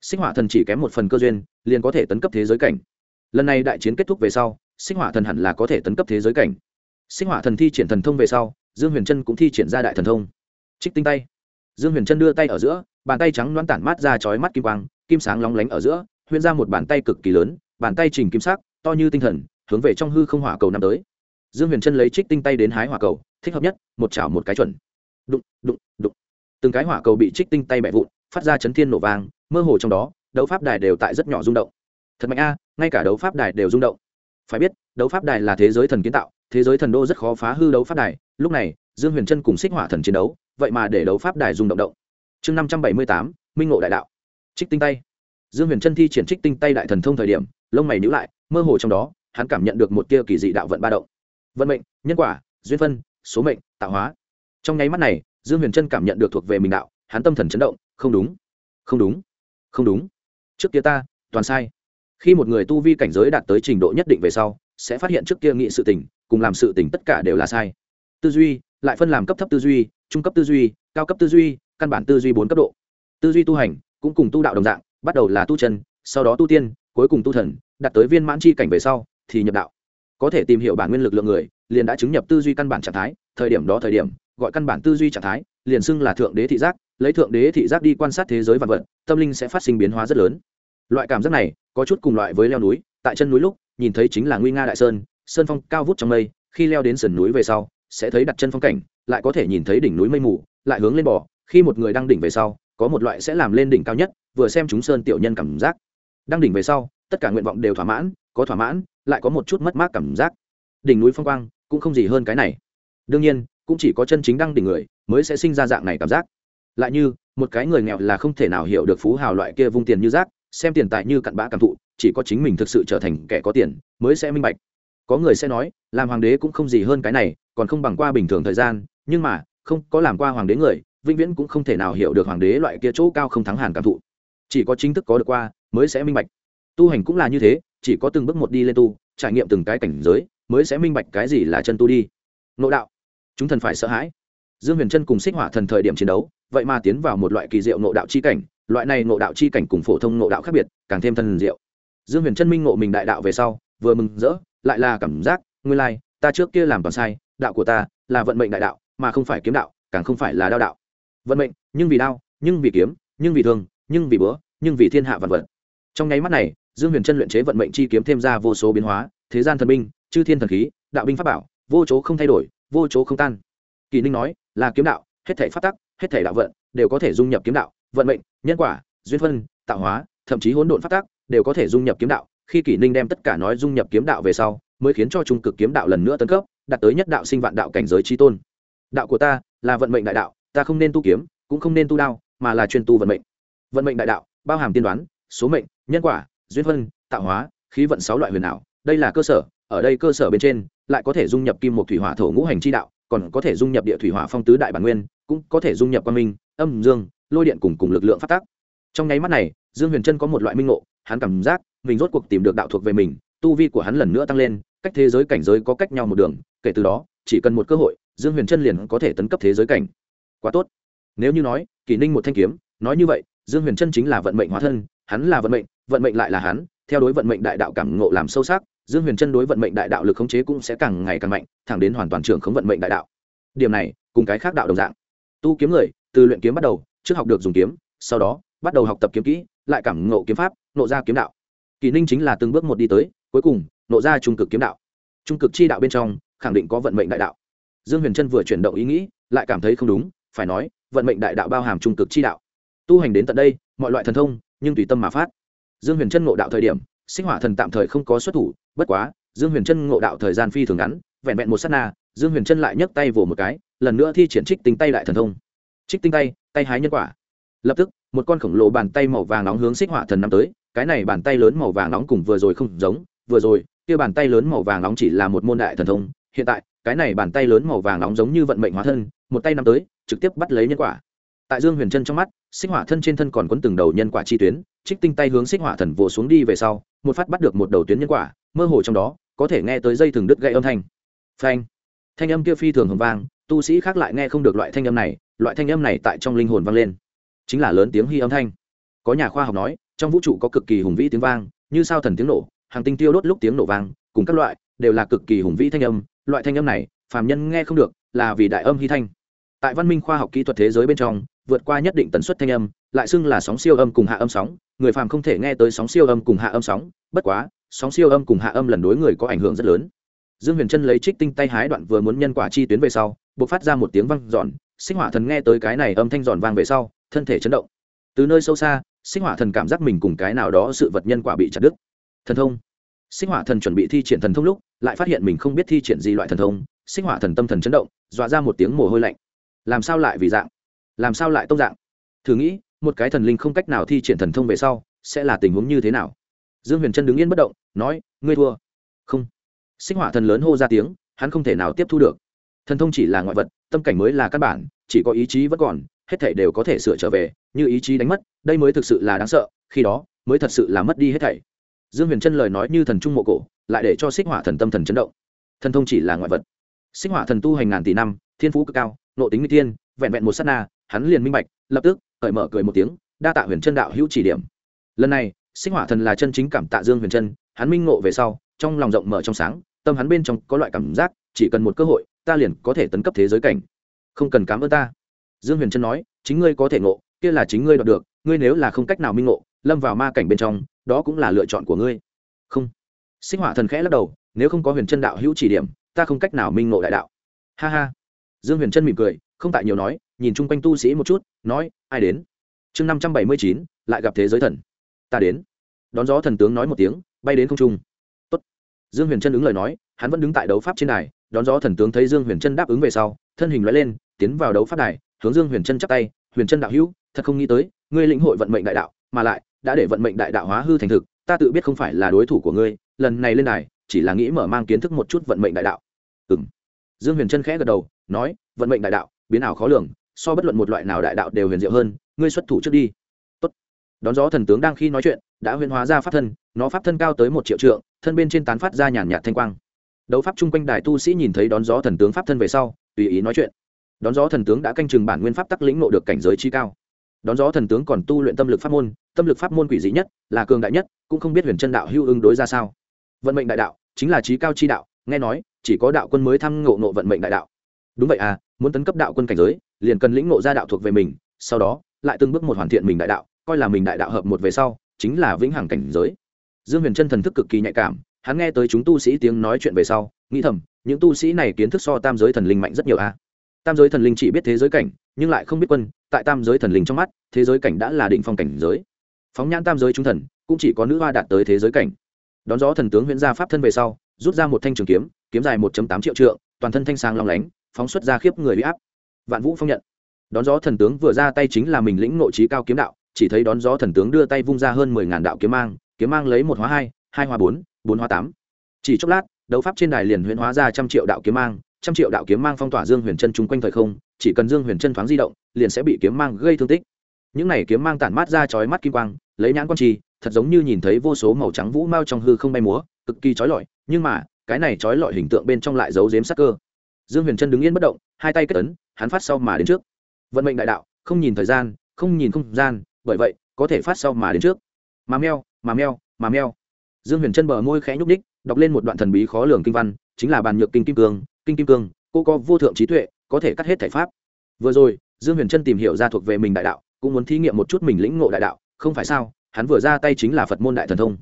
Sinh hỏa thần chỉ kém một phần cơ duyên, liền có thể tấn cấp thế giới cảnh. Lần này đại chiến kết thúc về sau, sinh hỏa thần hẳn là có thể tấn cấp thế giới cảnh. Sinh hỏa thần thi triển thần thông về sau, dương huyền trân cũng thi triển ra đại thần thông. Trích tinh tay. Dương huyền trân đưa tay ở giữa, bàn tay trắng loãn tản mát ra chói mắt kim quang, kim sáng lóng lánh ở giữa huyên ra một bàn tay cực kỳ lớn, bàn tay trình kim sắc, to như tinh thần, hướng về trong hư không hỏa cầu năm tới. Dương huyền chân lấy trích tinh tay đến hái hỏa cầu, thích hợp nhất, một chảo một cái chuẩn. Đụng đụng đụng. Từng cái hỏa cầu bị trích tinh tay bẹ vụn, phát ra chấn thiên nổ vang, mơ hồ trong đó, đấu pháp đài đều tại rất nhỏ rung động. Thật mạnh a, ngay cả đấu pháp đài đều rung động. Phải biết, đấu pháp đài là thế giới thần kiến tạo, thế giới thần đô rất khó phá hư đấu pháp đài. Lúc này, dương huyền trân cùng xích hỏa thần chiến đấu, vậy mà để đấu pháp đài rung động động. Chương năm trăm bảy mươi tám, minh ngộ đại đạo. Trích tinh tay dương huyền trân thi triển trích tinh tay đại thần thông thời điểm, lông mày nhữ lại, mơ hồ trong đó, hắn cảm nhận được một tia kỳ dị đạo vận ba động. Vận mệnh, nhân quả, duyên phân, số mệnh, tạo hóa. Trong nháy mắt này, dương huyền trân cảm nhận được thuộc về mình đạo, hắn tâm thần chấn động, không đúng không đúng không đúng. Trước kia ta, toàn sai. Khi một người tu vi cảnh giới đạt tới trình độ nhất định về sau, sẽ phát hiện trước kia nghị sự tỉnh cùng làm sự tỉnh tất cả đều là sai. Tư duy, lại phân làm cấp thấp tư duy, trung cấp tư duy, cao cấp tư duy, căn bản tư duy bốn cấp độ. Tư duy tu hành, cũng cùng tu đạo đồng dạng bắt đầu là tu chân, sau đó tu tiên, cuối cùng tu thần, đạt tới viên mãn chi cảnh về sau thì nhập đạo. Có thể tìm hiểu bản nguyên lực lượng người, liền đã chứng nhập tư duy căn bản trạng thái, thời điểm đó thời điểm, gọi căn bản tư duy trạng thái, liền xưng là thượng đế thị giác, lấy thượng đế thị giác đi quan sát thế giới vạn vật, tâm linh sẽ phát sinh biến hóa rất lớn. Loại cảm giác này, có chút cùng loại với leo núi, tại chân núi lúc, nhìn thấy chính là nguy nga đại sơn sơn phong cao vút trong mây, khi leo đến sườn núi về sau, sẽ thấy đặt chân phong cảnh, lại có thể nhìn thấy đỉnh núi mây mù, lại hướng lên bò, khi một người đang đỉnh về sau, có một loại sẽ làm lên đỉnh cao nhất vừa xem chúng sơn tiểu nhân cảm giác. Đang đỉnh về sau, tất cả nguyện vọng đều thỏa mãn, có thỏa mãn, lại có một chút mất mát cảm giác. Đỉnh núi phong quang, cũng không gì hơn cái này. Đương nhiên, cũng chỉ có chân chính đăng đỉnh người mới sẽ sinh ra dạng này cảm giác. Lại như, một cái người nghèo là không thể nào hiểu được phú hào loại kia vung tiền như rác, xem tiền tài như cặn bã cảm thụ, chỉ có chính mình thực sự trở thành kẻ có tiền mới sẽ minh bạch. Có người sẽ nói, làm hoàng đế cũng không gì hơn cái này, còn không bằng qua bình thường thời gian, nhưng mà, không có làm qua hoàng đế người, vĩnh viễn cũng không thể nào hiểu được hoàng đế loại kia chỗ cao không thắng hàn cảm thụ chỉ có chính thức có được qua mới sẽ minh bạch. Tu hành cũng là như thế chỉ có từng bước một đi lên tu trải nghiệm từng cái cảnh giới mới sẽ minh bạch cái gì là chân tu đi. Nộ đạo. Chúng thần phải sợ hãi. Dương huyền trân cùng xích hỏa thần thời điểm chiến đấu vậy mà tiến vào một loại kỳ diệu nộ đạo chi cảnh loại này nộ đạo chi cảnh cùng phổ thông nộ đạo khác biệt càng thêm thần diệu. Dương huyền trân minh ngộ mình đại đạo về sau vừa mừng rỡ lại là cảm giác nguyên lai、like, ta trước kia làm toàn sai đạo của ta là vận mệnh đại đạo mà không phải kiếm đạo càng không phải là đao đạo. Vận mệnh nhưng vì đao nhưng vì kiếm nhưng vì thương nhưng vì bữa, nhưng vì thiên hạ vạn vật. Trong nháy mắt này, dương huyền chân luyện chế vận mệnh chi kiếm thêm ra vô số biến hóa, thế gian thần binh, chư thiên thần khí, đạo binh pháp bảo, vô chỗ không thay đổi, vô chỗ không tan. Kỳ ninh nói, là kiếm đạo, hết thể phát tắc, hết thể đạo vận, đều có thể dung nhập kiếm đạo, vận mệnh, nhân quả, duyên phân, tạo hóa, thậm chí hỗn độn phát tắc, đều có thể dung nhập kiếm đạo. Khi kỷ ninh đem tất cả nói dung nhập kiếm đạo về sau, mới khiến cho trung cực kiếm đạo lần nữa tấn cấp, đạt tới nhất đạo sinh vạn đạo cảnh giới trí tôn. Đạo của ta là vận mệnh đại đạo, ta không nên tu kiếm, cũng không nên tu đao, mà là chuyên tu vận mệnh vận mệnh đại đạo, bao hàm tiên đoán, số mệnh, nhân quả, duyên phân, tạo hóa, khí vận sáu loại huyền ảo. Đây là cơ sở, ở đây cơ sở bên trên, lại có thể dung nhập kim một thủy hỏa thổ ngũ hành chi đạo, còn có thể dung nhập địa thủy hỏa phong tứ đại bản nguyên, cũng có thể dung nhập quan minh, âm dương, lôi điện cùng cùng lực lượng phát tác. Trong nháy mắt này, dương huyền trân có một loại minh ngộ, hắn cảm giác mình rốt cuộc tìm được đạo thuộc về mình, tu vi của hắn lần nữa tăng lên, cách thế giới cảnh giới có cách nhau một đường, kể từ đó, chỉ cần một cơ hội, dương huyền trân liền có thể tấn cấp thế giới cảnh. Quá tốt. Nếu như nói, kỷ ninh một thanh kiếm, nói như vậy dương huyền Chân chính là vận mệnh hóa thân, hắn là vận mệnh vận mệnh lại là hắn, theo đối vận mệnh đại đạo cảm ngộ làm sâu sắc, dương huyền Chân đối vận mệnh đại đạo lực khống chế cũng sẽ càng ngày càng mạnh, thẳng đến hoàn toàn trưởng khống vận mệnh đại đạo. Điểm này, cùng cái khác đạo đồng dạng. Tu kiếm người, từ luyện kiếm bắt đầu, trước học được dùng kiếm, sau đó, bắt đầu học tập kiếm kỹ, lại cảm ngộ kiếm pháp nộ ra kiếm đạo. Kỳ ninh chính là từng bước một đi tới, cuối cùng nộ ra trung cực kiếm đạo. Trung cực chi đạo bên trong, khẳng định có vận mệnh đại đạo. Dương huyền trân vừa chuyển động ý nghĩ, lại cảm thấy không đúng, phải nói, vận mệnh đại đạo bao hàm trung cực chi đạo tu hành đến tận đây, mọi loại thần thông, nhưng tùy tâm mà phát. Dương huyền trân ngộ đạo thời điểm, sinh hỏa thần tạm thời không có xuất thủ, bất quá, dương huyền trân ngộ đạo thời gian phi thường ngắn, vẹn vẹn một s á t na, dương huyền trân lại nhấc tay vồ một cái, lần nữa thi triển trích tinh tay đại thần thông. Trích tinh tay tay hái nhân quả. Lập tức, một con khổng lồ bàn tay màu vàng nóng hướng xích hỏa thần năm tới, cái này bàn tay lớn màu vàng nóng cùng vừa rồi không giống, vừa rồi, kia bàn tay lớn màu vàng nóng chỉ là một môn đại thần thông, hiện tại, cái này bàn tay lớn màu vàng nóng giống như vận mệnh hóa thân, một tay năm tới, trực tiếp bắt lấy nhân quả. Tại dương huyền trân trong mắt xích hỏa thân trên thân còn quấn từng đầu nhân quả chi tuyến, trích tinh tay hướng xích hỏa thần vồ xuống đi về sau, một phát bắt được một đầu tuyến nhân quả, mơ hồ trong đó, có thể nghe tới dây thừng đứt gãy âm thanh. Phanh! Thanh âm kia phi thường hồng vang, tu sĩ khác lại nghe không được loại thanh âm này, loại thanh âm này tại trong linh hồn vang lên. Chính là lớn tiếng hy âm thanh. Có nhà khoa học nói, trong vũ trụ có cực kỳ hùng vĩ tiếng vang, như sao thần tiếng nổ, hàng tinh tiêu đốt lúc tiếng nổ vang, cùng các loại, đều là cực kỳ hùng vĩ thanh âm. Loại thanh âm này, phàm nhân nghe không được, là vì đại âm hy thanh. Tại văn minh khoa học kỹ thuật thế giới bên trong vượt qua nhất định tần suất thanh âm, lại xưng là sóng siêu âm cùng hạ âm sóng, người phàm không thể nghe tới sóng siêu âm cùng hạ âm sóng, bất quá, sóng siêu âm cùng hạ âm lần đối người có ảnh hưởng rất lớn. Dương huyền trân lấy trích tinh tay hái đoạn vừa muốn nhân quả chi tuyến về sau, bộc phát ra một tiếng văng giòn sinh hỏa thần nghe tới cái này âm thanh giòn vang về sau, thân thể chấn động. Từ nơi sâu xa, sinh hỏa thần cảm giác mình cùng cái nào đó sự vật nhân quả bị chặt đứt. Thần thông. Sinh hỏa thần chuẩn bị thi triển thần thông lúc, lại phát hiện mình không biết thi triển gì loại thần thông. Sinh hỏa thần tâm thần chấn động, dọa ra một tiếng mồ hôi lạnh. Làm sao lại vì dạng? Làm sao lại tông dạng? Thử nghĩ, một cái thần linh không cách nào thi triển thần thông về sau, sẽ là tình huống như thế nào? Dương huyền trân đứng yên bất động, nói, ngươi thua. Không. Sinh hỏa thần lớn hô ra tiếng, hắn không thể nào tiếp thu được. Thần thông chỉ là ngoại vật, tâm cảnh mới là căn bản, chỉ có ý chí vẫn còn, hết thảy đều có thể sửa trở về, như ý chí đánh mất, đây mới thực sự là đáng sợ, khi đó, mới thật sự là mất đi hết thảy. Dương huyền trân lời nói như thần trung mộ cổ, lại để cho xích hỏa thần tâm thần chấn động. Thần thông chỉ là ngoại vật. Xích hỏa thần tu hành ngàn tỷ năm, thiên phú cực cao nộ tính n g tiên, vẹn vẹn một s á t na hắn liền minh bạch, lập tức, cởi mở cười một tiếng, đa tạ huyền chân đạo hữu chỉ điểm. Lần này xích hỏa thần là chân chính cảm tạ dương huyền chân, hắn minh ngộ về sau, trong lòng rộng mở trong sáng, tâm hắn bên trong có loại cảm giác, chỉ cần một cơ hội, ta liền có thể tấn cấp thế giới cảnh. Không cần cám ơn ta. Dương huyền trân nói, chính ngươi có thể ngộ, kia là chính ngươi đoạt được, ngươi nếu là không cách nào minh ngộ, lâm vào ma cảnh bên trong, đó cũng là lựa chọn của ngươi. Không. Sinh hỏa thần khẽ lắc đầu, nếu không có huyền chân đạo hữu chỉ điểm, ta không cách nào minh ngộ đại đạo. Ha ha. Dương huyền chân mỉm cười, không tại nhiều nói nhìn chung quanh tu sĩ một chút, nói, ai đến? Chương năm trăm bảy mươi chín, lại gặp thế giới thần. Ta đến. Đón gió thần tướng nói một tiếng, bay đến không trung. Tốt. dương huyền trân ứng lời nói, hắn vẫn đứng tại đấu pháp trên đài, đón gió thần tướng thấy dương huyền trân đáp ứng về sau, thân hình loại lên, tiến vào đấu pháp đài, hướng dương huyền trân chắp tay, huyền trân đạo hữu, thật không nghĩ tới, ngươi lĩnh hội vận mệnh đại đạo, mà lại đã để vận mệnh đại đạo hóa hư thành thực, ta tự biết không phải là đối thủ của ngươi, lần này lên đài, chỉ là nghĩ mở mang kiến thức một chút vận mệnh đại đạo. Ừ m dương huyền trân khẽ gật đầu, nói, vận mệnh đại đạo, biến ảo khó lường so bất luận một loại nào đại đạo đều huyền diệu hơn, ngươi xuất thủ trước đi. Tốt. đón gió thần tướng đang khi nói chuyện, đã huyền hóa ra pháp thân, nó pháp thân cao tới một triệu trượng, thân bên trên tán phát ra nhàn nhạt thanh quang. Đấu pháp chung quanh đài tu sĩ nhìn thấy đón gió thần tướng pháp thân về sau, tùy ý nói chuyện. Đón gió thần tướng đã canh chừng bản nguyên pháp tắc lĩnh nộ được cảnh giới chi cao. Đón gió thần tướng còn tu luyện tâm lực pháp môn, tâm lực pháp môn quỷ dị nhất, là cường đại nhất, cũng không biết huyền chân đạo hưu ứng đối ra sao. Vận mệnh đại đạo, chính là trí cao chi đạo, nghe nói, chỉ có đạo quân mới thăm ngộ ngộ vận mệnh đại đạo. Đúng vậy à muốn tấn cấp đạo quân cảnh giới liền cần lĩnh ngộ ra đạo thuộc về mình, sau đó, lại từng bước một hoàn thiện mình đại đạo, coi là mình đại đạo hợp một về sau, chính là vĩnh hằng cảnh giới. Dương huyền chân thần thức cực kỳ nhạy cảm, hắn nghe tới chúng tu sĩ tiếng nói chuyện về sau, nghĩ thầm, những tu sĩ này kiến thức so tam giới thần linh mạnh rất nhiều a. Tam giới thần linh chỉ biết thế giới cảnh, nhưng lại không biết quân, tại tam giới thần linh trong mắt, thế giới cảnh đã là định phong cảnh giới. Phóng nhãn tam giới trung thần, cũng chỉ có nữ hoa đạt tới thế giới cảnh. Đón gió thần tướng huyễn gia pháp thân về sau, rút ra một thanh trường kiếm kiếm dài một tám triệu trượng, toàn thân thanh sáng long lánh, phóng xuất ra khiếp người uy áp vạn vũ phong nhận. Đón gió thần tướng vừa ra tay chính là mình lĩnh nội trí cao kiếm đạo, chỉ thấy đón gió thần tướng đưa tay vung ra hơn mười ngàn đạo kiếm mang kiếm mang lấy một hóa hai hai hóa bốn bốn hóa tám. Chỉ chốc lát, đấu pháp trên đài liền huyễn hóa ra trăm triệu đạo kiếm mang, trăm triệu đạo kiếm mang phong tỏa dương huyền chân chung quanh thời không, chỉ cần dương huyền chân thoáng di động, liền sẽ bị kiếm mang gây thương tích. Những này kiếm mang tản mát ra chói mắt kim quang, lấy nhãn quan trì, thật giống như nhìn thấy vô số màu trắng vũ mao trong hư không bay múa, cực kỳ chói lọi, nhưng mà, cái này chói lọi hình tượng bên trong lại giấu giếm sắc cơ dương huyền chân đứng yên bất động hai tay kết tấn, hắn phát sau mà đến trước. Vận mệnh đại đạo không nhìn thời gian không nhìn không gian bởi vậy có thể phát sau mà đến trước. Mà meo mà meo mà meo. Dương huyền chân bờ môi khẽ nhúc ních đọc lên một đoạn thần bí khó lường kinh văn chính là bàn nhược kinh kim cương kinh kim cương cô có vô thượng trí tuệ có thể cắt hết thể pháp. Vừa rồi dương huyền chân tìm hiểu ra thuộc về mình đại đạo cũng muốn thí nghiệm một chút mình lĩnh ngộ đại đạo không phải sao hắn vừa ra tay chính là phật môn đại thần thông.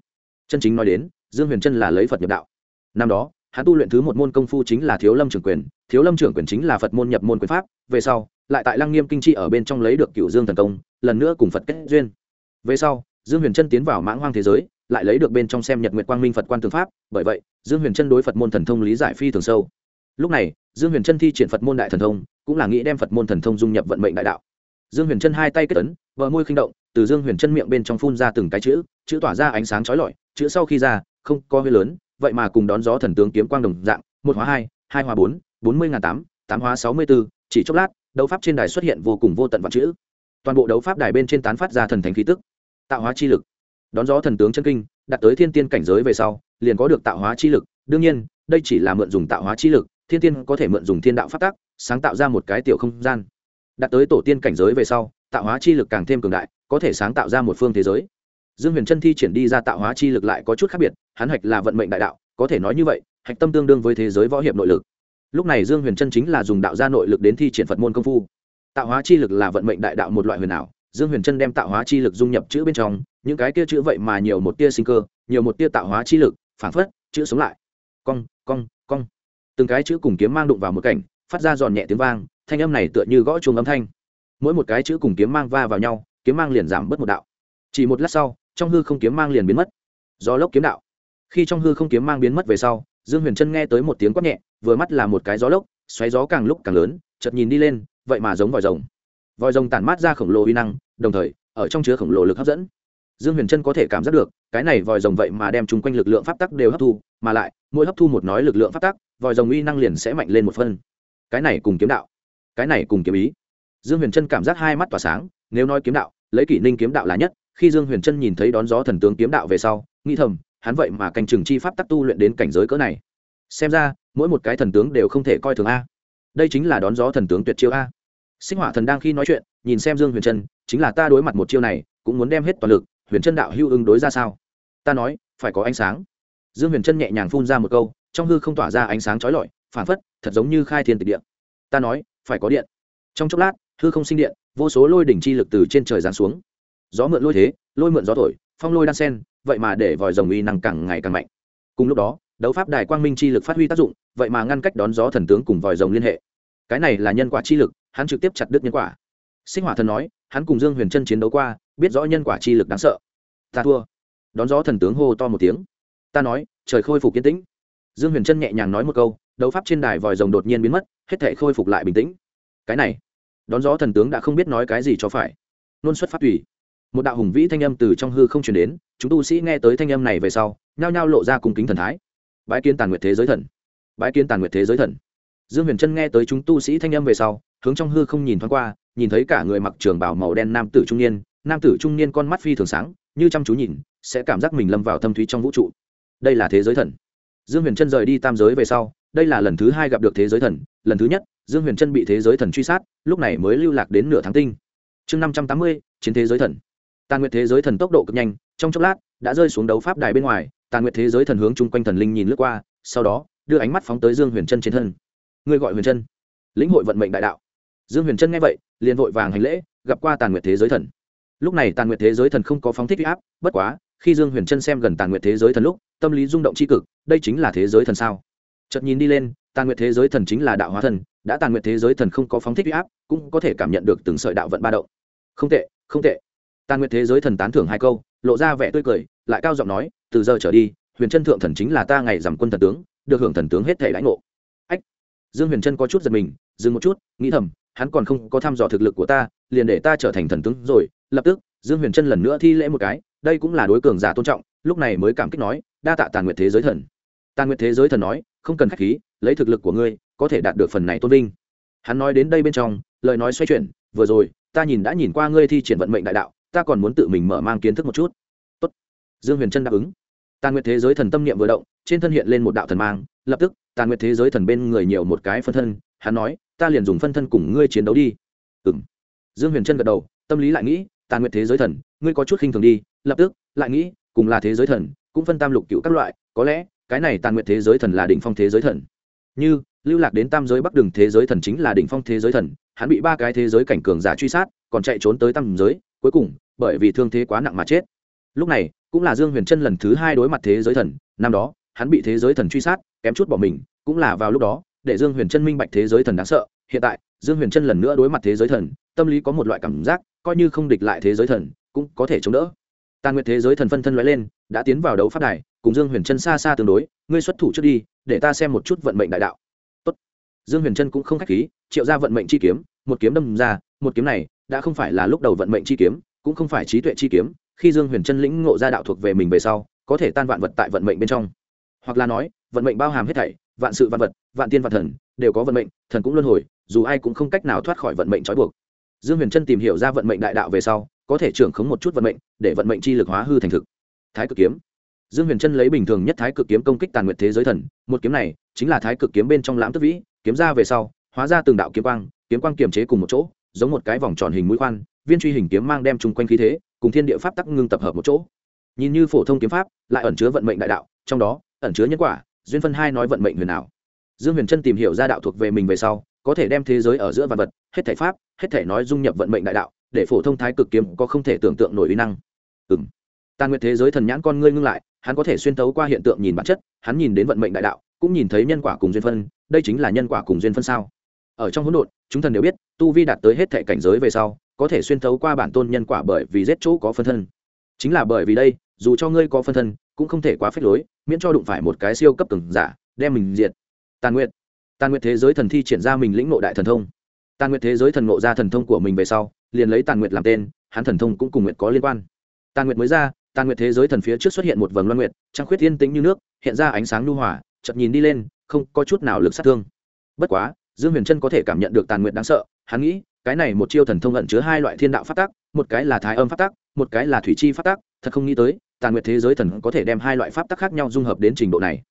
Chân chính nói đến dương huyền chân là lấy phật nhập đạo. Năm đó hắn tu luyện thứ một môn công phu chính là thiếu lâm trưởng quyền, thiếu lâm trưởng quyền chính là phật môn nhập môn quyền pháp, về sau, lại tại lăng nghiêm kinh trị ở bên trong lấy được cựu dương thần công, lần nữa cùng phật kết duyên. Về sau, dương huyền trân tiến vào mãng hoang thế giới, lại lấy được bên trong xem nhật nguyệt quang minh phật quan tư pháp, bởi vậy, dương huyền trân đối phật môn thần thông lý giải phi thường sâu. Lúc này, dương huyền trân thi triển phật môn đại thần thông, cũng là nghĩ đem phật môn thần thông dung nhập vận mệnh đại đạo. Dương huyền trân hai tay kết ấn vợ môi khinh động, từ dương huyền trân miệng bên trong phun ra từng cái chữ chữ tỏa ra ánh sáng trói lọi, chữ sau khi ra, không có hơi lớn vậy mà cùng đón gió thần tướng kiếm quang đồng dạng, một hóa hai hai hóa bốn bốn mươi ngàn tám tám hóa sáu mươi bốn chỉ chốc lát, đấu pháp trên đài xuất hiện vô cùng vô tận vạn chữ. Toàn bộ đấu pháp đài bên trên tán phát ra thần thánh khí tức, tạo hóa chi lực. Đón gió thần tướng chân kinh, đạt tới thiên tiên cảnh giới về sau, liền có được tạo hóa chi lực. Đương nhiên, đây chỉ là mượn dùng tạo hóa chi lực, thiên tiên có thể mượn dùng thiên đạo phát tác sáng tạo ra một cái tiểu không gian. Đạt tới tổ tiên cảnh giới về sau, tạo hóa chi lực càng thêm cường đại, có thể sáng tạo ra một phương thế giới dương huyền chân thi triển đi ra tạo hóa chi lực lại có chút khác biệt, hắn hạch là vận mệnh đại đạo, có thể nói như vậy, hạch tâm tương đương với thế giới võ hiệp nội lực. Lúc này dương huyền chân chính là dùng đạo gia nội lực đến thi triển phật môn công phu. Tạo hóa chi lực là vận mệnh đại đạo một loại huyền ảo, dương huyền chân đem tạo hóa chi lực dung nhập chữ bên trong, những cái kia chữ vậy mà nhiều một tia sinh cơ, nhiều một tia tạo hóa chi lực, phản phất, chữ sống lại. Cong cong cong. Từng cái chữ cùng kiếm mang đụng vào một cảnh, phát ra giòn nhẹ tiếng vang, thanh âm này tựa như gõ chuông âm thanh. Mỗi một cái chữ cùng kiếm mang va vào nhau, kiếm mang liền giảm bớt một đạo. Chỉ một lát sau trong hư không kiếm mang liền biến mất. Do lốc kiếm đạo. Khi trong hư không kiếm mang biến mất về sau, dương huyền trân nghe tới một tiếng quát nhẹ, vừa mắt là một cái gió lốc, xoáy gió càng lúc càng lớn, chợt nhìn đi lên, vậy mà giống vòi rồng. Vòi rồng tản mát ra khổng lồ uy năng, đồng thời, ở trong chứa khổng lồ lực hấp dẫn. Dương huyền trân có thể cảm giác được, cái này vòi rồng vậy mà đem chung quanh lực lượng pháp tắc đều hấp thu, mà lại, mỗi hấp thu một nói lực lượng pháp tắc, vòi rồng uy năng liền sẽ mạnh lên một phân cái này cùng kiếm đạo. Cái này cùng kiếm ý. Dương huyền trân cảm giác hai mắt tỏa sáng, nếu nói kiếm đạo, lấy kỷ ninh kiếm đạo là nhất khi dương huyền trân nhìn thấy đón gió thần tướng kiếm đạo về sau, nghĩ thầm, hắn vậy mà canh chừng chi pháp tắc tu luyện đến cảnh giới cỡ này. Xem ra, mỗi một cái thần tướng đều không thể coi thường a. Đây chính là đón gió thần tướng tuyệt chiêu a. Sinh hỏa thần đang khi nói chuyện, nhìn xem dương huyền trân, chính là ta đối mặt một chiêu này, cũng muốn đem hết toàn lực, huyền trân đạo hưu ứng đối ra sao? Ta nói, phải có ánh sáng. Dương huyền trân nhẹ nhàng phun ra một câu, trong hư không tỏa ra ánh sáng trói lọi phản phất, thật giống như khai thiên tịch điện ta nói, phải có điện. Trong chốc lát, hư không sinh điện, vô số lôi đỉnh chi lực từ trên trời giáng xuống gió mượn lôi thế, lôi mượn gió thổi, phong lôi đan sen, vậy mà để vòi rồng uy năng càng ngày càng mạnh. Cùng lúc đó, đấu pháp đài quang minh chi lực phát huy tác dụng, vậy mà ngăn cách đón gió thần tướng cùng vòi rồng liên hệ. Cái này là nhân quả chi lực, hắn trực tiếp chặt đứt nhân quả. Sinh hỏa thần nói, hắn cùng dương huyền trân chiến đấu qua, biết rõ nhân quả chi lực đáng sợ. Ta thua. Đón gió thần tướng hô to một tiếng. Ta nói, trời khôi phục yên tĩnh. Dương huyền trân nhẹ nhàng nói một câu, đấu pháp trên đài vòi rồng đột nhiên biến mất, hết thể khôi phục lại bình tĩnh. Cái này, đón gió thần tướng đã không biết nói cái gì cho phải. Nôn xuất phát tùy một đạo hùng vĩ thanh âm từ trong hư không truyền đến, chúng tu sĩ nghe tới thanh âm này về sau, nhao nhao lộ ra cùng kính thần thái. Bái kiến tàn nguyệt thế giới thần. Bái kiến tàn nguyệt thế giới thần. Dương huyền trân nghe tới chúng tu sĩ thanh âm về sau, hướng trong hư không nhìn thoáng qua, nhìn thấy cả người mặc trường bảo màu đen nam tử trung niên, nam tử trung niên con mắt phi thường sáng, như chăm chú nhìn, sẽ cảm giác mình lâm vào thâm thúy trong vũ trụ. Đây là thế giới thần. Dương huyền trân rời đi tam giới về sau, đây là lần thứ hai gặp được thế giới thần, lần thứ nhất, dương huyền trân bị thế giới thần truy sát, lúc này mới lưu lạc đến nửa tháng tinh. Chương năm trăm tám mươi, chiến thế giới thần tàn nguyệt thế giới thần tốc độ cực nhanh, trong chốc lát, đã rơi xuống đấu pháp đài bên ngoài, tàn nguyệt thế giới thần hướng chung quanh thần linh nhìn lướt qua, sau đó, đưa ánh mắt phóng tới dương huyền trân trên thân. Người gọi huyền trân? Lĩnh hội vận mệnh đại đạo. Dương huyền trân nghe vậy, liền vội vàng hành lễ, gặp qua tàn nguyệt thế giới thần. Lúc này tàn nguyệt thế giới thần không có phóng thích huy áp, bất quá, khi dương huyền trân xem gần tàn nguyệt thế giới thần lúc, tâm lý rung động c h i cực, đây chính là thế giới thần sao? Chật nhìn đi lên, tàn nguyệt thế giới thần chính là đạo hóa thần, đã tàn nguyệt thế giới thần không có phóng thích huy áp, cũng có thể cảm nhận được từng sợi đạo vận ba động. Không tệ không tệ tàn nguyệt thế giới thần tán thưởng hai câu, lộ ra vẻ tươi cười, lại cao giọng nói, từ giờ trở đi, huyền trân thượng thần chính là ta ngày giảm quân thần tướng, được hưởng thần tướng hết thể lãnh ngộ. Ách. Dương huyền trân có chút giật mình, dừng một chút, nghĩ thầm, hắn còn không có thăm dò thực lực của ta, liền để ta trở thành thần tướng rồi, lập tức, dương huyền trân lần nữa thi lễ một cái, đây cũng là đối cường giả tôn trọng, lúc này mới cảm kích nói, đa tạ tàn nguyệt thế giới thần. Tàn nguyệt thế giới thần nói, không cần k h á c h khí, lấy thực lực của ngươi, có thể đạt được phần này tôn vinh. Hắn nói đến đây bên trong, lời nói xoay chuyển, vừa rồi, ta nhìn đã nhìn qua ngươi thi triển vận mệnh đại đạo ta còn muốn tự mình mở mang kiến thức một chút. Tốt. dương huyền trân đáp ứng. Tàn nguyệt thế giới thần tâm niệm vừa động, trên thân hiện lên một đạo thần mang, lập tức, tàn nguyệt thế giới thần bên người nhiều một cái phân thân, hắn nói, ta liền dùng phân thân cùng ngươi chiến đấu đi. Ừ m dương huyền trân gật đầu, tâm lý lại nghĩ, tàn nguyệt thế giới thần, ngươi có chút khinh thường đi. Lập tức, lại nghĩ, cùng là thế giới thần, cũng phân tam lục cựu các loại, có lẽ, cái này tàn nguyệt thế giới thần là đỉnh phong thế giới thần. Như, lưu lạc đến tam giới bắc đường thế giới thần chính là đỉnh phong thế giới thần, hắn bị ba cái thế giới cảnh cường giả truy sát, còn chạy trốn tới tam giới cuối cùng, bởi vì thương thế quá nặng mà chết. Lúc này, cũng là dương huyền trân lần thứ hai đối mặt thế giới thần. Năm đó, hắn bị thế giới thần truy sát, kém chút bỏ mình, cũng là vào lúc đó, để dương huyền trân minh bạch thế giới thần đáng sợ. Hiện tại, dương huyền trân lần nữa đối mặt thế giới thần, tâm lý có một loại cảm giác, coi như không địch lại thế giới thần, cũng có thể chống đỡ. Tàn nguyệt thế giới thần phân thân l lên, đã tiến vào đấu pháp đài, cùng dương huyền trân xa xa tương đối, ngươi xuất thủ trước đi, để ta xem một chút vận mệnh đại đạo. Tốt. dương huyền trân cũng không k h á c h khí, triệu ra vận mệnh chi kiếm, một kiếm đâm ra, một kiếm này đã không phải là lúc đầu vận mệnh chi kiếm, cũng không phải trí tuệ chi kiếm, khi dương huyền trân lĩnh ngộ ra đạo thuộc về mình về sau, có thể tan vạn vật tại vận mệnh bên trong. Hoặc là nói, vận mệnh bao hàm hết thảy, vạn sự vạn vật, vạn tiên vạn thần, đều có vận mệnh, thần cũng luân hồi, dù ai cũng không cách nào thoát khỏi vận mệnh trói buộc. Dương huyền trân tìm hiểu ra vận mệnh đại đạo về sau, có thể trưởng khống một chút vận mệnh, để vận mệnh chi lực hóa hư thành thực. Thái cực kiếm. Dương huyền trân lấy bình thường nhất thái cực kiếm công kích tàn nguyệt thế giới thần, một kiếm này chính là thái cực kiếm bên trong lãm tức vĩ, kiếm ra về sau, hóa ra từng đạo kiếm quang kiếm quang kiềm chế cùng một chỗ giống một cái vòng tròn hình mũi khoan, viên truy hình kiếm mang đem chung quanh khí thế, cùng thiên địa pháp tắc ngưng tập hợp một chỗ. Nhìn như phổ thông kiếm pháp, lại ẩn chứa vận mệnh đại đạo, trong đó, ẩn chứa nhân quả, duyên phân hai nói vận mệnh huyền ảo. Dương huyền trân tìm hiểu ra đạo thuộc về mình về sau, có thể đem thế giới ở giữa vật vật, hết thể pháp, hết thể nói dung nhập vận mệnh đại đạo, để phổ thông thái cực kiếm có không thể tưởng tượng nổi uy năng. Ừng tàn nguyệt thế giới thần nhãn con ngươi ngưng lại, hắn có thể xuyên tấu qua hiện tượng nhìn bản chất, hắn nhìn đến vận mệnh đại đạo, cũng nhìn thấy nhân quả cùng duyên phân, đây chính là nhân quả cùng duyên phân sao? Ở trong hỗn độn, chúng thần đều biết tu vi đạt tới hết thể cảnh giới về sau, có thể xuyên thấu qua bản tôn nhân quả bởi vì giết chỗ có phân thân. Chính là bởi vì đây, dù cho ngươi có phân thân, cũng không thể quá phép lối, miễn cho đụng phải một cái siêu cấp từng giả, đem mình diệt. Tàn nguyệt. Tàn nguyệt thế giới thần thi triển ra mình lĩnh nộ đại thần thông. Tàn nguyệt thế giới thần nộ ra thần thông của mình về sau, liền lấy tàn nguyệt làm tên, hắn thần thông cũng cùng nguyệt có liên quan. Tàn nguyệt mới ra, tàn nguyệt thế giới thần phía trước xuất hiện một vầng loan nguyệt, trăng khuyết yên tĩnh như nước, hiện ra ánh sáng nhu hòa, chợt nhìn đi lên, không có chút nào lực sát thương. Bất quá, dương huyền trân có thể cảm nhận được tàn nguyệt đáng sợ hắn nghĩ, cái này một chiêu thần thông ẩn chứa hai loại thiên đạo phát tác một cái là thái âm phát tác một cái là thủy chi phát tác thật không nghĩ tới, tàn nguyệt thế giới thần có thể đem hai loại pháp tác khác nhau dung hợp đến trình độ này.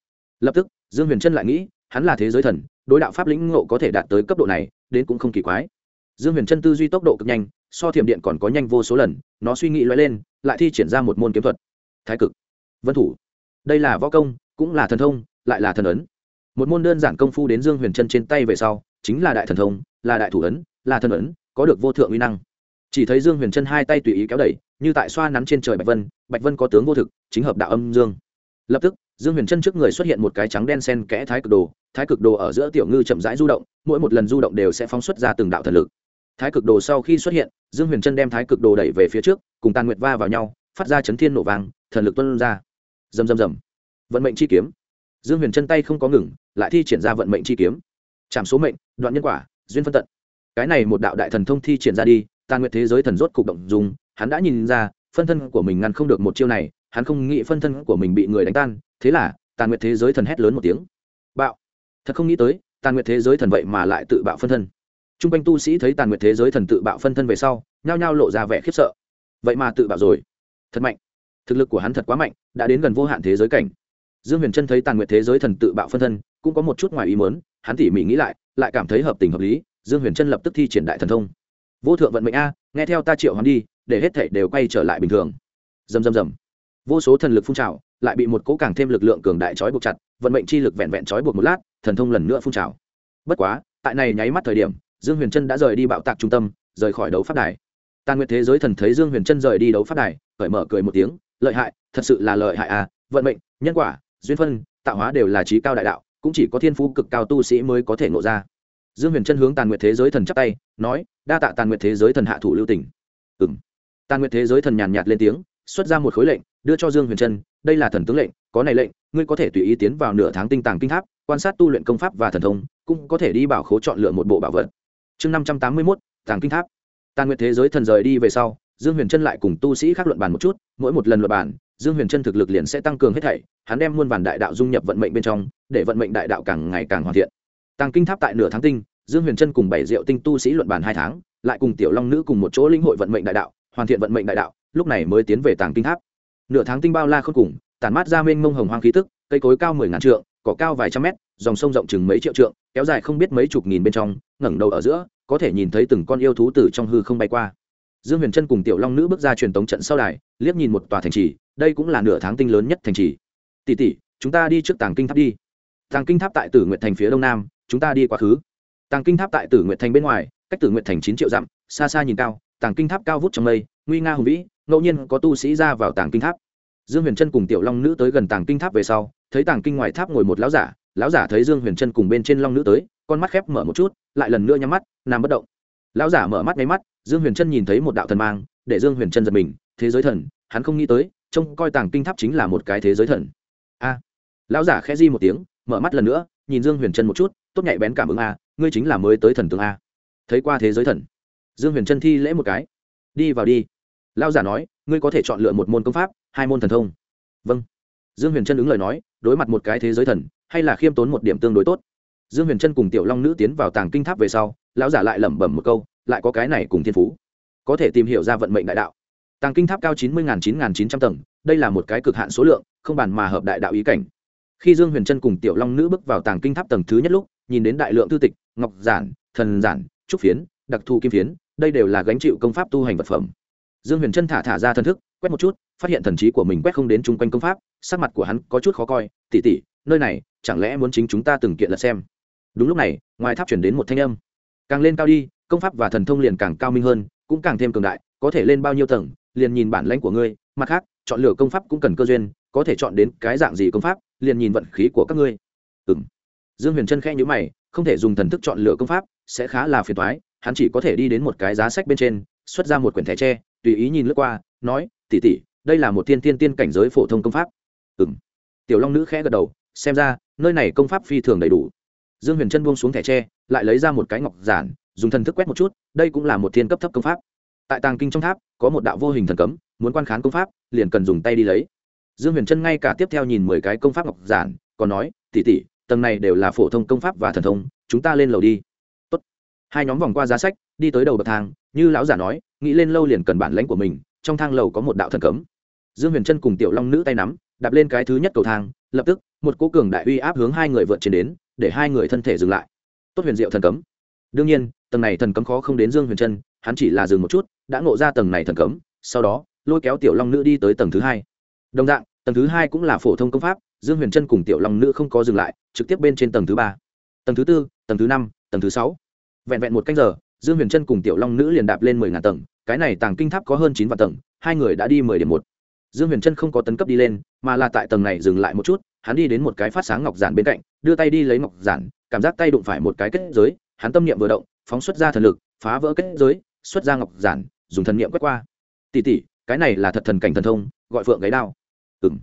Lập tức, dương huyền trân lại nghĩ, hắn là thế giới thần, đối đạo pháp lĩnh ngộ có thể đạt tới cấp độ này, đến cũng không kỳ quái. Dương huyền trân tư duy tốc độ cực nhanh, so thiểm điện còn có nhanh vô số lần, nó suy nghĩ loay lên, lại thi triển ra một môn kiếm thuật. Thái cực. Vân thủ. Đây là võ công, cũng là thần thông, lại là thần ấn. Một môn đơn giản công phu đến dương huyền trân trên tay về sau, chính là đại thần thông là đại thủ ấn, là thần ấn, có được vô thượng uy năng. Chỉ thấy dương huyền Chân hai tay tùy ý kéo đẩy, như tại xoa nắn trên trời bạch vân bạch vân có tướng vô thực, chính hợp đạo âm dương. Lập tức, dương huyền Chân trước người xuất hiện một cái trắng đen sen kẽ thái cực đồ, thái cực đồ ở giữa tiểu ngư chậm rãi du động, mỗi một lần du động đều sẽ phóng xuất ra từng đạo thần lực. Thái cực đồ sau khi xuất hiện, dương huyền Chân đem thái cực đồ đẩy về phía trước, cùng tàn nguyệt va vào nhau, phát ra chấn thiên nổ vàng thần lực tuân ra. Rầm rầm rầm. Vận mệnh chi kiếm. Dương huyền chân tay không có ngừng, lại thi triển ra vận mệnh chi kiếm. Chạm số mệnh, đoạn nhân quả duyên phân tận. Cái này một đạo đại thần thông thi triển ra đi tàn nguyệt thế giới thần rốt cục động dùng hắn đã nhìn ra, phân thân của mình ngăn không được một chiêu này, hắn không nghĩ phân thân của mình bị người đánh tan, thế là tàn nguyệt thế giới thần hét lớn một tiếng. Bạo. Thật không nghĩ tới tàn nguyệt thế giới thần vậy mà lại tự bạo phân thân. T r u n g quanh tu sĩ thấy tàn nguyệt thế giới thần tự bạo phân thân về sau, nhao nhao lộ ra vẻ khiếp sợ. Vậy mà tự bạo rồi. Thật mạnh. Thực lực của hắn thật quá mạnh, đã đến gần vô hạn thế giới cảnh. Dương huyền trân thấy tàn nguyệt thế giới thần tự bạo phân thân, cũng có một chút ngoài ý mớn hắn tỉ mỉ nghĩ lại lại cảm thấy hợp tình hợp lý, dương huyền trân lập tức thi triển đại thần thông. Vô thượng vận mệnh a, nghe theo ta triệu hắn đi, để hết thể đều quay trở lại bình thường. Dầm dầm dầm vô số thần lực phun trào, lại bị một cố càng thêm lực lượng cường đại trói buộc chặt, vận mệnh chi lực vẹn vẹn trói buộc một lát, thần thông lần nữa phun trào. Bất quá, tại này nháy mắt thời điểm, dương huyền trân đã rời đi bạo tạc trung tâm, rời khỏi đấu phát đài. Tàn nguyệt thế giới thần thấy dương huyền trân rời đi đấu phát đài, cởi mở cười một tiếng, lợi hại, thật sự là lợi hại à vận mệnh, nhân quả, duyên phân, tạo hóa đều là trí cao đại đạo cũng chỉ có thiên phú cực cao tu sĩ mới có thể ngộ ra. Dương huyền trân hướng tàn nguyệt thế giới thần chắp tay, nói, đa tạ tàn nguyệt thế giới thần hạ thủ lưu tỉnh ừ m tàn nguyệt thế giới thần nhàn nhạt lên tiếng, xuất ra một khối lệnh, đưa cho dương huyền trân đây là thần tướng lệnh, có này lệnh, ngươi có thể tùy ý tiến vào nửa tháng tinh tàng kinh tháp, quan sát tu luyện công pháp và thần thông, cũng có thể đi bảo khố chọn lựa một bộ bảo vật. Chương năm trăm tám mươi mốt, tàng kinh tháp. Tàn nguyệt thế giới thần rời đi về sau, dương huyền trân lại cùng tu sĩ khác luận bàn một chút, mỗi một lần luận bàn dương huyền trân thực lực liền sẽ tăng cường hết thảy, hắn đem muôn vàn đại đạo dung nhập vận mệnh bên trong, để vận mệnh đại đạo càng ngày càng hoàn thiện. Tàng kinh tháp tại nửa tháng tinh, dương huyền trân cùng bảy diệu tinh tu sĩ luận bàn hai tháng, lại cùng tiểu long nữ cùng một chỗ linh hội vận mệnh đại đạo, hoàn thiện vận mệnh đại đạo, lúc này mới tiến về tàng kinh tháp. Nửa tháng tinh bao la không cùng, tản mát ra mênh mông hồng hoang khí tức, cây cối cao mười ngàn trượng, cỏ cao vài trăm mét, dòng sông rộng chừng mấy triệu trượng, kéo dài không biết mấy chục nghìn bên trong, ngẩng đầu ở giữa, có thể nhìn thấy từng con yêu thú từ trong hư không bay qua. Dương huyền trân cùng tiểu long nữ bước ra truyền tống trận sau đài, liếc nhìn một tòa thành trì đây cũng là nửa tháng tinh lớn nhất thành trì. Tỷ tỷ, chúng ta đi trước tàng kinh tháp đi. Tàng kinh tháp tại tử nguyện thành phía đông nam, chúng ta đi quá khứ. Tàng kinh tháp tại tử nguyện thành bên ngoài, cách tử nguyện thành chín triệu dặm, xa xa nhìn cao, tàng kinh tháp cao vút trong mây, nguy nga hùng vĩ, ngẫu nhiên có tu sĩ ra vào tàng kinh tháp. Dương huyền trân cùng tiểu long nữ tới gần tàng kinh tháp về sau, thấy tàng kinh ngoài tháp ngồi một lão giả lão giả thấy dương huyền trân cùng bên trên long nữ tới, con mắt khép mở một chút, lại lần nữa nhắm mắt, nằm bất động. Lão giả mở mắt mấy mắt, dương huyền trân nhìn thấy một đạo thần mang, để dương huyền trân giật mình, thế giới thần, hắn không nghĩ tới trông coi tàng kinh tháp chính là một cái thế giới thần. A. Lão giả khẽ di một tiếng, mở mắt lần nữa, nhìn dương huyền trân một chút, tốt nhạy bén cảm ứng a, ngươi chính là mới tới thần tướng a. Thấy qua thế giới thần. Dương huyền trân thi lễ một cái. Đi vào đi. Lão giả nói, ngươi có thể chọn lựa một môn công pháp, hai môn thần thông. Vâng. Dương huyền trân ứng lời nói, đối mặt một cái thế giới thần, hay là khiêm tốn một điểm tương đối tốt. Dương huyền trân cùng tiểu long nữ tiến vào tàng kinh tháp về sau, lão giả lại lẩm bẩm một câu, lại có cái này cùng thiên phú. Có thể tìm hiểu ra vận mệnh đại đạo tàng kinh tháp cao chín mươi chín chín trăm tầng, đây là một cái cực hạn số lượng, không bàn mà hợp đại đạo ý cảnh. Khi dương huyền trân cùng tiểu long nữ bước vào tàng kinh tháp tầng thứ nhất lúc, nhìn đến đại lượng thư tịch, ngọc giản, thần giản, trúc phiến, đặc thù kim phiến, đây đều là gánh chịu công pháp tu hành vật phẩm. Dương huyền trân thả thả ra thần thức, quét một chút, phát hiện thần trí của mình quét không đến chung quanh công pháp, sắc mặt của hắn có chút khó coi tỉ tỉ nơi này, chẳng lẽ muốn chính chúng ta từng kiện lật xem? Đúng lúc này, ngoài tháp chuyển đến một thanh âm. Càng lên cao đi, công pháp và thần thông liền càng cao minh hơn, cũng càng thêm cường đại, có thể lên bao nhiêu tầng liền nhìn bản lãnh của ngươi, mặt khác, chọn lựa công pháp cũng cần cơ duyên, có thể chọn đến cái dạng gì công pháp, liền nhìn vận khí của các ngươi. Ừ m dương huyền trân khẽ nhữ mày, không thể dùng thần thức chọn lựa công pháp, sẽ khá là phiền thoái hắn chỉ có thể đi đến một cái giá sách bên trên, xuất ra một quyển thẻ tre, tùy ý nhìn lướt qua, nói tỉ tỉ đây là một tiên tiên tiên cảnh giới phổ thông công pháp. Ừ m tiểu long nữ khẽ gật đầu, xem ra, nơi này công pháp phi thường đầy đủ. Dương huyền trân buông xuống thẻ tre, lại lấy ra một cái ngọc giản, dùng thần thức quét một chút, đây cũng là một thiên cấp thấp công pháp tại tàng kinh trong tháp, có một đạo vô hình thần cấm, muốn quan khán công pháp, liền cần dùng tay đi lấy. Dương huyền trân ngay cả tiếp theo nhìn mười cái công pháp ngọc giản, còn nói tỉ tỉ tầng này đều là phổ thông công pháp và thần thông, chúng ta lên lầu đi. Tốt. hai nhóm vòng qua giá sách, đi tới đầu bậc thang, như lão giả nói, nghĩ lên lâu liền cần bản lãnh của mình, trong thang lầu có một đạo thần cấm. Dương huyền trân cùng tiểu long nữ tay nắm, đạp lên cái thứ nhất cầu thang, lập tức, một cố cường đại uy áp hướng hai người vượt trên đến, để hai người thân thể dừng lại. Tốt huyền diệu thần cấm. Đương nhiên, tầng này thần cấm khó không đến dương huyền trân hắn chỉ là dừng một chút đã ngộ ra tầng này thần cấm, sau đó, lôi kéo tiểu long nữ đi tới tầng thứ hai. Đồng dạng, tầng thứ hai cũng là phổ thông công pháp, dương huyền trân cùng tiểu long nữ không có dừng lại, trực tiếp bên trên tầng thứ ba. Tầng thứ tư, tầng thứ năm, tầng thứ sáu. Vẹn vẹn một canh giờ, dương huyền trân cùng tiểu long nữ liền đạp lên mười ngàn tầng, cái này tàng kinh tháp có hơn chín vạn tầng, hai người đã đi mười điểm một. Dương huyền trân không có tấn cấp đi lên, mà là tại tầng này dừng lại một chút, hắn đi đến một cái phát sáng ngọc giản bên cạnh, đưa tay đi lấy ngọc giản, cảm giác tay đụng phải một cái kết giới, hắn tâm niệm vừa động, phóng xuất ra thần lực, phá vỡ kết giới, xuất ra ngọc giản dùng thần niệm quét qua. Tỉ tỉ, cái này là thật thần cảnh thần thông, gọi phượng gáy đao. Ừ m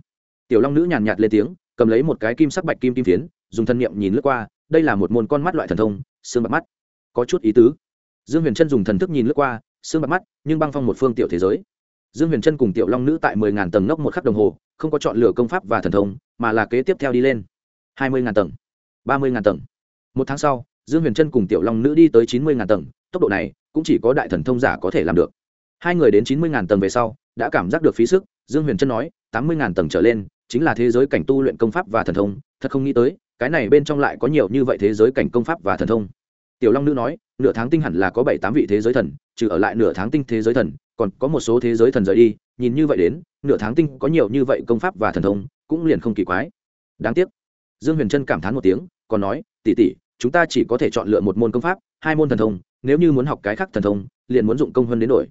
tiểu long nữ nhàn nhạt lên tiếng, cầm lấy một cái kim sắc bạch kim kim phiến, dùng thần niệm nhìn lướt qua, đây là một môn con mắt loại thần thông, xương bạc mắt. Có chút ý tứ. Dương huyền trân dùng thần thức nhìn lướt qua, xương bạc mắt, nhưng băng phong một phương tiểu thế giới. Dương huyền trân cùng tiểu long nữ tại mười ngàn tầng ngốc một khắc đồng hồ, không có chọn lựa công pháp và thần thông, mà là kế tiếp theo đi lên. Hai mươi ngàn tầng, ba mươi ngàn tầng. Một tháng sau, dương huyền trân cùng tiểu long nữ đi tới chín mươi ngàn tầng, tốc độ này cũng chỉ có đại thần thông giả có thể làm được. Hai người đến chín mươi ngàn tầng về sau, đã cảm giác được phí sức, dương huyền trân nói, tám mươi ngàn tầng trở lên, chính là thế giới cảnh tu luyện công pháp và thần thông, thật không nghĩ tới, cái này bên trong lại có nhiều như vậy thế giới cảnh công pháp và thần thông. Tiểu long nữ nói, nửa tháng tinh hẳn là có bảy tám vị thế giới thần, trừ ở lại nửa tháng tinh thế giới thần, còn có một số thế giới thần rời đi, nhìn như vậy đến, nửa tháng tinh có nhiều như vậy công pháp và thần thông, cũng liền không kỳ quái. Đáng tiếc. Dương huyền trân cảm thán một tiếng, còn nói tỉ tỉ chúng ta chỉ có thể chọn lựa một môn công pháp, hai môn thần thông nếu như muốn học cái khác thần thông, liền muốn dụng công hơn đến đổi.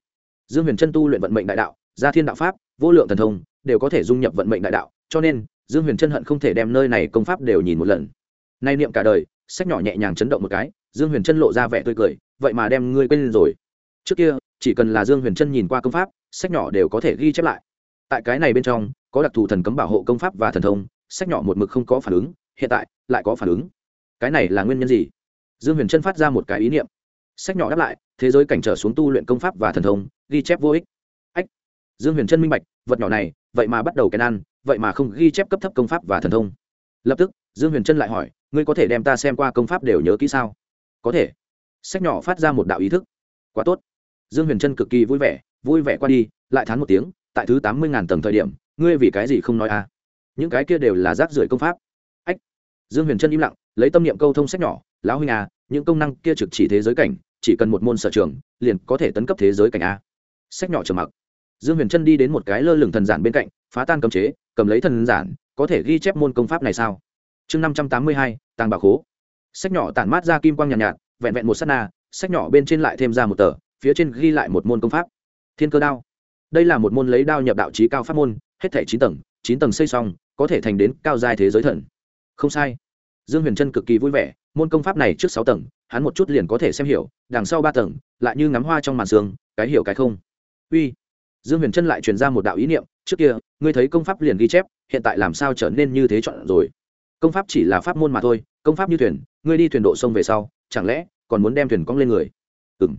Dương huyền trân tu luyện vận mệnh đại đạo, gia thiên đạo pháp, vô lượng thần thông, đều có thể dung nhập vận mệnh đại đạo, cho nên, dương huyền trân hận không thể đem nơi này công pháp đều nhìn một lần. Nay niệm cả đời, sách nhỏ nhẹ nhàng chấn động một cái, dương huyền trân lộ ra vẻ tươi cười, vậy mà đem ngươi quên rồi. Trước kia, chỉ cần là dương huyền trân nhìn qua công pháp, sách nhỏ đều có thể ghi chép lại. Tại cái này bên trong, có đặc thù thần cấm bảo hộ công pháp và thần thông, sách nhỏ một mực không có phản ứng, hiện tại, lại có phản ứng. Cái này là nguyên nhân gì? Dương huyền trân phát ra một cái ý niệm sách nhỏ đáp lại, thế giới cảnh trở xuống tu luyện công pháp và thần thông, ghi chép vô ích. Ách, dương huyền trân minh bạch, vật nhỏ này, vậy mà bắt đầu cái ăn, vậy mà không ghi chép cấp thấp công pháp và thần thông. Lập tức, dương huyền trân lại hỏi, ngươi có thể đem ta xem qua công pháp đều nhớ kỹ sao? Có thể. Sách nhỏ phát ra một đạo ý thức. Quá tốt. Dương huyền trân cực kỳ vui vẻ vui vẻ qua đi, lại thán một tiếng, tại thứ tám mươi ngàn tầng thời điểm, ngươi vì cái gì không nói à? Những cái kia đều là rác rưởi công pháp dương huyền trân im lặng lấy tâm niệm câu thông sách nhỏ lão huynh à những công năng kia trực chỉ thế giới cảnh chỉ cần một môn sở trường liền có thể tấn cấp thế giới cảnh a. Sách nhỏ trầm mặc. Dương huyền trân đi đến một cái lơ lửng thần giản bên cạnh phá tan cấm chế cầm lấy thần giản có thể ghi chép môn công pháp này sao? Chương năm trăm tám mươi hai tàng bảo khố. Sách nhỏ tản mát ra kim quang nhàn nhạt, nhạt vẹn vẹn một s á t na sách nhỏ bên trên lại thêm ra một tờ phía trên ghi lại một môn công pháp. Thiên cơ đao. Đây là một môn lấy đao nhập đạo trí cao pháp môn hết thẻ chín tầng chín tầng xây xong có thể thành đến cao giai thế giới thần. Không sai dương huyền trân cực kỳ vui vẻ, môn công pháp này trước sáu tầng, hắn một chút liền có thể xem hiểu, đằng sau ba tầng, lại như ngắm hoa trong màn xương cái hiểu cái không. Uy. Dương huyền trân lại truyền ra một đạo ý niệm, trước kia, ngươi thấy công pháp liền ghi chép, hiện tại làm sao trở nên như thế chọn rồi? Công pháp chỉ là pháp môn mà thôi, công pháp như thuyền, ngươi đi thuyền độ sông về sau, chẳng lẽ còn muốn đem thuyền cong lên người? Ừ m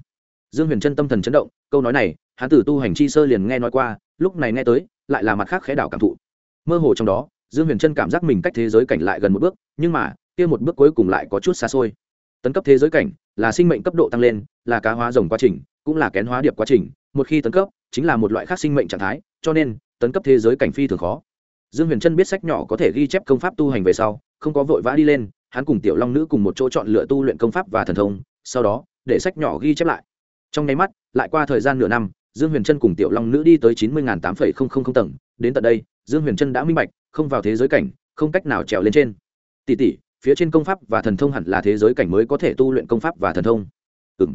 dương huyền trân tâm thần chấn động, câu nói này, hắn tử tu hành chi sơ liền nghe nói qua, lúc này nghe tới, lại là mặt khác khẽ đảo cảm thụ. Mơ hồ trong đó dương huyền trân cảm giác mình cách thế giới cảnh lại gần một bước, nhưng mà, kia một bước cuối cùng lại có chút xa xôi. Tấn cấp thế giới cảnh là sinh mệnh cấp độ tăng lên, là cá hóa rồng quá trình, cũng là kén hóa điệp quá trình. Một khi tấn cấp, chính là một loại khác sinh mệnh trạng thái, cho nên, tấn cấp thế giới cảnh phi thường khó. Dương huyền trân biết sách nhỏ có thể ghi chép công pháp tu hành về sau, không có vội vã đi lên, hắn cùng tiểu long nữ cùng một chỗ chọn lựa tu luyện công pháp và thần thông, sau đó, để sách nhỏ ghi chép lại. Trong nháy mắt, lại qua thời gian nửa năm, dương huyền trân cùng tiểu long nữ đi tới chín mươi tám tầng. Đến tận đây, dương huyền trân đã minh bạch không vào thế giới cảnh, không cách nào trèo lên trên. Tỷ tỷ, phía trên công pháp và thần thông hẳn là thế giới cảnh mới có thể tu luyện công pháp và thần thông. Ừ m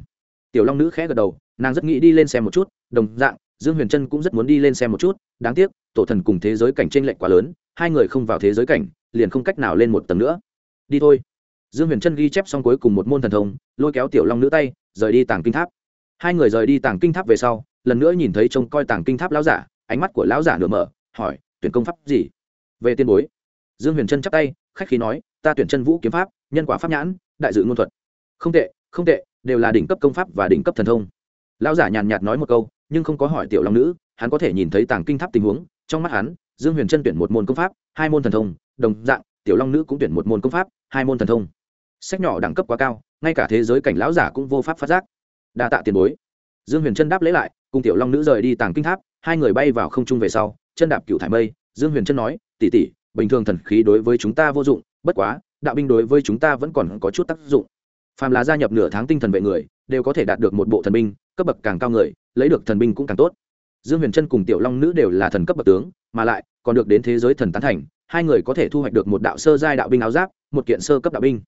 tiểu long nữ khẽ gật đầu, nàng rất nghĩ đi lên xem một chút, đồng dạng, dương huyền trân cũng rất muốn đi lên xem một chút, đáng tiếc, tổ thần cùng thế giới cảnh t r ê n lệch quá lớn, hai người không vào thế giới cảnh, liền không cách nào lên một tầng nữa. Đi thôi. Dương huyền trân ghi chép xong cuối cùng một môn thần thông, lôi kéo tiểu long nữ tay, rời đi tàng kinh tháp. Hai người rời đi tàng kinh tháp về sau, lần nữa nhìn thấy trông coi tàng kinh tháp lão giả, ánh mắt của lão giả nửa mở, hỏi, tuyển công pháp gì? Về tiên bối. Dương huyền trân chắp tay, khách khí nói, ta tuyển chân vũ kiếm pháp, nhân quả pháp nhãn, đại dự ngôn thuật. Không tệ không tệ, đều là đỉnh cấp công pháp và đỉnh cấp thần thông. Lão giả nhàn nhạt nói một câu, nhưng không có hỏi tiểu long nữ, hắn có thể nhìn thấy tàng kinh tháp tình huống, trong mắt hắn, dương huyền trân tuyển một môn công pháp, hai môn thần thông, đồng dạng, tiểu long nữ cũng tuyển một môn công pháp, hai môn thần thông. Sách nhỏ đẳng cấp quá cao, ngay cả thế giới cảnh lão giả cũng vô pháp phát giác. Đa tạ tiền bối. Dương huyền trân đáp lấy lại, cùng tiểu long nữ rời đi tàng kinh tháp, hai người bay vào không trung về sau, chân đạp cựu thải mây, dương huyền trân nói tỉ tỷ, bình thường thần khí đối với chúng ta vô dụng bất quá đạo binh đối với chúng ta vẫn còn có chút tác dụng. Phàm là gia nhập nửa tháng tinh thần vệ người đều có thể đạt được một bộ thần binh cấp bậc càng cao người lấy được thần binh cũng càng tốt. Dương huyền trân cùng tiểu long nữ đều là thần cấp bậc tướng mà lại còn được đến thế giới thần tán thành hai người có thể thu hoạch được một đạo sơ giai đạo binh áo giáp một kiện sơ cấp đạo binh.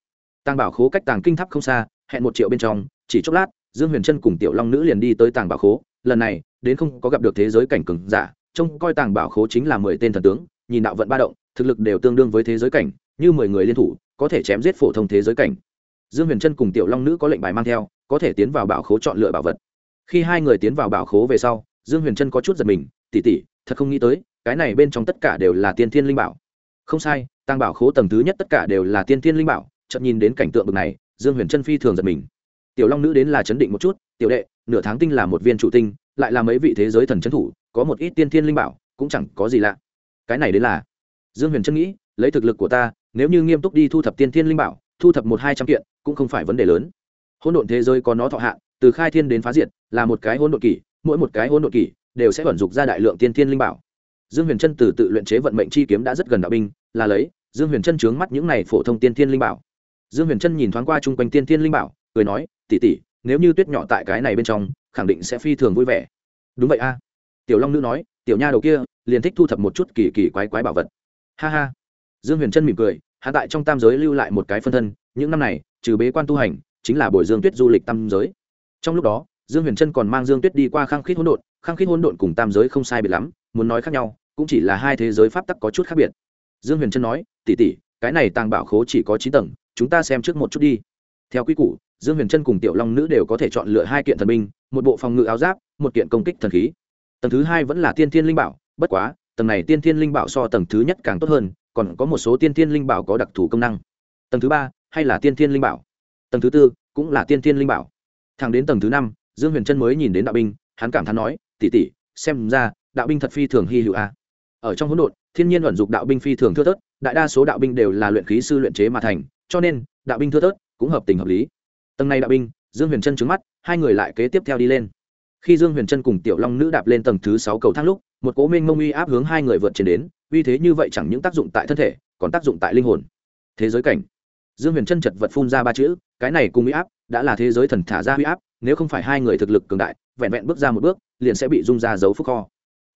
Tàng bảo khố cách tàng kinh tháp không xa hẹn một triệu bên trong chỉ chốc lát dương huyền trân cùng tiểu long nữ liền đi tới tàng bảo khố. Lần này đến không có gặp được thế giới cảnh cừng giả trông coi tàng bảo khố chính là mười tên thần tướng nhìn đạo vận ba động, thực lực đều tương đương với thế giới cảnh, như mười người liên thủ, có thể chém giết phổ thông thế giới cảnh. Dương huyền trân cùng tiểu long nữ có lệnh bài mang theo, có thể tiến vào bảo khố chọn lựa bảo vật. Khi hai người tiến vào bảo khố về sau, dương huyền trân có chút giật mình tỉ tỉ thật không nghĩ tới, cái này bên trong tất cả đều là tiên thiên linh bảo. Không sai tăng bảo khố tầng thứ nhất tất cả đều là tiên thiên linh bảo. Chậm nhìn đến cảnh tượng bực này, dương huyền trân phi thường giật mình. Tiểu long nữ đến là chấn định một chút, tiểu đệ, nửa tháng tinh là một viên trụ tinh, lại là mấy vị thế giới thần trấn thủ, có một ít tiên thiên linh bảo, cũng chẳng có gì lạ cái này đến là, dương huyền trân nghĩ, lấy thực lực của ta, nếu như nghiêm túc đi thu thập tiên thiên linh bảo, thu thập một hai trăm kiện, cũng không phải vấn đề lớn. Hỗn độn thế giới có nó thọ hạn từ khai thiên đến phá diệt, là một cái hỗn độn kỷ, mỗi một cái hỗn độn kỷ đều sẽ vận dụng ra đại lượng tiên thiên linh bảo. Dương huyền trân từ tự luyện chế vận mệnh chi kiếm đã rất gần đạo binh, là lấy, dương huyền trân trướng mắt những này phổ thông tiên thiên linh bảo. Dương huyền trân nhìn thoáng qua chung quanh tiên thiên linh bảo, cười nói tỉ tỉ nếu như tuyết nhỏ tại cái này bên trong, khẳng định sẽ phi thường vui vẻ. Đúng vậy a. Tiểu long nữ nói tiểu nha đầu kia liền thích thu thập một chút kỳ kỳ quái quái bảo vật. Ha ha. Dương huyền trân mỉm cười, hạ tại trong tam giới lưu lại một cái phân thân, những năm này, trừ bế quan tu hành, chính là bồi dương tuyết du lịch tam giới. Trong lúc đó, dương huyền trân còn mang dương tuyết đi qua khăng khít hỗn độn khăng khít hỗn độn cùng tam giới không sai biệt lắm, muốn nói khác nhau, cũng chỉ là hai thế giới pháp tắc có chút khác biệt. Dương huyền trân nói tỉ tỉ cái này tàng bảo khố chỉ có chín tầng, chúng ta xem trước một chút đi. Theo quy củ, dương huyền trân cùng tiểu long nữ đều có thể chọn lựa hai kiện thần binh, một bộ phòng ngự áo giáp, một kiện công kích thần khí tầng thứ hai vẫn là tiên thiên linh bảo, bất quá, tầng này tiên thiên linh bảo so tầng thứ nhất càng tốt hơn, còn có một số tiên thiên linh bảo có đặc thù công năng. Tầng thứ ba, hay là tiên thiên linh bảo? Tầng thứ tư, cũng là tiên thiên linh bảo. Thẳng đến tầng thứ năm, dương huyền trân mới nhìn đến đạo binh, hắn cảm thán nói tỉ tỉ xem ra, đạo binh thật phi thường hy hữu a. Ở trong hỗn độn, thiên nhiên vận dụng đạo binh phi thường thưa thớt, đại đa số đạo binh đều là luyện khí sư luyện chế mà thành, cho nên, đạo binh thưa thớt cũng hợp tình hợp lý. Tầng này đạo binh, dương huyền trân trứng mắt, hai người lại kế tiếp theo đi lên khi dương huyền trân cùng tiểu long nữ đạp lên tầng thứ sáu cầu thang lúc một cố minh mông uy áp hướng hai người vượt trên đến uy thế như vậy chẳng những tác dụng tại thân thể còn tác dụng tại linh hồn. Thế giới cảnh. Dương huyền trân chật vật phun ra ba chữ cái này cùng uy áp đã là thế giới thần thả ra uy áp nếu không phải hai người thực lực cường đại vẹn vẹn bước ra một bước liền sẽ bị rung ra dấu phúc kho.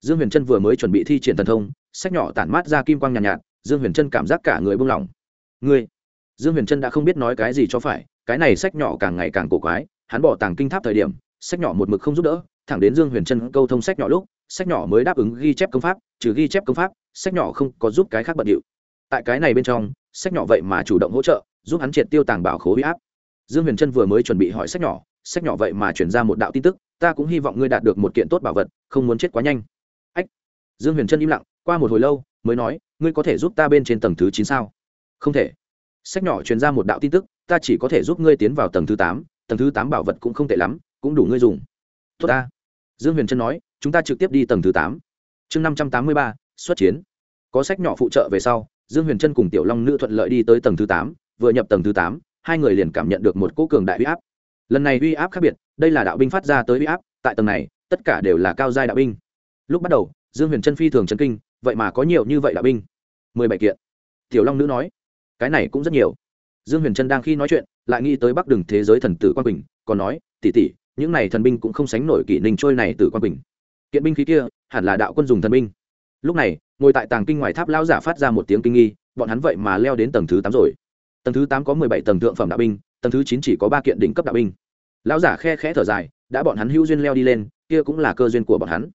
Dương huyền trân vừa mới chuẩn bị thi triển thần thông sách nhỏ tản mát ra kim quang nhàn nhạt, nhạt dương huyền trân cảm giác cả người buông lỏng. Ngươi? Dương huyền trân đã không biết nói cái gì cho phải cái này sách nhỏ càng ngày càng cổ quái hắn bỏ tàng kinh tháp thời điểm sách nhỏ một mực không giúp đỡ, thẳng đến dương huyền trân câu thông sách nhỏ lúc, sách nhỏ mới đáp ứng ghi chép công pháp, trừ ghi chép công pháp, sách nhỏ không có giúp cái khác bận điệu. Tại cái này bên trong, sách nhỏ vậy mà chủ động hỗ trợ, giúp hắn triệt tiêu tàng bảo khố huy áp. Dương huyền trân vừa mới chuẩn bị hỏi sách nhỏ sách nhỏ vậy mà chuyển ra một đạo tin tức, ta cũng hy vọng ngươi đạt được một kiện tốt bảo vật, không muốn chết quá nhanh. Ách. Dương huyền trân im lặng, qua một hồi lâu, mới nói, ngươi có thể giúp ta bên trên tầng thứ chín sao? Không thể. Sách nhỏ truyền ra một đạo tin tức, ta chỉ có thể giúp ngươi tiến vào tầng thứ tám, tầng thứ tám bảo vật cũng không tệ lắm cũng đủ ngươi dùng. Tốt ta. Dương huyền trân nói, chúng ta trực tiếp đi tầng thứ tám. Chương năm trăm tám mươi ba, xuất chiến. Có sách nhỏ phụ trợ về sau, dương huyền trân cùng tiểu long nữ thuận lợi đi tới tầng thứ tám, vừa nhập tầng thứ tám, hai người liền cảm nhận được một cỗ cường đại uy áp. Lần này uy áp khác biệt, đây là đạo binh phát ra tới uy áp, tại tầng này, tất cả đều là cao giai đạo binh. Lúc bắt đầu, dương huyền trân phi thường trấn kinh, vậy mà có nhiều như vậy đạo binh? Mười bảy kiện. Tiểu long nữ nói, cái này cũng rất nhiều. Dương huyền trân đang khi nói chuyện, lại nghĩ tới bắc đường thế giới thần tử quang bình còn nói tỉ tỉ những này thần binh cũng không sánh nổi kỷ ninh trôi này từ quan bình kiện binh khí kia, hẳn là đạo quân dùng thần binh. Lúc này, ngồi tại tàng kinh ngoài tháp lão giả phát ra một tiếng kinh nghi, bọn hắn vậy mà leo đến tầng thứ tám rồi. Tầng thứ tám có mười bảy tầng thượng phẩm đạo binh, tầng thứ chín chỉ có ba kiện đỉnh cấp đạo binh. Lão giả khe khẽ thở dài, đã bọn hắn hữu duyên leo đi lên, kia cũng là cơ duyên của bọn hắn.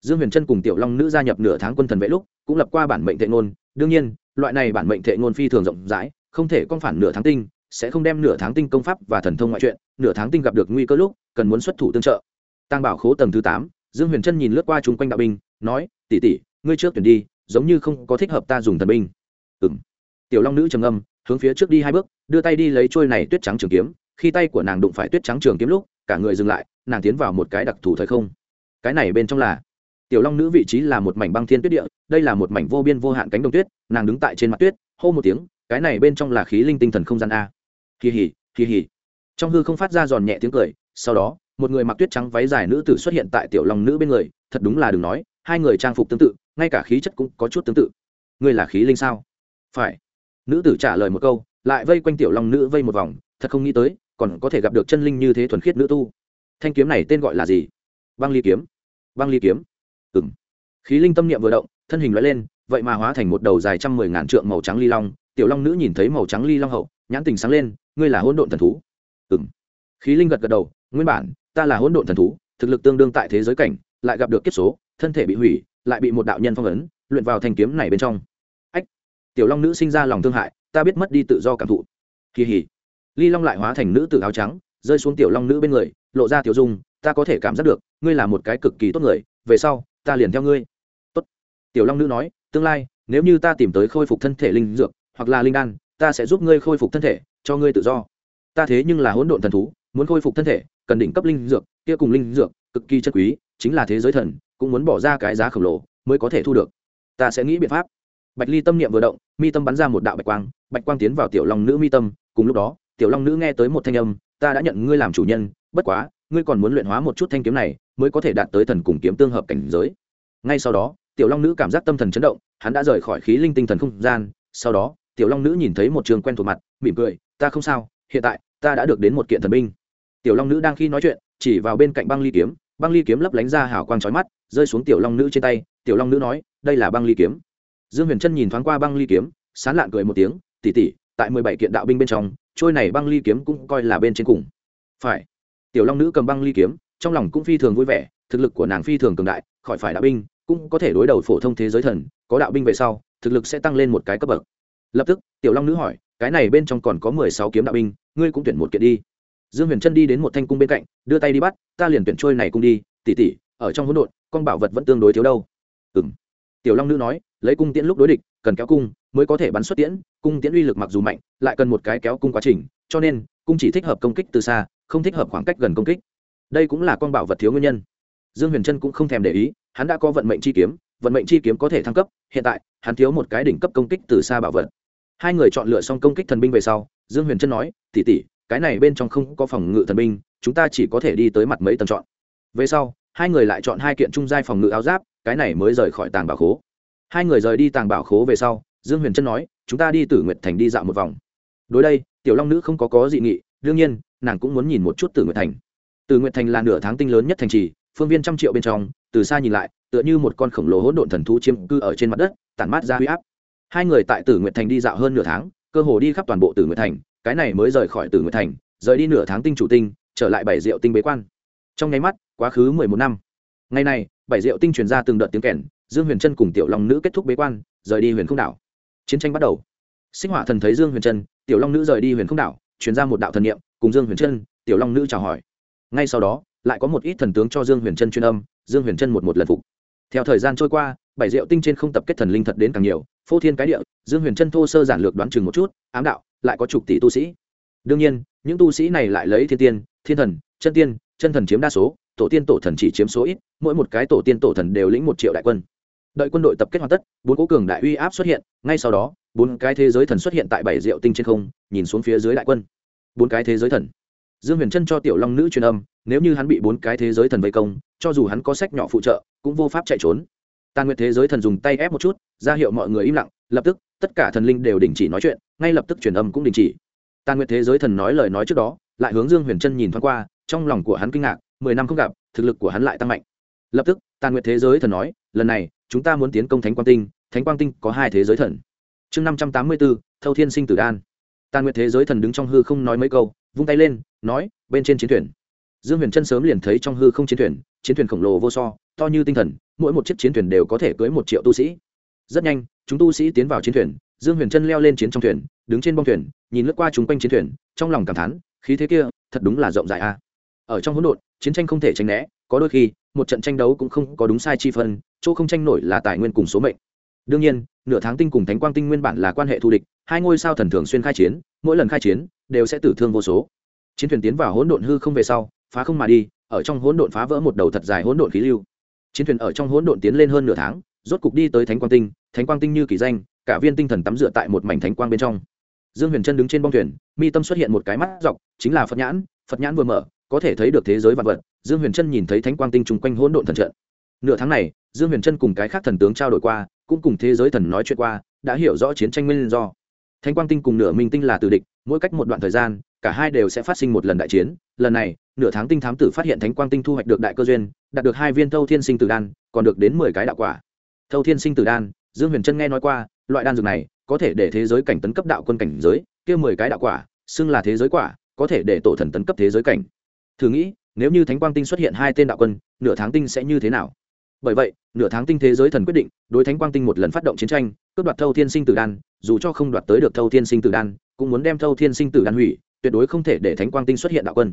Dương huyền trân cùng tiểu long nữ gia nhập nửa tháng quân thần vệ lúc, cũng lập qua bản mệnh thệ ngôn. Đương nhiên, loại này bản mệnh thệ ngôn phi thường rộng rãi, không thể con phản nửa tháng tinh sẽ không đem nửa tháng tinh công pháp và thần thông ngoại truyện, nửa tháng tinh gặp được nguy cơ lúc, cần muốn xuất thủ tương trợ. Tăng bảo khố tầng thứ tám, dương huyền trân nhìn lướt qua chung quanh đạo binh, nói tỉ tỉ ngươi trước tuyển đi, giống như không có thích hợp ta dùng thần binh. Ừ m tiểu long nữ trầm âm hướng phía trước đi hai bước, đưa tay đi lấy trôi này tuyết trắng trường kiếm. Khi tay của nàng đụng phải tuyết trắng trường kiếm lúc, cả người dừng lại, nàng tiến vào một cái đặc thù thời không. Cái này bên trong là tiểu long nữ vị trí là một mảnh băng thiên tuyết địa, đây là một mảnh vô biên vô hạn cánh đồng tuyết, nàng đứng tại trên mặt tuyết, hô một tiếng, cái này bên trong là khí linh tinh thần không gian a kỳ hỉ kỳ hỉ. Trong hư không phát ra giòn nhẹ tiếng cười, sau đó, một người mặc tuyết trắng váy dài nữ tử xuất hiện tại tiểu long nữ bên người, thật đúng là đừng nói, hai người trang phục tương tự, ngay cả khí chất cũng có chút tương tự. Ngươi là khí linh sao? Phải. Nữ tử trả lời một câu, lại vây quanh tiểu long nữ vây một vòng, thật không nghĩ tới, còn có thể gặp được chân linh như thế thuần khiết nữ tu. Thanh kiếm này tên gọi là gì? Băng ly kiếm. Băng ly kiếm. Ừng khí linh tâm niệm vừa động, thân hình loại lên, vậy mà hóa thành một đầu dài trăm mười ngàn trượng màu trắng ly long, tiểu long nữ nhìn thấy màu trắng ly long hậu nhãn tình sáng lên, ngươi là hỗn độn thần thú. Ừm. khí linh gật gật đầu, nguyên bản, ta là hỗn độn thần thú, thực lực tương đương tại thế giới cảnh, lại gặp được kiếp số, thân thể bị hủy, lại bị một đạo nhân phong ấn, luyện vào thanh kiếm này bên trong. Ách. Tiểu long nữ sinh ra lòng thương hại, ta biết mất đi tự do cảm thụ. Kỳ hỉ. Ly long lại hóa thành nữ tự áo trắng, rơi xuống tiểu long nữ bên người, lộ ra tiểu dung, ta có thể cảm giác được, ngươi là một cái cực kỳ tốt người, về sau, ta liền theo ngươi. Tốt. Tiểu long nữ nói, tương lai, nếu như ta tìm tới khôi phục thân thể linh dược, hoặc là linh đan ta sẽ giúp ngươi khôi phục thân thể, cho ngươi tự do. Ta thế nhưng là hỗn độn thần thú, muốn khôi phục thân thể, cần đỉnh cấp linh dược, kia cùng linh dược, cực kỳ chất quý, chính là thế giới thần, cũng muốn bỏ ra cái giá khổng lồ mới có thể thu được. Ta sẽ nghĩ biện pháp. Bạch ly tâm niệm vừa động, mi tâm bắn ra một đạo bạch quang bạch quang tiến vào tiểu long nữ mi tâm, cùng lúc đó, tiểu long nữ nghe tới một thanh âm, ta đã nhận ngươi làm chủ nhân, bất quá, ngươi còn muốn luyện hóa một chút thanh kiếm này, mới có thể đạt tới thần cùng kiếm tương hợp cảnh giới. Ngay sau đó, tiểu long nữ cảm giác tâm thần chấn động, hắn đã rời khỏi khí linh tinh thần không gian, sau đó tiểu long nữ nhìn thấy một trường quen thuộc mặt, mỉm cười, ta không sao, hiện tại, ta đã được đến một kiện thần binh. Tiểu long nữ đang khi nói chuyện, chỉ vào bên cạnh băng ly kiếm, băng ly kiếm lấp lánh ra hào quang trói mắt, rơi xuống tiểu long nữ trên tay, tiểu long nữ nói, đây là băng ly kiếm. Dương huyền trân nhìn thoáng qua băng ly kiếm, sán lạn cười một tiếng tỉ tỉ tại mười bảy kiện đạo binh bên trong, trôi này băng ly kiếm cũng coi là bên trên cùng. Phải. Tiểu long nữ cầm băng ly kiếm, trong lòng cũng phi thường vui vẻ, thực lực của nàng phi thường cường đại, khỏi phải đạo binh, cũng có thể đối đầu phổ thông thế giới thần, có đạo binh về sau, thực lực sẽ tăng lên một cái cấp bậc lập tức, tiểu long nữ hỏi, cái này bên trong còn có mười sáu kiếm đạo binh, ngươi cũng tuyển một kiện đi. Dương huyền trân đi đến một thanh cung bên cạnh, đưa tay đi bắt, ta liền tuyển trôi này cung đi tỉ tỉ ở trong hỗn độn, con bảo vật vẫn tương đối thiếu đâu. Ừ m tiểu long nữ nói, lấy cung tiễn lúc đối địch, cần kéo cung mới có thể bắn xuất tiễn, cung tiễn uy lực mặc dù mạnh, lại cần một cái kéo cung quá trình, cho nên, cung chỉ thích hợp công kích từ xa, không thích hợp khoảng cách gần công kích. Đây cũng là con bảo vật thiếu nguyên nhân. Dương huyền trân cũng không thèm để ý, hắn đã có vận mệnh chi kiếm vận mệnh chi kiếm có thể thăng cấp, hiện tại, hắn thiếu một cái đỉnh cấp công kích từ xa bảo vật. Hai người chọn lựa xong công kích thần binh về sau, dương huyền trân nói tỉ tỉ cái này bên trong không có phòng ngự thần binh, chúng ta chỉ có thể đi tới mặt mấy tầng chọn. Về sau, hai người lại chọn hai kiện trung giai phòng ngự áo giáp, cái này mới rời khỏi tàng bảo khố. Hai người rời đi tàng bảo khố về sau, dương huyền trân nói, chúng ta đi tử nguyệt thành đi dạo một vòng. Đối đây, tiểu long nữ không có có dị nghị, đương nhiên, nàng cũng muốn nhìn một chút tử nguyệt thành. Tử nguyệt thành là nửa tháng tinh lớn nhất thành trì, phương viên trăm triệu bên trong từ xa nhìn lại, tựa như một con khổng lồ hỗn độn thần thú chiếm cư ở trên mặt đất, tản mát ra huy áp. Hai người tại tử nguyệt thành đi dạo hơn nửa tháng, cơ hồ đi khắp toàn bộ tử nguyệt thành, cái này mới rời khỏi tử nguyệt thành, rời đi nửa tháng tinh chủ tinh, trở lại bảy diệu tinh bế quan. Trong nháy mắt, quá khứ mười một năm. Ngày này, bảy diệu tinh truyền ra từng đợt tiếng kèn, dương huyền trân cùng tiểu long nữ kết thúc bế quan, rời đi huyền không đảo. Chiến tranh bắt đầu. Sinh hỏa thần thấy dương huyền trân, tiểu long nữ rời đi huyền không đảo, truyền ra một đạo thần niệm, cùng dương huyền trân, tiểu long nữ chào hỏi. Ngay sau đó, lại có một ít thần tướng cho dương huyền trân chuyên âm dương huyền trân một một lần phục. Theo thời gian trôi qua, bảy diệu tinh trên không tập kết thần linh thật đến càng nhiều, phô thiên cái địa, dương huyền trân thô sơ giản lược đoán chừng một chút, ám đạo, lại có chục tỷ tu sĩ. Đương nhiên, những tu sĩ này lại lấy thiên tiên, thiên thần, chân tiên, chân thần chiếm đa số, tổ tiên tổ thần chỉ chiếm số ít, mỗi một cái tổ tiên tổ thần đều lĩnh một triệu đại quân. Đợi quân đội tập kết hoàn tất, bốn cố cường đại uy áp xuất hiện, ngay sau đó, bốn cái thế giới thần xuất hiện tại bảy diệu tinh trên không, nhìn xuống phía dưới đại quân. Bốn cái thế giới thần dương huyền trân cho tiểu long nữ truyền âm, nếu như hắn bị bốn cái thế giới thần vây công, cho dù hắn có sách nhỏ phụ trợ, cũng vô pháp chạy trốn. Tàn nguyệt thế giới thần dùng tay ép một chút, ra hiệu mọi người im lặng, lập tức, tất cả thần linh đều đình chỉ nói chuyện, ngay lập tức truyền âm cũng đình chỉ. Tàn nguyệt thế giới thần nói lời nói trước đó, lại hướng dương huyền trân nhìn thoáng qua, trong lòng của hắn kinh ngạc, mười năm không gặp, thực lực của hắn lại tăng mạnh. Lập tức, tàn nguyệt thế giới thần nói, lần này, chúng ta muốn tiến công thánh quang tinh, thánh quang tinh có hai thế giới thần. Chương năm trăm tám mươi bốn thâu thiên sinh tử đan. Tàn nguyệt thế giới thần đứng trong hư không nói mấy câu vung tay lên, nói, bên trên chiến thuyền. Dương huyền chân sớm liền thấy trong hư không chiến thuyền chiến thuyền khổng lồ vô so, to như tinh thần, mỗi một chiếc chiến thuyền đều có thể cưới một triệu tu sĩ. Rất nhanh, chúng tu sĩ tiến vào chiến thuyền, dương huyền chân leo lên chiến trong thuyền, đứng trên bông thuyền, nhìn lướt qua chúng quanh chiến thuyền, trong lòng cảm thán, khí thế kia, thật đúng là rộng rãi a. Ở trong hỗn độn, chiến tranh không thể tránh né, có đôi khi, một trận tranh đấu cũng không có đúng sai chi phân, chỗ không tranh nổi là tài nguyên cùng số mệnh. Đương nhiên, nửa tháng tinh cùng thánh quang tinh nguyên bản là quan hệ thù địch hai ngôi sao thần thường xuyên khai chiến, mỗi lần khai chiến, đều sẽ tử thương vô số. Chiến thuyền tiến vào hỗn độn hư không về sau, phá không mà đi, ở trong hỗn độn phá vỡ một đầu thật dài hỗn độn khí lưu. Chiến thuyền ở trong hỗn độn tiến lên hơn nửa tháng, rốt cục đi tới thánh quang tinh, thánh quang tinh như kỳ danh, cả viên tinh thần tắm dựa tại một mảnh thánh quang bên trong. Dương huyền trân đứng trên bong thuyền, mi tâm xuất hiện một cái mắt dọc, chính là phật nhãn phật nhãn vừa mở, có thể thấy được thế giới vạn vật, dương huyền trân nhìn thấy thánh quang tinh chung quanh hỗn độn thần trận. Nửa tháng này, dương huyền trân cùng cái khác thần tướng trao đổi qua, cũng cùng thế giới thần nói chuyện qua, đã hiểu rõ chiến tranh nguyên do thánh quang tinh cùng nửa minh tinh là từ địch, mỗi cách một đoạn thời gian, cả hai đều sẽ phát sinh một lần đại chiến. Lần này, nửa tháng tinh thám tử phát hiện thánh quang tinh thu hoạch được đại cơ duyên, đạt được hai viên thâu thiên sinh tử đan, còn được đến mười cái đạo quả. Thâu thiên sinh tử đan, dương huyền trân nghe nói qua, loại đan dược này có thể để thế giới cảnh tấn cấp đạo quân cảnh giới, kia mười cái đạo quả, xưng là thế giới quả, có thể để tổ thần tấn cấp thế giới cảnh. Thử nghĩ, nếu như thánh quang tinh xuất hiện hai tên đạo quân, nửa tháng tinh sẽ như thế nào? Bởi vậy, nửa tháng tinh thế giới thần quyết định, đối thánh quang tinh một lần phát động chiến tranh cướp đoạt thâu thiên sinh tử đan dù cho không đoạt tới được thâu thiên sinh tử đan cũng muốn đem thâu thiên sinh tử đan hủy tuyệt đối không thể để thánh quang tinh xuất hiện đạo quân.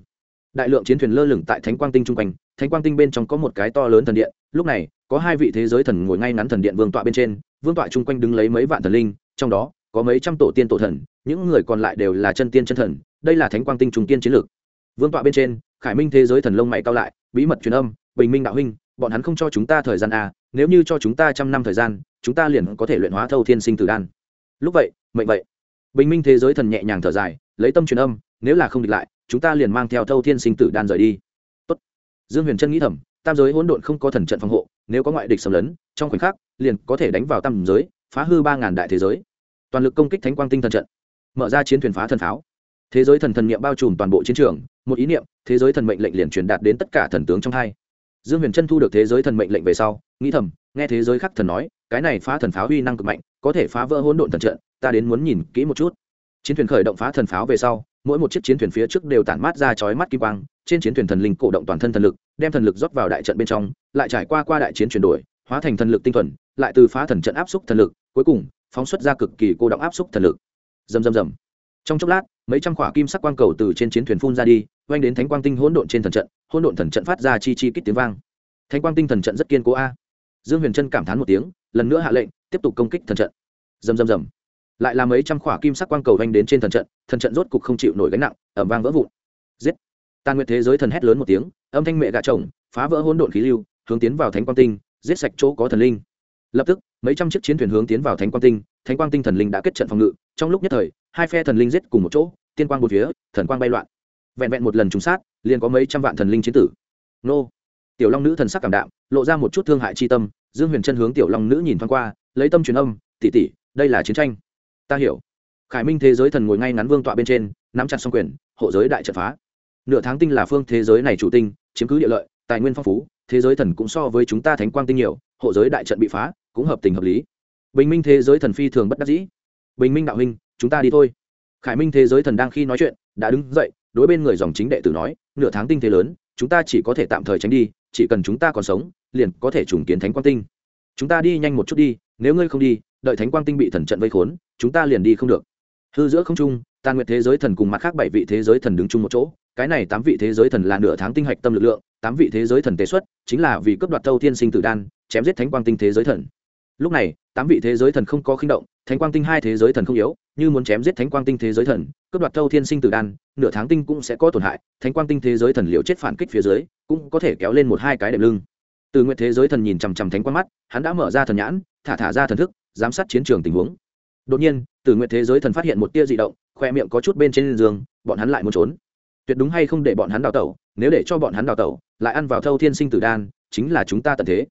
Đại lượng chiến thuyền lơ lửng tại thánh quang tinh chung quanh thánh quang tinh bên trong có một cái to lớn thần điện lúc này có hai vị thế giới thần ngồi ngay ngắn thần điện vương tọa bên trên vương tọa chung quanh đứng lấy mấy vạn thần linh trong đó có mấy trăm tổ tiên tổ thần những người còn lại đều là chân tiên chân thần đây là thánh quang tinh trung tiên chiến lược. Vương tọa bên trên khải minh thế giới thần lông mày cao lại bí mật truyền âm bình minh đạo huynh bọn hắn không cho chúng ta thời gian à, nếu như cho chúng ta trăm năm thời gian chúng ta liền có thể luyện hóa thâu thiên sinh tử đan. Lúc vậy, mệnh vậy. Bình minh thế giới thần nhẹ nhàng thở dài, lấy tâm truyền âm, nếu là không địch lại, chúng ta liền mang theo thâu thiên sinh tử đan rời đi. Tốt. dương huyền trân nghĩ thầm, tam giới hỗn độn không có thần trận phòng hộ, nếu có ngoại địch xâm lấn, trong khoảnh khắc, liền có thể đánh vào tam giới, phá hư ba ngàn đại thế giới. Toàn lực công kích thánh quang tinh thần trận. Mở ra chiến thuyền phá thần pháo. Thế giới thần thần niệm bao trùm toàn bộ chiến trường, một ý niệm, thế giới thần mệnh lệnh liền truyền đạt đến tất cả thần tướng trong hai. Dương huyền trân thu được thế giới thần mệnh lệnh về sau, nghĩ thầm, nghe thế giới khác thần nói cái này phá thần pháo uy năng cực mạnh, có thể phá vỡ hỗn độn thần trận, ta đến muốn nhìn kỹ một chút. Chiến thuyền khởi động phá thần pháo về sau, mỗi một chiếc chiến thuyền phía trước đều tản mát ra chói mắt kim quang, trên chiến thuyền thần linh cổ động toàn thân thần lực, đem thần lực rót vào đại trận bên trong, lại trải qua qua đại chiến chuyển đổi, hóa thành thần lực tinh thuần, lại từ phá thần trận áp xúc thần lực, cuối cùng, phóng xuất ra cực kỳ cô động áp xúc thần lực. Rầm rầm rầm. Trong chốc lát, mấy trăm quả kim sắc quang cầu từ trên chiến thuyền phun ra đi oanh đến thánh quang tinh hỗn độn trên thần trận, hỗn độn thần trận phát ra chi chi kích tiếng vang. Thánh quang tinh thần trận rất kiên cố a. Dương huyền trân cảm thán một tiếng lần nữa hạ lệnh, tiếp tục công kích thần trận. Rầm rầm rầm. Lại là mấy trăm khỏa kim sắc quang cầu vanh đến trên thần trận thần trận rốt cục không chịu nổi gánh nặng ẩm vang vỡ vụn. Giết. Tàn nguyệt thế giới thần hét lớn một tiếng, âm thanh mẹ gà chồng, phá vỡ hỗn độn khí lưu, hướng tiến vào thánh quang tinh, giết sạch chỗ có thần linh. Lập tức, mấy trăm chiếc chiến thuyền hướng tiến vào thánh quang tinh, thánh quang tinh thần linh đã kết trận phòng ngự, trong lúc nhất thời, hai phe thần linh giết cùng một chỗ, tiên quang một phía, thần quang bay loạn. Vẹn vẹn một lần trúng sát, liền có mấy trăm vạn thần linh chiến tử. Nô tiểu long nữ thần sắc cảm đạm, lộ ra một chút thương hại chi tâm, dương huyền chân hướng tiểu long nữ nhìn thoáng qua, lấy tâm truyền âm tỉ tỉ đây là chiến tranh. Ta hiểu. Khải minh thế giới thần ngồi ngay ngắn vương tọa bên trên, nắm chặt xong quyền, hộ giới đại trận phá. Nửa tháng tinh là phương thế giới này chủ tinh, chiếm cứ địa lợi, tài nguyên phong phú, thế giới thần cũng so với chúng ta thánh quang tinh nhiều, hộ giới đại trận bị phá, cũng hợp tình hợp lý. Bình minh thế giới thần phi thường bất đắc dĩ. Bình minh đạo huynh, chúng ta đi thôi. Khải minh thế giới thần đang khi nói chuyện, đã đứng dậy, đối bên người dòng chính đệ tử nói, nửa tháng tinh thế lớn chúng ta chỉ có thể tạm thời tránh đi, chỉ cần chúng ta còn sống, liền có thể trùng kiến thánh quang tinh. Chúng ta đi nhanh một chút đi, nếu ngươi không đi, đợi thánh quang tinh bị thần trận vây khốn, chúng ta liền đi không được. Hư giữa không trung, tàn nguyệt thế giới thần cùng mặt khác bảy vị thế giới thần đứng chung một chỗ, cái này tám vị thế giới thần là nửa tháng tinh hạch tâm lực lượng, tám vị thế giới thần tế xuất, chính là vì cấp đoạt thâu thiên sinh tử đan, chém giết thánh quang tinh thế giới thần lúc này, tám vị thế giới thần không có khinh động, thánh quang tinh hai thế giới thần không yếu, như muốn chém giết thánh quang tinh thế giới thần, cướp đoạt thâu thiên sinh tử đan, nửa tháng tinh cũng sẽ có tổn hại, thánh quang tinh thế giới thần liều chết phản kích phía dưới, cũng có thể kéo lên một hai cái đệm lưng. Từ nguyện thế giới thần nhìn chằm chằm thánh quang mắt, hắn đã mở ra thần nhãn, thả thả ra thần thức, giám sát chiến trường tình huống. Đột nhiên, từ nguyện thế giới thần phát hiện một tia dị động, khoe miệng có chút bên trên giường, bọn hắn lại muốn trốn. Tuyệt đúng hay không để bọn hắn đào tẩu, nếu để cho bọn hắn đào tẩu, lại ăn vào thâu thiên sinh tử đan, chính là chúng ta tận thế.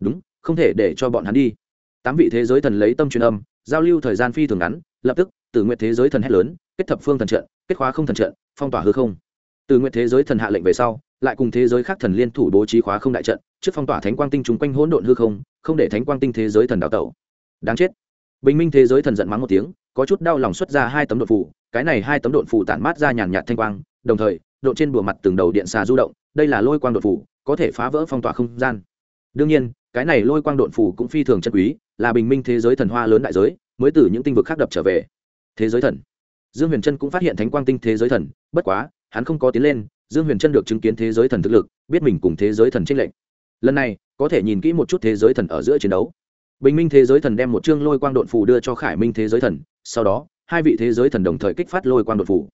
Đúng, không thể để cho bọn hắn đi tám vị thế giới thần lấy tâm truyền âm, giao lưu thời gian phi thường ngắn, lập tức từ nguyện thế giới thần hét lớn, kết thập phương thần trận, kết khóa không thần trận, phong tỏa hư không. Từ nguyện thế giới thần hạ lệnh về sau, lại cùng thế giới khác thần liên thủ bố trí khóa không đại trận, trước phong tỏa thánh quang tinh chúng quanh hỗn độn hư không không để thánh quang tinh thế giới thần đào tẩu. Đáng chết. Bình minh thế giới thần giận mắng một tiếng, có chút đau lòng xuất ra hai tấm đột phủ cái này hai tấm đột phủ tản mát ra nhàn nhạt thanh quang, đồng thời, độ trên bùa mặt từng đầu điện xà du động, đây là lôi quang đột phủ có thể phá vỡ phong tỏa không gian. Đương nhiên, cái này lôi quang đột phủ cũng phi thường chân quý là bình minh thế giới thần hoa lớn đại giới mới từ những tinh vực khác đập trở về thế giới thần dương huyền trân cũng phát hiện thánh quang tinh thế giới thần bất quá hắn không có tiến lên dương huyền trân được chứng kiến thế giới thần thực lực biết mình cùng thế giới thần trinh lệnh lần này có thể nhìn kỹ một chút thế giới thần ở giữa chiến đấu bình minh thế giới thần đem một chương lôi quang đột phủ đưa cho khải minh thế giới thần sau đó hai vị thế giới thần đồng thời kích phát lôi quang đột phủ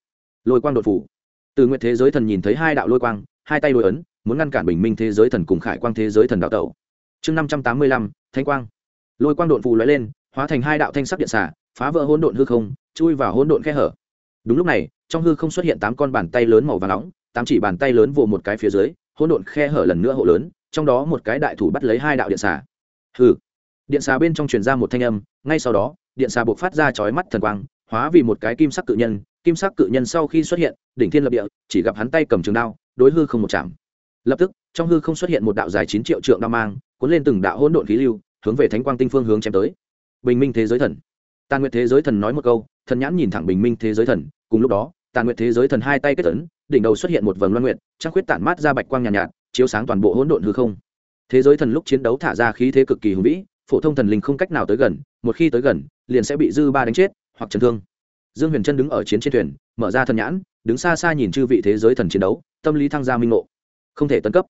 lôi quang đột phủ từ nguyện thế giới thần nhìn thấy hai đạo lôi quang hai tay lôi ấn muốn ngăn cản bình minh thế giới thần cùng khải quang thế giới thần đạo tẩu chương năm trăm tám mươi lăm thanh quang lôi quang độn phù lóe lên, hóa thành hai đạo thanh sắc điện xả phá vỡ hỗn độn hư không, chui vào hỗn độn khe hở. Đúng lúc này, trong hư không xuất hiện tám con bàn tay lớn màu và nóng, tám chỉ bàn tay lớn vồ một cái phía dưới, hỗn độn khe hở lần nữa hộ lớn, trong đó một cái đại thủ bắt lấy hai đạo điện xả hư điện xà bên trong truyền ra một thanh âm, ngay sau đó, điện xà buộc phát ra chói mắt thần quang, hóa vì một cái kim sắc cự nhân, kim sắc cự nhân sau khi xuất hiện, đỉnh thiên lập địa, chỉ gặp hắn tay cầm trường đao, đối hư không một chạm. Lập tức, trong hư không xuất hiện một đạo dài chín triệu trượng đao mang, cuốn lên từng đạo hỗn độn khí lưu hướng về thánh quang tinh phương hướng chém tới. Bình minh thế giới thần. Tàn nguyệt thế giới thần nói một câu thần nhãn nhìn thẳng bình minh thế giới thần cùng lúc đó tàn nguyệt thế giới thần hai tay kết tấn đỉnh đầu xuất hiện một vầng loan nguyệt trăng khuyết tản mát ra bạch quang nhàn nhạt, nhạt chiếu sáng toàn bộ hỗn độn hư không. Thế giới thần lúc chiến đấu thả ra khí thế cực kỳ hùng vĩ phổ thông thần linh không cách nào tới gần một khi tới gần liền sẽ bị dư ba đánh chết hoặc chấn thương. Dương huyền trân đứng ở chiến trên thuyền mở ra thần nhãn đứng xa xa nhìn chư vị thế giới thần chiến đấu tâm lý thăng gia minh ngộ. Không thể tấn cấp.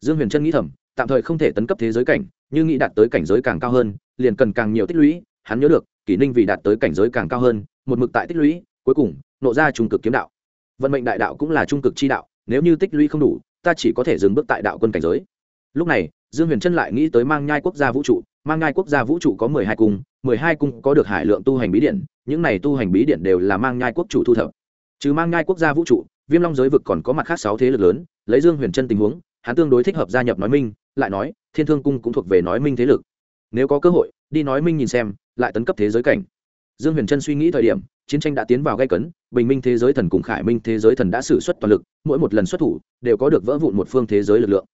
Dương huyền trân nghĩ thầm tạm thời không thể tấn cấp thế giới cảnh, như nghĩ đạt tới cảnh giới càng cao hơn, liền cần càng nhiều tích lũy, hắn nhớ được, kỷ ninh vì đạt tới cảnh giới càng cao hơn, một mực tại tích lũy, cuối cùng, nộ ra trung cực kiếm đạo. Vận mệnh đại đạo cũng là trung cực chi đạo, nếu như tích lũy không đủ, ta chỉ có thể dừng bước tại đạo quân cảnh giới. Lúc này, dương huyền trân lại nghĩ tới mang nhai quốc gia vũ trụ, mang nhai quốc gia vũ trụ có mười hai cung, mười hai cung có được hải lượng tu hành bí điện, những này tu hành bí điện đều là mang nhai quốc chủ thu thập. Trừ mang nhai quốc gia vũ trụ, viêm long giới vực còn có mặt khác sáu thế lực lớn, lấy dương huyền trân tình huống, hắn tương đối thích hợp gia nhập nói minh lại nói, thiên thương cung cũng thuộc về nói minh thế lực. Nếu có cơ hội, đi nói minh nhìn xem, lại tấn cấp thế giới cảnh. Dương huyền trân suy nghĩ thời điểm, chiến tranh đã tiến vào gây cấn, bình minh thế giới thần cùng khải minh thế giới thần đã xử suất toàn lực, mỗi một lần xuất thủ, đều có được vỡ vụn một phương thế giới lực lượng.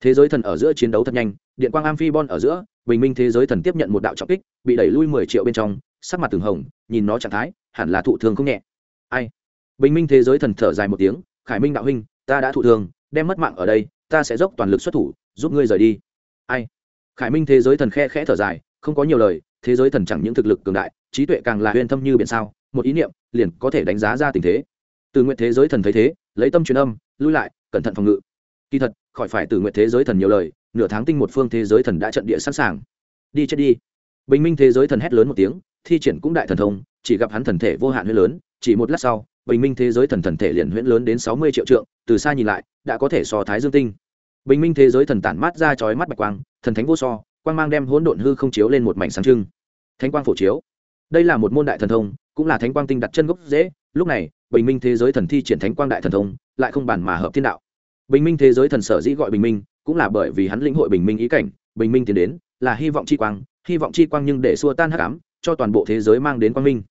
Thế giới thần ở giữa chiến đấu thật nhanh, điện quang amphibon ở giữa, bình minh thế giới thần tiếp nhận một đạo trọng kích, bị đẩy lui mười triệu bên trong, sắc mặt từng hồng, nhìn nó trạng thái, hẳn là thụ thương không nhẹ. Ai? Bình minh thế giới thần thở dài một tiếng, khải minh đạo huynh, ta đã thụ thương đem mất mạng ở đây, ta sẽ dốc toàn lực xuất thủ, giúp ngươi rời đi. Ai? Khải minh thế giới thần khe khẽ thở dài, không có nhiều lời, thế giới thần chẳng những thực lực cường đại, trí tuệ càng là huyền thâm như biển sao, một ý niệm, liền có thể đánh giá ra tình thế. Từ nguyện thế giới thần thấy thế, lấy tâm truyền âm, lui lại, cẩn thận phòng ngự. Kỳ thật, khỏi phải từ nguyện thế giới thần nhiều lời, nửa tháng tinh một phương thế giới thần đã trận địa sẵn sàng. Đi chết đi. Bình minh thế giới thần hét lớn một tiếng, thi triển cũng đại thần thông, chỉ gặp hắn thần thể vô hạn huyết lớn, chỉ một lát sau bình minh thế giới thần thần thể liền huyễn lớn đến sáu mươi triệu trượng từ xa nhìn lại đã có thể so thái dương tinh. Bình minh thế giới thần tản mát ra chói mắt bạch quang thần thánh vô so quang mang đem hỗn độn hư không chiếu lên một mảnh sáng trưng. Thánh quang phổ chiếu. Đây là một môn đại thần thông cũng là thánh quang tinh đặt chân gốc dễ lúc này bình minh thế giới thần thi triển thánh quang đại thần thông lại không bàn mà hợp thiên đạo. Bình minh thế giới thần sở dĩ gọi bình minh cũng là bởi vì hắn lĩnh hội bình minh ý cảnh bình minh tiến đến là hy vọng chi quang hy vọng chi quang nhưng để xua tan hắc ám cho toàn bộ thế giới mang đến quang minh.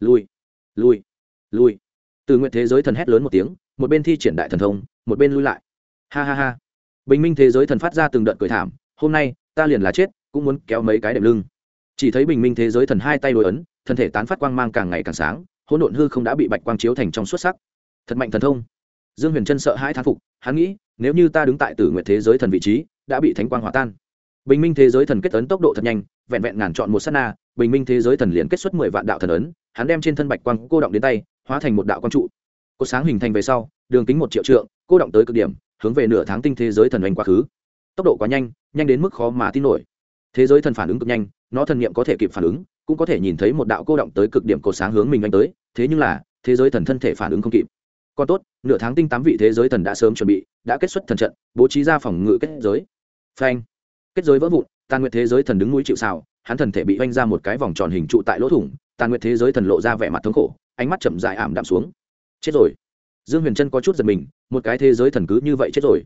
Lùi, lùi, lùi từ nguyện thế giới thần hét lớn một tiếng, một bên thi triển đại thần thông, một bên lui lại. Ha ha ha. Bình minh thế giới thần phát ra từng đợt cười thảm, hôm nay, ta liền là chết, cũng muốn kéo mấy cái đệm lưng. Chỉ thấy bình minh thế giới thần hai tay đối ấn, thân thể tán phát quang mang càng ngày càng sáng, hỗn độn hư không đã bị bạch quang chiếu thành trong xuất sắc. Thật mạnh thần thông. Dương huyền trân sợ hãi thán phục, hắn nghĩ, nếu như ta đứng tại tử nguyện thế giới thần vị trí, đã bị thánh quang hòa tan. Bình minh thế giới thần kết ấn tốc độ thật nhanh, vẹn vẹn ngàn chọn một s á t na, bình minh thế giới thần liền kết xuất mười vạn đạo thần ấn, hắn đem trên thân bạch quang cô động đến tay hóa thành một đạo quang trụ. Có sáng hình thành về sau, đường kính một triệu trượng, cô động tới cực điểm, hướng về nửa tháng tinh thế giới thần oanh quá khứ. Tốc độ quá nhanh nhanh đến mức khó mà tin nổi. Thế giới thần phản ứng cực nhanh, nó thần nghiệm có thể kịp phản ứng, cũng có thể nhìn thấy một đạo cô động tới cực điểm cột sáng hướng mình oanh tới, thế nhưng là, thế giới thần thân thể phản ứng không kịp. Còn tốt, nửa tháng tinh tám vị thế giới thần đã sớm chuẩn bị, đã kết xuất thần trận, bố trí ra phòng ngự kết giới. Phanh. Kết giới vỡ vụn, tàn nguyệt thế giới thần đứng núi chịu xào hắn thần thể bị oanh ra một cái vòng tròn hình trụ tại lỗ thủng, tàn nguyệt thế giới thần lộ ra vẻ mặt thống khổ ánh mắt chậm dại ảm đạm xuống. Chết rồi. Dương huyền trân có chút giật mình, một cái thế giới thần cứ như vậy chết rồi.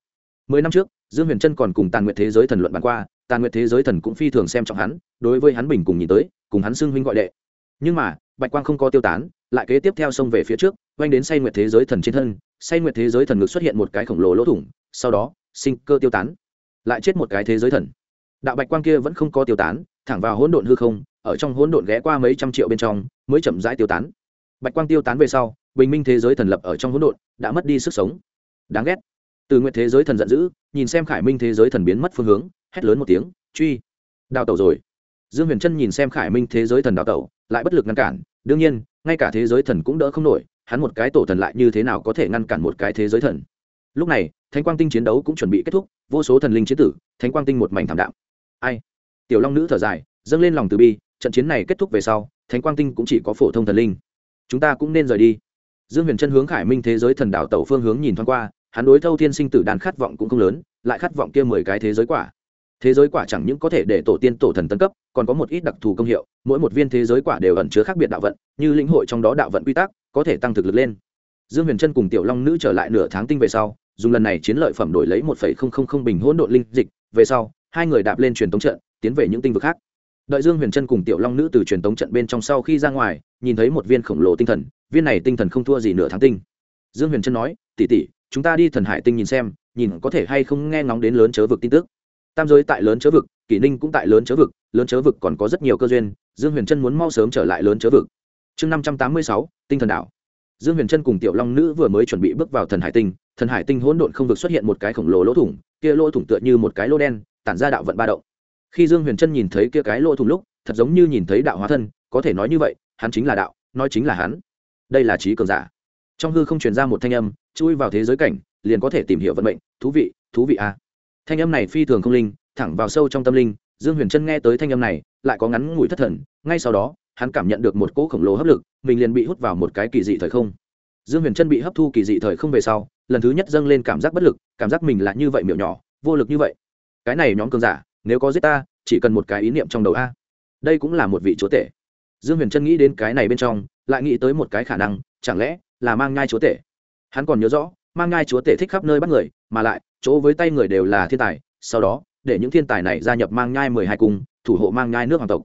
Mười năm trước, dương huyền trân còn cùng tàn nguyệt thế giới thần luận bàn qua, tàn nguyệt thế giới thần cũng phi thường xem trọng hắn, đối với hắn bình cùng nhìn tới, cùng hắn xưng huynh gọi đệ. Nhưng mà, bạch quang không có tiêu tán, lại kế tiếp theo xông về phía trước, oanh đến say nguyệt thế giới thần trên thân, say nguyệt thế giới thần ngực xuất hiện một cái khổng lồ lỗ thủng, sau đó, sinh cơ tiêu tán. Lại chết một cái thế giới thần. Đạo bạch quang kia vẫn không có tiêu tán, thẳng vào hỗn độn hư không, ở trong hỗn độn ghé qua mấy trăm triệu bên trong, mới chậm rãi tiêu tán bạch quang tiêu tán về sau, bình minh thế giới thần lập ở trong hỗn độn, đã mất đi sức sống. Đáng ghét. Từ nguyện thế giới thần giận dữ, nhìn xem khải minh thế giới thần biến mất phương hướng, hét lớn một tiếng, truy! Đào tẩu rồi. Dương huyền trân nhìn xem khải minh thế giới thần đào tẩu, lại bất lực ngăn cản. Đương nhiên, ngay cả thế giới thần cũng đỡ không nổi, hắn một cái tổ thần lại như thế nào có thể ngăn cản một cái thế giới thần? Lúc này, thánh quang tinh chiến đấu cũng chuẩn bị kết thúc, vô số thần linh chế tử, thánh quang tinh một mảnh thảm đạm. Ai? Tiểu long nữ thở dài, dâng lên lòng từ bi, trận chiến này kết thúc về sau, thánh quang tinh cũng chỉ có phổ thông thần linh chúng ta cũng nên rời đi. Dương huyền chân hướng khải minh thế giới thần đảo tẩu phương hướng nhìn thoáng qua, hắn đối thâu thiên sinh tử đàn khát vọng cũng không lớn, lại khát vọng kia mười cái thế giới quả. Thế giới quả chẳng những có thể để tổ tiên tổ thần tân cấp, còn có một ít đặc thù công hiệu, mỗi một viên thế giới quả đều ẩn chứa khác biệt đạo vận, như lĩnh hội trong đó đạo vận quy tắc, có thể tăng thực lực lên. Dương huyền trân cùng tiểu long nữ trở lại nửa tháng tinh về sau, dùng lần này chiến lợi phẩm đổi lấy một bình hỗn độn linh dịch, về sau, hai người đạp lên truyền tống trận, tiến về những tinh vực khác đợi dương huyền trân cùng tiểu long nữ từ truyền tống trận bên trong sau khi ra ngoài, nhìn thấy một viên khổng lồ tinh thần, viên này tinh thần không thua gì nửa tháng tinh. Dương huyền trân nói tỉ tỉ chúng ta đi thần hải tinh nhìn xem, nhìn có thể hay không nghe ngóng đến lớn chớ vực tin tức. Tam giới tại lớn chớ vực, kỷ ninh cũng tại lớn chớ vực, lớn chớ vực còn có rất nhiều cơ duyên, dương huyền trân muốn mau sớm trở lại lớn chớ vực. Chương năm trăm tám mươi sáu, tinh thần đảo. Dương huyền trân cùng tiểu long nữ vừa mới chuẩn bị bước vào thần hải tinh, thần hải tinh hỗn độn không vực xuất hiện một cái khổng lồ lỗ thủng, kia lỗ thủng tựa như một cái lỗ đen, tản ra đạo vận ba động khi dương huyền trân nhìn thấy kia cái lỗ thủng lúc, thật giống như nhìn thấy đạo hóa thân, có thể nói như vậy, hắn chính là đạo, nói chính là hắn. Đây là trí cường giả. Trong hư không truyền ra một thanh âm, chui vào thế giới cảnh, liền có thể tìm hiểu vận mệnh, thú vị thú vị à? thanh âm này phi thường không linh, thẳng vào sâu trong tâm linh, dương huyền trân nghe tới thanh âm này, lại có ngắn ngủi thất thần, ngay sau đó, hắn cảm nhận được một cỗ khổng lồ hấp lực, mình liền bị hút vào một cái kỳ dị thời không. Dương huyền trân bị hấp thu kỳ dị thời không về sau, lần thứ nhất dâng lên cảm giác bất lực, cảm giác mình là như vậy miểu nhỏ, vô lực như vậy. Cái này nhóm cường giả nếu có giết ta, chỉ cần một cái ý niệm trong đầu a. Đây cũng là một vị chúa tể. Dương huyền trân nghĩ đến cái này bên trong, lại nghĩ tới một cái khả năng, chẳng lẽ là mang ngai chúa tể? Hắn còn nhớ rõ, mang ngai chúa tể thích khắp nơi bắt người, mà lại, chỗ với tay người đều là thiên tài, sau đó, để những thiên tài này gia nhập mang ngai mười hai cung, thủ hộ mang ngai nước hoàng tộc.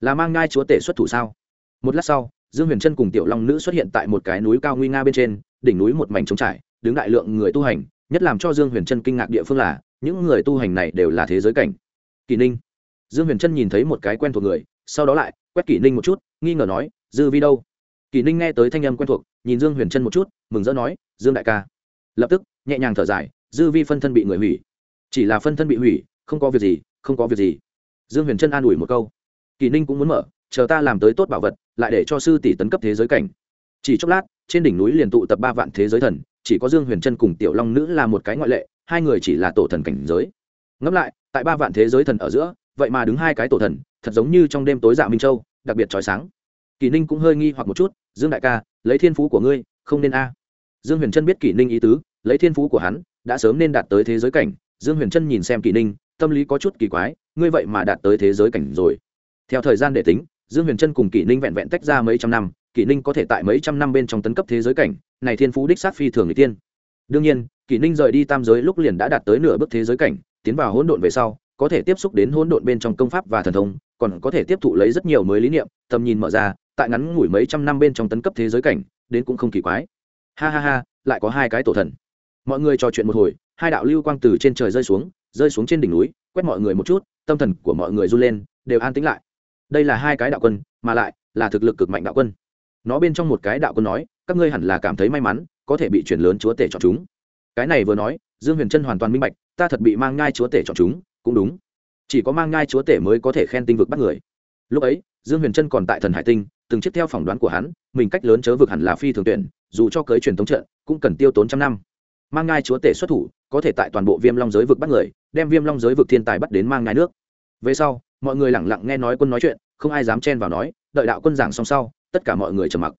Là mang ngai chúa tể xuất thủ sao? Một lát sau, dương huyền trân cùng tiểu long nữ xuất hiện tại một cái núi cao nguy nga bên trên, đỉnh núi một mảnh trống trải, đứng đại lượng người tu hành, nhất làm cho dương huyền trân kinh ngạc địa phương là, những người tu hành này đều là thế giới cảnh kỳ ninh. Dương huyền trân nhìn thấy một cái quen thuộc người, sau đó lại quét kỷ ninh một chút, nghi ngờ nói, dư vi đâu? Kỷ ninh nghe tới thanh âm quen thuộc, nhìn dương huyền trân một chút, mừng rỡ nói, dương đại ca. Lập tức, nhẹ nhàng thở dài, dư vi phân thân bị người hủy. Chỉ là phân thân bị hủy, không có việc gì, không có việc gì. Dương huyền trân an ủi một câu kỳ ninh cũng muốn mở, chờ ta làm tới tốt bảo vật, lại để cho sư tỷ tấn cấp thế giới cảnh. Chỉ chốc lát, trên đỉnh núi liền tụ tập ba vạn thế giới thần, chỉ có dương huyền trân cùng tiểu long nữ là một cái ngoại lệ, hai người chỉ là tổ thần cảnh giới ngẫm lại, tại ba vạn thế giới thần ở giữa, vậy mà đứng hai cái tổ thần, thật giống như trong đêm tối dạ minh châu, đặc biệt trói sáng. Kỳ ninh cũng hơi nghi hoặc một chút, dương đại ca, lấy thiên phú của ngươi, không nên a. Dương huyền trân biết kỳ ninh ý tứ, lấy thiên phú của hắn, đã sớm nên đạt tới thế giới cảnh. Dương huyền trân nhìn xem kỳ ninh, tâm lý có chút kỳ quái, ngươi vậy mà đạt tới thế giới cảnh rồi. Theo thời gian để tính, dương huyền trân cùng kỷ ninh vẹn vẹn tách ra mấy trăm năm, kỷ ninh có thể tại mấy trăm năm bên trong tấn cấp thế giới cảnh, này thiên phú đích sát phi thường người tiên đương nhiên, kỷ ninh rời đi tam giới lúc liền đã đạt tới nửa bước thế giới cảnh tiến vào hỗn độn về sau, có thể tiếp xúc đến hỗn độn bên trong công pháp và thần thông, còn có thể tiếp thụ lấy rất nhiều mới lý niệm, tầm nhìn mở ra, tại ngắn ngủi mấy trăm năm bên trong tấn cấp thế giới cảnh, đến cũng không kỳ quái. Ha ha ha, lại có hai cái tổ thần. Mọi người trò chuyện một hồi, hai đạo lưu quang từ trên trời rơi xuống rơi xuống trên đỉnh núi, quét mọi người một chút, tâm thần của mọi người run lên, đều an tĩnh lại. Đây là hai cái đạo quân, mà lại là thực lực cực mạnh đạo quân. Nó bên trong một cái đạo quân nói, các ngươi hẳn là cảm thấy may mắn, có thể bị chuyển lớn chúa tể chọn chúng. Cái này vừa nói dương huyền trân hoàn toàn minh bạch, ta thật bị mang ngai chúa tể chọn chúng, cũng đúng. Chỉ có mang ngai chúa tể mới có thể khen tinh vực bắt người. Lúc ấy, dương huyền trân còn tại thần hải tinh, từng chiếc theo phỏng đoán của hắn, mình cách lớn chớ vực hẳn là phi thường tuyển, dù cho cưới truyền thống trận, cũng cần tiêu tốn trăm năm. Mang ngai chúa tể xuất thủ, có thể tại toàn bộ viêm long giới vực bắt người, đem viêm long giới vực thiên tài bắt đến mang ngai nước. Về sau, mọi người lẳng lặng nghe nói quân nói chuyện, không ai dám chen vào nói, đợi đạo quân giảng xong sau, tất cả mọi người trầm mặc.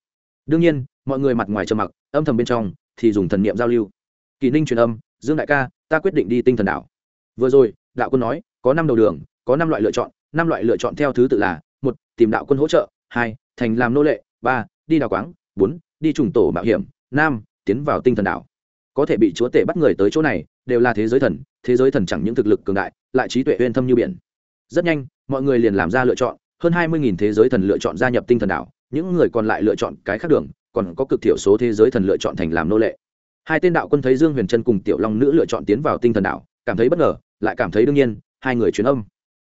Đương nhiên, mọi người mặt ngoài trầm mặc, âm thầm bên trong thì dùng thần niệm giao lưu. Kỳ ninh truyền âm dương đại ca, ta quyết định đi tinh thần đảo. Vừa rồi, đạo quân nói, có năm đầu đường, có năm loại lựa chọn, năm loại lựa chọn theo thứ tự là, một, tìm đạo quân hỗ trợ, hai, thành làm nô lệ, ba, đi đào quáng, bốn, đi trùng tổ mạo hiểm, năm, tiến vào tinh thần đảo. Có thể bị chúa tể bắt người tới chỗ này, đều là thế giới thần, thế giới thần chẳng những thực lực cường đại, lại trí tuệ uyên thâm như biển. Rất nhanh, mọi người liền làm ra lựa chọn, hơn hai mươi thế giới thần lựa chọn gia nhập tinh thần đảo, những người còn lại lựa chọn cái khác đường, còn có cực thiểu số thế giới thần lựa chọn thành làm nô lệ hai tên đạo quân thấy dương huyền trân cùng tiểu long nữ lựa chọn tiến vào tinh thần đảo, cảm thấy bất ngờ, lại cảm thấy đương nhiên, hai người truyền âm.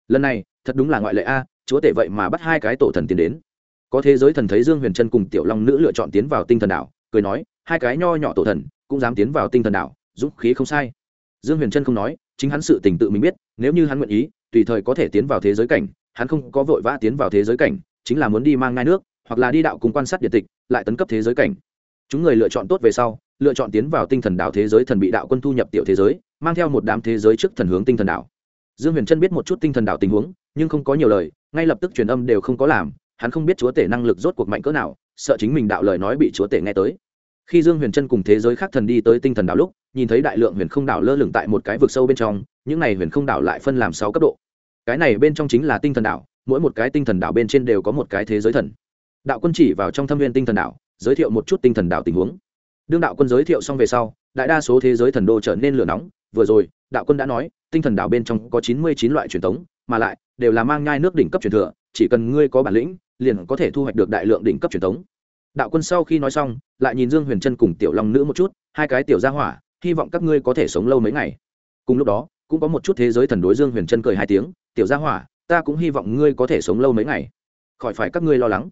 Lần này, thật đúng là ngoại lệ a, chúa tể vậy mà bắt hai cái tổ thần tiến đến. Có thế giới thần thấy dương huyền trân cùng tiểu long nữ lựa chọn tiến vào tinh thần đảo, cười nói, hai cái nho nhỏ tổ thần, cũng dám tiến vào tinh thần đảo, dũng khí không sai. Dương huyền trân không nói, chính hắn sự tình tự mình biết, nếu như hắn nguyện ý, tùy thời có thể tiến vào thế giới cảnh, hắn không có vội vã tiến vào thế giới cảnh, chính là muốn đi mang ngai nước, hoặc là đi đạo cùng quan sát địa tịch, lại tấn cấp thế giới cảnh. Chúng người lựa chọn tốt về sau lựa chọn tiến vào tinh thần đảo thế giới thần bị đạo quân thu nhập tiểu thế giới, mang theo một đám thế giới trước thần hướng tinh thần đảo. Dương huyền trân biết một chút tinh thần đảo tình huống, nhưng không có nhiều lời, ngay lập tức truyền âm đều không có làm, hắn không biết chúa tể năng lực rốt cuộc mạnh cỡ nào, sợ chính mình đạo lời nói bị chúa tể nghe tới. Khi dương huyền trân cùng thế giới khác thần đi tới tinh thần đảo lúc, nhìn thấy đại lượng huyền không đảo lơ lửng tại một cái vực sâu bên trong, những này huyền không đảo lại phân làm sáu cấp độ. Cái này bên trong chính là tinh thần đảo, mỗi một cái tinh thần đảo bên trên đều có một cái thế giới thần. Đạo quân chỉ vào trong thâm viên tinh thần đảo, giới thiệu một chút tinh thần đảo tình huống đương đạo quân giới thiệu xong về sau, đại đa số thế giới thần đô trở nên lửa nóng. Vừa rồi, đạo quân đã nói, tinh thần đảo bên trong có chín mươi chín loại truyền thống, mà lại, đều là mang nhai nước đỉnh cấp truyền thừa, chỉ cần ngươi có bản lĩnh, liền có thể thu hoạch được đại lượng đỉnh cấp truyền thống. Đạo quân sau khi nói xong, lại nhìn dương huyền trân cùng tiểu long nữ một chút, hai cái tiểu gia hỏa, hy vọng các ngươi có thể sống lâu mấy ngày. Cùng lúc đó, cũng có một chút thế giới thần đối dương huyền trân cười hai tiếng, tiểu gia hỏa, ta cũng hy vọng ngươi có thể sống lâu mấy ngày. Khỏi phải các ngươi lo lắng.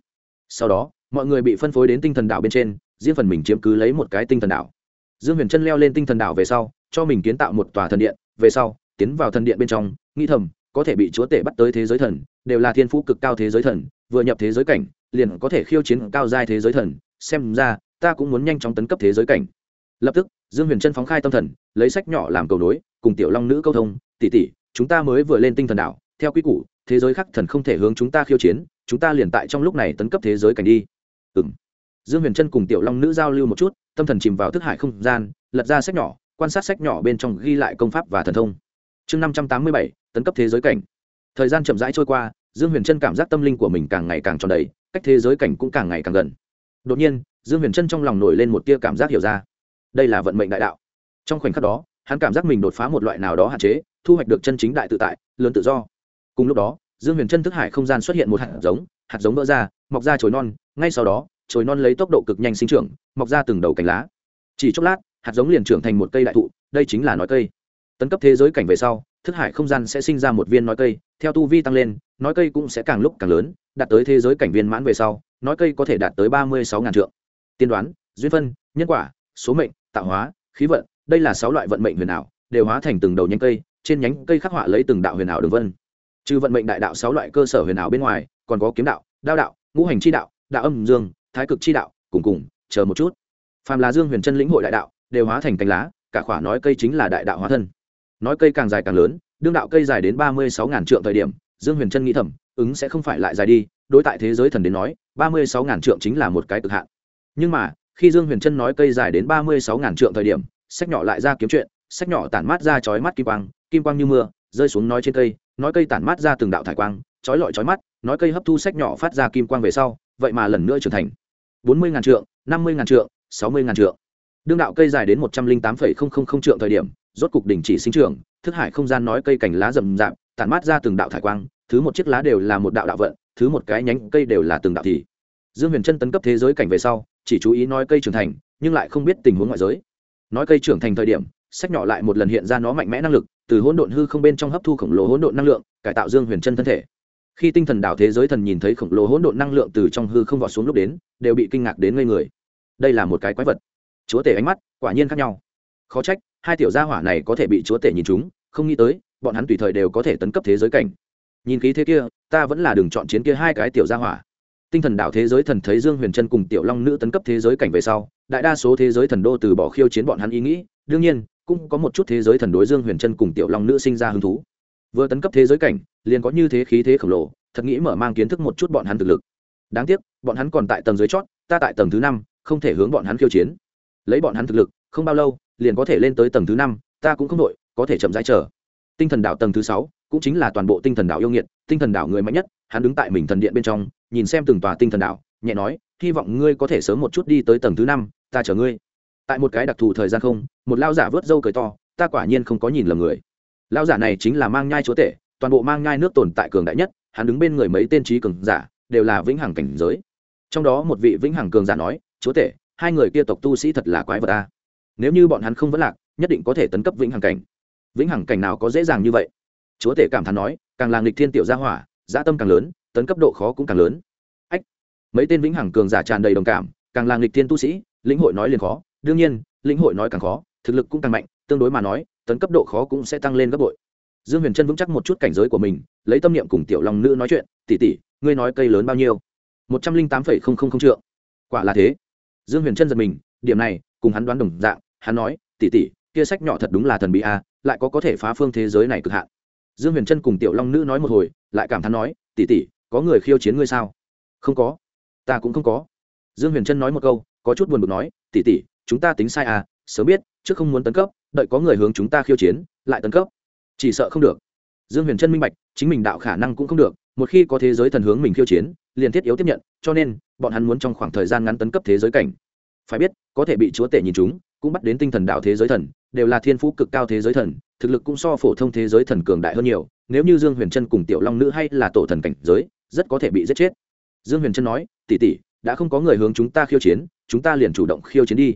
Sau đó, mọi người bị phân phối đến tinh thần đảo bên trên riêng phần mình chiếm cứ lấy một cái tinh thần đảo. Dương huyền trân leo lên tinh thần đảo về sau, cho mình kiến tạo một tòa thần điện, về sau, tiến vào thần điện bên trong, nghĩ thầm, có thể bị chúa tể bắt tới thế giới thần, đều là thiên phú cực cao thế giới thần, vừa nhập thế giới cảnh, liền có thể khiêu chiến cao giai thế giới thần, xem ra, ta cũng muốn nhanh chóng tấn cấp thế giới cảnh. Lập tức, dương huyền trân phóng khai tâm thần, lấy sách nhỏ làm cầu nối, cùng tiểu long nữ câu thông, tỷ tỷ, chúng ta mới vừa lên tinh thần đảo, theo quy củ, thế giới khác thần không thể hướng chúng ta khiêu chiến, chúng ta liền tại trong lúc này tấn cấp thế giới cảnh đi. Ừ m dương huyền trân cùng tiểu long nữ giao lưu một chút, tâm thần chìm vào thức hải không gian, lật ra sách nhỏ, quan sát sách nhỏ bên trong ghi lại công pháp và thần thông. Chương năm trăm tám mươi bảy, tấn cấp thế giới cảnh. Thời gian chậm rãi trôi qua, dương huyền trân cảm giác tâm linh của mình càng ngày càng tròn đầy, cách thế giới cảnh cũng càng ngày càng gần. Đột nhiên, dương huyền trân trong lòng nổi lên một tia cảm giác hiểu ra. Đây là vận mệnh đại đạo. Trong khoảnh khắc đó, hắn cảm giác mình đột phá một loại nào đó hạn chế, thu hoạch được chân chính đại tự tại, lớn tự do. Cùng lúc đó, dương huyền Trân thức hải không gian xuất hiện một hạt giống hạt giống vỡ ra, mọc ra chồi non, ngay sau đó chồi non lấy tốc độ cực nhanh sinh trưởng, mọc ra từng đầu cành lá. Chỉ chốc lát, hạt giống liền trưởng thành một cây đại thụ, đây chính là nói cây. Tấn cấp thế giới cảnh về sau, thức hải không gian sẽ sinh ra một viên nói cây, theo tu vi tăng lên, nói cây cũng sẽ càng lúc càng lớn, đạt tới thế giới cảnh viên mãn về sau, nói cây có thể đạt tới ba mươi sáu ngàn trượng. Tiên đoán, duyên phân, nhân quả, số mệnh, tạo hóa, khí vận, đây là sáu loại vận mệnh huyền ảo, đều hóa thành từng đầu nhánh cây, trên nhánh cây khắc họa lấy từng đạo huyền ảo đường vân. Trừ vận mệnh đại đạo sáu loại cơ sở huyền ảo bên ngoài, còn có kiếm đạo, đao đạo, ngũ hành chi đạo đạo âm dương thái cực chi đạo, cùng cùng, chờ một chút. Phàm là dương huyền chân lĩnh hội đại đạo, đều hóa thành cánh lá, cả khỏa nói cây chính là đại đạo hóa thân. Nói cây càng dài càng lớn, đương đạo cây dài đến ba mươi sáu ngàn trượng thời điểm, dương huyền chân nghĩ thầm, ứng sẽ không phải lại dài đi, đối tại thế giới thần đến nói, ba mươi sáu ngàn trượng chính là một cái cực hạn. Nhưng mà, khi dương huyền chân nói cây dài đến ba mươi sáu ngàn trượng thời điểm, sách nhỏ lại ra kiếm chuyện, sách nhỏ tản mát ra chói mắt kim quang kim quang như mưa, rơi xuống nói trên cây, nói cây tản mát ra từng đạo thải quang, chói lọi chói mắt, nói cây hấp thu sách nhỏ phát ra kim quang về sau, vậy mà lần nữa trưởng thành bốn mươi ngàn trượng, năm mươi ngàn trượng, sáu mươi ngàn trượng. Đương đạo cây dài đến một trăm linh tám phẩy không không không trượng thời điểm, rốt cục đình chỉ sinh trưởng, thức hải không gian nói cây cành lá rậm rạp, tản mát ra từng đạo thải quang, thứ một chiếc lá đều là một đạo đạo vận, thứ một cái nhánh cây đều là từng đạo thì. Dương huyền chân tấn cấp thế giới cảnh về sau, chỉ chú ý nói cây trưởng thành, nhưng lại không biết tình huống ngoại giới. Nói cây trưởng thành thời điểm, sách nhỏ lại một lần hiện ra nó mạnh mẽ năng lực, từ hỗn độn hư không bên trong hấp thu khổng lồ hỗn độn năng lượng, cải tạo dương huyền chân thân thể khi tinh thần đảo thế giới thần nhìn thấy khổng lồ hỗn độn năng lượng từ trong hư không vọt xuống lúc đến, đều bị kinh ngạc đến ngây người. Đây là một cái quái vật. Chúa tể ánh mắt, quả nhiên khác nhau. Khó trách, hai tiểu gia hỏa này có thể bị chúa tể nhìn chúng, không nghĩ tới, bọn hắn tùy thời đều có thể tấn cấp thế giới cảnh. Nhìn khí thế kia, ta vẫn là đừng chọn chiến kia hai cái tiểu gia hỏa. Tinh thần đảo thế giới thần thấy dương huyền trân cùng tiểu long nữ tấn cấp thế giới cảnh về sau, đại đa số thế giới thần đô từ bỏ khiêu chiến bọn hắn ý nghĩ, đương nhiên, cũng có một chút thế giới thần đối dương huyền trân cùng tiểu long nữ sinh ra hứng thú vừa tấn cấp thế giới cảnh, liền có như thế khí thế khổng lồ, thật nghĩ mở mang kiến thức một chút bọn hắn thực lực. Đáng tiếc, bọn hắn còn tại tầng dưới chót, ta tại tầng thứ năm, không thể hướng bọn hắn khiêu chiến. Lấy bọn hắn thực lực, không bao lâu, liền có thể lên tới tầng thứ năm, ta cũng không đội, có thể chậm rãi chờ. Tinh thần đạo tầng thứ sáu, cũng chính là toàn bộ tinh thần đạo yêu nghiệt, tinh thần đạo người mạnh nhất, hắn đứng tại mình thần điện bên trong, nhìn xem từng tòa tinh thần đạo nhẹ nói, hy vọng ngươi có thể sớm một chút đi tới tầng thứ năm, ta chở ngươi. Tại một cái đặc thù thời gian không, một lao giả vớt râu cười to, ta quả nhiên không có nhìn lầm người. Lão giả này chính là mang nhai chúa tể, toàn bộ mang nhai nước tồn tại cường đại nhất, hắn đứng bên người mấy tên trí cường giả, đều là vĩnh hằng cảnh giới. Trong đó một vị vĩnh hằng cường giả nói, chúa tể, hai người kia tộc tu sĩ thật là quái vật ta nếu như bọn hắn không vẫn lạc, nhất định có thể tấn cấp vĩnh hằng cảnh. Vĩnh hằng cảnh nào có dễ dàng như vậy? Chúa tể cảm thán nói, càng là nghịch thiên tiểu gia hỏa, dã tâm càng lớn, tấn cấp độ khó cũng càng lớn. Ách. Mấy tên vĩnh hằng cường giả tràn đầy đồng cảm, càng là nghịch thiên tu sĩ, lĩnh hội nói liền khó. Đương nhiên, lĩnh hội nói càng khó, thực lực cũng càng mạnh, tương đối mà nói tấn cấp độ khó cũng sẽ tăng lên gấp bội. Dương huyền trân vững chắc một chút cảnh giới của mình, lấy tâm niệm cùng tiểu long nữ nói chuyện tỉ tỉ ngươi nói cây lớn bao nhiêu? Một trăm linh tám phẩy không không không triệu quả là thế. Dương huyền trân giật mình, điểm này, cùng hắn đoán đồng dạng, hắn nói tỉ tỉ kia sách nhỏ thật đúng là thần bí a, lại có có thể phá phương thế giới này cực hạn. Dương huyền trân cùng tiểu long nữ nói một hồi, lại cảm thán nói tỉ tỉ có người khiêu chiến ngươi sao? Không có. Ta cũng không có. Dương huyền trân nói một câu, có chút buồn bực nói tỉ tỉ chúng ta tính sai à sớm biết trước không muốn tấn cấp, đợi có người hướng chúng ta khiêu chiến, lại tấn cấp. Chỉ sợ không được. Dương huyền trân minh bạch, chính mình đạo khả năng cũng không được, một khi có thế giới thần hướng mình khiêu chiến, liền thiết yếu tiếp nhận, cho nên, bọn hắn muốn trong khoảng thời gian ngắn tấn cấp thế giới cảnh. Phải biết, có thể bị chúa tể nhìn chúng, cũng bắt đến tinh thần đạo thế giới thần, đều là thiên phú cực cao thế giới thần, thực lực cũng so phổ thông thế giới thần cường đại hơn nhiều, nếu như dương huyền trân cùng tiểu long nữ hay là tổ thần cảnh giới, rất có thể bị giết chết. Dương huyền trân nói tỉ tỉ đã không có người hướng chúng ta khiêu chiến, chúng ta liền chủ động khiêu chiến đi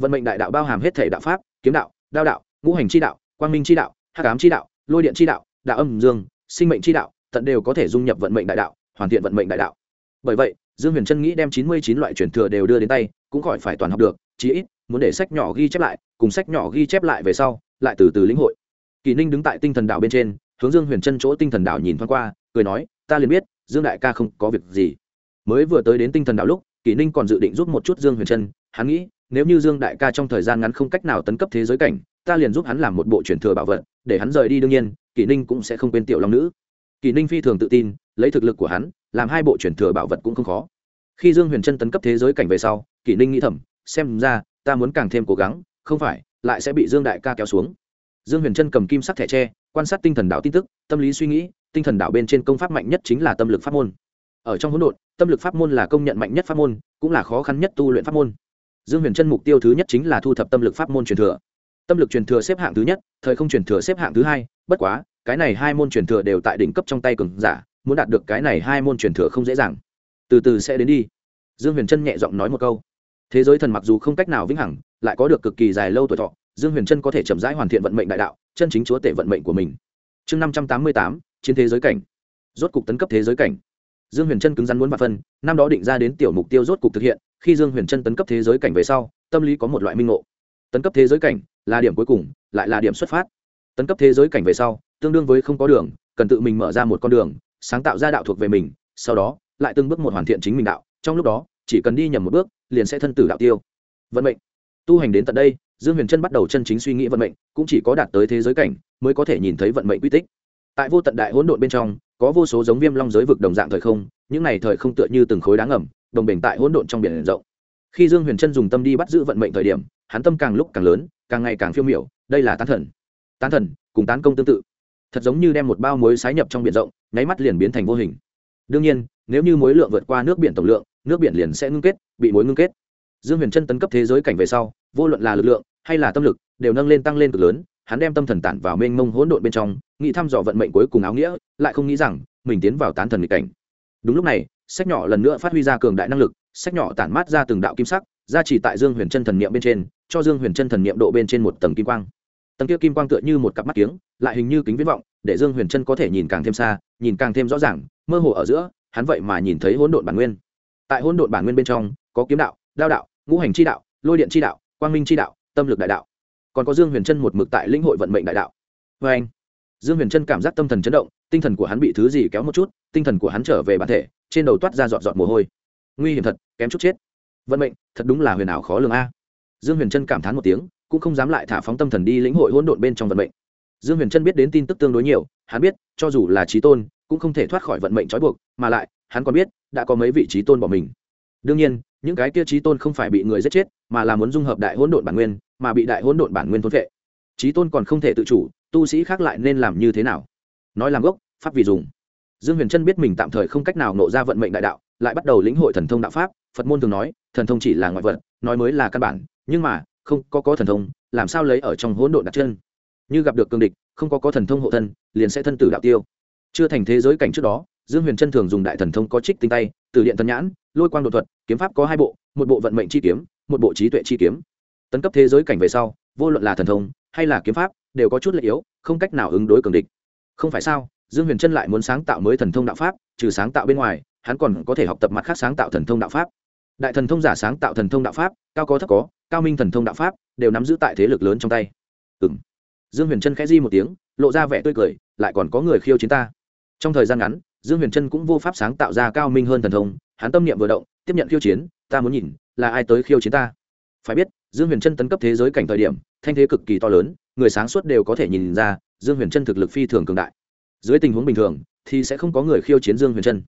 vận mệnh đại đạo bao hàm hết thể đạo pháp, kiếm đạo, đao đạo, ngũ hành chi đạo, quang minh chi đạo, hắc ám chi đạo, lôi điện chi đạo đạo âm dương, sinh mệnh chi đạo, tận đều có thể dung nhập vận mệnh đại đạo, hoàn thiện vận mệnh đại đạo. Bởi vậy, dương huyền trân nghĩ đem chín mươi chín loại truyền thừa đều đưa đến tay, cũng khỏi phải toàn học được, chí ít muốn để sách nhỏ ghi chép lại, cùng sách nhỏ ghi chép lại về sau, lại từ từ lĩnh hội. Kỳ ninh đứng tại tinh thần đạo bên trên, hướng dương huyền trân chỗ tinh thần đạo nhìn thoáng qua, cười nói, ta liền biết, dương đại ca không có việc gì. Mới vừa tới đến tinh thần đạo lúc, kỳ ninh còn dự định giúp một chút dương huyền trân hắn nghĩ nếu như dương đại ca trong thời gian ngắn không cách nào tấn cấp thế giới cảnh, ta liền giúp hắn làm một bộ truyền thừa bảo vật, để hắn rời đi đương nhiên, kỷ ninh cũng sẽ không quên tiểu long nữ. Kỷ ninh phi thường tự tin, lấy thực lực của hắn, làm hai bộ truyền thừa bảo vật cũng không khó. Khi dương huyền trân tấn cấp thế giới cảnh về sau, kỷ ninh nghĩ thầm, xem ra, ta muốn càng thêm cố gắng, không phải, lại sẽ bị dương đại ca kéo xuống. Dương huyền trân cầm kim sắc thẻ tre, quan sát tinh thần đạo tin tức, tâm lý suy nghĩ, tinh thần đạo bên trên công pháp mạnh nhất chính là tâm lực pháp môn. Ở trong hỗn độn, tâm lực pháp môn là công nhận mạnh nhất pháp môn, cũng là khó khăn nhất tu luyện pháp môn dương huyền trân mục tiêu thứ nhất chính là thu thập tâm lực pháp môn truyền thừa. Tâm lực truyền thừa xếp hạng thứ nhất, thời không truyền thừa xếp hạng thứ hai, bất quá, cái này hai môn truyền thừa đều tại đỉnh cấp trong tay cường giả, muốn đạt được cái này hai môn truyền thừa không dễ dàng. Từ từ sẽ đến đi. Dương huyền trân nhẹ giọng nói một câu. Thế giới thần mặc dù không cách nào vĩnh hằng, lại có được cực kỳ dài lâu tuổi thọ, dương huyền trân có thể chậm rãi hoàn thiện vận mệnh đại đạo, chân chính chúa tể vận mệnh của mình. Chương năm trăm tám mươi tám, chiến thế giới cảnh. Rốt cục tấn cấp thế giới cảnh. Dương huyền trân cứng rắn muốn và phân, năm đó định ra đến tiểu mục tiêu rốt cục thực hiện khi dương huyền trân tấn cấp thế giới cảnh về sau, tâm lý có một loại minh ngộ. Tấn cấp thế giới cảnh là điểm cuối cùng, lại là điểm xuất phát. Tấn cấp thế giới cảnh về sau, tương đương với không có đường, cần tự mình mở ra một con đường, sáng tạo ra đạo thuộc về mình, sau đó, lại từng bước một hoàn thiện chính mình đạo, trong lúc đó, chỉ cần đi nhầm một bước, liền sẽ thân tử đạo tiêu. Vận mệnh. Tu hành đến tận đây, dương huyền trân bắt đầu chân chính suy nghĩ vận mệnh, cũng chỉ có đạt tới thế giới cảnh mới có thể nhìn thấy vận mệnh quy tích. Tại vô tận đại hỗn độn bên trong, có vô số giống viêm long giới vực đồng dạng thời không, những này thời không tựa như từng khối đá ngầm đồng bình tại hỗn độn trong biển rộng. Khi dương huyền trân dùng tâm đi bắt giữ vận mệnh thời điểm, hắn tâm càng lúc càng lớn, càng ngày càng phiêu miểu, đây là tán thần. Tán thần cùng tán công tương tự. Thật giống như đem một bao muối sái nhập trong biển rộng, nháy mắt liền biến thành vô hình. Đương nhiên, nếu như muối lượng vượt qua nước biển tổng lượng, nước biển liền sẽ ngưng kết, bị muối ngưng kết. Dương huyền trân tấn cấp thế giới cảnh về sau, vô luận là lực lượng hay là tâm lực, đều nâng lên tăng lên cực lớn, hắn đem tâm thần tản vào mênh mông hỗn độn bên trong, nghĩ thăm dò vận mệnh cuối cùng áo nghĩa, lại không nghĩ rằng mình tiến vào tán thần nghịch cảnh. Đúng lúc này sách nhỏ lần nữa phát huy ra cường đại năng lực, sách nhỏ tản mát ra từng đạo kim sắc, ra chỉ tại dương huyền chân thần niệm bên trên, cho dương huyền chân thần niệm độ bên trên một tầng kim quang. Tầng kia kim quang tựa như một cặp mắt kiếng, lại hình như kính viễn vọng, để dương huyền chân có thể nhìn càng thêm xa, nhìn càng thêm rõ ràng, mơ hồ ở giữa, hắn vậy mà nhìn thấy hỗn độn bản nguyên. Tại hỗn độn bản nguyên bên trong, có kiếm đạo, đao đạo, ngũ hành chi đạo, lôi điện chi đạo, quang minh chi đạo, tâm lực đại đạo. Còn có dương huyền chân một mực tại lĩnh hội vận mệnh đại đạo. Vê anh dương huyền chân cảm giác tâm thần chấn động, tinh thần của hắn bị thứ gì kéo một chút, tinh thần của hắn trở về bản thể, trên đầu toát ra giọt giọt mồ hôi. Nguy hiểm thật, kém chút chết. Vận mệnh, thật đúng là huyền ảo khó lường a. Dương huyền trân cảm thán một tiếng, cũng không dám lại thả phóng tâm thần đi lĩnh hội hỗn độn bên trong vận mệnh. Dương huyền trân biết đến tin tức tương đối nhiều, hắn biết, cho dù là trí tôn, cũng không thể thoát khỏi vận mệnh trói buộc, mà lại, hắn còn biết, đã có mấy vị trí tôn bỏ mình. Đương nhiên, những cái kia trí tôn không phải bị người giết chết, mà là muốn dung hợp đại hỗn độn bản nguyên, mà bị đại hỗn độn bản nguyên thôn vệ trí tôn còn không thể tự chủ tu sĩ khác lại nên làm như thế nào? Nói làm gốc, pháp vì dùng. Dương huyền trân biết mình tạm thời không cách nào nộ ra vận mệnh đại đạo, lại bắt đầu lĩnh hội thần thông đạo pháp. Phật môn thường nói, thần thông chỉ là ngoại vật, nói mới là căn bản. Nhưng mà, không có có thần thông, làm sao lấy ở trong hỗn độn đặt chân? Như gặp được cương địch, không có có thần thông hộ thân, liền sẽ thân tử đạo tiêu. Chưa thành thế giới cảnh trước đó, dương huyền trân thường dùng đại thần thông có trích tinh tay, từ điện tân nhãn, lôi quang đột thuật, kiếm pháp có hai bộ, một bộ vận mệnh chi kiếm, một bộ trí tuệ chi kiếm. Tấn cấp thế giới cảnh về sau, vô luận là thần thông, hay là kiếm pháp đều có chút lợi yếu, không cách nào ứng đối cường địch. Không phải sao, dương huyền trân lại muốn sáng tạo mới thần thông đạo pháp, trừ sáng tạo bên ngoài, hắn còn có thể học tập mặt khác sáng tạo thần thông đạo pháp. Đại thần thông giả sáng tạo thần thông đạo pháp, cao có thấp có, cao minh thần thông đạo pháp, đều nắm giữ tại thế lực lớn trong tay. Ừ m dương huyền trân khẽ di một tiếng, lộ ra vẻ tươi cười, lại còn có người khiêu chiến ta. Trong thời gian ngắn, dương huyền trân cũng vô pháp sáng tạo ra cao minh hơn thần thông, hắn tâm niệm vừa động, tiếp nhận khiêu chiến, ta muốn nhìn, là ai tới khiêu chiến ta. Phải biết, dương huyền trân tấn cấp thế giới cảnh thời điểm, thanh thế cực kỳ to lớn người sáng suốt đều có thể nhìn ra, dương huyền trân thực lực phi thường cường đại. Dưới tình huống bình thường, thì sẽ không có người khiêu chiến dương huyền trân.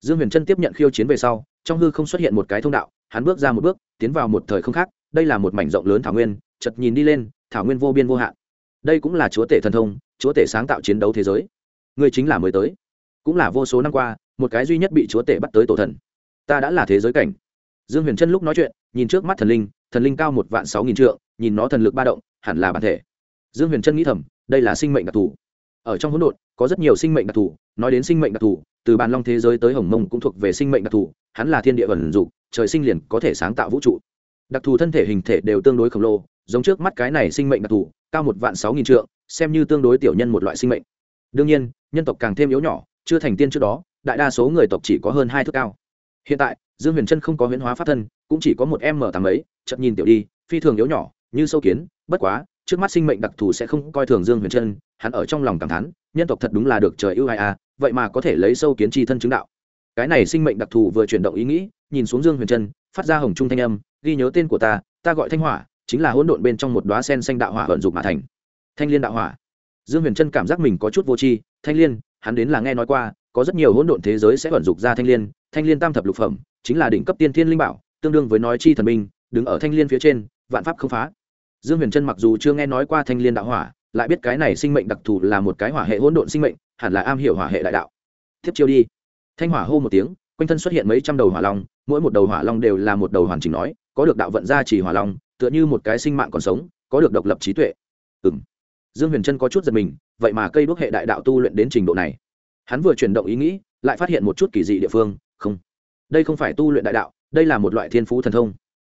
Dương huyền trân tiếp nhận khiêu chiến về sau, trong hư không xuất hiện một cái thông đạo, hắn bước ra một bước, tiến vào một thời không khác, đây là một mảnh rộng lớn thảo nguyên chật nhìn đi lên, thảo nguyên vô biên vô hạn. Đây cũng là chúa tể thần thông, chúa tể sáng tạo chiến đấu thế giới. Người chính là mới tới. Cũng là vô số năm qua, một cái duy nhất bị chúa tể bắt tới tổ thần. Ta đã là thế giới cảnh. Dương huyền trân lúc nói chuyện, nhìn trước mắt thần linh thần linh cao một vạn sáu nghìn trượng, nhìn nó thần lực ba động, hẳn là bản thể dương huyền trân nghĩ thầm, đây là sinh mệnh đặc thù. Ở trong hỗn độn, có rất nhiều sinh mệnh đặc thù, nói đến sinh mệnh đặc thù, từ bàn long thế giới tới hồng mông cũng thuộc về sinh mệnh đặc thù, hắn là thiên địa vần dục trời sinh liền có thể sáng tạo vũ trụ. Đặc thù thân thể hình thể đều tương đối khổng lồ, giống trước mắt cái này sinh mệnh đặc thù, cao một vạn sáu nghìn trượng, xem như tương đối tiểu nhân một loại sinh mệnh. Đương nhiên, nhân tộc càng thêm yếu nhỏ, chưa thành tiên trước đó, đại đa số người tộc chỉ có hơn hai thước cao. Hiện tại, dương huyền trân không có huyễn hóa pháp thân, cũng chỉ có một em mở tám ấy, chậm nhìn tiểu đi, phi thường yếu nhỏ, như sâu kiến, bất quá trước mắt sinh mệnh đặc thù sẽ không coi thường dương huyền trân, hắn ở trong lòng cảm thán, nhân tộc thật đúng là được trời ưu ai a à, vậy mà có thể lấy sâu kiến chi thân chứng đạo. Cái này sinh mệnh đặc thù vừa chuyển động ý nghĩ, nhìn xuống dương huyền trân, phát ra hồng trung thanh âm, ghi nhớ tên của ta ta gọi thanh hỏa, chính là hỗn độn bên trong một đoá sen xanh đạo hỏa vận dụng mà thành. Thanh liên đạo hỏa. Dương huyền trân cảm giác mình có chút vô tri, thanh liên, hắn đến là nghe nói qua, có rất nhiều hỗn độn thế giới sẽ vận dụng ra thanh liên thanh liên tam thập lục phẩm, chính là đỉnh cấp tiên thiên linh bảo, tương đương với nói chi thần minh, đứng ở thanh liên phía trên, vạn pháp không phá dương huyền trân mặc dù chưa nghe nói qua thanh liên đạo hỏa, lại biết cái này sinh mệnh đặc thù là một cái hỏa hệ hỗn độn sinh mệnh, hẳn là am hiểu hỏa hệ đại đạo. Tiếp chiêu đi. Thanh hỏa hô một tiếng, quanh thân xuất hiện mấy trăm đầu hỏa long, mỗi một đầu hỏa long đều là một đầu hoàn chỉnh nói, có được đạo vận gia chỉ hỏa long, tựa như một cái sinh mạng còn sống, có được độc lập trí tuệ. Ừ m dương huyền trân có chút giật mình, vậy mà cây đuốc hệ đại đạo tu luyện đến trình độ này. Hắn vừa chuyển động ý nghĩ, lại phát hiện một chút kỳ dị địa phương, không. Đây không phải tu luyện đại đạo, đây là một loại thiên phú thần thông.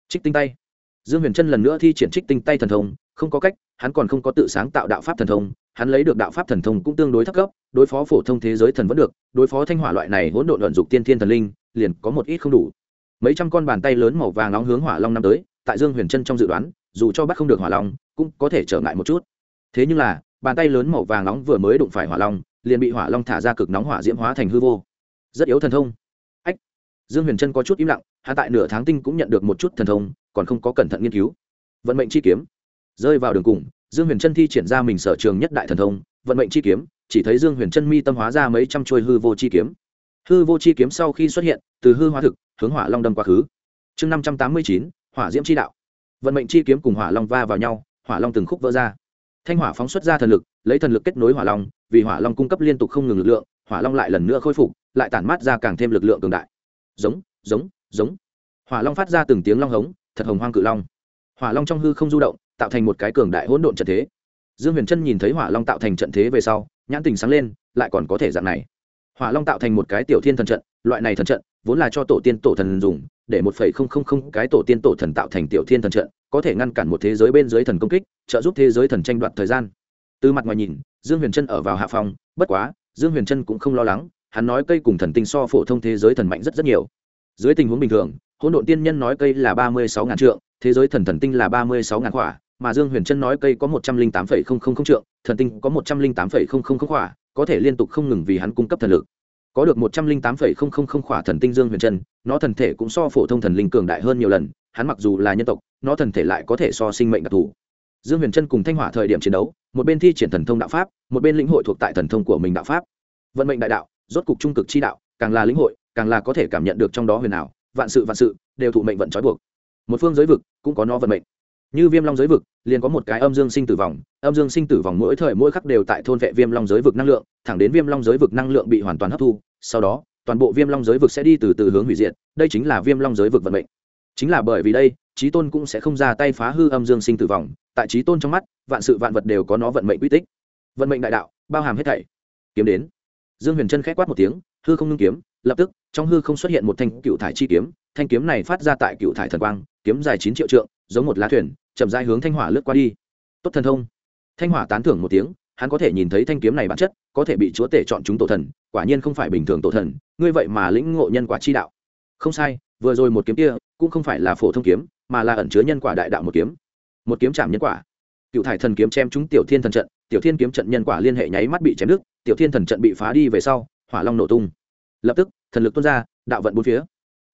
Trích tinh tay dương huyền trân lần nữa thi triển trích tinh tay thần thông, không có cách, hắn còn không có tự sáng tạo đạo pháp thần thông, hắn lấy được đạo pháp thần thông cũng tương đối thấp cấp, đối phó phổ thông thế giới thần vẫn được, đối phó thanh hỏa loại này hỗn độn luận dục tiên thiên thần linh, liền có một ít không đủ. Mấy trăm con bàn tay lớn màu vàng nóng hướng hỏa long năm tới, tại dương huyền trân trong dự đoán, dù cho bắt không được hỏa long, cũng có thể trở ngại một chút. Thế nhưng là, bàn tay lớn màu vàng nóng vừa mới đụng phải hỏa long, liền bị hỏa long thả ra cực nóng hỏa diễm hóa thành hư vô. Rất yếu thần thông. Ách. Dương huyền trân có chút im lặng hạ tại nửa tháng tinh cũng nhận được một chút thần thông còn không có cẩn thận nghiên cứu. Vận mệnh chi kiếm. Rơi vào đường cùng, dương huyền trân thi triển ra mình sở trường nhất đại thần thông, vận mệnh chi kiếm, chỉ thấy dương huyền trân mi tâm hóa ra mấy trăm trôi hư vô chi kiếm. Hư vô chi kiếm sau khi xuất hiện, từ hư hóa thực, hướng hỏa long đâm quá khứ. Chương năm trăm tám mươi chín, hỏa diễm chi đạo. Vận mệnh chi kiếm cùng hỏa long va vào nhau, hỏa long từng khúc vỡ ra. Thanh hỏa phóng xuất ra thần lực, lấy thần lực kết nối hỏa long, vì hỏa long cung cấp liên tục không ngừng lực lượng, hỏa long lại lần nữa khôi phục, lại tản mát ra càng thêm lực lượng cường đại. Giống giống giống. Hỏa long phát ra từng tiếng long hống thật hồng hoang cự long. Hỏa long trong hư không du động, tạo thành một cái cường đại hỗn độn trận thế. Dương huyền trân nhìn thấy hỏa long tạo thành trận thế về sau, nhãn tình sáng lên, lại còn có thể dạng này. Hỏa long tạo thành một cái tiểu thiên thần trận, loại này thần trận, vốn là cho tổ tiên tổ thần dùng, để một phẩy không không không cái tổ tiên tổ thần tạo thành tiểu thiên thần trận, có thể ngăn cản một thế giới bên dưới thần công kích, trợ giúp thế giới thần tranh đoạt thời gian. Từ mặt ngoài nhìn, dương huyền trân ở vào hạ phòng, bất quá, dương huyền trân cũng không lo lắng, hắn nói cây cùng thần tinh so phổ thông thế giới thần mạnh rất rất nhiều. Dưới tình huống bình thường hỗn độn tiên nhân nói cây là ba mươi sáu ngàn trượng, thế giới thần thần tinh là ba mươi sáu ngàn khỏa, mà dương huyền trân nói cây có một trăm linh tám phẩy không không không trượng, thần tinh có một trăm linh tám phẩy không không không khỏa, có thể liên tục không ngừng vì hắn cung cấp thần lực. Có được một trăm linh tám phẩy không không không khỏa thần tinh dương huyền trân nó thần thể cũng so phổ thông thần linh cường đại hơn nhiều lần, hắn mặc dù là nhân tộc, nó thần thể lại có thể so sinh mệnh đặc thù. Dương huyền trân cùng thanh hỏa thời điểm chiến đấu, một bên thi triển thần thông đạo pháp, một bên lĩnh hội thuộc tại thần thông của mình đạo pháp. Vận mệnh đại đạo, rốt cục trung cực chi đạo, càng là lĩnh hội, càng là có thể cảm nhận được trong đó huyền ảo vạn sự vạn sự, đều thụ mệnh vận trói buộc. Một phương giới vực cũng có nó vận mệnh. Như viêm long giới vực, liền có một cái âm dương sinh tử vòng. Âm dương sinh tử vòng mỗi thời mỗi khắc đều tại thôn vệ viêm long giới vực năng lượng, thẳng đến viêm long giới vực năng lượng bị hoàn toàn hấp thu, sau đó, toàn bộ viêm long giới vực sẽ đi từ từ hướng hủy diệt. Đây chính là viêm long giới vực vận mệnh. Chính là bởi vì đây trí tôn cũng sẽ không ra tay phá hư âm dương sinh tử vòng. Tại trí tôn trong mắt, vạn sự vạn vật đều có nó vận mệnh quy tích. Vận mệnh đại đạo, bao hàm hết thảy. Kiếm đến. Dương huyền trân khẽ quát một tiếng, hư không ngưng kiếm, lập tức trong hư không xuất hiện một thanh cựu thải chi kiếm, thanh kiếm này phát ra tại cựu thải thần quang, kiếm dài chín triệu trượng, giống một lá thuyền, chậm dài hướng thanh hỏa lướt qua đi. Tốt thần thông. Thanh hỏa tán thưởng một tiếng, hắn có thể nhìn thấy thanh kiếm này bản chất, có thể bị chúa tể chọn chúng tổ thần, quả nhiên không phải bình thường tổ thần, ngươi vậy mà lĩnh ngộ nhân quả chi đạo. Không sai, vừa rồi một kiếm kia, cũng không phải là phổ thông kiếm, mà là ẩn chứa nhân quả đại đạo một kiếm. Một kiếm chạm nhân quả. Cựu thải thần kiếm chém chúng tiểu thiên thần trận, tiểu thiên kiếm trận nhân quả liên hệ nháy mắt bị chém đứt, tiểu thiên thần trận bị phá đi về sau, hỏa long nổ tung lập tức, thần lực tuôn ra, đạo vận bốn phía.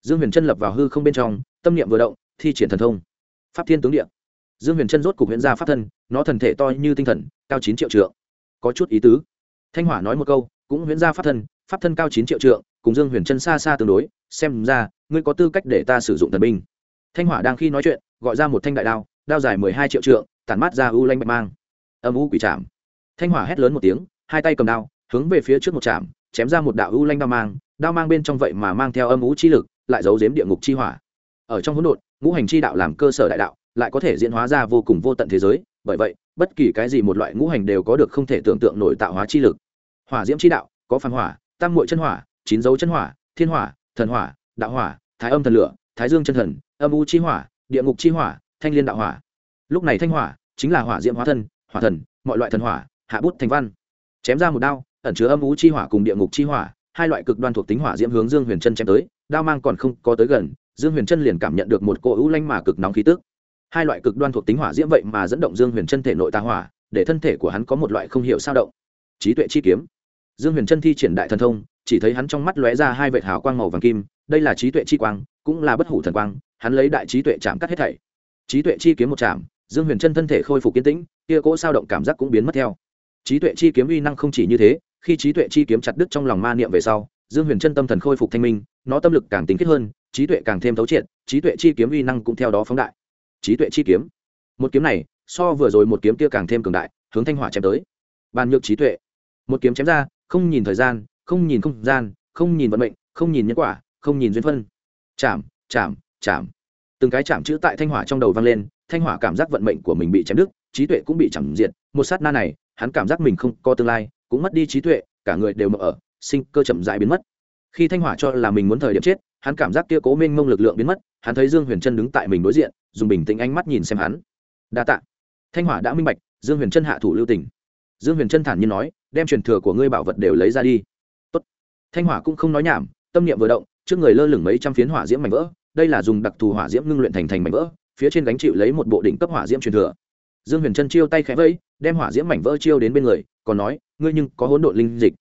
Dương huyền chân lập vào hư không bên trong, tâm niệm vừa động, thi triển thần thông. Pháp thiên tướng điện dương huyền chân rốt cục huyện ra pháp thân, nó thần thể to như tinh thần, cao chín triệu trượng. Có chút ý tứ. Thanh hỏa nói một câu, cũng huyễn ra pháp thân pháp thân cao chín triệu trượng, cùng dương huyền chân xa xa tương đối, xem ra, ngươi có tư cách để ta sử dụng thần binh. Thanh hỏa đang khi nói chuyện, gọi ra một thanh đại đao đao dài mười hai triệu trượng, tản mát ra u lanh bạch mang. Âm u quỷ chạm thanh hỏa hét lớn một tiếng, hai tay cầm đao, hướng về phía trước một chạm chém ra một đạo u lanh đao mang đao mang bên trong vậy mà mang theo âm u chi lực, lại giấu giếm địa ngục chi hỏa. Ở trong hỗn độn, ngũ hành chi đạo làm cơ sở đại đạo, lại có thể diễn hóa ra vô cùng vô tận thế giới, bởi vậy, bất kỳ cái gì một loại ngũ hành đều có được không thể tưởng tượng nổi tạo hóa chi lực. Hỏa diễm chi đạo, có phản hỏa, tam muội chân hỏa, chín dấu chân hỏa, thiên hỏa, thần hỏa, đạo hỏa, thái âm thần lửa, thái dương chân thần, âm u chi hỏa, địa ngục chi hỏa, thanh liên đạo hỏa. Lúc này thanh hỏa chính là hỏa diễm hóa thân, hỏa thần, mọi loại thần hỏa, hạ bút thành văn. Chém ra một đao ẩn chứa âm u chi hỏa cùng địa ngục chi hỏa, hai loại cực đoan thuộc tính hỏa diễm hướng dương huyền chân chém tới, đao mang còn không có tới gần, dương huyền chân liền cảm nhận được một cỗ u lanh mà cực nóng khí tức. Hai loại cực đoan thuộc tính hỏa diễm vậy mà dẫn động dương huyền chân thể nội tà hỏa, để thân thể của hắn có một loại không hiểu sao động. Trí tuệ chi kiếm. Dương huyền trân thi triển đại thần thông, chỉ thấy hắn trong mắt lóe ra hai vệt hào quang màu vàng kim, đây là trí tuệ chi quang, cũng là bất hủ thần quang, hắn lấy đại trí tuệ chạm cắt hết thảy. Trí tuệ chi kiếm một chạm, dương huyền trân thân thể khôi phục kiến tĩnh, kia cỗ sao động cảm giác cũng biến mất theo. Trí tuệ chi kiếm uy năng không chỉ như thế khi trí tuệ chi kiếm chặt đứt trong lòng ma niệm về sau, dương huyền trân tâm thần khôi phục thanh minh, nó tâm lực càng tính kết hơn, trí tuệ càng thêm thấu triệt, trí tuệ chi kiếm uy năng cũng theo đó phóng đại. Trí tuệ chi kiếm. Một kiếm này, so vừa rồi một kiếm kia càng thêm cường đại, hướng thanh hỏa chém tới. Bàn nhược trí tuệ. Một kiếm chém ra, không nhìn thời gian, không nhìn không gian, không nhìn vận mệnh, không nhìn nhân quả, không nhìn duyên phân. Chạm chạm chạm. Từng cái chạm chữ tại thanh hỏa trong đầu vang lên, thanh hỏa cảm giác vận mệnh của mình bị chém đứt, trí tuệ cũng bị chạm diệt. Một sát na này, hắn cảm giác mình không có tương lai cũng mất đi trí tuệ, cả người đều mở ở, sinh cơ chậm dại biến mất. Khi thanh hỏa cho là mình muốn thời điểm chết, hắn cảm giác kia cố minh mông lực lượng biến mất, hắn thấy dương huyền trân đứng tại mình đối diện, dùng bình tĩnh ánh mắt nhìn xem hắn. Đa t ạ thanh hỏa đã minh bạch, dương huyền trân hạ thủ lưu tỉnh dương huyền trân thản nhiên nói, đem truyền thừa của ngươi bảo vật đều lấy ra đi. Tốt. thanh hỏa cũng không nói nhảm, tâm niệm vừa động, trước người lơ lửng mấy trăm phiến hỏa diễm mảnh vỡ, đây là dùng đặc thù hỏa diễm ngưng luyện thành thành mảnh vỡ, phía trên gánh chịu lấy một bộ đỉnh cấp hỏa diễm truyền thừa dương huyền trân chiêu tay khẽ vẫy, đem hỏa diễm mảnh vỡ chiêu đến bên người, còn nói, ngươi nhưng có hỗn độn linh dịch.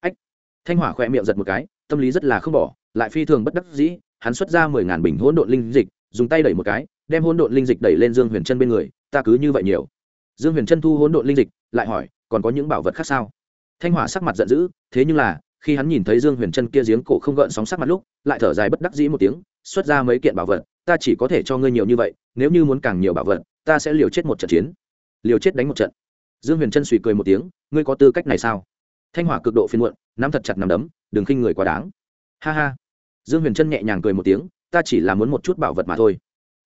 Ách. Thanh hỏa khỏe miệng giật một cái, tâm lý rất là không bỏ, lại phi thường bất đắc dĩ, hắn xuất ra mười ngàn bình hỗn độn linh dịch, dùng tay đẩy một cái, đem hỗn độn linh dịch đẩy lên dương huyền trân bên người, ta cứ như vậy nhiều. Dương huyền trân thu hỗn độn linh dịch, lại hỏi, còn có những bảo vật khác sao? Thanh hỏa sắc mặt giận dữ, thế nhưng là, khi hắn nhìn thấy dương huyền trân kia giếng cổ không gợn sóng sắc mặt lúc, lại thở dài bất đắc dĩ một tiếng, xuất ra mấy kiện bảo vật, ta chỉ có thể cho ngươi nhiều như vậy, nếu như muốn càng nhiều bảo vật ta sẽ liều chết một trận chiến. Liều chết đánh một trận. Dương huyền trân suy cười một tiếng, ngươi có tư cách này sao? Thanh hỏa cực độ phiên muộn, nắm thật chặt nằm đấm, đừng khinh người quá đáng. Ha ha. Dương huyền trân nhẹ nhàng cười một tiếng, ta chỉ là muốn một chút bảo vật mà thôi.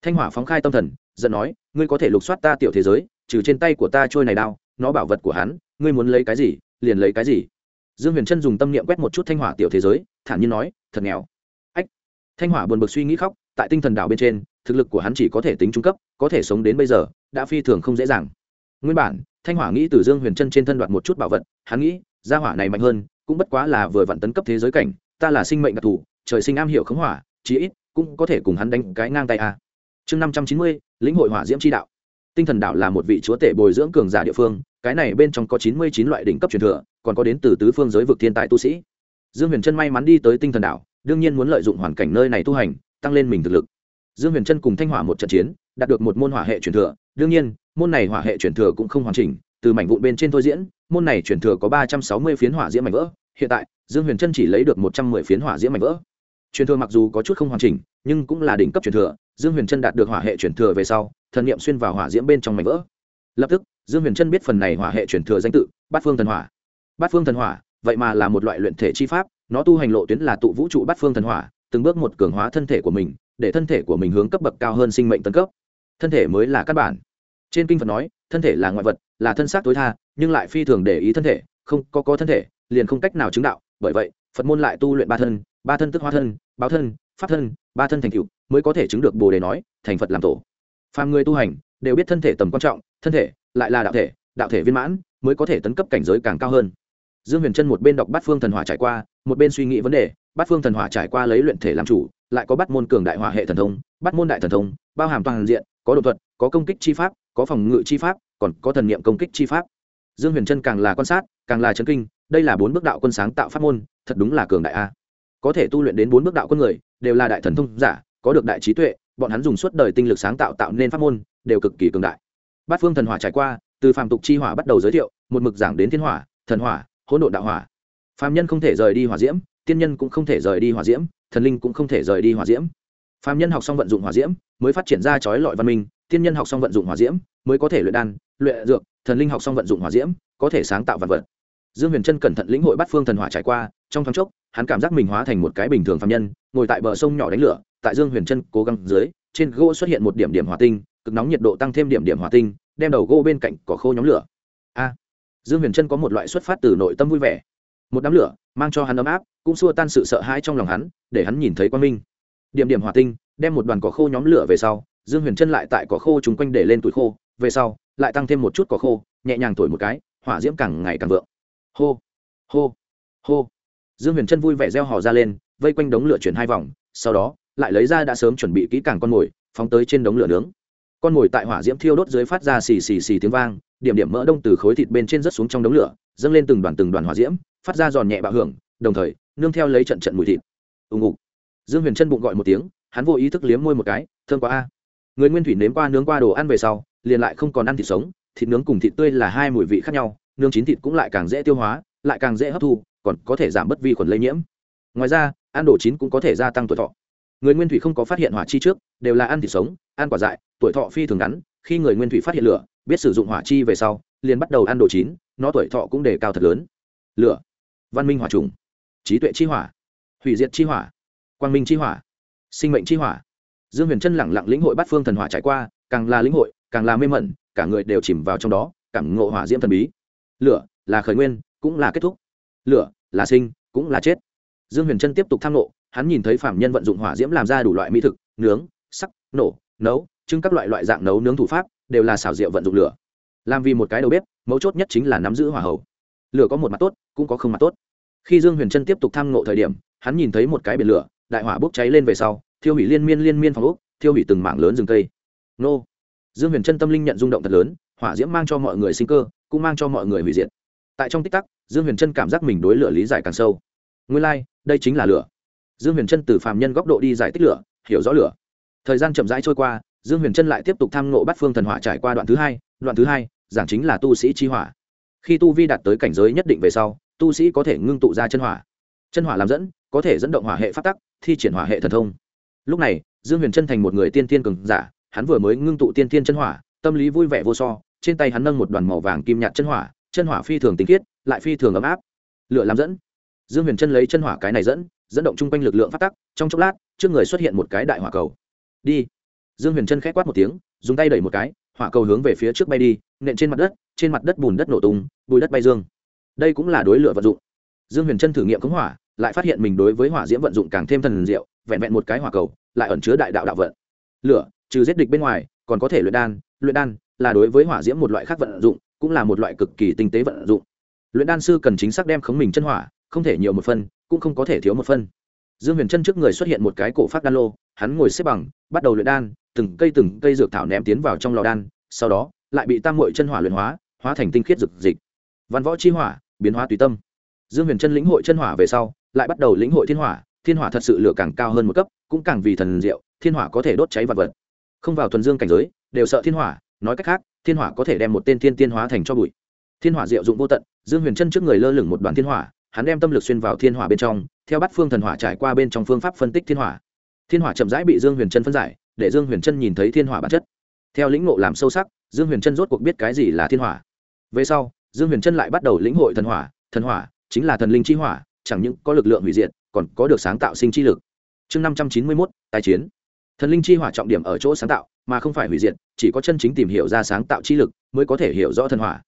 Thanh hỏa phóng khai tâm thần, giận nói, ngươi có thể lục soát ta tiểu thế giới, trừ trên tay của ta trôi này đao, nó bảo vật của hắn, ngươi muốn lấy cái gì, liền lấy cái gì. Dương huyền trân dùng tâm niệm quét một chút thanh hỏa tiểu thế giới, thản nhiên nói, thật nghèo. Ách. Thanh hỏa buồn bực suy nghĩ khóc, tại tinh thần đảo bên trên thực lực của hắn chỉ có thể tính trung cấp, có thể sống đến bây giờ, đã phi thường không dễ dàng. Nguyên bản, thanh hỏa nghĩ từ dương huyền chân trên thân đoạt một chút bảo vật, hắn nghĩ, gia hỏa này mạnh hơn, cũng bất quá là vừa vặn tấn cấp thế giới cảnh, ta là sinh mệnh đặc thù, trời sinh am hiểu khống hỏa, chí ít cũng có thể cùng hắn đánh cái ngang tay a. Chương năm trăm chín mươi, lĩnh hội hỏa diễm tri đạo. Tinh thần đạo là một vị chúa tể bồi dưỡng cường giả địa phương, cái này bên trong có chín mươi chín loại đỉnh cấp truyền thừa, còn có đến từ tứ phương giới vực thiên tài tu sĩ. Dương huyền trân may mắn đi tới tinh thần đảo đương nhiên muốn lợi dụng hoàn cảnh nơi này tu hành, tăng lên mình thực lực dương huyền trân cùng thanh hỏa một trận chiến, đạt được một môn hỏa hệ truyền thừa. Đương nhiên, môn này hỏa hệ truyền thừa cũng không hoàn chỉnh, từ mảnh vụn bên trên thôi diễn, môn này truyền thừa có ba trăm sáu mươi phiến hỏa diễm mảnh vỡ. Hiện tại, dương huyền trân chỉ lấy được một trăm mười phiến hỏa diễm mảnh vỡ. Truyền thừa mặc dù có chút không hoàn chỉnh, nhưng cũng là đỉnh cấp truyền thừa. Dương huyền trân đạt được hỏa hệ truyền thừa về sau, thần niệm xuyên vào hỏa diễm bên trong mảnh vỡ. Lập tức, dương huyền trân biết phần này hỏa hệ truyền thừa danh tự, bát phương thần hỏa. Bát phương thần hỏa, vậy mà là một loại luyện thể chi pháp, nó tu hành lộ tuyến là tụ vũ trụ bát phương thần hỏa, từng bước một cường hóa thân thể của mình để thân thể của mình hướng cấp bậc cao hơn sinh mệnh tân cấp. Thân thể mới là căn bản. Trên kinh phật nói, thân thể là ngoại vật, là thân xác tối tha, nhưng lại phi thường để ý thân thể, không có có thân thể, liền không cách nào chứng đạo. Bởi vậy, phật môn lại tu luyện ba thân ba thân tức hoa thân, báo thân, pháp thân, ba thân thành cựu mới có thể chứng được bồ đề nói, thành phật làm tổ. Phàm người tu hành, đều biết thân thể tầm quan trọng, thân thể lại là đạo thể đạo thể viên mãn, mới có thể tấn cấp cảnh giới càng cao hơn. Dương huyền trân một bên đọc bát phương thần hỏa trải qua, một bên suy nghĩ vấn đề, bát phương thần hỏa trải qua lấy luyện thể làm chủ lại có bắt môn cường đại hỏa hệ thần thông, bắt môn đại thần thông, bao hàm toàn diện, có đột thuật, có công kích chi pháp, có phòng ngự chi pháp, còn có thần niệm công kích chi pháp. Dương huyền trân càng là quan sát, càng là chấn kinh, đây là bốn bước đạo quân sáng tạo pháp môn, thật đúng là cường đại a. Có thể tu luyện đến bốn bước đạo quân người, đều là đại thần thông giả, có được đại trí tuệ, bọn hắn dùng suốt đời tinh lực sáng tạo tạo nên pháp môn, đều cực kỳ cường đại. Bát phương thần hỏa trải qua, từ phàm tục chi hỏa bắt đầu giới thiệu, một mực giảng đến thiên hỏa, thần hỏa, hỗn độn đạo hỏa. Phàm nhân không thể rời đi hỏa diễm tiên nhân cũng không thể rời đi hỏa diễm, thần linh cũng không thể rời đi hỏa diễm. Phàm nhân học xong vận dụng hỏa diễm, mới phát triển ra chói lọi văn minh, tiên nhân học xong vận dụng hỏa diễm, mới có thể luyện đan, luyện dược, thần linh học xong vận dụng hỏa diễm, có thể sáng tạo vật vật. Dương huyền trân cẩn thận lĩnh hội bắt phương thần hỏa trải qua, trong thoáng chốc, hắn cảm giác mình hóa thành một cái bình thường phàm nhân, ngồi tại bờ sông nhỏ đánh lửa, tại dương huyền trân cố gắng dưới, trên gỗ xuất hiện một điểm điểm hỏa tinh, cực nóng nhiệt độ tăng thêm điểm điểm hỏa tinh, đem đầu gỗ bên cạnh cỏ khô nhóm lửa. A! Dương huyền trân có một loại xuất phát từ nội tâm vui vẻ. Một đám lửa, mang cho hắn ấm áp cũng xua tan sự sợ hãi trong lòng hắn, để hắn nhìn thấy quang minh. Điểm điểm hỏa tinh, đem một đoàn cỏ khô nhóm lửa về sau, dương huyền trân lại tại cỏ khô chung quanh để lên tuổi khô, về sau, lại tăng thêm một chút cỏ khô, nhẹ nhàng thổi một cái, hỏa diễm càng ngày càng vượng. Hô hô hô. Dương huyền trân vui vẻ reo hò ra lên, vây quanh đống lửa chuyển hai vòng, sau đó, lại lấy ra đã sớm chuẩn bị kỹ càng con mồi, phóng tới trên đống lửa nướng. Con mồi tại hỏa diễm thiêu đốt dưới phát ra xì xì xì tiếng vang, điểm điểm mỡ đông từ khối thịt bên trên rớt xuống trong đống lửa, dâng lên từng đoàn từng đoàn hỏa diễm, phát ra giòn nhẹ bạo hưởng, đồng thời nương theo lấy trận trận mùi thịt. Ùng ục dương huyền chân bụng gọi một tiếng, hắn vô ý thức liếm môi một cái thương quá a. Người nguyên thủy nếm qua nướng qua đồ ăn về sau, liền lại không còn ăn thịt sống, thịt nướng cùng thịt tươi là hai mùi vị khác nhau, nướng chín thịt cũng lại càng dễ tiêu hóa, lại càng dễ hấp thu, còn có thể giảm bất vi khuẩn lây nhiễm. Ngoài ra, ăn đồ chín cũng có thể gia tăng tuổi thọ. Người nguyên thủy không có phát hiện hỏa chi trước, đều là ăn thịt sống, ăn quả dại, tuổi thọ phi thường ngắn, khi người nguyên thủy phát hiện lửa, biết sử dụng hỏa chi về sau, liền bắt đầu ăn đồ chín, nó tuổi thọ cũng đề cao thật lớn. Lửa. Văn minh hỏa trùng trí tuệ chi hỏa, hủy diệt chi hỏa, quang minh chi hỏa, sinh mệnh chi hỏa. Dương huyền chân lẳng lặng lĩnh hội bát phương thần hỏa trải qua, càng là lĩnh hội, càng là mê mẩn, cả người đều chìm vào trong đó, cảm ngộ hỏa diễm thần bí. Lửa là khởi nguyên, cũng là kết thúc. Lửa là sinh, cũng là chết. Dương huyền trân tiếp tục tham nộ hắn nhìn thấy phạm nhân vận dụng hỏa diễm làm ra đủ loại mỹ thực, nướng, sắc, nổ, nấu, trưng các loại loại dạng nấu nướng thủ pháp, đều là xảo diệu vận dụng lửa. Làm vì một cái đầu bếp, mấu chốt nhất chính là nắm giữ hỏa hầu. Lửa có một mặt tốt, cũng có không mặt tốt khi dương huyền trân tiếp tục tham ngộ thời điểm hắn nhìn thấy một cái biển lửa đại hỏa bốc cháy lên về sau thiêu hủy liên miên liên miên phòng úc thiêu hủy từng mảng lớn rừng cây. Nô! Dương huyền trân tâm linh nhận rung động thật lớn hỏa diễm mang cho mọi người sinh cơ cũng mang cho mọi người hủy diệt. Tại trong tích tắc dương huyền trân cảm giác mình đối lửa lý giải càng sâu. Nguyên lai、like, đây chính là lửa. Dương huyền trân từ phàm nhân góc độ đi giải tích lửa hiểu rõ lửa. Thời gian chậm rãi trôi qua dương huyền trân lại tiếp tục tham ngộ bắt phương thần hỏa trải qua đoạn thứ hai đoạn thứ hai giảng chính là tu sĩ chi hỏa. Khi tu vi đạt tới cảnh giới nhất định về sau tu sĩ có thể ngưng tụ ra chân hỏa. Chân hỏa làm dẫn, có thể dẫn động hỏa hệ phát tắc, thi triển hỏa hệ thần thông. Lúc này, dương huyền chân thành một người tiên tiên cường giả, hắn vừa mới ngưng tụ tiên tiên chân hỏa, tâm lý vui vẻ vô so, trên tay hắn nâng một đoàn màu vàng kim nhạt chân hỏa chân hỏa phi thường tinh khiết, lại phi thường ấm áp. Lửa làm dẫn. Dương huyền chân lấy chân hỏa cái này dẫn dẫn động chung quanh lực lượng phát tắc, trong chốc lát, trước người xuất hiện một cái đại hỏa cầu. Đi. Dương huyền chân k h á quát một tiếng, dùng tay đẩy một cái, hỏa cầu hướng về phía trước bay đi, nện trên mặt đất, trên mặt đất bùn đất nổ tung, bùi đất bay dương đây cũng là đối lửa vận dụng. Dương huyền Trân thử nghiệm cống hỏa, lại phát hiện mình đối với hỏa diễm vận dụng càng thêm thần diệu, vẹn vẹn một cái hỏa cầu, lại ẩn chứa đại đạo đạo vận. Lửa, trừ giết địch bên ngoài, còn có thể luyện đan luyện đan là đối với hỏa diễm một loại khác vận dụng, cũng là một loại cực kỳ tinh tế vận dụng. Luyện đan sư cần chính xác đem khống mình chân hỏa, không thể nhiều một phân, cũng không có thể thiếu một phân. Dương huyền chân trước người xuất hiện một cái cổ phát đan lô, hắn ngồi xếp bằng, bắt đầu luyện đan, từng cây từng cây dược thảo ném tiến vào trong lò đan, sau đó, lại bị tam mội chân hỏa luyện hóa hóa thành tinh khiết dược dịch. Văn võ chi hỏa biến hóa tùy tâm. Dương huyền chân lĩnh hội chân hỏa về sau, lại bắt đầu lĩnh hội thiên hỏa thiên hỏa thật sự lửa càng cao hơn một cấp, cũng càng vì thần diệu, thiên hỏa có thể đốt cháy vật vật. Không vào thuần dương cảnh giới, đều sợ thiên hỏa, nói cách khác, thiên hỏa có thể đem một tên thiên tiên hóa thành cho bụi. Thiên hỏa diệu dụng vô tận, dương huyền chân trước người lơ lửng một đoàn thiên hỏa, hắn đem tâm lực xuyên vào thiên hỏa bên trong, theo bắt phương thần hỏa trải qua bên trong phương pháp phân tích thiên hỏa. Thiên hỏa chậm rãi bị dương huyền chân phân giải, để dương huyền chân nhìn thấy thiên hỏa bản chất. Theo lĩnh ngộ làm sâu sắc, dương huyền chân rốt cuộc biết cái gì là thiên hỏa. Về sau dương huyền chân lại bắt đầu lĩnh hội thần hỏa thần hỏa chính là thần linh chi hỏa, chẳng những có lực lượng hủy diệt, còn có được sáng tạo sinh chi lực. Chương năm trăm chín mươi mốt tài chiến. Thần linh chi hỏa trọng điểm ở chỗ sáng tạo, mà không phải hủy diệt, chỉ có chân chính tìm hiểu ra sáng tạo chi lực mới có thể hiểu rõ thần hỏa.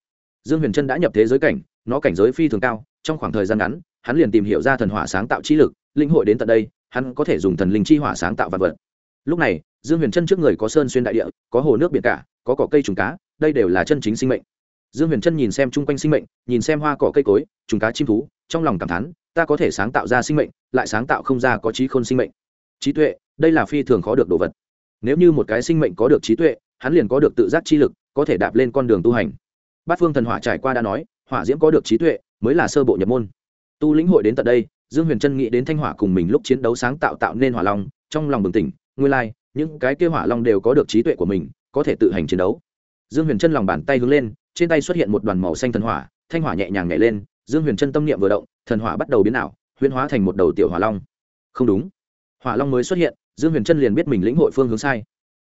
Dương huyền trân đã nhập thế giới cảnh, nó cảnh giới phi thường cao, trong khoảng thời gian ngắn, hắn liền tìm hiểu ra thần hỏa sáng tạo chi lực linh hội đến tận đây, hắn có thể dùng thần linh chi hỏa sáng tạo vật vật. Lúc này, dương huyền trân trước người có sơn xuyên đại địa, có hồ nước biển cả, có cỏ cây trùng cá, đây đều là chân chính sinh mệnh dương huyền trân nhìn xem chung quanh sinh mệnh nhìn xem hoa cỏ cây cối trùng cá chim thú trong lòng cảm thán ta có thể sáng tạo ra sinh mệnh lại sáng tạo không ra có trí khôn sinh mệnh. Trí tuệ đây là phi thường khó được đồ vật. Nếu như một cái sinh mệnh có được trí tuệ hắn liền có được tự giác chi lực có thể đạp lên con đường tu hành. Bát phương thần hỏa trải qua đã nói hỏa diễm có được trí tuệ mới là sơ bộ nhập môn. Tu lĩnh hội đến tận đây dương huyền trân nghĩ đến thanh hỏa cùng mình lúc chiến đấu sáng tạo tạo nên hỏa long trong lòng bừng tỉnh nguyên lai、like, những cái kêu hỏa long đều có được trí tuệ của mình có thể tự hành chiến đấu dương huyền trân lòng bàn tay hướng lên, trên tay xuất hiện một đoàn màu xanh thần hỏa, thanh hỏa nhẹ nhàng nhảy lên, dương huyền trân tâm niệm vừa động, thần hỏa bắt đầu biến ảo, huyễn hóa thành một đầu tiểu hỏa long. Không đúng. Hỏa long mới xuất hiện, dương huyền trân liền biết mình lĩnh hội phương hướng sai.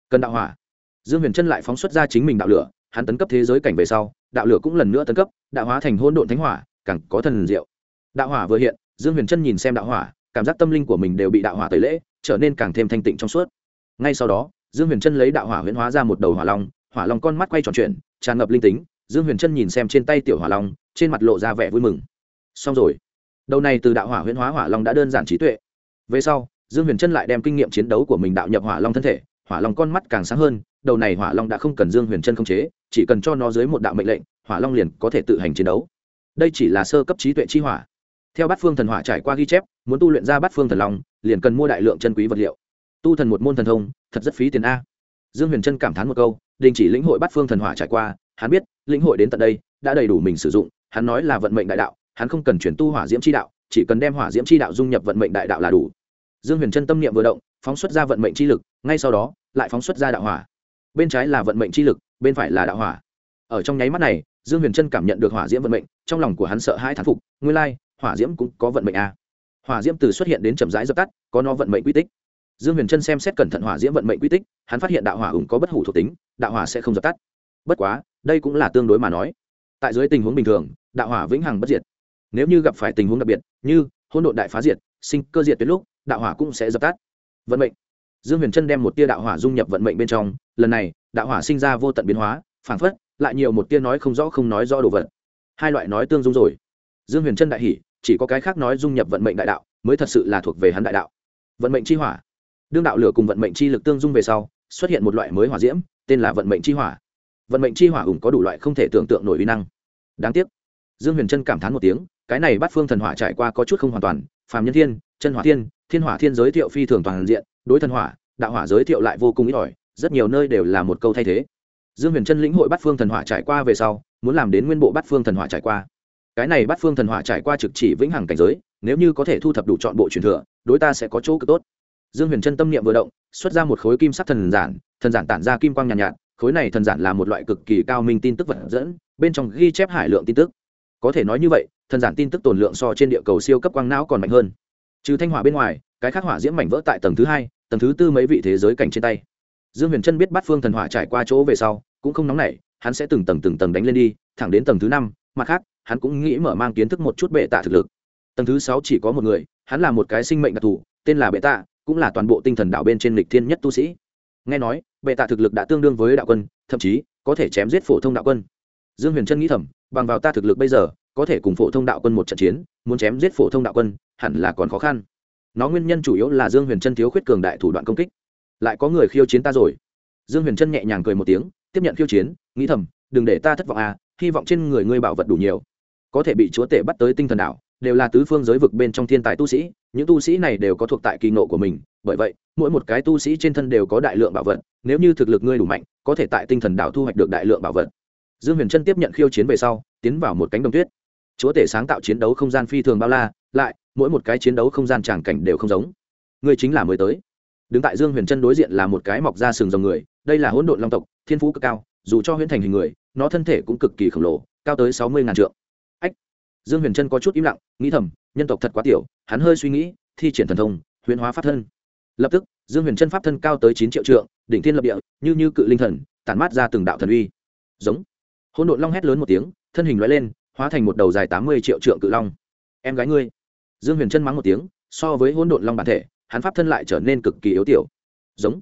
Cần đạo hỏa. Dương huyền trân lại phóng xuất ra chính mình đạo lửa, hắn tấn cấp thế giới cảnh về sau, đạo lửa cũng lần nữa tấn cấp, đạo hóa thành hôn độn thánh hỏa, càng có thần diệu. Đạo hỏa vừa hiện, dương huyền trân nhìn xem đạo hỏa, cảm giác tâm linh của mình đều bị đạo hỏa tẩy lễ, trở nên càng thêm thanh tịnh trong suốt. Ngay sau đó, dương huyền trân lấy đạo hỏa huyễn hóa ra một đầu hỏa long hỏa long con mắt quay tròn chuyện tràn ngập linh tính, dương huyền trân nhìn xem trên tay tiểu hỏa long, trên mặt lộ ra vẻ vui mừng. Xong rồi. Đầu này từ đạo hỏa huyễn hóa hỏa long đã đơn giản trí tuệ. Về sau, dương huyền trân lại đem kinh nghiệm chiến đấu của mình đạo nhập hỏa long thân thể, hỏa long con mắt càng sáng hơn, đầu này hỏa long đã không cần dương huyền trân khống chế, chỉ cần cho nó dưới một đạo mệnh lệnh, hỏa long liền có thể tự hành chiến đấu. Đây chỉ là sơ cấp trí tuệ chi hỏa. Theo bát phương thần hỏa trải qua ghi chép, muốn tu luyện ra bát phương thần long, liền cần mua đại lượng chân quý vật liệu. Tu thần một môn thần thông, thật rất phí tiền a. Dương huyền trân cảm thán một câu đình chỉ lĩnh hội bát phương thần hỏa trải qua, hắn biết, lĩnh hội đến tận đây, đã đầy đủ mình sử dụng, hắn nói là vận mệnh đại đạo, hắn không cần chuyển tu hỏa diễm chi đạo, chỉ cần đem hỏa diễm chi đạo dung nhập vận mệnh đại đạo là đủ. Dương huyền chân tâm niệm vừa động, phóng xuất ra vận mệnh chi lực, ngay sau đó, lại phóng xuất ra đạo hỏa. Bên trái là vận mệnh chi lực, bên phải là đạo hỏa. Ở trong nháy mắt này, dương huyền trân cảm nhận được hỏa diễm vận mệnh, trong lòng của hắn sợ hai thán phục, nguyên lai, hỏa diễm cũng có vận mệnh à. hỏa diễm từ xuất hiện đến chậm rãi dập tắt, có nó vận mệnh quy tích dương huyền trân xem xét cẩn thận hỏa diễm vận mệnh quy tích, hắn phát hiện đạo hỏa ủng có bất hủ thuộc tính, đạo hỏa sẽ không dập tắt. Bất quá, đây cũng là tương đối mà nói. Tại dưới tình huống bình thường, đạo hỏa vĩnh hằng bất diệt. Nếu như gặp phải tình huống đặc biệt, như hỗn độn đại phá diệt, sinh cơ diệt tuyến lúc, đạo hỏa cũng sẽ dập tắt. Vận mệnh. Dương huyền trân đem một tia đạo hỏa dung nhập vận mệnh bên trong, lần này, đạo hỏa sinh ra vô tận biến hóa, phảng phất, lại nhiều một tia nói không rõ không nói rõ đồ vật. Hai loại nói tương dung rồi. Dương huyền trân đại hỷ chỉ có cái khác nói dung nhập vận mệnh đại đạo mới thật sự là thuộc về hắn đại đạo. Vận mệnh chi hỏa đương đạo lửa cùng vận mệnh chi lực tương dung về sau, xuất hiện một loại mới hỏa diễm, tên là vận mệnh chi hỏa. Vận mệnh chi hỏa ủng có đủ loại không thể tưởng tượng nổi uy năng. Đáng tiếc, dương huyền trân cảm thán một tiếng, cái này bắt phương thần hỏa trải qua có chút không hoàn toàn, phàm nhân thiên, chân hỏa thiên thiên hỏa thiên giới thiệu phi thường toàn diện, đối thần hỏa, đạo hỏa giới thiệu lại vô cùng ít ỏi, rất nhiều nơi đều là một câu thay thế. Dương huyền trân lĩnh hội bắt phương thần hỏa trải qua về sau, muốn làm đến nguyên bộ bắt phương thần hỏa trải qua. Cái này bắt phương thần hỏa trải qua trực chỉ vĩnh hằng cảnh giới, nếu như có thể thu thập đủ chọn bộ truyền thừa, đối ta sẽ có chỗ cực tốt dương huyền trân tâm niệm vừa động xuất ra một khối kim sắc thần giản thần giản tản ra kim quang nhàn nhạt, nhạt khối này thần giản là một loại cực kỳ cao minh tin tức vật dẫn bên trong ghi chép hải lượng tin tức. Có thể nói như vậy thần giản tin tức tồn lượng so trên địa cầu siêu cấp quang não còn mạnh hơn. Trừ thanh hỏa bên ngoài cái khác hỏa diễm mảnh vỡ tại tầng thứ hai tầng thứ tư mấy vị thế giới cảnh trên tay. Dương huyền trân biết bắt phương thần hỏa trải qua chỗ về sau cũng không nóng nảy hắn sẽ từng tầng từng tầng đánh lên đi thẳng đến tầng thứ năm mặt khác hắn cũng nghĩ mở mang kiến thức một chút bệ tạ thực lực. Tầng thứ sáu chỉ có một người hắn là một cái sinh mệnh đặc thù tên là bệ tạ cũng là toàn bộ tinh thần đạo bên trên lịch thiên nhất tu sĩ. Nghe nói bệ tạ thực lực đã tương đương với đạo quân thậm chí có thể chém giết phổ thông đạo quân. Dương huyền trân nghĩ thầm bằng vào ta thực lực bây giờ có thể cùng phổ thông đạo quân một trận chiến muốn chém giết phổ thông đạo quân hẳn là còn khó khăn. Nó nguyên nhân chủ yếu là dương huyền trân thiếu khuyết cường đại thủ đoạn công kích. Lại có người khiêu chiến ta rồi. Dương huyền trân nhẹ nhàng cười một tiếng tiếp nhận khiêu chiến nghĩ thầm đừng để ta thất vọng à hy vọng trên người ngươi bảo vật đủ nhiều. Có thể bị chúa tể bắt tới tinh thần đạo, đều là tứ phương giới vực bên trong thiên tài tu sĩ những tu sĩ này đều có thuộc tại kỳ nộ của mình, bởi vậy, mỗi một cái tu sĩ trên thân đều có đại lượng bảo vật, nếu như thực lực ngươi đủ mạnh, có thể tại tinh thần đảo thu hoạch được đại lượng bảo vật. Dương huyền trân tiếp nhận khiêu chiến về sau, tiến vào một cánh đồng tuyết. Chúa tể sáng tạo chiến đấu không gian phi thường bao la, lại, mỗi một cái chiến đấu không gian tràng cảnh đều không giống. Ngươi chính là mới tới. Đứng tại dương huyền trân đối diện là một cái mọc ra sừng rồng người, đây là hỗn độn long tộc, thiên phú cực cao, dù cho huyễn thành hình người, nó thân thể cũng cực kỳ khổng lồ, cao tới sáu mươi ngàn trượng dương huyền trân có chút im lặng, nghĩ thầm, nhân tộc thật quá tiểu, hắn hơi suy nghĩ, thi triển thần thông, huyền hóa pháp thân. Lập tức, dương huyền trân pháp thân cao tới chín triệu trượng, đỉnh thiên lập địa, như như cự linh thần, tản mát ra từng đạo thần uy. Giống. Hỗn độn long hét lớn một tiếng, thân hình loại lên, hóa thành một đầu dài tám mươi triệu trượng cự long. Em gái ngươi. Dương huyền trân mắng một tiếng, so với hỗn độn long bản thể, hắn pháp thân lại trở nên cực kỳ yếu tiểu. Giống.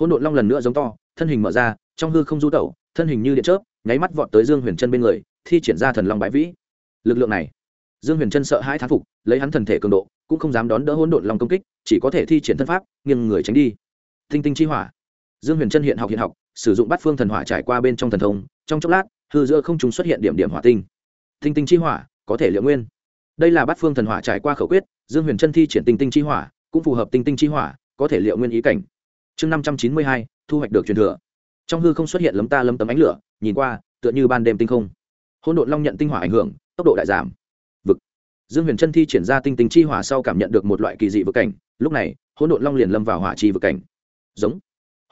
Hỗn độn long lần nữa giống to, thân hình mở ra, trong hư không du tẩu, thân hình như điện chớp, nháy mắt vọt tới dương huyền trân bên người, thi triển ra thần long bãi vĩ lực lượng này, dương huyền trân sợ hai thán phục, lấy hắn thần thể cường độ, cũng không dám đón đỡ hỗn độn long công kích, chỉ có thể thi triển thân pháp, nghiêng người tránh đi. Tinh tinh chi hỏa. Dương huyền trân hiện học hiện học, sử dụng bát phương thần hỏa trải qua bên trong thần thông, trong chốc lát, hư giữa không chúng xuất hiện điểm điểm hỏa tinh. Tinh tinh chi hỏa, có thể liệu nguyên. Đây là bát phương thần hỏa trải qua khẩu quyết, dương huyền trân thi triển tinh tinh chi hỏa, cũng phù hợp tinh tinh chi hỏa, có thể liệu nguyên ý cảnh. Chương năm trăm chín mươi hai, thu hoạch được truyền thừa. Trong hư không xuất hiện lấm ta lấm tấm ánh lửa, nhìn qua, tựa như ban đêm tinh không. Hỗn độn long nhận tinh hỏa ảnh hưởng tốc độ đại giảm. Vực. Dương huyền trân thi triển ra tinh tinh chi hỏa sau cảm nhận được một loại kỳ dị vực cảnh, lúc này, hỗn độn long liền lâm vào hỏa chi vực cảnh. Giống.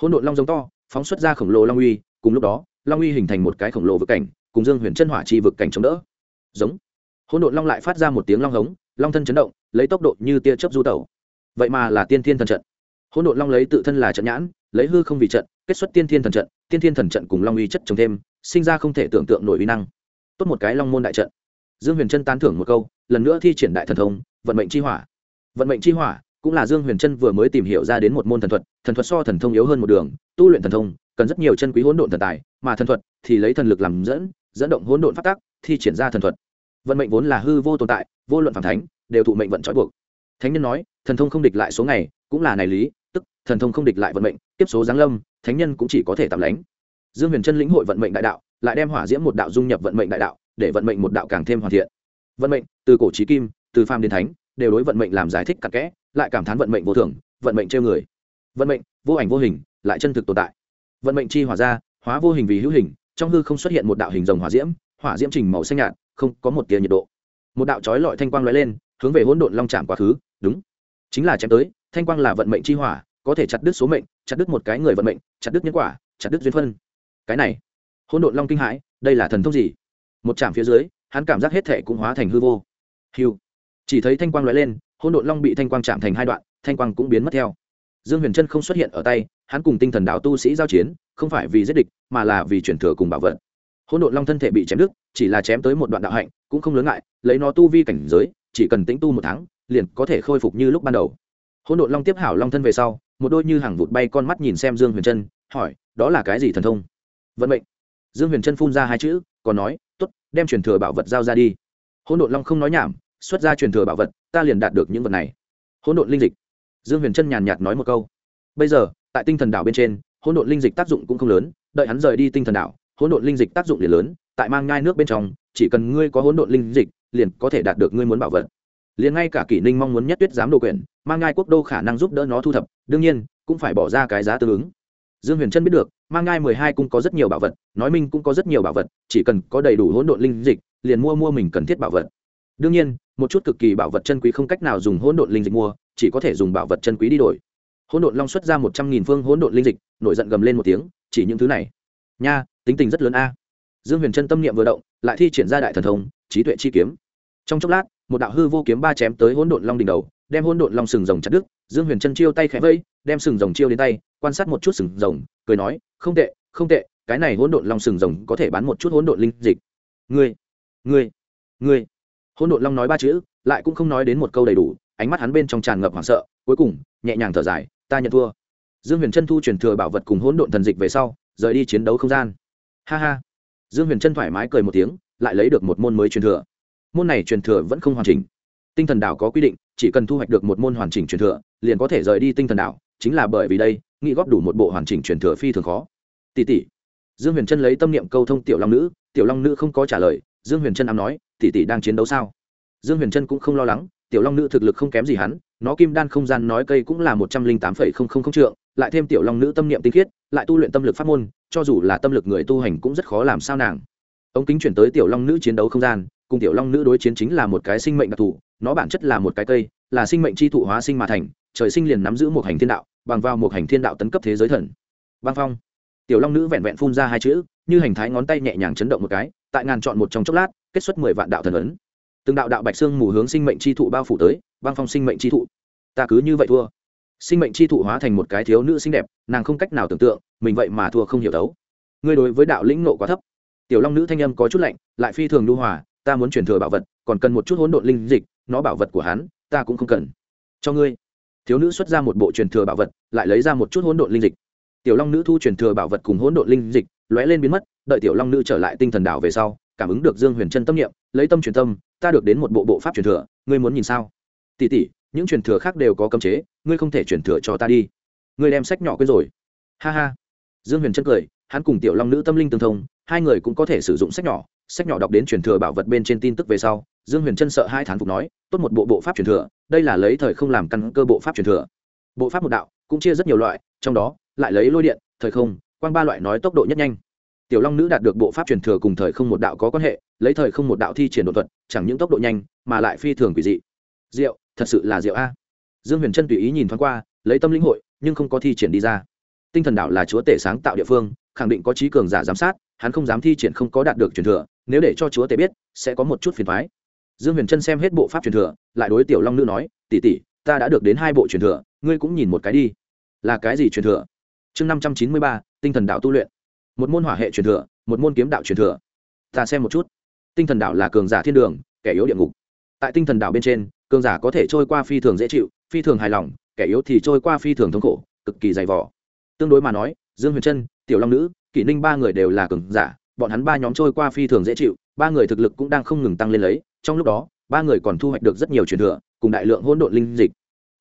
Hỗn độn long giống to, phóng xuất ra khổng lồ long uy, cùng lúc đó, long uy hình thành một cái khổng lồ vực cảnh, cùng dương huyền chân hỏa chi vực cảnh chống đỡ. Giống. Hỗn độn long lại phát ra một tiếng long hống, long thân chấn động, lấy tốc độ như tia chớp du tẩu. Vậy mà là tiên thiên thần trận. Hỗn độn long lấy tự thân là trận nhãn, lấy hư không vì trận, kết xuất tiên thiên thần trận, tiên thiên thần trận cùng long uy chất trồng thêm, sinh ra không thể tưởng tượng nổi uy năng. Tốt một cái long môn đại trận dương huyền trân tán thưởng một câu, lần nữa thi triển đại thần thông, vận mệnh chi hỏa. Vận mệnh chi hỏa cũng là dương huyền trân vừa mới tìm hiểu ra đến một môn thần thuật thần thuật so thần thông yếu hơn một đường, tu luyện thần thông, cần rất nhiều chân quý hỗn độn thần tài, mà thần thuật thì lấy thần lực làm dẫn dẫn động hỗn độn phát tác thi triển ra thần thuật. Vận mệnh vốn là hư vô tồn tại, vô luận phản thánh, đều thụ mệnh vận trói buộc. Thánh nhân nói, thần thông không địch lại số ngày, cũng là này lý, tức, thần thông không địch lại vận mệnh tiếp số giáng lâm, thánh nhân cũng chỉ có thể tạm lánh. Dương huyền chân lĩnh hội vận mệnh đại đạo, lại đem hỏa diễm một đạo dung nhập vận mệnh đại đạo để vận mệnh một đạo càng thêm hoàn thiện. Vận mệnh, từ cổ trí kim, từ phàm đến thánh, đều đối vận mệnh làm giải thích cặn kẽ, lại cảm thán vận mệnh vô thường, vận mệnh trêu người. Vận mệnh, vô ảnh vô hình, lại chân thực tồn tại. Vận mệnh chi hỏa ra, hóa vô hình vì hữu hình, trong hư không xuất hiện một đạo hình rồng hỏa diễm hỏa diễm trình màu xanh nhạt, không có một tia nhiệt độ. Một đạo chói lọi thanh quang lóe lên, hướng về hỗn độn long chạm quá khứ, đúng. Chính là chém tới, thanh quang là vận mệnh chi hỏa, có thể chặt đứt số mệnh, chặt đứt một cái người vận mệnh, chặt đứt nhân quả, chặt đứt duyên phân. Cái này, hỗn độn long kinh hãi, đây là thần thông gì? Một chạm phía dưới, hắn cảm giác hết thể cũng hóa thành hư vô. Hiu. Chỉ thấy thanh quang lóe lên, hỗn độn long bị thanh quang chạm thành hai đoạn, thanh quang cũng biến mất theo. Dương huyền trân không xuất hiện ở tay, hắn cùng tinh thần đạo tu sĩ giao chiến, không phải vì giết địch, mà là vì chuyển thừa cùng bảo vật. Hỗn độn long thân thể bị chém đứt, chỉ là chém tới một đoạn đạo hạnh, cũng không lớn ngại, lấy nó tu vi cảnh giới, chỉ cần tĩnh tu một tháng, liền có thể khôi phục như lúc ban đầu. Hỗn độn long tiếp hảo long thân về sau, một đôi như hàng vụt bay con mắt nhìn xem dương huyền trân hỏi, đó là cái gì thần thông? Vận mệnh. Dương huyền trân phun ra hai chữ, còn nói t ố t đem truyền thừa bảo vật giao ra đi. Hỗn độn long không nói nhảm, xuất ra truyền thừa bảo vật, ta liền đạt được những vật này. Hỗn độn linh dịch. Dương huyền trân nhàn nhạt nói một câu. Bây giờ, tại tinh thần đảo bên trên, hỗn độn linh dịch tác dụng cũng không lớn, đợi hắn rời đi tinh thần đảo, hỗn độn linh dịch tác dụng liền lớn, tại mang ngai nước bên trong, chỉ cần ngươi có hỗn độn linh dịch, liền có thể đạt được ngươi muốn bảo vật. Liền ngay cả kỷ ninh mong muốn nhất tuyết giám đồ quyển mang ngai quốc đô khả năng giúp đỡ nó thu thập, đương nhiên, cũng phải bỏ ra cái giá tương ứng. Dương huyền trân biết được mang ngai mười hai cũng có rất nhiều bảo vật, nói minh cũng có rất nhiều bảo vật, chỉ cần có đầy đủ hỗn độn linh dịch, liền mua mua mình cần thiết bảo vật. Đương nhiên, một chút cực kỳ bảo vật chân quý không cách nào dùng hỗn độn linh dịch mua, chỉ có thể dùng bảo vật chân quý đi đổi. Hỗn độn long xuất ra một trăm nghìn phương hỗn độn linh dịch, nổi giận gầm lên một tiếng, chỉ những thứ này. Nha, tính tình rất lớn a. Dương huyền trân tâm niệm vừa động, lại thi triển ra đại thần thông, trí tuệ chi kiếm. Trong chốc lát, một đạo hư vô kiếm ba chém tới hỗn độn long đỉnh đầu đem hôn độn long sừng rồng chặt đứt, dương huyền trân chiêu tay khẽ vây, đem sừng rồng chiêu đến tay, quan sát một chút sừng rồng, cười nói, không tệ không tệ, cái này hôn độn long sừng rồng có thể bán một chút hôn độn linh dịch. Ngươi ngươi ngươi. Hôn độn long nói ba chữ, lại cũng không nói đến một câu đầy đủ, ánh mắt hắn bên trong tràn ngập hoảng sợ, cuối cùng, nhẹ nhàng thở dài, ta nhận thua. Dương huyền trân thu truyền thừa bảo vật cùng hỗn độn thần dịch về sau, rời đi chiến đấu không gian. Ha ha. Dương huyền trân thoải mái cười một tiếng, lại lấy được một môn mới truyền thừa. Môn này truyền thừa vẫn không hoàn chỉnh tinh thần đảo có quy định, chỉ cần thu hoạch được một môn hoàn chỉnh truyền thừa, liền có thể rời đi tinh thần đảo, chính là bởi vì đây, nghĩ góp đủ một bộ hoàn chỉnh truyền thừa phi thường khó. Tỷ tỷ, dương huyền trân lấy tâm niệm câu thông tiểu long nữ, tiểu long nữ không có trả lời, dương huyền trân ám nói, tỷ tỷ đang chiến đấu sao? Dương huyền trân cũng không lo lắng, tiểu long nữ thực lực không kém gì hắn, nó kim đan không gian nói cây cũng là một trăm linh tám phẩy không không không trượng, lại thêm tiểu long nữ tâm niệm tinh khiết, lại tu luyện tâm lực pháp môn, cho dù là tâm lực người tu hành cũng rất khó làm sao nàng. Ống kính chuyển tới tiểu long nữ chiến đấu không gian, cùng tiểu long nữ đối chiến chính là một cái sinh mệnh đặc thù nó bản chất là một cái cây, là sinh mệnh chi thụ hóa sinh mà thành, trời sinh liền nắm giữ một hành thiên đạo, bằng vào một hành thiên đạo tấn cấp thế giới thần. Băng phong. Tiểu long nữ vẹn vẹn phun ra hai chữ, như hành thái ngón tay nhẹ nhàng chấn động một cái, tại ngàn chọn một trong chốc lát, kết xuất mười vạn đạo thần ấn. Từng đạo đạo bạch xương mù hướng sinh mệnh chi thụ bao phủ tới, băng phong sinh mệnh chi thụ. Ta cứ như vậy thua. Sinh mệnh chi thụ hóa thành một cái thiếu nữ xinh đẹp, nàng không cách nào tưởng tượng, mình vậy mà thua không hiểu đấu. Ngươi đối với đạo lĩnh nộ quá thấp. Tiểu long nữ thanh âm có chút lạnh, lại phi thường lưu hòa, ta muốn chuyển thừa bảo vật, còn cần một chút hỗn độn linh dịch nó bảo vật của hắn, ta cũng không cần. Cho ngươi. Thiếu nữ xuất ra một bộ truyền thừa bảo vật, lại lấy ra một chút hỗn độn linh dịch. Tiểu long nữ thu truyền thừa bảo vật cùng hỗn độn linh dịch, lóe lên biến mất, đợi tiểu long nữ trở lại tinh thần đảo về sau, cảm ứng được dương huyền chân tâm niệm, lấy tâm truyền tâm, ta được đến một bộ bộ pháp truyền thừa, ngươi muốn nhìn sao? Tỷ tỷ, những truyền thừa khác đều có cấm chế, ngươi không thể truyền thừa cho ta đi. Ngươi đem sách nhỏ quên rồi. Ha ha. Dương huyền chân cười, hắn cùng tiểu long nữ tâm linh tương thông, hai người cũng có thể sử dụng sách nhỏ. Sách nhỏ đọc đến truyền thừa bảo vật bên trên tin tức về sau dương huyền chân sợ hai thán phục nói, tốt một bộ bộ pháp truyền thừa, đây là lấy thời không làm căn cơ bộ pháp truyền thừa. Bộ pháp một đạo, cũng chia rất nhiều loại, trong đó, lại lấy lôi điện, thời không, quang ba loại nói tốc độ nhất nhanh. Tiểu long nữ đạt được bộ pháp truyền thừa cùng thời không một đạo có quan hệ, lấy thời không một đạo thi triển đột thuật, chẳng những tốc độ nhanh, mà lại phi thường quỷ dị. Diệu, thật sự là diệu a. Dương huyền trân tùy ý nhìn thoáng qua, lấy tâm lĩnh hội, nhưng không có thi triển đi ra. Tinh thần đạo là chúa tể sáng tạo địa phương, khẳng định có trí cường giả giám sát, hắn không dám thi triển không có đạt được truyền thừa, nếu để cho chúa tể biết, sẽ có một chút phiền thoái dương huyền trân xem hết bộ pháp truyền thừa, lại đối tiểu long nữ nói tỉ tỉ ta đã được đến hai bộ truyền thừa, ngươi cũng nhìn một cái đi. Là cái gì truyền thừa? Chương năm trăm chín mươi ba, tinh thần đạo tu luyện. Một môn hỏa hệ truyền thừa, một môn kiếm đạo truyền thừa. Ta xem một chút. Tinh thần đạo là cường giả thiên đường, kẻ yếu địa ngục. Tại tinh thần đạo bên trên, cường giả có thể trôi qua phi thường dễ chịu, phi thường hài lòng, kẻ yếu thì trôi qua phi thường thống khổ, cực kỳ dày vỏ tương đối mà nói, dương huyền trân tiểu long nữ, kỷ ninh ba người đều là cường giả, bọn hắn ba nhóm trôi qua phi thường dễ chịu, ba người thực lực cũng đang không ngừng tăng lên lấy trong lúc đó, ba người còn thu hoạch được rất nhiều truyền thừa, cùng đại lượng hỗn độn linh dịch.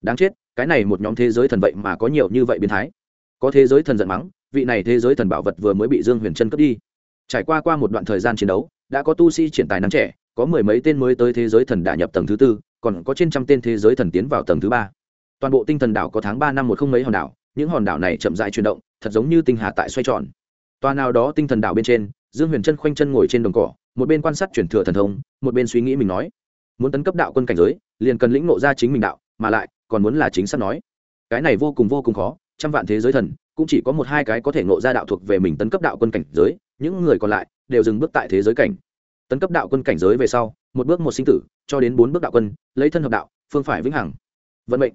Đáng chết, cái này một nhóm thế giới thần vậy mà có nhiều như vậy biến thái. Có thế giới thần giận mắng, vị này thế giới thần bảo vật vừa mới bị dương huyền trân cướp đi. Trải qua qua một đoạn thời gian chiến đấu, đã có tu sĩ triển tài năng trẻ, có mười mấy tên mới tới thế giới thần đã nhập tầng thứ tư, còn có trên trăm tên thế giới thần tiến vào tầng thứ ba. Toàn bộ tinh thần đảo có tháng ba năm một không mấy hòn đảo, những hòn đảo này chậm dại chuyển động, thật giống như tinh hà tại xoay tròn. Toa nào đó tinh thần đảo bên trên, dương huyền trân khoanh chân ngồi trên đồng cỏ một bên quan sát chuyển thừa thần thông, một bên suy nghĩ mình nói. Muốn tấn cấp đạo quân cảnh giới, liền cần lĩnh ngộ ra chính mình đạo, mà lại, còn muốn là chính xác nói. Cái này vô cùng vô cùng khó, trăm vạn thế giới thần, cũng chỉ có một hai cái có thể ngộ ra đạo thuộc về mình tấn cấp đạo quân cảnh giới, những người còn lại, đều dừng bước tại thế giới cảnh. Tấn cấp đạo quân cảnh giới về sau, một bước một sinh tử, cho đến bốn bước đạo quân, lấy thân hợp đạo, phương phải vĩnh hằng. Vận mệnh.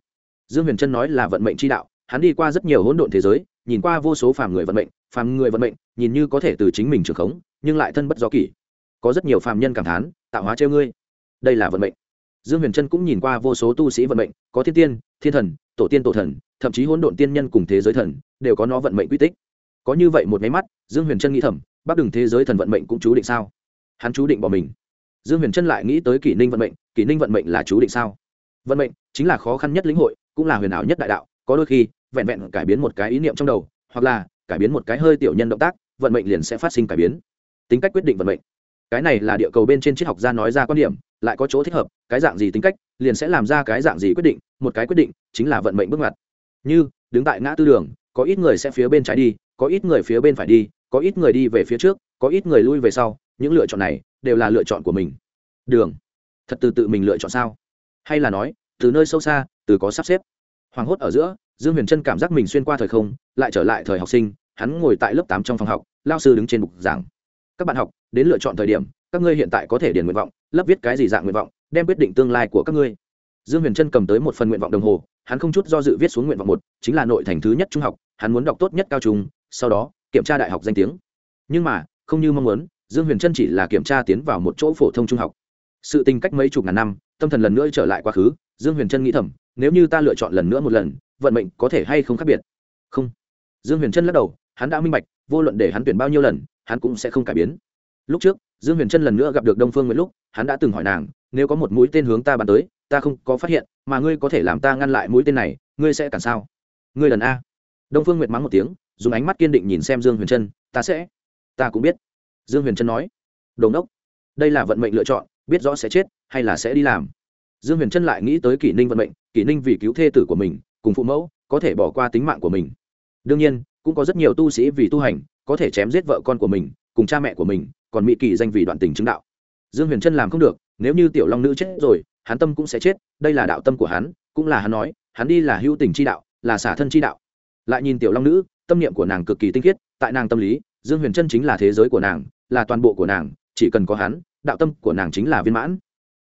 Dương huyền trân nói là vận mệnh chi đạo, hắn đi qua rất nhiều hỗn độn thế giới, nhìn qua vô số phàm người vận mệnh, phàm người vận mệnh, nhìn như có thể từ chính mình trường khống, nhưng lại thân bất do kỷ có rất nhiều phàm nhân cảm thán, tạo hóa treo ngươi. Đây là vận mệnh. Dương huyền trân cũng nhìn qua vô số tu sĩ vận mệnh, có thiên tiên, thiên thần, tổ tiên tổ thần, thậm chí hỗn độn tiên nhân cùng thế giới thần, đều có nó vận mệnh quy tích. Có như vậy một máy mắt, dương huyền trân nghĩ thầm, bác đừng thế giới thần vận mệnh cũng chú định sao? Hắn chú định bỏ mình. Dương huyền trân lại nghĩ tới kỷ ninh vận mệnh, kỷ ninh vận mệnh là chú định sao? Vận mệnh chính là khó khăn nhất lĩnh hội, cũng là huyền ảo nhất đại đạo, có đôi khi, vẹn vẹn cải biến một cái ý niệm trong đầu, hoặc là cải biến một cái hơi tiểu nhân động tác, vận mệnh liền sẽ phát sinh cải biến. Tính cách quyết định vận mệnh cái này là địa cầu bên trên triết học gia nói ra quan điểm, lại có chỗ thích hợp, cái dạng gì tính cách, liền sẽ làm ra cái dạng gì quyết định, một cái quyết định chính là vận mệnh bước ngoặt. Như, đứng tại ngã tư đường, có ít người sẽ phía bên trái đi, có ít người phía bên phải đi, có ít người đi về phía trước, có ít người lui về sau, những lựa chọn này đều là lựa chọn của mình. Đường, thật từ tự mình lựa chọn sao? Hay là nói, từ nơi sâu xa, từ có sắp xếp. Hoảng hốt ở giữa, dương huyền trân cảm giác mình xuyên qua thời không, lại trở lại thời học sinh, hắn ngồi tại lớp tám trong phòng học, lao sư đứng trên bục giảng các bạn học, đến lựa chọn thời điểm, các ngươi hiện tại có thể điền nguyện vọng lấp viết cái gì dạng nguyện vọng, đem quyết định tương lai của các ngươi. Dương huyền trân cầm tới một phần nguyện vọng đồng hồ, hắn không chút do dự viết xuống nguyện vọng một, chính là nội thành thứ nhất trung học, hắn muốn đọc tốt nhất cao trung, sau đó, kiểm tra đại học danh tiếng. Nhưng mà, không như mong muốn, dương huyền trân chỉ là kiểm tra tiến vào một chỗ phổ thông trung học. Sự tình cách mấy chục ngàn năm, tâm thần lần nữa trở lại quá khứ, dương huyền trân nghĩ thầm, nếu như ta lựa chọn lần nữa một lần, vận mệnh có thể hay không khác biệt? Không. Dương huyền trân lắc đầu, hắn đã minh bạch, vô luận để hắn tuyển bao nhiêu lần hắn cũng sẽ không cải biến. Lúc trước, dương huyền trân lần nữa gặp được đông phương nguyễn lúc, hắn đã từng hỏi nàng, nếu có một mũi tên hướng ta bắn tới, ta không có phát hiện, mà ngươi có thể làm ta ngăn lại mũi tên này, ngươi sẽ cản sao? Ngươi lần a. Đông phương nguyệt mắng một tiếng, dùng ánh mắt kiên định nhìn xem dương huyền trân, ta sẽ. Ta cũng biết. Dương huyền trân nói. Đồn đốc đây là vận mệnh lựa chọn, biết rõ sẽ chết, hay là sẽ đi làm? Dương huyền trân lại nghĩ tới kỷ ninh vận mệnh, kỷ ninh vì cứu thê tử của mình, cùng phụ mẫu, có thể bỏ qua tính mạng của mình. Đương nhiên, cũng có rất nhiều tu sĩ vì tu hành có thể chém giết vợ con của mình, cùng cha mẹ của mình, còn mỹ kỳ danh vì đoạn tình chứng đạo. Dương huyền trân làm không được, nếu như tiểu long nữ chết rồi, hắn tâm cũng sẽ chết, đây là đạo tâm của hắn, cũng là hắn nói, hắn đi là hữu tình chi đạo, là xả thân chi đạo. Lại nhìn tiểu long nữ, tâm niệm của nàng cực kỳ tinh khiết, tại nàng tâm lý, dương huyền trân chính là thế giới của nàng, là toàn bộ của nàng, chỉ cần có hắn, đạo tâm của nàng chính là viên mãn.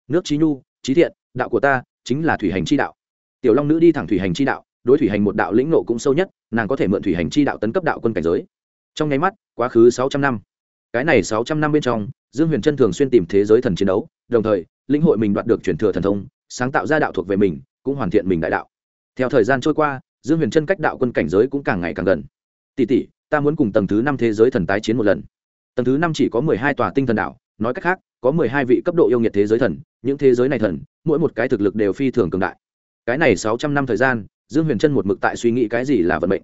Nước trí nhu trí thiện, đạo của ta, chính là thủy hành chi đạo. Tiểu long nữ đi thẳng thủy hành chi đạo, đối thủy hành một đạo lĩnh nộ cũng sâu nhất, nàng có thể mượn thủy hành chi đạo tấn cấp đạo quân cảnh giới trong nháy mắt, quá khứ sáu trăm năm. Cái này sáu trăm năm bên trong, dương huyền trân thường xuyên tìm thế giới thần chiến đấu, đồng thời, lĩnh hội mình đoạt được truyền thừa thần thông, sáng tạo ra đạo thuộc về mình, cũng hoàn thiện mình đại đạo. Theo thời gian trôi qua, dương huyền trân cách đạo quân cảnh giới cũng càng ngày càng gần. Tỷ tỷ, ta muốn cùng tầng thứ năm thế giới thần tái chiến một lần. Tầng thứ năm chỉ có mười hai tòa tinh thần đạo nói cách khác, có mười hai vị cấp độ yêu nghiệt thế giới thần, những thế giới này thần, mỗi một cái thực lực đều phi thường cường đại. Cái này sáu trăm năm thời gian, dương huyền trân một mực tại suy nghĩ cái gì là vận mệnh.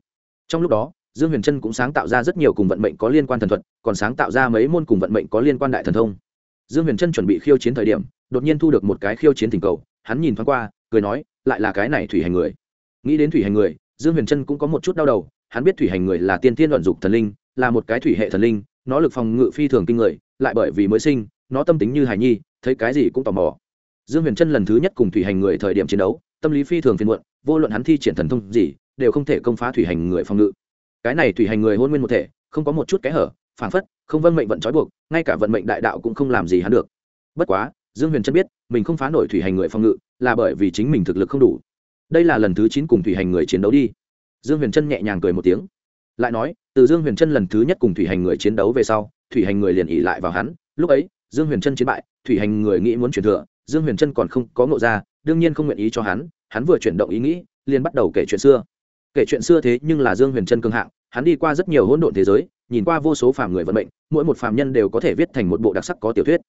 Trong lúc đó dương huyền trân cũng sáng tạo ra rất nhiều cùng vận mệnh có liên quan thần thuật, còn sáng tạo ra mấy môn cùng vận mệnh có liên quan đại thần thông. Dương huyền trân chuẩn bị khiêu chiến thời điểm, đột nhiên thu được một cái khiêu chiến thỉnh cầu, hắn nhìn thoáng qua, cười nói, lại là cái này thủy hành người. Nghĩ đến thủy hành người, dương huyền trân cũng có một chút đau đầu, hắn biết thủy hành người là tiên tiên luận dục thần linh, là một cái thủy hệ thần linh, nó lực phòng ngự phi thường kinh người, lại bởi vì mới sinh, nó tâm tính như hài nhi, thấy cái gì cũng tò mò. Dương huyền trân lần thứ nhất cùng thủy hành người thời điểm chiến đấu, tâm lý phi thường phiền muộn, vô luận hắn thi triển thần thông gì, đều không thể công phá thủy hành người phòng ngự cái này thủy hành người hôn nguyên một thể, không có một chút kẽ hở phản phất, không vân mệnh vận trói buộc, ngay cả vận mệnh đại đạo cũng không làm gì hắn được. Bất quá, dương huyền chân biết, mình không phá nổi thủy hành người phòng ngự, là bởi vì chính mình thực lực không đủ. Đây là lần thứ chín cùng thủy hành người chiến đấu đi. Dương huyền chân nhẹ nhàng cười một tiếng. Lại nói, từ dương huyền chân lần thứ nhất cùng thủy hành người chiến đấu về sau, thủy hành người liền ỉ lại vào hắn. Lúc ấy, dương huyền chân chiến bại, thủy hành người nghĩ muốn chuyển thừa, dương huyền chân còn không có ngộ ra, đương nhiên không nguyện ý cho hắn hắn vừa chuyển động ý nghĩ, liền bắt đầu kể chuyện xưa. Kể chuyện xưa thế nhưng là dương huyền chân cường hạng hắn đi qua rất nhiều hỗn độn thế giới, nhìn qua vô số phàm người vận mệnh, mỗi một phàm nhân đều có thể viết thành một bộ đặc sắc có tiểu thuyết.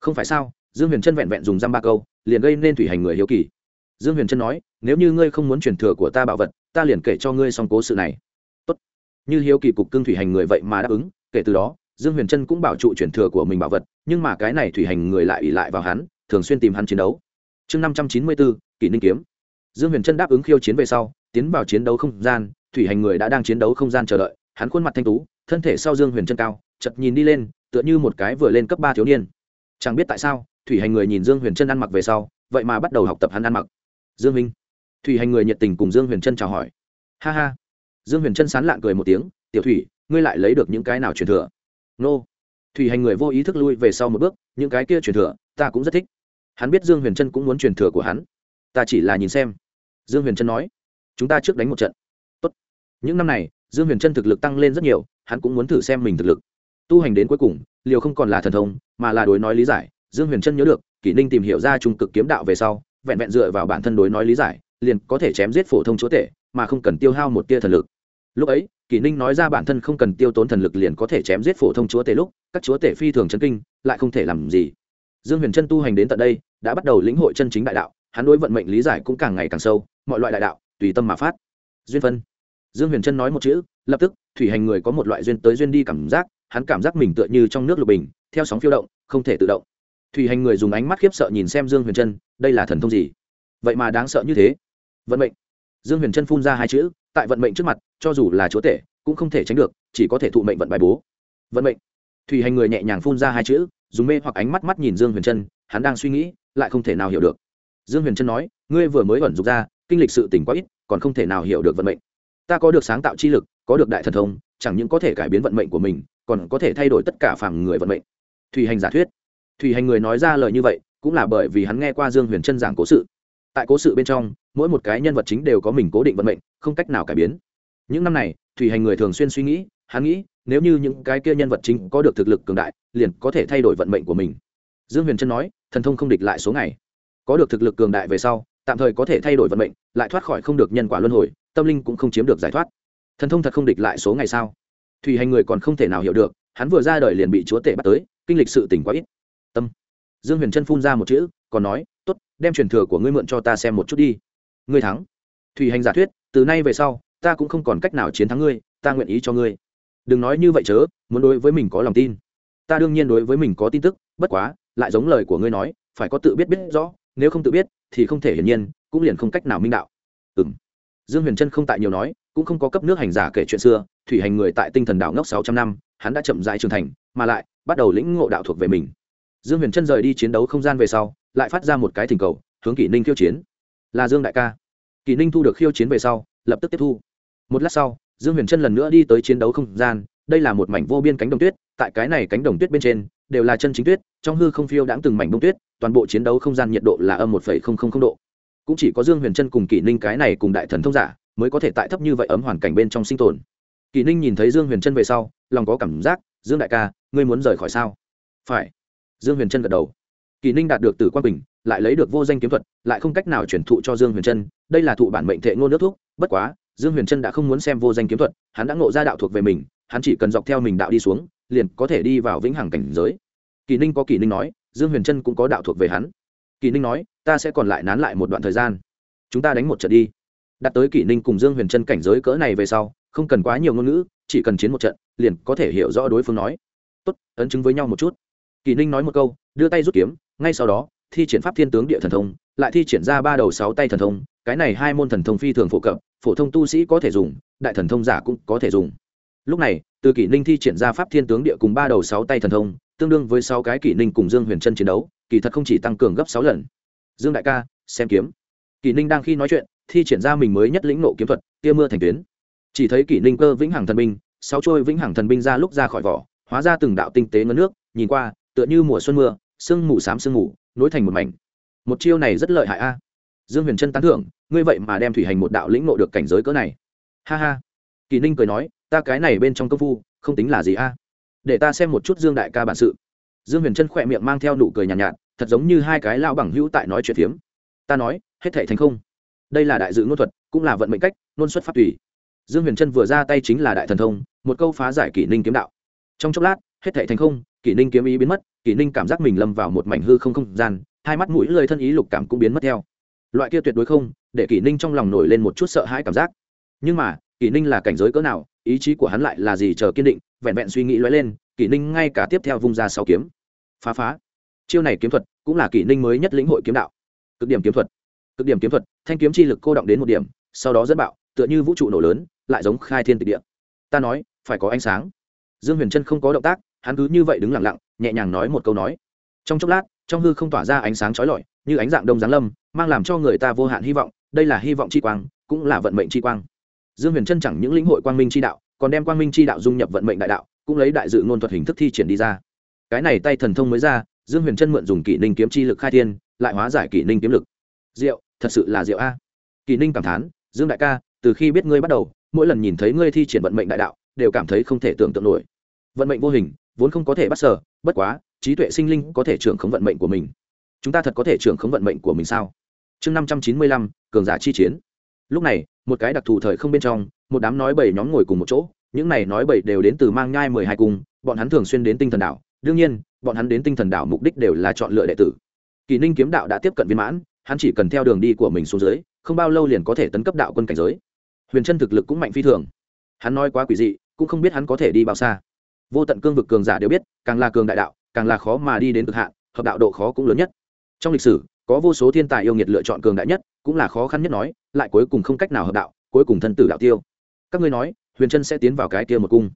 Không phải sao, dương huyền trân vẹn vẹn dùng dăm ba câu, liền gây nên thủy hành người hiếu kỳ. Dương huyền trân nói, nếu như ngươi không muốn truyền thừa của ta bảo vật, ta liền kể cho ngươi xong cố sự này. Tốt. như hiếu kỳ cục cưng thủy hành người vậy mà đáp ứng, kể từ đó, dương huyền trân cũng bảo trụ truyền thừa của mình bảo vật, nhưng mà cái này thủy hành người lại ỉ lại vào hắn, thường xuyên tìm hắn chiến đấu. Chương năm trăm chín mươi bốn, kỷ ninh kiếm. Dương huyền trân đáp ứng khiêu chiến về sau, tiến vào chiến đấu không gian thủy hành người đã đang chiến đấu không gian chờ đợi, hắn khuôn mặt thanh tú, thân thể sau dương huyền trân cao chật nhìn đi lên, tựa như một cái vừa lên cấp ba thiếu niên. Chẳng biết tại sao, thủy hành người nhìn dương huyền trân ăn mặc về sau, vậy mà bắt đầu học tập hắn ăn mặc. Dương minh, thủy hành người nhiệt tình cùng dương huyền trân chào hỏi. Ha ha. Dương huyền trân sán lạng cười một tiếng, tiểu thủy, ngươi lại lấy được những cái nào truyền thừa? Nô. Thủy hành người vô ý thức lui về sau một bước, những cái kia truyền thừa, ta cũng rất thích. Hắn biết dương huyền trân cũng muốn truyền thừa của hắn. Ta chỉ là nhìn xem. Dương huyền trân nói. Chúng ta trước đánh một trận những năm này, dương huyền trân thực lực tăng lên rất nhiều, hắn cũng muốn thử xem mình thực lực. Tu hành đến cuối cùng, liều không còn là thần thông, mà là đối nói lý giải. Dương huyền trân nhớ được, kỷ ninh tìm hiểu ra trung cực kiếm đạo về sau, vẹn vẹn dựa vào bản thân đối nói lý giải, liền có thể chém giết phổ thông chúa tể, mà không cần tiêu hao một tia thần lực. Lúc ấy, kỷ ninh nói ra bản thân không cần tiêu tốn thần lực liền có thể chém giết phổ thông chúa tể lúc, các chúa tể phi thường chân kinh, lại không thể làm gì. Dương huyền trân tu hành đến tận đây, đã bắt đầu lĩnh hội chân chính đại đạo, hắn đối vận mệnh lý giải cũng càng ngày càng sâu, mọi loại đại đạo, tùy tâm mà phát. Duyên phân dương huyền trân nói một chữ, lập tức, thủy hành người có một loại duyên tới duyên đi cảm giác, hắn cảm giác mình tựa như trong nước lục bình, theo sóng phiêu động, không thể tự động. Thủy hành người dùng ánh mắt khiếp sợ nhìn xem dương huyền trân, đây là thần thông gì? Vậy mà đáng sợ như thế. Vận mệnh. Dương huyền trân phun ra hai chữ, tại vận mệnh trước mặt, cho dù là chúa tể, cũng không thể tránh được, chỉ có thể thụ mệnh vận bài bố. Vận mệnh. Thủy hành người nhẹ nhàng phun ra hai chữ, dùng mê hoặc ánh mắt mắt nhìn dương huyền trân, hắn đang suy nghĩ, lại không thể nào hiểu được. Dương huyền trân nói, ngươi vừa mới ẩn dục ra, kinh lịch sự tỉnh quá ít, còn không thể nào hiểu được vận mệnh ta có được sáng tạo chi lực, có được đại thần thông, chẳng những có thể cải biến vận mệnh của mình, còn có thể thay đổi tất cả phàm người vận mệnh. Thủy hành giả thuyết. Thủy hành người nói ra lời như vậy, cũng là bởi vì hắn nghe qua dương huyền trân giảng cố sự. Tại cố sự bên trong, mỗi một cái nhân vật chính đều có mình cố định vận mệnh, không cách nào cải biến. Những năm này, thủy hành người thường xuyên suy nghĩ, hắn nghĩ, nếu như những cái kia nhân vật chính có được thực lực cường đại, liền có thể thay đổi vận mệnh của mình. Dương huyền trân nói, thần thông không địch lại số ngày. Có được thực lực cường đại về sau, tạm thời có thể thay đổi vận mệnh, lại thoát khỏi không được nhân quả luân hồi tâm linh cũng không chiếm được giải thoát. Thần thông thật không địch lại số ngày sao? Thủy hành người còn không thể nào hiểu được, hắn vừa ra đời liền bị chúa tể bắt tới, kinh lịch sự tỉnh quá ít. Tâm. Dương huyền trân phun ra một chữ, còn nói t ố t đem truyền thừa của ngươi mượn cho ta xem một chút đi. Ngươi thắng. Thủy hành giả thuyết, từ nay về sau, ta cũng không còn cách nào chiến thắng ngươi, ta nguyện ý cho ngươi. Đừng nói như vậy chớ, muốn đối với mình có lòng tin. Ta đương nhiên đối với mình có tin tức, bất quá, lại giống lời của ngươi nói, phải có tự biết biết rõ, nếu không tự biết, thì không thể hiển nhiên, cũng liền không cách nào minh đạo. Ừ m dương huyền trân không tại nhiều nói, cũng không có cấp nước hành giả kể chuyện xưa, thủy hành người tại tinh thần đảo ngốc sáu trăm năm, hắn đã chậm dại trưởng thành, mà lại, bắt đầu lĩnh ngộ đạo thuộc về mình. Dương huyền trân rời đi chiến đấu không gian về sau, lại phát ra một cái thỉnh cầu, hướng kỷ ninh khiêu chiến. Là dương đại ca. Kỷ ninh thu được khiêu chiến về sau, lập tức tiếp thu. Một lát sau, dương huyền trân lần nữa đi tới chiến đấu không gian, đây là một mảnh vô biên cánh đồng tuyết, tại cái này cánh đồng tuyết bên trên, đều là chân chính tuyết, trong hư không phiêu đãng từng mảnh bông tuyết, toàn bộ chiến đấu không gian nhiệt độ là âm một độ cũng chỉ có dương huyền trân cùng kỷ ninh cái này cùng đại thần thông giả mới có thể tại thấp như vậy ấm hoàn cảnh bên trong sinh tồn. Kỷ ninh nhìn thấy dương huyền trân về sau, lòng có cảm giác, dương đại ca, ngươi muốn rời khỏi sao? Phải. Dương huyền trân gật đầu. Kỷ ninh đạt được từ quan bình, lại lấy được vô danh kiếm thuật, lại không cách nào chuyển thụ cho dương huyền trân. Đây là thụ bản mệnh thệ ngôn nước thuốc, bất quá, dương huyền trân đã không muốn xem vô danh kiếm thuật, hắn đã ngộ ra đạo thuộc về mình, hắn chỉ cần dọc theo mình đạo đi xuống, liền có thể đi vào vĩnh hằng cảnh giới. Kỷ ninh có kỷ ninh nói, dương huyền trân cũng có đạo thuộc về hắn kỳ ninh nói, ta sẽ còn lại nán lại một đoạn thời gian. Chúng ta đánh một trận đi. Đặt tới kỷ ninh cùng dương huyền trân cảnh giới cỡ này về sau, không cần quá nhiều ngôn ngữ, chỉ cần chiến một trận, liền có thể hiểu rõ đối phương nói. Tốt, ấn chứng với nhau một chút. Kỷ ninh nói một câu, đưa tay rút kiếm, ngay sau đó, thi triển pháp thiên tướng địa thần thông, lại thi triển ra ba đầu sáu tay thần thông, cái này hai môn thần thông phi thường phổ cập, phổ thông tu sĩ có thể dùng, đại thần thông giả cũng có thể dùng. Lúc này, từ kỷ ninh thi triển ra pháp thiên tướng địa cùng ba đầu sáu tay thần thông, tương đương với sáu cái kỷ ninh cùng dương huyền trân chiến đấu kỳ thật không chỉ tăng cường gấp sáu lần. Dương đại ca, xem kiếm. Kỷ ninh đang khi nói chuyện, thi triển ra mình mới nhất lĩnh nộ kiếm thuật, tia mưa thành tuyến. Chỉ thấy kỷ ninh cơ vĩnh hằng thần binh, sáu trôi vĩnh hằng thần binh ra lúc ra khỏi vỏ, hóa ra từng đạo tinh tế ngấn nước, nhìn qua, tựa như mùa xuân mưa, sương mù xám sương mù, nối thành một mảnh. Một chiêu này rất lợi hại a. Dương huyền trân tán thưởng, ngươi vậy mà đem thủy hành một đạo lĩnh nộ được cảnh giới cỡ này. Ha ha. Kỳ ninh cười nói, ta cái này bên trong công phu, không tính là gì a. Để ta xem một chút dương đại ca bản sự dương huyền trân khỏe miệng mang theo nụ cười nhàn nhạt, nhạt thật giống như hai cái lao bằng hữu tại nói chuyện phiếm. Ta nói hết thể thành không. Đây là đại dự ngôn thuật cũng là vận mệnh cách nôn xuất phát tùy. Dương huyền trân vừa ra tay chính là đại thần thông một câu phá giải kỷ ninh kiếm đạo. Trong chốc lát hết thể thành không kỷ ninh kiếm ý biến mất kỷ ninh cảm giác mình lâm vào một mảnh hư không không gian hai mắt mũi lời thân ý lục cảm cũng biến mất theo. Loại kia tuyệt đối không để kỷ ninh trong lòng nổi lên một chút sợ hãi cảm giác. Nhưng mà kỷ ninh là cảnh giới cỡ nào ý chí của hắn lại là gì chờ kiên định vẹn vẹn suy nghĩ lóe lên kỷ ninh ngay cả tiếp theo vung ra sáu kiếm phá phá. Chiêu này kiếm thuật cũng là kỷ ninh mới nhất lĩnh hội kiếm đạo. Cực điểm kiếm thuật. Cực điểm kiếm thuật, thanh kiếm chi lực cô động đến một điểm, sau đó dẫn bạo, tựa như vũ trụ nổ lớn, lại giống khai thiên tịch địa. Ta nói, phải có ánh sáng. Dương huyền trân không có động tác, hắn cứ như vậy đứng lặng lặng, nhẹ nhàng nói một câu nói. Trong chốc lát, trong hư không tỏa ra ánh sáng chói lọi, như ánh dạng đông giáng lâm, mang làm cho người ta vô hạn hy vọng, đây là hy vọng chi quang, cũng là vận mệnh chi quang. Dương huyền trân chẳng những lĩnh hội quang minh chi đạo, còn đem quang minh chi đạo dung nhập vận mệnh đại đạo, cũng lấy đại dự ngôn thuật hình thức thi triển đi ra cái này tay thần thông mới ra, dương huyền trân mượn dùng kỷ ninh kiếm chi lực khai thiên, lại hóa giải kỷ ninh kiếm lực. Diệu, thật sự là diệu a. Kỷ ninh cảm thán, dương đại ca, từ khi biết ngươi bắt đầu, mỗi lần nhìn thấy ngươi thi triển vận mệnh đại đạo, đều cảm thấy không thể tưởng tượng nổi. Vận mệnh vô hình, vốn không có thể bắt sở, bất quá, trí tuệ sinh linh có thể trưởng khống vận mệnh của mình. Chúng ta thật có thể trưởng khống vận mệnh của mình sao? Chương năm trăm chín mươi lăm, cường giả chi chiến. Lúc này, một cái đặc thù thời không bên trong, một đám nói bảy nhóm ngồi cùng một chỗ, những này nói bảy đều đến từ mang nhai mười hai cung, bọn hắn thường xuyên đến tinh thần đảo đương nhiên, bọn hắn đến tinh thần đảo mục đích đều là chọn lựa đệ tử. Kỳ ninh kiếm đạo đã tiếp cận viên mãn, hắn chỉ cần theo đường đi của mình xuống dưới, không bao lâu liền có thể tấn cấp đạo quân cảnh giới. Huyền chân thực lực cũng mạnh phi thường. Hắn nói quá quỷ dị, cũng không biết hắn có thể đi bao xa. Vô tận cương vực cường giả đều biết, càng là cường đại đạo, càng là khó mà đi đến cực hạn, hợp đạo độ khó cũng lớn nhất. Trong lịch sử, có vô số thiên tài yêu nghiệt lựa chọn cường đại nhất, cũng là khó khăn nhất nói, lại cuối cùng không cách nào hợp đạo, cuối cùng thân tử đạo tiêu. Các ngươi nói, huyền chân sẽ tiến vào cái kia một cung.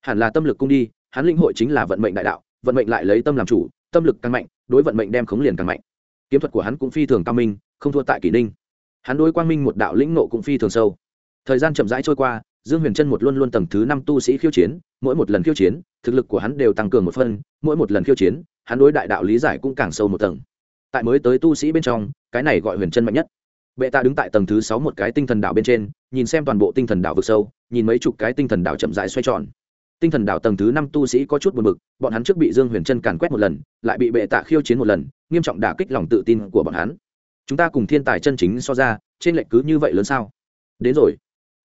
Hẳn là tâm lực cung đi, hắn lĩnh hội chính là vận mệnh đại đạo vận mệnh lại lấy tâm làm chủ, tâm lực càng mạnh, đối vận mệnh đem khống liền càng mạnh. Kiếm thuật của hắn cũng phi thường cao minh, không thua tại kỷ ninh. Hắn đối quang minh một đạo lĩnh nộ cũng phi thường sâu. Thời gian chậm rãi trôi qua, dương huyền trân một luôn luôn tầng thứ năm tu sĩ khiêu chiến, mỗi một lần khiêu chiến, thực lực của hắn đều tăng cường một phân mỗi một lần khiêu chiến, hắn đối đại đạo lý giải cũng càng sâu một tầng. Tại mới tới tu sĩ bên trong, cái này gọi huyền trân mạnh nhất. Bệ ta đứng tại tầng thứ sáu một cái tinh thần đạo bên trên, nhìn xem toàn bộ tinh thần đạo vực sâu, nhìn mấy chục cái tinh thần đạo chậm rãi xoay tròn tinh thần đảo tầng thứ năm tu sĩ có chút buồn bực, bọn hắn trước bị dương huyền trân càn quét một lần, lại bị bệ tạ khiêu chiến một lần, nghiêm trọng đả kích lòng tự tin của bọn hắn. Chúng ta cùng thiên tài chân chính so ra, trên lệnh cứ như vậy lớn sao? Đến rồi.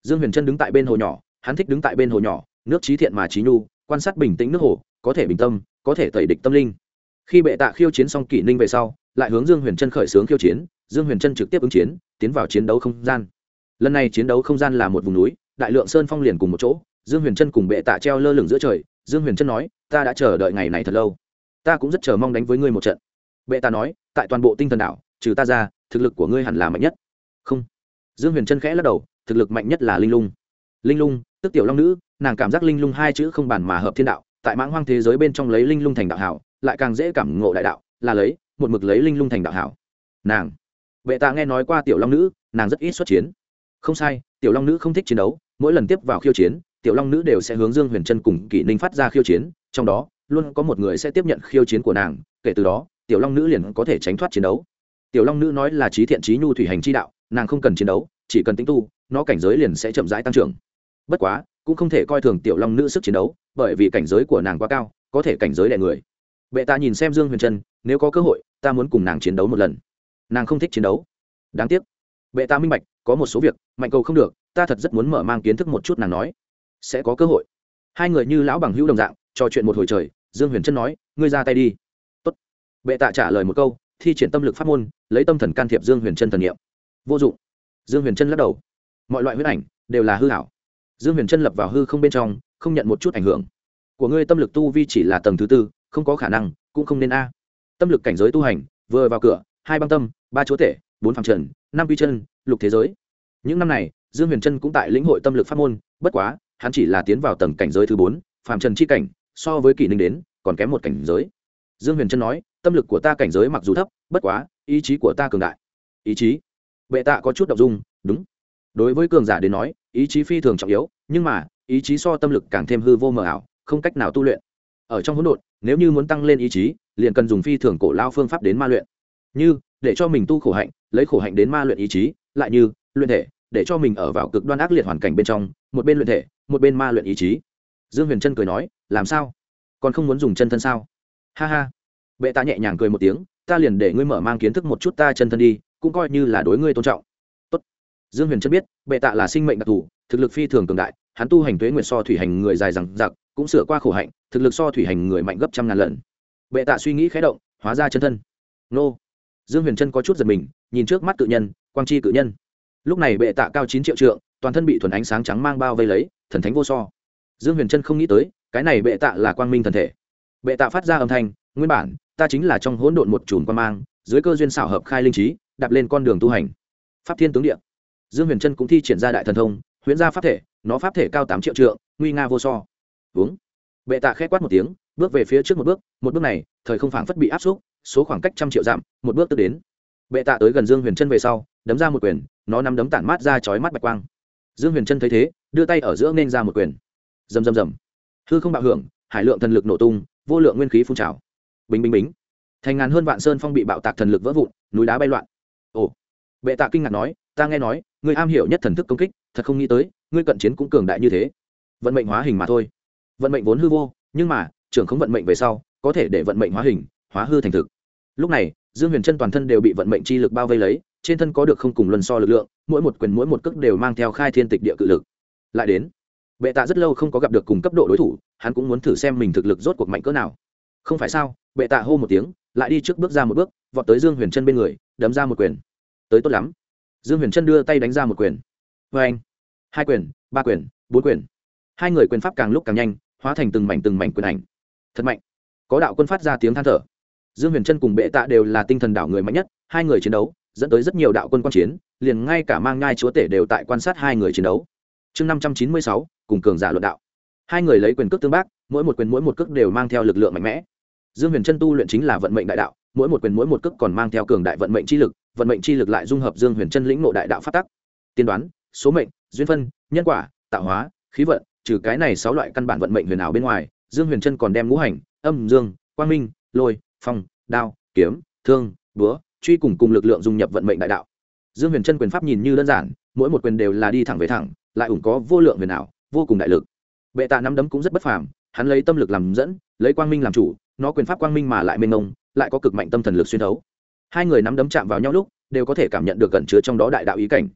Dương huyền trân đứng tại bên hồ nhỏ, hắn thích đứng tại bên hồ nhỏ, nước trí thiện mà trí nhu, quan sát bình tĩnh nước hồ, có thể bình tâm, có thể tẩy địch tâm linh. Khi bệ tạ khiêu chiến xong kỷ ninh về sau, lại hướng dương huyền trân khởi xướng khiêu chiến, dương huyền trân trực tiếp ứng chiến, tiến vào chiến đấu không gian. Lần này chiến đấu không gian là một vùng núi, đại lượng sơn phong liền cùng một chỗ dương huyền trân cùng bệ tạ treo lơ lửng giữa trời, dương huyền trân nói, ta đã chờ đợi ngày này thật lâu. Ta cũng rất chờ mong đánh với ngươi một trận. Bệ tạ nói, tại toàn bộ tinh thần đảo trừ ta ra, thực lực của ngươi hẳn là mạnh nhất. Không. Dương huyền trân khẽ lắc đầu, thực lực mạnh nhất là linh lung. Linh lung? Tức tiểu long nữ, nàng cảm giác linh lung hai chữ không bản mà hợp thiên đạo, tại mãng hoang thế giới bên trong lấy linh lung thành đạo hảo, lại càng dễ cảm ngộ đại đạo, là lấy, một mực lấy linh lung thành đạo hảo. Nàng. Vệ tạ nghe nói qua tiểu long nữ, nàng rất ít xuất chiến. Không sai, tiểu long nữ không thích chiến đấu, mỗi lần tiếp vào khiêu chiến tiểu long nữ đều sẽ hướng dương huyền trân cùng kỷ ninh phát ra khiêu chiến, trong đó, luôn có một người sẽ tiếp nhận khiêu chiến của nàng, kể từ đó, tiểu long nữ liền có thể tránh thoát chiến đấu. Tiểu long nữ nói là trí thiện trí nhu thủy hành chi đạo, nàng không cần chiến đấu, chỉ cần tính tu, nó cảnh giới liền sẽ chậm rãi tăng trưởng. Bất quá, cũng không thể coi thường tiểu long nữ sức chiến đấu, bởi vì cảnh giới của nàng quá cao, có thể cảnh giới đại người. Bệ ta nhìn xem dương huyền trân, nếu có cơ hội, ta muốn cùng nàng chiến đấu một lần. Nàng không thích chiến đấu. Đáng tiếc. Bệ ta minh bạch, có một số việc, mạnh cầu không được, ta thật rất muốn mở mang kiến thức một chút nàng nói sẽ có cơ hội. Hai người như lão bằng hữu đồng dạng, trò chuyện một hồi trời, dương huyền trân nói, ngươi ra tay đi. Tốt. bệ tạ trả lời một câu, thi triển tâm lực pháp môn, lấy tâm thần can thiệp dương huyền trân thần nghiệm vô dụng. Dương huyền trân lắc đầu. Mọi loại huyết ảnh đều là hư hảo dương huyền trân lập vào hư không bên trong, không nhận một chút ảnh hưởng. Của ngươi tâm lực tu vi chỉ là tầng thứ tư, không có khả năng, cũng không nên a. Tâm lực cảnh giới tu hành, vừa vào cửa, hai băng tâm, ba chúa tể, bốn phạm trần, năm quy chân, lục thế giới. Những năm này, dương huyền trân cũng tại lĩnh hội tâm lực pháp môn, bất quá hắn chỉ là tiến vào tầng cảnh giới thứ bốn, phàm trần chi cảnh, so với kỷ ninh đến, còn kém một cảnh giới. Dương huyền trân nói, tâm lực của ta cảnh giới mặc dù thấp, bất quá, ý chí của ta cường đại. Ý chí? Bệ tạ có chút đ ộ n g dung, đúng. Đối với cường giả đến nói, ý chí phi thường trọng yếu, nhưng mà, ý chí so tâm lực càng thêm hư vô mờ ảo, không cách nào tu luyện. Ở trong hỗn độn, nếu như muốn tăng lên ý chí, liền cần dùng phi thường cổ lao phương pháp đến ma luyện. Như, để cho mình tu khổ hạnh, lấy khổ hạnh đến ma luyện ý chí, lại như, luyện thể để cho mình ở vào cực đoan ác liệt hoàn cảnh bên trong, một bên luyện thể, một bên ma luyện ý chí. Dương huyền trân cười nói, làm sao? Còn không muốn dùng chân thân sao? Ha ha. Bệ ta nhẹ nhàng cười một tiếng, ta liền để ngươi mở mang kiến thức một chút ta chân thân đi, cũng coi như là đối ngươi tôn trọng. Tốt. dương huyền trân biết, bệ tạ là sinh mệnh đặc thù, thực lực phi thường cường đại, hắn tu hành tuế nguyệt so thủy hành người dài rằng giặc cũng sửa qua khổ hạnh, thực lực so thủy hành người mạnh gấp trăm ngàn lần. Bệ tạ suy nghĩ khé động, hóa ra chân thân. Nô. Dương huyền trân có chút giật mình, nhìn trước mắt cự nhân, quang chi cự nhân lúc này bệ tạ cao chín triệu trượng, toàn thân bị thuần ánh sáng trắng mang bao vây lấy, thần thánh vô so. Dương huyền trân không nghĩ tới, cái này bệ tạ là quang minh thần thể. Bệ tạ phát ra âm thanh, nguyên bản, ta chính là trong hỗn độn một chùm quan mang, dưới cơ duyên xảo hợp khai linh trí, đạp lên con đường tu hành. Pháp thiên tướng địa. Dương huyền trân cũng thi triển ra đại thần thông, huyễn ra pháp thể, nó pháp thể cao tám triệu trượng, nguy nga vô so. Uống. Bệ tạ khét quát một tiếng, bước về phía trước một bước một bước này, thời không phảng phất bị áp xúc, số khoảng cách trăm triệu dặm, một bước tức đến. Bệ tạ tới gần dương huyền chân về sau, đấm ra một quyền nó nắm đấm tản mát ra chói mắt bạch quang. Dương huyền chân thấy thế, đưa tay ở giữa nên ra một quyền. Rầm rầm rầm. Hư không bạo hưởng, hải lượng thần lực nổ tung, vô lượng nguyên khí phun trào. Bình bình bính. Thành ngàn hơn vạn sơn phong bị bạo tạc thần lực vỡ vụn, núi đá bay loạn. Ồ. Bệ tạ kinh ngạc nói, ta nghe nói, người am hiểu nhất thần thức công kích, thật không nghĩ tới, ngươi cận chiến cũng cường đại như thế. Vận mệnh hóa hình mà thôi. Vận mệnh vốn hư vô, nhưng mà, trưởng không vận mệnh về sau, có thể để vận mệnh hóa hình, hóa hư thành thực. Lúc này dương huyền chân toàn thân đều bị vận mệnh chi lực bao vây lấy, trên thân có được không cùng luân so lực lượng, mỗi một quyền mỗi một cước đều mang theo khai thiên tịch địa cự lực. Lại đến, bệ tạ rất lâu không có gặp được cùng cấp độ đối thủ, hắn cũng muốn thử xem mình thực lực rốt cuộc mạnh cỡ nào. Không phải sao? Bệ tạ hô một tiếng, lại đi trước bước ra một bước, vọt tới dương huyền chân bên người, đấm ra một quyền. Tới tốt lắm. Dương huyền chân đưa tay đánh ra một quyền. Vê anh hai quyền, ba quyền, bốn quyền. Hai người quyền pháp càng lúc càng nhanh, hóa thành từng mảnh từng mảnh quyền ảnh. Thật mạnh. Có đạo quân phát ra tiếng than thở dương huyền trân cùng bệ tạ đều là tinh thần đảo người mạnh nhất, hai người chiến đấu, dẫn tới rất nhiều đạo quân quan chiến, liền ngay cả mang ngai chúa tể đều tại quan sát hai người chiến đấu. Chương năm trăm chín mươi sáu, cùng cường giả luận đạo. Hai người lấy quyền cước tương bác, mỗi một quyền mỗi một cước đều mang theo lực lượng mạnh mẽ. Dương huyền trân tu luyện chính là vận mệnh đại đạo, mỗi một quyền mỗi một cước còn mang theo cường đại vận mệnh chi lực, vận mệnh chi lực lại dung hợp dương huyền trân lĩnh nộ đại đạo phát tắc. Tiên đoán, số mệnh, duyên phân, nhân quả, tạo hóa, khí vận, trừ cái này sáu loại căn bản vận mệnh huyền ảo bên ngoài, dương huyền trân còn đem ngũ hành, âm dương, quang minh, lôi phong, đao, kiếm, thương, búa, truy cùng cùng lực lượng dung nhập vận mệnh đại đạo. Dương huyền trân quyền pháp nhìn như đơn giản, mỗi một quyền đều là đi thẳng về thẳng, lại ủng có vô lượng huyền ảo, vô cùng đại lực. Bệ tạ nắm đấm cũng rất bất phàm, hắn lấy tâm lực làm dẫn, lấy quang minh làm chủ, nó quyền pháp quang minh mà lại mênh mông, lại có cực mạnh tâm thần lực xuyên thấu. Hai người nắm đấm chạm vào nhau lúc, đều có thể cảm nhận được gần chứa trong đó đại đạo ý cảnh.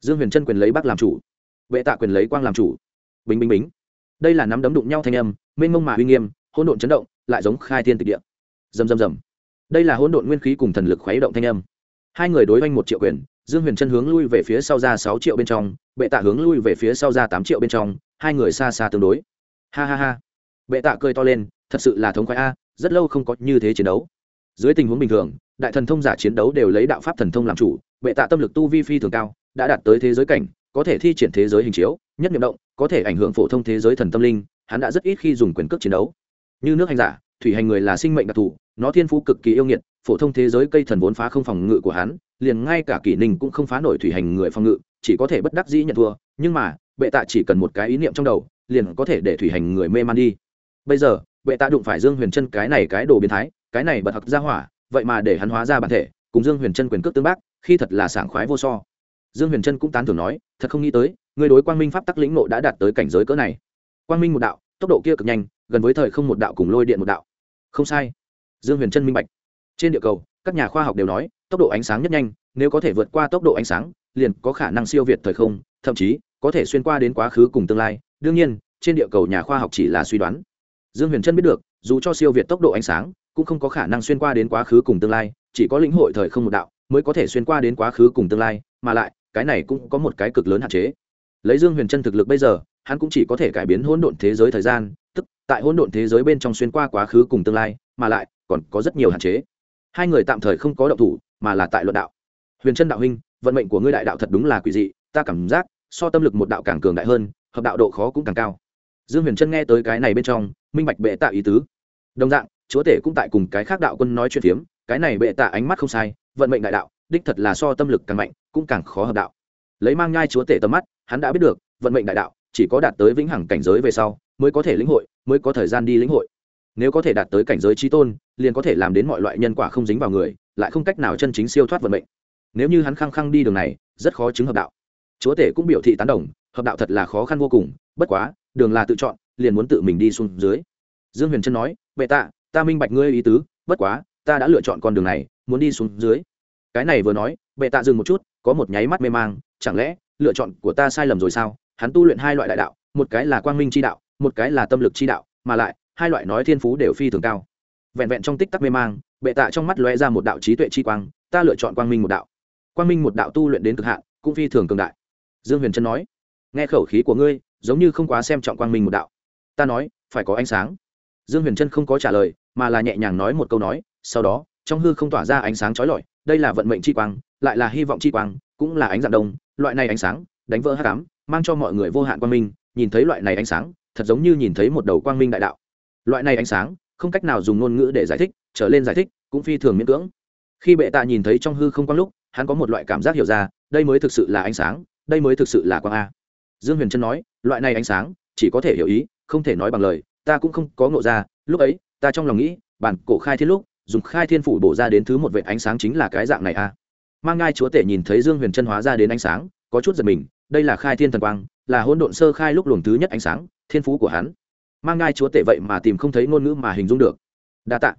Dương huyền trân quyền lấy bắc làm chủ, bệ tạ quyền lấy quang làm chủ. Bình bình bính. Đây là nắm đấm đụng nhau thanh âm, mênh mông mà uy nghiêm, hỗn độn chấn động, lại giống khai thiên tịch địa dầm dầm dầm, đây là hỗn độn nguyên khí cùng thần lực khuấy động thanh âm. Hai người đối oanh một triệu quyền dương huyền chân hướng lui về phía sau ra sáu triệu bên trong bệ tạ hướng lui về phía sau ra tám triệu bên trong hai người xa xa tương đối. Ha ha ha. Bệ tạ cười to lên thật sự là thống khoái a rất lâu không có như thế chiến đấu. Dưới tình huống bình thường đại thần thông giả chiến đấu đều lấy đạo pháp thần thông làm chủ bệ tạ tâm lực tu vi phi thường cao đã đạt tới thế giới cảnh có thể thi triển thế giới hình chiếu nhất nhiệm động có thể ảnh hưởng phổ thông thế giới thần tâm linh hắn đã rất ít khi dùng quyền cước chiến đấu. Như nước hành giả thủy hành người là sinh mệnh đặc thù, nó thiên phú cực kỳ yêu nghiệt, phổ thông thế giới cây thần vốn phá không phòng ngự của hắn, liền ngay cả kỷ ninh cũng không phá nổi thủy hành người phòng ngự, chỉ có thể bất đắc dĩ nhận thua, nhưng mà, bệ tạ chỉ cần một cái ý niệm trong đầu, liền có thể để thủy hành người mê man đi. Bây giờ, bệ tạ đụng phải dương huyền chân cái này cái đồ biến thái, cái này bật hặc ra hỏa, vậy mà để hắn hóa ra bản thể, cùng dương huyền chân quyền cước tương bác, khi thật là sảng khoái vô so. Dương huyền chân cũng tán thưởng nói, thật không nghĩ tới người đối quang minh pháp tắc lĩnh nộ đã đạt tới cảnh giới cỡ này. Quang minh một đạo, tốc độ kia cực nhanh, gần với thời không một đạo cùng lôi điện một đạo không sai. Dương huyền trân minh bạch. Trên địa cầu, các nhà khoa học đều nói, tốc độ ánh sáng nhất nhanh, nếu có thể vượt qua tốc độ ánh sáng, liền có khả năng siêu việt thời không, thậm chí, có thể xuyên qua đến quá khứ cùng tương lai. Đương nhiên, trên địa cầu nhà khoa học chỉ là suy đoán. Dương huyền trân biết được, dù cho siêu việt tốc độ ánh sáng, cũng không có khả năng xuyên qua đến quá khứ cùng tương lai, chỉ có lĩnh hội thời không một đạo mới có thể xuyên qua đến quá khứ cùng tương lai, mà lại, cái này cũng có một cái cực lớn hạn chế. Lấy dương huyền chân thực lực bây giờ, hắn cũng chỉ có thể cải biến hỗn độn thế giới thời gian tại hỗn độn thế giới bên trong xuyên qua quá khứ cùng tương lai, mà lại còn có rất nhiều hạn chế. Hai người tạm thời không có động thủ, mà là tại luận đạo. Huyền chân đạo huynh, vận mệnh của ngươi đại đạo thật đúng là quỷ dị, ta cảm giác so tâm lực một đạo càng cường đại hơn, hợp đạo độ khó cũng càng cao. Dương huyền chân nghe tới cái này bên trong, minh bạch bệ tạ ý tứ. Đồng dạng, chúa tể cũng tại cùng cái khác đạo quân nói chuyện phiếm, cái này bệ tạ ánh mắt không sai, vận mệnh đại đạo, đích thật là so tâm lực càng mạnh, cũng càng khó hợp đạo. Lấy mang nhai chúa tể tầm mắt, hắn đã biết được, vận mệnh đại đạo chỉ có đạt tới vĩnh hằng cảnh giới về sau, mới có thể lĩnh hội mới có thời gian đi lĩnh hội. Nếu có thể đạt tới cảnh giới trí tôn, liền có thể làm đến mọi loại nhân quả không dính vào người, lại không cách nào chân chính siêu thoát vận mệnh. Nếu như hắn khăng khăng đi đường này, rất khó chứng hợp đạo. Chúa tể cũng biểu thị tán đồng, hợp đạo thật là khó khăn vô cùng, bất quá, đường là tự chọn, liền muốn tự mình đi xuống dưới. Dương huyền trân nói, bệ tạ, ta minh bạch ngươi ý tứ, bất quá, ta đã lựa chọn con đường này, muốn đi xuống dưới. Cái này vừa nói, bệ tạ dừng một chút, có một nháy mắt mê mang, chẳng lẽ, lựa chọn của ta sai lầm rồi sao? Hắn tu luyện hai loại đại đạo, một cái là quang minh chi đạo một cái là tâm lực chi đạo, mà lại, hai loại nói thiên phú đều phi thường cao. Vẹn vẹn trong tích tắc mê mang, bệ tạ trong mắt lóe ra một đạo trí tuệ chi quang, ta lựa chọn quang minh một đạo. Quang minh một đạo tu luyện đến cực hạn, cũng phi thường cường đại. Dương huyền trân nói, nghe khẩu khí của ngươi, giống như không quá xem trọng quang minh một đạo. Ta nói, phải có ánh sáng. Dương huyền trân không có trả lời, mà là nhẹ nhàng nói một câu nói, sau đó, trong hư không tỏa ra ánh sáng trói lọi, đây là vận mệnh chi quang, lại là hy vọng chi quang, cũng là ánh dạng đông, loại này ánh sáng, đánh vỡ hát cám mang cho mọi người vô hạn quang minh, nhìn thấy loại này ánh sáng thật giống như nhìn thấy một đầu quang minh đại đạo. Loại này ánh sáng, không cách nào dùng ngôn ngữ để giải thích, trở lên giải thích, cũng phi thường miễn cưỡng. Khi bệ tạ nhìn thấy trong hư không quang lúc, hắn có một loại cảm giác hiểu ra, đây mới thực sự là ánh sáng, đây mới thực sự là quang a. Dương huyền trân nói, loại này ánh sáng, chỉ có thể hiểu ý, không thể nói bằng lời, ta cũng không có ngộ ra, lúc ấy, ta trong lòng nghĩ, bản cổ khai thiên lúc, dùng khai thiên phủ bổ ra đến thứ một vệ ánh sáng chính là cái dạng này a. Mang ngai chúa tể nhìn thấy dương huyền trân hóa ra đến ánh sáng, có chút giật mình đây là khai thiên thần quang, là hỗn độn sơ khai lúc luồng thứ nhất ánh sáng, thiên phú của hắn. Mang ngai chúa tể vậy mà tìm không thấy ngôn ngữ mà hình dung được. Đa tạ.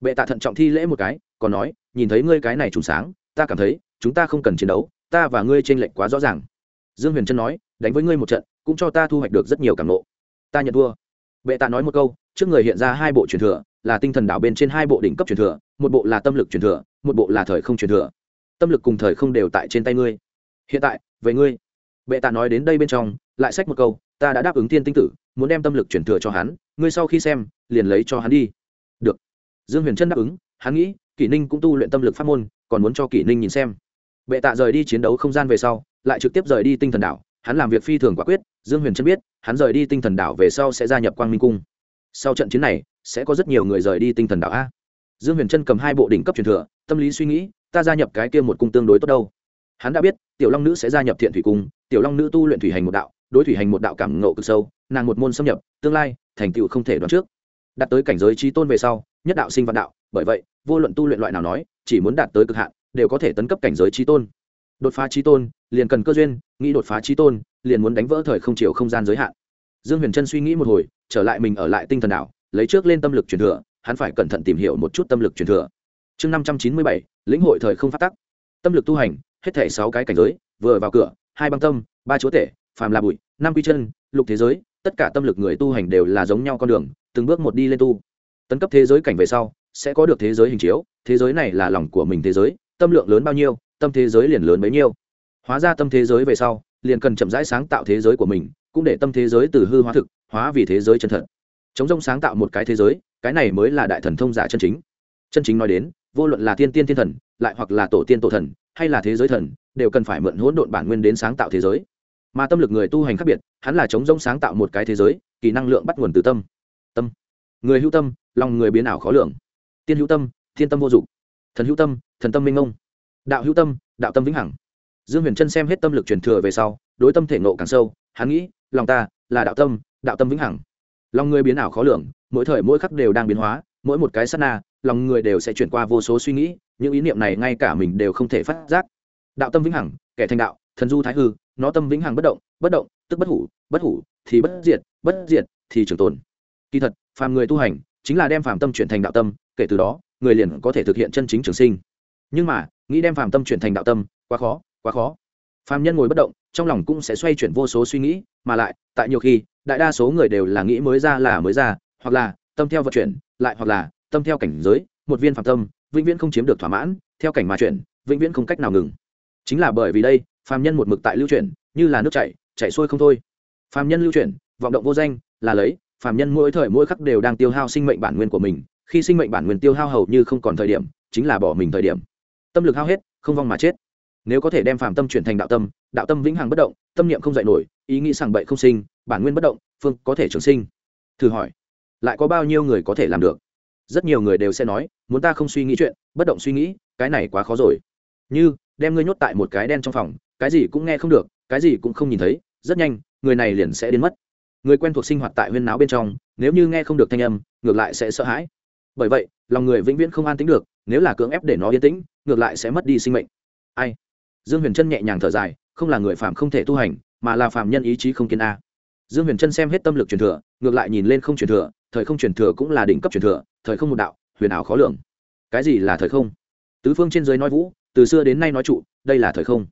Bệ tạ thận trọng thi lễ một cái, còn nói, nhìn thấy ngươi cái này trùng sáng, ta cảm thấy, chúng ta không cần chiến đấu, ta và ngươi t r ê n lệch quá rõ ràng. Dương huyền trân nói, đánh với ngươi một trận, cũng cho ta thu hoạch được rất nhiều cảm lộ ta nhận thua. Bệ tạ nói một câu, trước người hiện ra hai bộ truyền thừa, là tinh thần đảo bên trên hai bộ đỉnh cấp truyền thừa, một bộ là tâm lực truyền thừa, một bộ là thời không truyền thừa. Tâm lực cùng thời không đều tại trên tay ngươi. Hiện tại, về ngươi bệ tạ nói đến đây bên trong, lại xách một câu, ta đã đáp ứng tiên tinh tử, muốn đem tâm lực chuyển thừa cho hắn, ngươi sau khi xem, liền lấy cho hắn đi. Được. Dương huyền trân đáp ứng, hắn nghĩ, kỷ ninh cũng tu luyện tâm lực pháp môn, còn muốn cho kỷ ninh nhìn xem. Bệ tạ rời đi chiến đấu không gian về sau, lại trực tiếp rời đi tinh thần đảo, hắn làm việc phi thường quả quyết, dương huyền trân biết, hắn rời đi tinh thần đảo về sau sẽ gia nhập quang minh cung. Sau trận chiến này, sẽ có rất nhiều người rời đi tinh thần đảo a. Dương huyền trân cầm hai bộ đỉnh cấp truyền thừa, tâm lý suy nghĩ, ta gia nhập cái kia một cung tương đối tốt đâu hắn đã biết, tiểu long nữ sẽ gia nhập thiện thủy cung, tiểu long nữ tu luyện thủy hành một đạo, đối thủy hành một đạo cảm ngộ cực sâu, nàng một môn xâm nhập, tương lai, thành tựu không thể đoán trước. Đạt tới cảnh giới trí tôn về sau, nhất đạo sinh vạn đạo, bởi vậy, vô luận tu luyện loại nào nói, chỉ muốn đạt tới cực hạn, đều có thể tấn cấp cảnh giới trí tôn. Đột phá trí tôn, liền cần cơ duyên, nghĩ đột phá trí tôn, liền muốn đánh vỡ thời không chiều không gian giới hạn. Dương huyền trân suy nghĩ một hồi, trở lại mình ở lại tinh thần đạo, lấy trước lên tâm lực truyền thừa, hắn phải cẩn thận tìm hiểu một chút tâm lực truyền thừa. Chương năm trăm chín mươi bảy, lĩnh hội thời không phát tắc. Tâm lực tu hành hết thể sáu cái cảnh giới, vừa vào cửa, hai băng tâm, ba chúa tể, phàm là bụi, năm quy chân, lục thế giới, tất cả tâm lực người tu hành đều là giống nhau con đường, từng bước một đi lên tu. Tấn cấp thế giới cảnh về sau, sẽ có được thế giới hình chiếu, thế giới này là lòng của mình thế giới, tâm lượng lớn bao nhiêu, tâm thế giới liền lớn bấy nhiêu. Hóa ra tâm thế giới về sau, liền cần chậm rãi sáng tạo thế giới của mình, cũng để tâm thế giới từ hư hóa thực, hóa vì thế giới chân thật. Chống rông sáng tạo một cái thế giới, cái này mới là đại thần thông giả chân chính. Chân chính nói đến vô luận là thiên tiên thiên thần, lại hoặc là tổ tiên tổ thần, hay là thế giới thần, đều cần phải mượn hỗn độn bản nguyên đến sáng tạo thế giới. Mà tâm lực người tu hành khác biệt, hắn là chống rông sáng tạo một cái thế giới, kỳ năng lượng bắt nguồn từ tâm. Tâm. Người hữu tâm, lòng người biến ảo khó lường. Tiên hữu tâm, thiên tâm vô dụng. Thần hữu tâm, thần tâm minh ông. đạo hữu tâm, đạo tâm vĩnh hằng. Dương huyền trân xem hết tâm lực truyền thừa về sau, đối tâm thể nộ càng sâu, hắn nghĩ, lòng ta là đạo tâm đạo tâm vĩnh hằng. Lòng người biến ảo khó lường, mỗi thời mỗi khắc đều đang biến hóa, mỗi một cái sát na lòng người đều sẽ chuyển qua vô số suy nghĩ, những ý niệm này ngay cả mình đều không thể phát giác. Đạo tâm vĩnh hằng, kẻ thành đạo, thần du thái hư, nó tâm vĩnh hằng bất động bất động, tức bất hủ bất hủ, thì bất diệt bất diệt, thì trường tồn. Kỳ thật, phàm người tu hành, chính là đem phàm tâm chuyển thành đạo tâm, kể từ đó, người liền có thể thực hiện chân chính trường sinh. Nhưng mà, nghĩ đem phàm tâm chuyển thành đạo tâm, quá khó quá khó. Phàm nhân ngồi bất động, trong lòng cũng sẽ xoay chuyển vô số suy nghĩ, mà lại, tại nhiều khi, đại đa số người đều là nghĩ mới ra là mới ra, hoặc là, tâm theo vận chuyển, lại hoặc là tâm theo cảnh giới, một viên phạm tâm, vĩnh viễn không chiếm được thỏa mãn, theo cảnh mà chuyển, vĩnh viễn không cách nào ngừng. Chính là bởi vì đây, phàm nhân một mực tại lưu chuyển, như là nước chảy chảy xuôi không thôi. Phàm nhân lưu chuyển, vọng động vô danh, là lấy, phàm nhân mỗi thời mỗi khắc đều đang tiêu hao sinh mệnh bản nguyên của mình, khi sinh mệnh bản nguyên tiêu hao hầu như không còn thời điểm, chính là bỏ mình thời điểm. Tâm lực hao hết, không vong mà chết. Nếu có thể đem phàm tâm chuyển thành đạo tâm đạo tâm vĩnh hằng bất động, tâm niệm không dạy nổi, ý nghĩ sảng bậy không sinh, bản nguyên bất động, phương có thể trường sinh. Thử hỏi, lại có bao nhiêu người có thể làm được? Rất nhiều người đều sẽ nói, muốn ta không suy nghĩ chuyện, bất động suy nghĩ, cái này quá khó rồi. Như, đem ngươi nhốt tại một cái đen trong phòng, cái gì cũng nghe không được, cái gì cũng không nhìn thấy, rất nhanh, người này liền sẽ đến mất. Người quen thuộc sinh hoạt tại huyên náo bên trong, nếu như nghe không được thanh âm, ngược lại sẽ sợ hãi. Bởi vậy, lòng người vĩnh viễn không an tính được, nếu là cưỡng ép để nó yên tĩnh, ngược lại sẽ mất đi sinh mệnh. Ai? Dương huyền trân nhẹ nhàng thở dài, không là người phạm không thể tu hành, mà là phạm nhân ý chí không kiên a dương huyền trân xem hết tâm lực truyền thừa, ngược lại nhìn lên không truyền thừa, thời không truyền thừa cũng là đỉnh cấp truyền thừa, thời không một đạo, huyền ảo khó lường. Cái gì là thời không? Tứ phương trên giới nói vũ, từ xưa đến nay nói trụ, đây là thời không.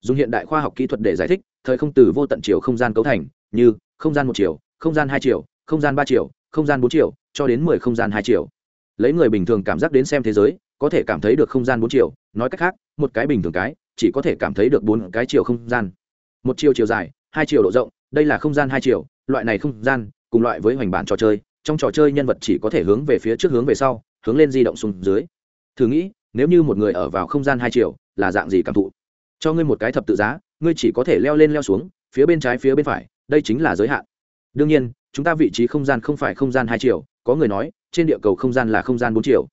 Dùng hiện đại khoa học kỹ thuật để giải thích, thời không từ vô tận chiều không gian cấu thành, như không gian một chiều, không gian hai chiều, không gian ba chiều, không gian bốn chiều, cho đến mười không gian hai chiều. Lấy người bình thường cảm giác đến xem thế giới, có thể cảm thấy được không gian bốn chiều, nói cách khác, một cái bình thường cái, chỉ có thể cảm thấy được bốn cái chiều không gian. Một chiều chiều dài, hai chiều độ rộng đây là không gian hai chiều, loại này không gian, cùng loại với hoành bản trò chơi, trong trò chơi nhân vật chỉ có thể hướng về phía trước hướng về sau, hướng lên di động xuống dưới. Thử nghĩ, nếu như một người ở vào không gian hai chiều, là dạng gì cảm thụ? Cho ngươi một cái thập tự giá, ngươi chỉ có thể leo lên leo xuống, phía bên trái phía bên phải, đây chính là giới hạn. Đương nhiên, chúng ta vị trí không gian không phải không gian hai chiều, có người nói, trên địa cầu không gian là không gian bốn chiều.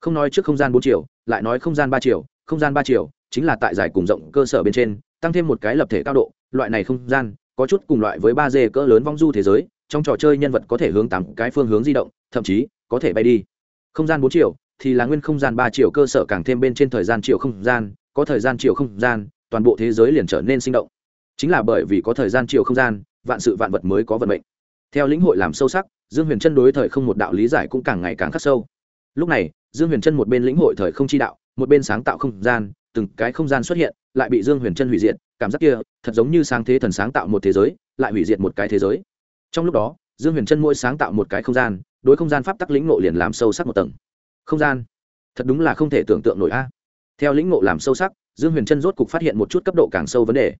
Không nói trước không gian bốn chiều, lại nói không gian ba chiều, không gian ba chiều, chính là tại giải cùng rộng cơ sở bên trên, tăng thêm một cái lập thể cao độ, loại này không gian có chút cùng loại với ba d cỡ lớn vong du thế giới, trong trò chơi nhân vật có thể hướng tám cái phương hướng di động, thậm chí có thể bay đi. Không gian bốn triệu thì là nguyên không gian ba triệu cơ sở càng thêm bên trên thời gian triệu không gian, có thời gian triệu không gian, toàn bộ thế giới liền trở nên sinh động. Chính là bởi vì có thời gian triệu không gian, vạn sự vạn vật mới có vận mệnh. Theo lĩnh hội làm sâu sắc, dương huyền chân đối thời không một đạo lý giải cũng càng ngày càng khắc sâu. Lúc này, dương huyền chân một bên lĩnh hội thời không chi đạo, một bên sáng tạo không gian từng cái không gian xuất hiện, lại bị dương huyền trân hủy diệt, cảm giác kia thật giống như sáng thế thần sáng tạo một thế giới, lại hủy diệt một cái thế giới. Trong lúc đó, dương huyền trân mỗi sáng tạo một cái không gian, đối không gian pháp tắc lĩnh ngộ liền làm sâu sắc một tầng. Không gian? Thật đúng là không thể tưởng tượng nổi a. Theo lĩnh ngộ làm sâu sắc, dương huyền trân rốt cục phát hiện một chút cấp độ càng sâu vấn đề.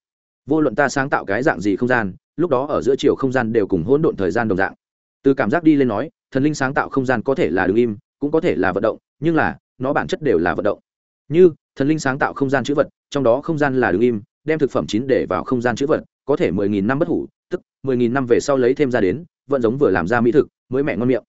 Vô luận ta sáng tạo cái dạng gì không gian, lúc đó ở giữa chiều không gian đều cùng hỗn độn thời gian đồng dạng. Từ cảm giác đi lên nói, thần linh sáng tạo không gian có thể là đứng im, cũng có thể là vận động, nhưng là, nó bản chất đều là vận động. Như thần linh sáng tạo không gian chữ vật, trong đó không gian là đứng im, đem thực phẩm chín để vào không gian chữ vật, có thể mười nghìn năm bất hủ, tức mười nghìn năm về sau lấy thêm ra đến, vẫn giống vừa làm ra mỹ thực, mới mẹ ngon miệng.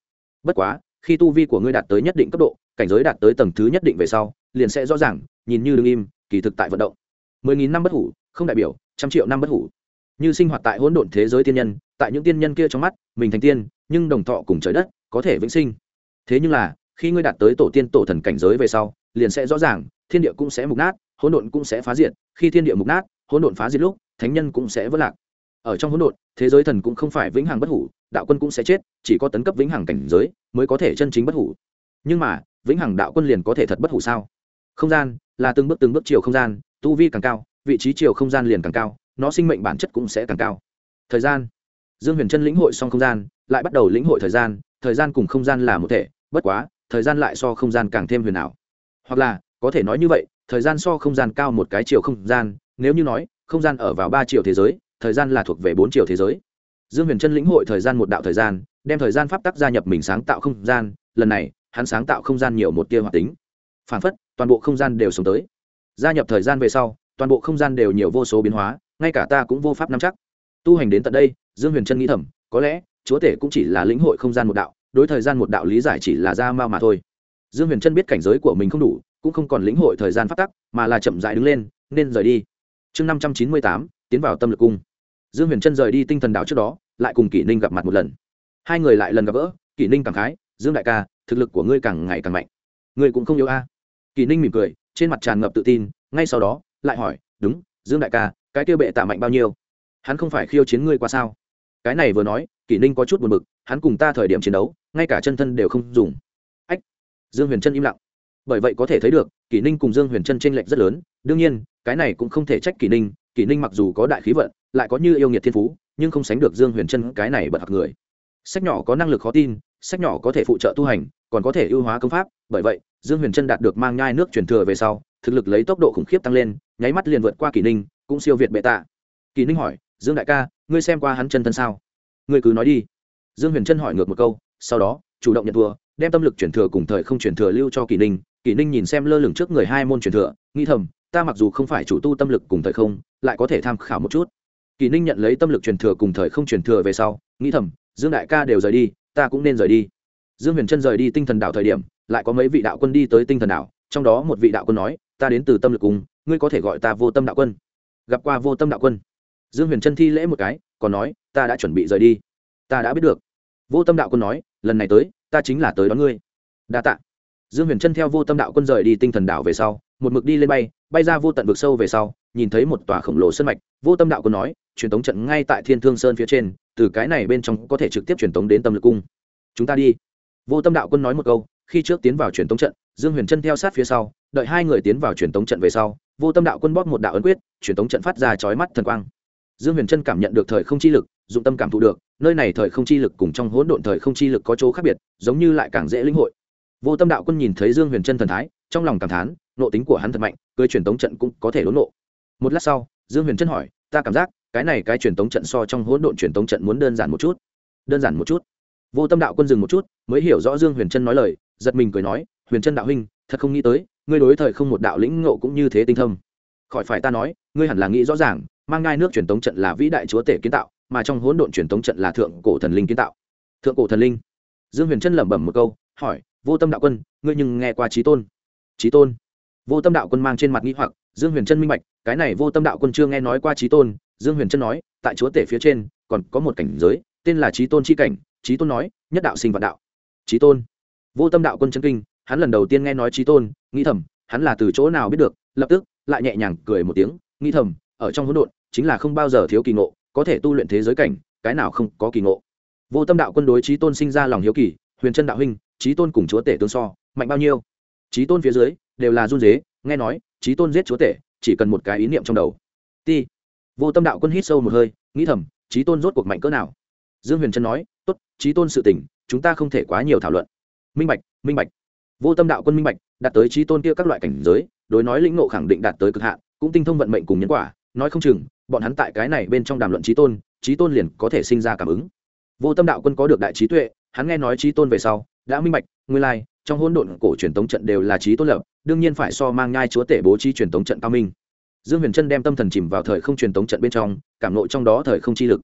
Bất quá, khi tu vi của ngươi đạt tới nhất định cấp độ, cảnh giới đạt tới tầng thứ nhất định về sau, liền sẽ rõ ràng, nhìn như đứng im, kỳ thực tại vận động. Mười nghìn năm bất hủ, không đại biểu, trăm triệu năm bất hủ. Như sinh hoạt tại hỗn độn thế giới tiên nhân, tại những tiên nhân kia trong mắt, mình thành tiên, nhưng đồng thọ cùng trời đất, có thể vĩnh sinh. Thế nhưng là, khi ngươi đạt tới tổ tiên tổ thần cảnh giới về sau, liền sẽ rõ ràng thiên địa cũng sẽ mục nát, hỗn độn cũng sẽ phá diệt, khi thiên địa mục nát, hỗn độn phá diệt lúc, thánh nhân cũng sẽ vỡ lạc. Ở trong hỗn độn, thế giới thần cũng không phải vĩnh hằng bất hủ, đạo quân cũng sẽ chết, chỉ có tấn cấp vĩnh hằng cảnh giới mới có thể chân chính bất hủ. Nhưng mà, vĩnh hằng đạo quân liền có thể thật bất hủ sao? Không gian là từng bước từng bước chiều không gian, tu vi càng cao, vị trí chiều không gian liền càng cao, nó sinh mệnh bản chất cũng sẽ càng cao. Thời gian. Dương huyền trân lĩnh hội xong không gian, lại bắt đầu lĩnh hội thời gian thời gian cùng không gian là một thể, bất quá, thời gian lại so không gian càng thêm huyền ảo. Hoặc là có thể nói như vậy, thời gian so không gian cao một cái chiều không gian, nếu như nói, không gian ở vào ba chiều thế giới, thời gian là thuộc về bốn chiều thế giới. Dương huyền trân lĩnh hội thời gian một đạo thời gian, đem thời gian pháp tắc gia nhập mình sáng tạo không gian, lần này, hắn sáng tạo không gian nhiều một tia hoạt tính. Phản phất, toàn bộ không gian đều sống tới. Gia nhập thời gian về sau, toàn bộ không gian đều nhiều vô số biến hóa, ngay cả ta cũng vô pháp nắm chắc. Tu hành đến tận đây, dương huyền trân nghĩ thầm, có lẽ, chúa tể cũng chỉ là lĩnh hội không gian một đạo, đối thời gian một đạo lý giải chỉ là ra mao mà thôi. Dương huyền trân biết cảnh giới của mình không đủ cũng không còn lĩnh hội thời gian phát tắc, mà là chậm dại đứng lên, nên rời đi. Chương năm trăm chín mươi tám, tiến vào tâm lực cung. Dương huyền trân rời đi tinh thần đảo trước đó, lại cùng kỷ ninh gặp mặt một lần. Hai người lại lần gặp gỡ, kỷ ninh cảm khái, dương đại ca, thực lực của ngươi càng ngày càng mạnh. Ngươi cũng không yếu a. À. kỷ ninh mỉm cười, trên mặt tràn ngập tự tin, ngay sau đó, lại hỏi, đúng, dương đại ca, cái kia bệ tạ mạnh bao nhiêu? Hắn không phải khiêu chiến ngươi qua sao? Cái này vừa nói, kỷ ninh có chút buồn b ự c hắn cùng ta thời điểm chiến đấu, ngay cả chân thân đều không dùng. Ách! Dương huyền trân im lặng bởi vậy có thể thấy được, kỷ ninh cùng dương huyền trân t r ê n lệch rất lớn. Đương nhiên, cái này cũng không thể trách kỷ ninh. Kỷ ninh mặc dù có đại khí vận, lại có như yêu nghiệt thiên phú, nhưng không sánh được dương huyền trân cái này bật hặc người. Sách nhỏ có năng lực khó tin, sách nhỏ có thể phụ trợ tu hành, còn có thể ưu hóa công pháp. Bởi vậy, dương huyền trân đạt được mang nhai nước truyền thừa về sau, thực lực lấy tốc độ khủng khiếp tăng lên, nháy mắt liền vượt qua kỷ ninh, cũng siêu việt bệ tạ. Kỳ ninh hỏi, dương đại ca, ngươi xem qua hắn chân thân sao? Ngươi cứ nói đi. Dương huyền trân hỏi ngược một câu, sau đó, chủ động nhận thua, đem tâm lực chuyển thừa cùng thời không chuyển thừa lưu cho kỳ ninh kỳ ninh nhìn xem lơ lửng trước người hai môn truyền thừa, nghĩ thầm, ta mặc dù không phải chủ tu tâm lực cùng thời không, lại có thể tham khảo một chút. Kỳ ninh nhận lấy tâm lực truyền thừa cùng thời không truyền thừa về sau, nghĩ thầm, dương đại ca đều rời đi, ta cũng nên rời đi. Dương huyền trân rời đi tinh thần đảo thời điểm, lại có mấy vị đạo quân đi tới tinh thần đảo, trong đó một vị đạo quân nói, ta đến từ tâm lực cùng, ngươi có thể gọi ta vô tâm đạo quân. Gặp qua vô tâm đạo quân. Dương huyền trân thi lễ một cái, còn nói, ta đã chuẩn bị rời đi. Ta đã biết được. Vô tâm đạo quân nói, lần này tới, ta chính là tới đón ngươi. Đa t ạ dương huyền Chân theo vô tâm đạo quân rời đi tinh thần đảo về sau, một mực đi lên bay bay ra vô tận vực sâu về sau, nhìn thấy một tòa khổng lồ sân mạch, vô tâm đạo quân nói, truyền tống trận ngay tại thiên thương sơn phía trên, từ cái này bên trong có thể trực tiếp truyền tống đến tâm lực cung. Chúng ta đi. Vô tâm đạo quân nói một câu, khi trước tiến vào truyền tống trận, dương huyền Chân theo sát phía sau, đợi hai người tiến vào truyền tống trận về sau, vô tâm đạo quân bóp một đạo ấn quyết, truyền tống trận phát ra chói mắt thần quang. Dương huyền Chân cảm nhận được thời không chi lực, dụng tâm cảm thụ được, nơi này thời không chi lực cùng trong hỗn độn thời không chi lực có chỗ khác biệt, giống như lại càng dễ lĩnh hội vô tâm đạo quân nhìn thấy dương huyền trân thần thái, trong lòng cảm thán, nộ tính của hắn thật mạnh, cưới truyền tống trận cũng có thể đốn nộ. Một lát sau, dương huyền trân hỏi, ta cảm giác, cái này cái truyền tống trận so trong hỗn độn truyền tống trận muốn đơn giản một chút. Đơn giản một chút? Vô tâm đạo quân dừng một chút, mới hiểu rõ dương huyền trân nói lời, giật mình cười nói, huyền trân đạo huynh, thật không nghĩ tới, ngươi đối thời không một đạo lĩnh ngộ cũng như thế tinh thông. khỏi phải ta nói, ngươi hẳn là nghĩ rõ ràng, mang ngai nước truyền tống trận là vĩ đại chúa tể kiến tạo, mà trong hỗn độn truyền tống trận là thượng cổ thần linh kiến tạo. Thượng cổ thần linh? Dương huyền trân lẩm bẩm một câu, hỏi vô tâm đạo quân, ngươi nhưng nghe qua trí tôn. Trí tôn? Vô tâm đạo quân mang trên mặt nghĩ hoặc, dương huyền trân minh bạch, cái này vô tâm đạo quân chưa nghe nói qua trí tôn. Dương huyền trân nói, tại chúa tể phía trên, còn có một cảnh giới, tên là trí tôn c h i cảnh. Trí tôn nói, nhất đạo sinh vạn đạo. Trí tôn? Vô tâm đạo quân chân kinh, hắn lần đầu tiên nghe nói trí tôn, nghĩ thầm, hắn là từ chỗ nào biết được, lập tức, lại nhẹ nhàng cười một tiếng, nghĩ thầm, ở trong hỗn độn, chính là không bao giờ thiếu kỳ ngộ, có thể tu luyện thế giới cảnh, cái nào không có kỳ ngộ. Vô tâm đạo quân đối trí tôn sinh ra lòng hiếu kỳ, huyền Trân đạo huynh trí tôn cùng chúa tể tương so, mạnh bao nhiêu? Trí tôn phía dưới đều là run dế nghe nói, trí tôn giết chúa tể chỉ cần một cái ý niệm trong đầu. Ti. Vô tâm đạo quân hít sâu một hơi, nghĩ thầm, trí tôn rốt cuộc mạnh cỡ nào? Dương huyền trân nói, tốt, trí tôn sự tình, chúng ta không thể quá nhiều thảo luận. Minh bạch minh bạch. Vô tâm đạo quân minh bạch, đạt tới trí tôn kia các loại cảnh giới, đối nói lĩnh ngộ khẳng định đạt tới cực hạn, cũng tinh thông vận mệnh cùng nhân quả, nói không chừng, bọn hắn tại cái này bên trong đàm luận trí tôn trí tôn liền có thể sinh ra cảm ứng. Vô tâm đạo quân có được đại trí tuệ, hắn nghe nói trí tôn về sau đã minh bạch, nguyên lai, trong hỗn độn cổ truyền tống trận đều là trí tôn lập, đương nhiên phải so mang nhai chúa tể bố trí truyền tống trận cao minh. Dương huyền trân đem tâm thần chìm vào thời không truyền tống trận bên trong, cảm nộ trong đó thời không chi lực.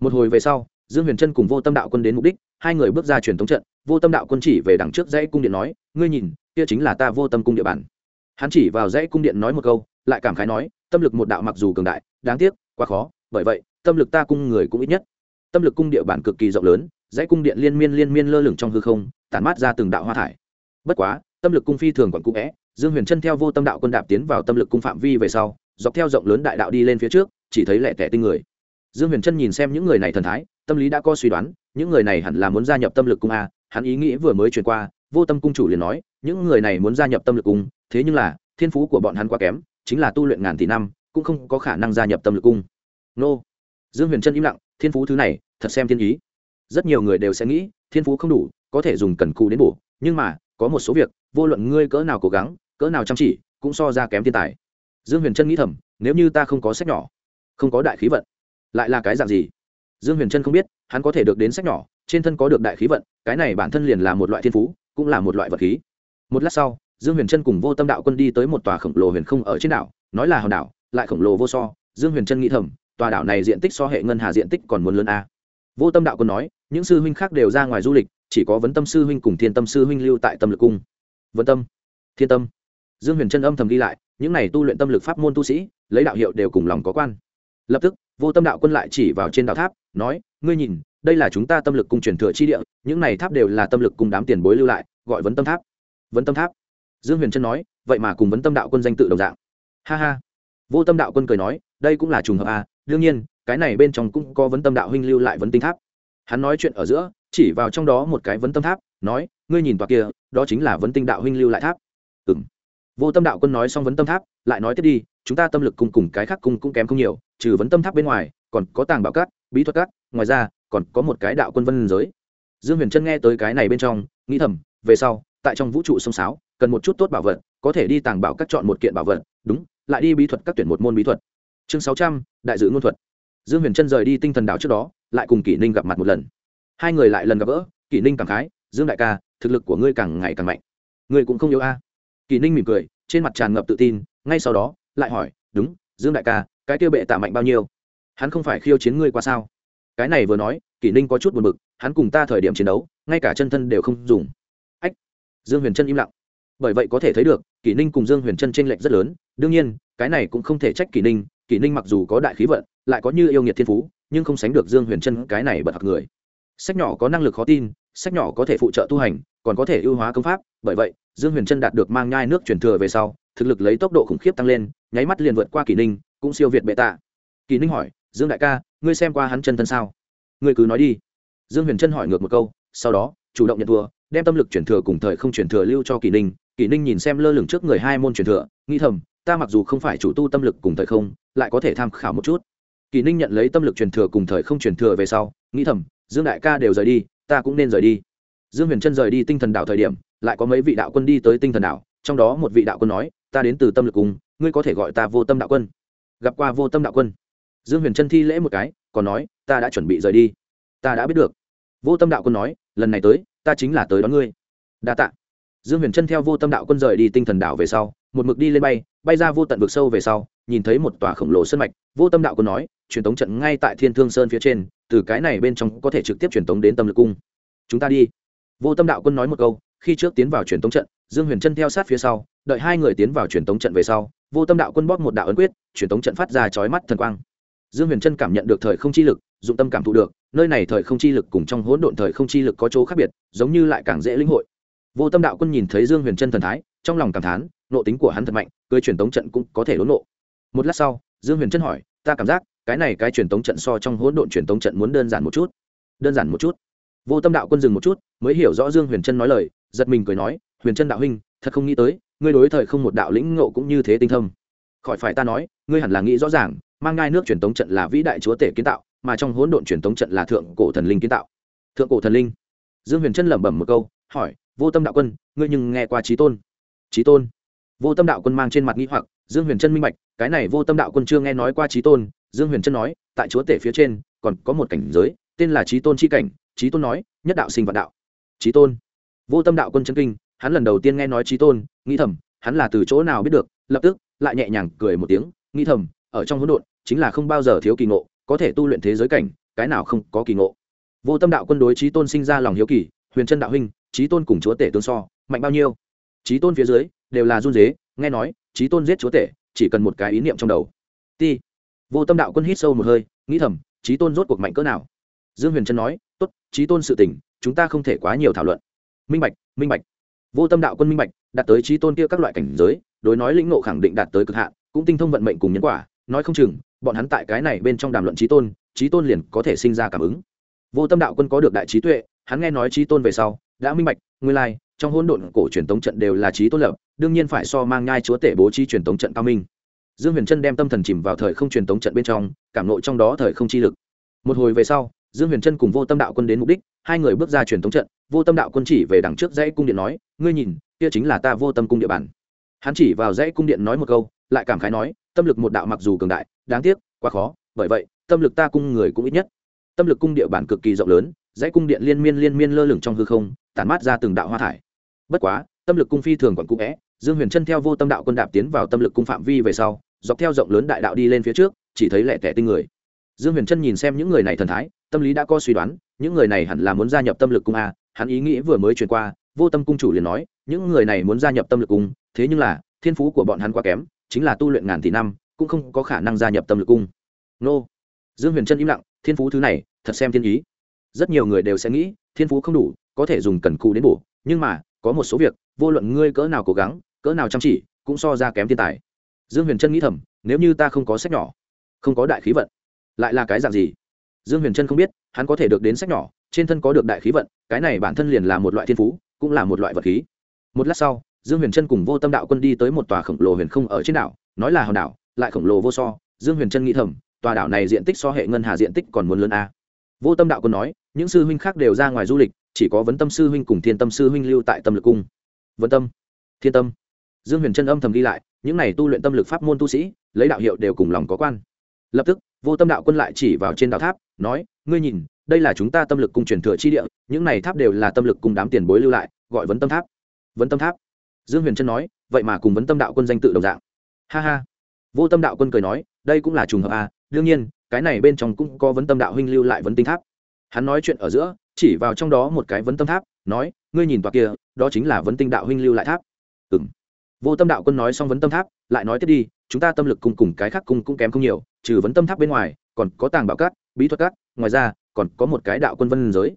Một hồi về sau, dương huyền trân cùng vô tâm đạo quân đến mục đích, hai người bước ra truyền tống trận, vô tâm đạo quân chỉ về đằng trước dãy cung điện nói, ngươi nhìn, kia chính là ta vô tâm cung địa bàn. Hắn chỉ vào dãy cung điện nói một câu, lại cảm khái nói, tâm lực một đạo mặc dù cường đại, đáng tiếc, quá khó, bởi vậy, tâm lực ta cung người cũng ít nhất. Tâm lực cung địa bản cực kỳ rộng lớn, dãy cung điện liên miên liên miên lơ lửng trong hư không tản mát ra từng đạo hoa thải. Bất quá, tâm lực cung phi thường còn cũ vẽ dương huyền chân theo vô tâm đạo quân đạp tiến vào tâm lực cung phạm vi về sau, dọc theo rộng lớn đại đạo đi lên phía trước, chỉ thấy lẻ tẻ tinh người. Dương huyền chân nhìn xem những người này thần thái, tâm lý đã có suy đoán, những người này hẳn là muốn gia nhập tâm lực cung a, hắn ý nghĩ vừa mới truyền qua, vô tâm cung chủ liền nói, những người này muốn gia nhập tâm lực cung, thế nhưng là, thiên phú của bọn hắn quá kém, chính là tu luyện ngàn tỷ năm, cũng không có khả năng gia nhập tâm lực cung. Nô. Dương huyền chân im lặng, thiên phú thứ này, thật xem thiên ý. Rất nhiều người đều sẽ nghĩ, thiên phú không đủ có thể dùng cần cù đến bổ, nhưng mà, có một số việc, vô luận ngươi cỡ nào cố gắng, cỡ nào chăm chỉ, cũng so ra kém thiên tài. Dương huyền trân nghĩ thầm, nếu như ta không có sách nhỏ, không có đại khí vận, lại là cái dạng gì? Dương huyền trân không biết, hắn có thể được đến sách nhỏ, trên thân có được đại khí vận, cái này bản thân liền là một loại thiên phú, cũng là một loại vật khí. Một lát sau, dương huyền trân cùng vô tâm đạo quân đi tới một tòa khổng lồ huyền không ở trên đảo, nói là hòn đảo, lại khổng lồ vô so. Dương huyền trân nghĩ thầm, tòa đảo này diện tích so hệ ngân hà diện tích còn muốn lớn a. Vô tâm đạo quân nói, những sư huynh khác đều ra ngoài du lịch chỉ có vấn tâm sư huynh cùng thiên tâm sư huynh lưu tại tâm lực cung. Vấn tâm, thiên tâm. Dương huyền trân âm thầm đi lại, những này tu luyện tâm lực pháp môn tu sĩ, lấy đạo hiệu đều cùng lòng có quan. Lập tức, vô tâm đạo quân lại chỉ vào trên đạo tháp, nói, ngươi nhìn, đây là chúng ta tâm lực cung truyền thừa chi địa, những này tháp đều là tâm lực cùng đám tiền bối lưu lại, gọi vấn tâm tháp. Vấn tâm tháp. Dương huyền trân nói, vậy mà cùng vấn tâm đạo quân danh tự đồng dạng. Ha ha. Vô tâm đạo quân cười nói, đây cũng là trùng hợp à đương nhiên, cái này bên trong cũng có vấn tâm đạo huynh lưu lại vấn tinh tháp. Hắn nói chuyện ở giữa chỉ vào trong đó một cái vấn tâm tháp, nói, ngươi nhìn tòa kia, đó chính là vấn tinh đạo huynh lưu lại tháp. Ừ m vô tâm đạo quân nói xong vấn tâm tháp, lại nói tiếp đi, chúng ta tâm lực cùng cùng cái khác cùng cũng kém không nhiều, trừ vấn tâm tháp bên ngoài, còn có tàng bảo cát, bí thuật cát, ngoài ra, còn có một cái đạo quân vân giới. Dương huyền trân nghe tới cái này bên trong, nghĩ thầm, về sau, tại trong vũ trụ sông sáo, cần một chút tốt bảo vật, có thể đi tàng bảo các chọn một kiện bảo vật, đúng, lại đi bí thuật các tuyển một môn bí thuật. Chương sáu trăm, đại dự ngôn thuật. Dương huyền trân rời đi tinh thần đảo trước đó, lại cùng kỷ ninh gặp mặt một lần hai người lại lần gặp gỡ, kỷ ninh cảm khái, dương đại ca, thực lực của ngươi càng ngày càng mạnh. Ngươi cũng không yếu a. Kỷ ninh mỉm cười, trên mặt tràn ngập tự tin, ngay sau đó lại hỏi, đúng, dương đại ca, cái kia bệ tạ mạnh bao nhiêu? Hắn không phải khiêu chiến ngươi qua sao? Cái này vừa nói, kỷ ninh có chút buồn b ự c hắn cùng ta thời điểm chiến đấu, ngay cả chân thân đều không dùng. Ách! Dương huyền trân im lặng. Bởi vậy có thể thấy được, kỷ ninh cùng dương huyền trân t r ê n lệch rất lớn. Đương nhiên, cái này cũng không thể trách kỷ ninh. Kỷ ninh mặc dù có đại khí vận, lại có như yêu nghiệt thiên phú, nhưng không sánh được dương huyền trân cái này bật hặc người sách nhỏ có năng lực khó tin, sách nhỏ có thể phụ trợ tu hành, còn có thể ưu hóa công pháp. Bởi vậy, dương huyền trân đạt được mang nhai nước truyền thừa về sau, thực lực lấy tốc độ khủng khiếp tăng lên, nháy mắt liền vượt qua kỷ ninh, cũng siêu việt bệ tạ. Kỷ ninh hỏi, dương đại ca, ngươi xem qua hắn chân thân sao? Ngươi cứ nói đi. Dương huyền trân hỏi ngược một câu, sau đó, chủ động nhận thua, đem tâm lực chuyển thừa cùng thời không chuyển thừa lưu cho kỷ ninh. Kỷ ninh nhìn xem lơ lửng trước người hai môn chuyển thừa, nghĩ thầm, ta mặc dù không phải chủ tu tâm lực cùng thời không, lại có thể tham khảo một chút. Kỷ ninh nhận lấy tâm lực truyền thừa cùng thời không truyền thừa về sau, nghĩ thầm dương đại ca đều rời đi, ta cũng nên rời đi. Dương huyền trân rời đi tinh thần đảo thời điểm, lại có mấy vị đạo quân đi tới tinh thần đảo, trong đó một vị đạo quân nói, ta đến từ tâm lực cùng ngươi có thể gọi ta vô tâm đạo quân. Gặp qua vô tâm đạo quân, dương huyền trân thi lễ một cái, còn nói, ta đã chuẩn bị rời đi. Ta đã biết được. Vô tâm đạo quân nói, lần này tới, ta chính là tới đón ngươi. Đa tạ. Dương huyền trân theo vô tâm đạo quân rời đi tinh thần đảo về sau, một mực đi lên bay bay ra vô tận vực sâu về sau, nhìn thấy một tòa khổng lồ sân mạch, vô tâm đạo quân nói truyền tống trận ngay tại thiên thương sơn phía trên, từ cái này bên trong có thể trực tiếp truyền tống đến tâm lực cung. Chúng ta đi. Vô tâm đạo quân nói một câu, khi trước tiến vào truyền tống trận, dương huyền trân theo sát phía sau, đợi hai người tiến vào truyền tống trận về sau, vô tâm đạo quân bóp một đạo ấn quyết, truyền tống trận phát ra chói mắt thần quang. Dương huyền trân cảm nhận được thời không chi lực, dụng tâm cảm thụ được, nơi này thời không chi lực cùng trong hỗn độn thời không chi lực có chỗ khác biệt, giống như lại càng dễ lĩnh hội. Vô tâm đạo quân nhìn thấy dương huyền trân thần thái, trong lòng cảm thán nộ tính của hắn thật mạnh, cưới truyền tống trận cũng có thể đốn nộ. Một lát sau, dương huyền trân hỏi, ta cảm giác cái này cái truyền tống trận so trong hỗn độn truyền tống trận muốn đơn giản một chút. Đơn giản một chút. Vô tâm đạo quân dừng một chút, mới hiểu rõ dương huyền trân nói lời, giật mình cười nói, huyền trân đạo huynh, thật không nghĩ tới, ngươi đối thời không một đạo lĩnh ngộ cũng như thế tinh thâm khỏi phải ta nói, ngươi hẳn là nghĩ rõ ràng, mang ngai nước truyền tống trận là vĩ đại chúa tể kiến tạo, mà trong hỗn độn truyền tống trận là thượng cổ thần linh kiến tạo. Thượng cổ thần linh? Dương huyền trân lẩm bẩm một câu, hỏi, vô tâm đạo quân, ngươi nhưng nghe qua trí tôn? Trí tôn? Vô tâm đạo quân mang trên mặt nghĩ hoặc, dương huyền trân minh bạch, cái này vô tâm đạo quân chưa nghe nói qua trí tôn dương huyền trân nói, tại chúa tể phía trên, còn có một cảnh giới, tên là trí tôn c h i cảnh. Trí tôn nói, nhất đạo sinh vạn đạo. Trí tôn. Vô tâm đạo quân chân kinh, hắn lần đầu tiên nghe nói trí tôn, nghĩ thầm, hắn là từ chỗ nào biết được, lập tức, lại nhẹ nhàng cười một tiếng, nghĩ thầm, ở trong hỗn độn, chính là không bao giờ thiếu kỳ ngộ, có thể tu luyện thế giới cảnh, cái nào không có kỳ ngộ. Vô tâm đạo quân đối trí tôn sinh ra lòng hiếu kỳ, huyền Trân đạo huynh trí tôn cùng chúa tể tương so, mạnh bao nhiêu? Trí tôn phía dưới, đều là run dế nghe nói trí tôn giết chúa tể, chỉ cần một cái ý niệm trong đầu. Ti vô tâm đạo quân hít sâu một hơi nghĩ thầm trí tôn rốt cuộc mạnh cỡ nào? Dương huyền trân nói tốt trí tôn sự tình chúng ta không thể quá nhiều thảo luận. Minh bạch minh bạch. Vô tâm đạo quân minh bạch đạt tới trí tôn kia các loại cảnh giới đối nói lĩnh ngộ khẳng định đạt tới cực hạn cũng tinh thông vận mệnh cùng nhân quả nói không chừng bọn hắn tại cái này bên trong đàm luận trí tôn trí tôn liền có thể sinh ra cảm ứng. Vô tâm đạo quân có được đại trí tuệ hắn nghe nói trí tôn về sau đã minh bạch nguyên lai, trong hỗn độn cổ truyền tống trận đều là trí tôn lập đương nhiên phải so mang nhai chúa tể bố trí truyền tống trận cao minh dương huyền trân đem tâm thần chìm vào thời không truyền tống trận bên trong, cảm nội trong đó thời không chi lực. Một hồi về sau, dương huyền trân cùng vô tâm đạo quân đến mục đích, hai người bước ra truyền tống trận, vô tâm đạo quân chỉ về đằng trước dãy cung điện nói, ngươi nhìn, kia chính là ta vô tâm cung địa bàn. Hắn chỉ vào dãy cung điện nói một câu, lại cảm khái nói, tâm lực một đạo mặc dù cường đại, đáng tiếc, quá khó, bởi vậy, tâm lực ta cung người cũng ít nhất. Tâm lực cung địa bàn cực kỳ rộng lớn, dãy cung điện liên miên liên miên lơ lửng trong hư không, tản mát ra từng đạo hoa thải. Bất quá, tâm lực cung phi thường còn cũ vẽ, dương huyền chân theo vô tâm đạo quân đạp tiến vào tâm lực cung phạm vi về sau dọc theo rộng lớn đại đạo đi lên phía trước, chỉ thấy lẻ tẻ tinh người. Dương huyền Trân nhìn xem những người này thần thái, tâm lý đã có suy đoán, những người này hẳn là muốn gia nhập tâm lực cung a hắn ý nghĩ vừa mới truyền qua, vô tâm cung chủ liền nói, những người này muốn gia nhập tâm lực cung, thế nhưng là, thiên phú của bọn hắn quá kém, chính là tu luyện ngàn tỷ năm, cũng không có khả năng gia nhập tâm lực cung. Nô. Dương huyền trân im lặng, thiên phú thứ này, thật xem thiên ý. Rất nhiều người đều sẽ nghĩ, thiên phú không đủ, có thể dùng cần cù đến bổ, nhưng mà, có một số việc, vô luận ngươi cỡ nào cố gắng, cỡ nào chăm chỉ, cũng so ra kém thiên tài dương huyền trân nghĩ thầm, nếu như ta không có sách nhỏ, không có đại khí vận, lại là cái dạng gì? Dương huyền trân không biết, hắn có thể được đến sách nhỏ, trên thân có được đại khí vận, cái này bản thân liền là một loại thiên phú, cũng là một loại vật khí. Một lát sau, dương huyền trân cùng vô tâm đạo quân đi tới một tòa khổng lồ huyền không ở trên đảo, nói là hòn đảo, lại khổng lồ vô so. Dương huyền trân nghĩ thầm, tòa đảo này diện tích so hệ ngân hà diện tích còn muốn lớn a. Vô tâm đạo quân nói, những sư huynh khác đều ra ngoài du lịch, chỉ có vấn tâm sư huynh cùng thiên tâm sư huynh lưu tại tâm lực cung. Vấn tâm, thiên tâm. Dương huyền trân âm thầm đi lại những này tu luyện tâm lực pháp môn tu sĩ, lấy đạo hiệu đều cùng lòng có quan. Lập tức, vô tâm đạo quân lại chỉ vào trên đạo tháp, nói, ngươi nhìn, đây là chúng ta tâm lực cung truyền thừa chi địa, những này tháp đều là tâm lực cùng đám tiền bối lưu lại, gọi vấn tâm tháp. Vấn tâm tháp. Dương huyền trân nói, vậy mà cùng vấn tâm đạo quân danh tự đồng dạng. Ha ha. Vô tâm đạo quân cười nói, đây cũng là trùng hợp à đương nhiên, cái này bên trong cũng có vấn tâm đạo huynh lưu lại vấn tinh tháp. Hắn nói chuyện ở giữa, chỉ vào trong đó một cái vấn tâm tháp, nói, ngươi nhìn tòa kia, đó chính là vấn tinh đạo huynh lưu lại tháp. Ừ m vô tâm đạo quân nói xong vấn tâm tháp, lại nói tiếp đi, chúng ta tâm lực cùng cùng cái khác cùng cũng kém không nhiều, trừ vấn tâm tháp bên ngoài, còn có tàng bảo cát bí thuật cát ngoài ra, còn có một cái đạo quân vân giới.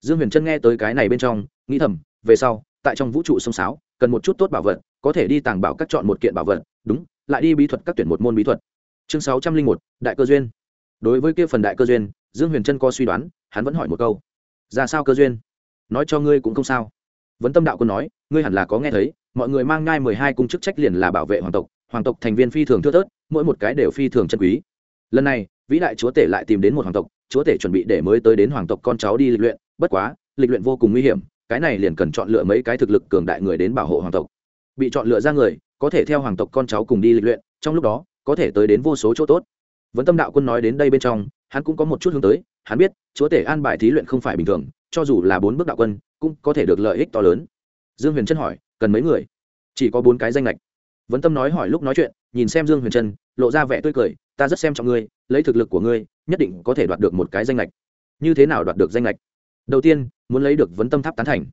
Dương huyền trân nghe tới cái này bên trong, nghĩ thầm, về sau, tại trong vũ trụ sông sáo, cần một chút tốt bảo vật, có thể đi tàng bảo các chọn một kiện bảo vật, đúng, lại đi bí thuật các tuyển một môn bí thuật. Chương sáu trăm linh một, đại cơ duyên. Đối với kia phần đại cơ duyên, dương huyền trân có suy đoán, hắn vẫn hỏi một câu. Ra sao cơ duyên? Nói cho ngươi cũng không sao. Vấn tâm đạo quân nói, ngươi hẳn là có nghe thấy mọi người mang ngai mười hai cung chức trách liền là bảo vệ hoàng tộc hoàng tộc thành viên phi thường thưa thớt, mỗi một cái đều phi thường chân quý. Lần này, vĩ đại chúa tể lại tìm đến một hoàng tộc, chúa tể chuẩn bị để mới tới đến hoàng tộc con cháu đi lịch luyện, bất quá, lịch luyện vô cùng nguy hiểm, cái này liền cần chọn lựa mấy cái thực lực cường đại người đến bảo hộ hoàng tộc. Bị chọn lựa ra người, có thể theo hoàng tộc con cháu cùng đi lịch luyện, trong lúc đó, có thể tới đến vô số chỗ tốt. Vấn tâm đạo quân nói đến đây bên trong, hắn cũng có một chút hướng tới, hắn biết, chúa tể an bài thí luyện không phải bình thường, cho dù là bốn bước đạo quân, cũng có thể được lợi ích to lớn. Dương huyền trân hỏi cần mấy người? Chỉ có bốn cái danh lệch vấn tâm nói hỏi lúc nói chuyện, nhìn xem dương huyền trân, lộ ra vẻ tươi cười, ta rất xem trọng ngươi, lấy thực lực của ngươi, nhất định có thể đoạt được một cái danh lệch như thế nào đoạt được danh lệch đầu tiên, muốn lấy được vấn tâm tháp tán thành.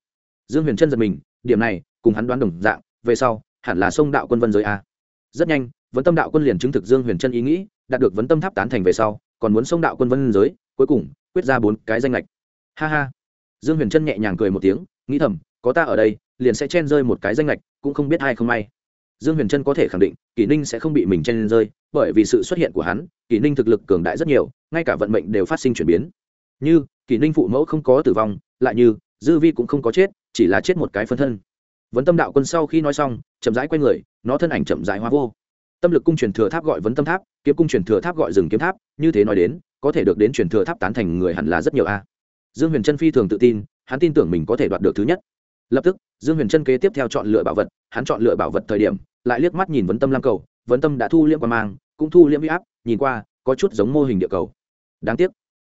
Dương huyền trân giật mình, điểm này, cùng hắn đoán đồng dạng, về sau, hẳn là sông đạo quân vân giới a. Rất nhanh, vấn tâm đạo quân liền chứng thực dương huyền trân ý nghĩ, đạt được vấn tâm tháp tán thành về sau, còn muốn sông đạo quân vân giới, cuối cùng, quyết ra bốn cái danh lệch ha ha. Dương huyền trân nhẹ nhàng cười một tiếng, nghĩ thầm, có ta ở đây liền sẽ chen rơi một cái danh lệch cũng không biết ai không may. Dương huyền trân có thể khẳng định, kỷ ninh sẽ không bị mình chen rơi, bởi vì sự xuất hiện của hắn, kỷ ninh thực lực cường đại rất nhiều, ngay cả vận mệnh đều phát sinh chuyển biến. Như, kỷ ninh phụ mẫu không có tử vong, lại như, dư vi cũng không có chết, chỉ là chết một cái phân thân. Vấn tâm đạo quân sau khi nói xong, chậm rãi q u a y người, nó thân ảnh chậm rãi hóa vô. Tâm lực cung truyền thừa tháp gọi vấn tâm tháp, kiếm cung truyền thừa tháp gọi rừng kiếm tháp, như thế nói đến, có thể được đến truyền thừa tháp tán thành người hẳn là rất nhiều a. Dương huyền trân phi thường tự tin, hắn tin tưởng mình có thể đoạt được thứ nhất. Lập tức dương huyền trân kế tiếp theo chọn lựa bảo vật, hắn chọn lựa bảo vật thời điểm, lại liếc mắt nhìn vấn tâm lam cầu, vấn tâm đã thu liễm qua mang, cũng thu liễm huy áp, nhìn qua, có chút giống mô hình địa cầu. Đáng tiếc.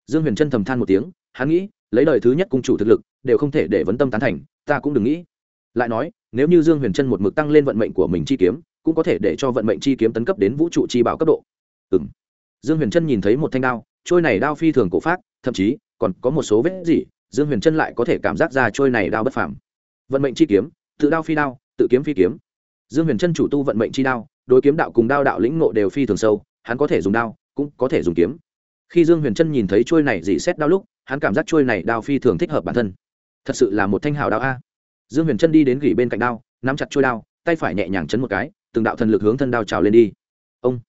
Dương huyền trân thầm than một tiếng, hắn nghĩ, lấy đời thứ nhất cung chủ thực lực, đều không thể để vấn tâm tán thành, ta cũng đừng nghĩ. Lại nói, nếu như dương huyền trân một mực tăng lên vận mệnh của mình chi kiếm, cũng có thể để cho vận mệnh chi kiếm tấn cấp đến vũ trụ chi bảo cấp độ. Ừ m dương huyền trân nhìn thấy một thanh đao, trôi này đao phi thường cổ phát thậm chí, còn có một số vết gì dương huyền trân lại có thể cảm giác ra trôi này đao bất phàm vận mệnh chi kiếm, tự đao phi đao, tự kiếm phi kiếm. Dương huyền trân chủ tu vận mệnh chi đao, đối kiếm đạo cùng đao đạo lĩnh ngộ đều phi thường sâu, hắn có thể dùng đao, cũng có thể dùng kiếm. Khi dương huyền trân nhìn thấy trôi này dỉ xét đao lúc, hắn cảm giác trôi này đao phi thường thích hợp bản thân. Thật sự là một thanh hào đao a. Dương huyền trân đi đến gỉ bên cạnh đao, nắm chặt trôi đao, tay phải nhẹ nhàng chấn một cái, từng đạo thần lực hướng thân đao trào lên đi. Ông.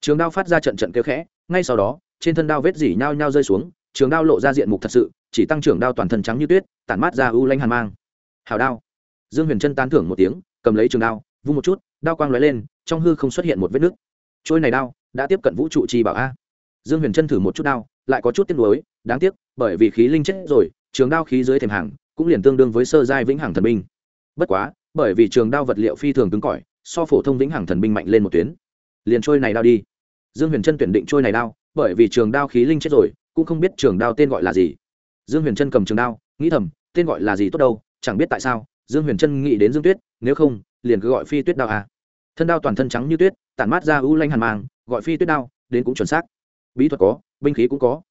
Trường đao phát ra trận trận kêu khẽ, ngay sau đó, trên thân đao vết dỉ nhao nhao rơi xuống, trường đao lộ ra diện mục thật sự, chỉ tăng trưởng đao toàn thân trắng như tuyết, tản mát ra u lanh hàn mang hào đao. Dương huyền chân tán thưởng một tiếng, cầm lấy trường đao, vung một chút, đao quang lóe lên, trong hư không xuất hiện một vết nứt. Trôi này đao, đã tiếp cận vũ trụ chi bảo a. Dương huyền chân thử một chút đao, lại có chút tiếc nuối, đáng tiếc, bởi vì khí linh chết rồi, trường đao khí dưới thềm hàng, cũng liền tương đương với sơ giai vĩnh hằng thần binh. Bất quá, bởi vì trường đao vật liệu phi thường cứng cỏi, so phổ thông vĩnh hằng thần binh mạnh lên một tuyến. Liền trôi này đao đi. Dương huyền trân tuyển định trôi này đao, bởi vì trường đao khí linh chết rồi, cũng không biết trường đao tên gọi là gì. Dương huyền trân cầm trường đao, nghĩ thầm, tên gọi là gì tốt đâu chẳng biết tại sao, dương huyền trân nghĩ đến dương tuyết, nếu không, liền cứ gọi phi tuyết đao à. thân đao toàn thân trắng như tuyết, tản mát ra u lanh hàn mang, gọi phi tuyết đao, đến cũng chuẩn xác. Bí thuật có, binh khí cũng có.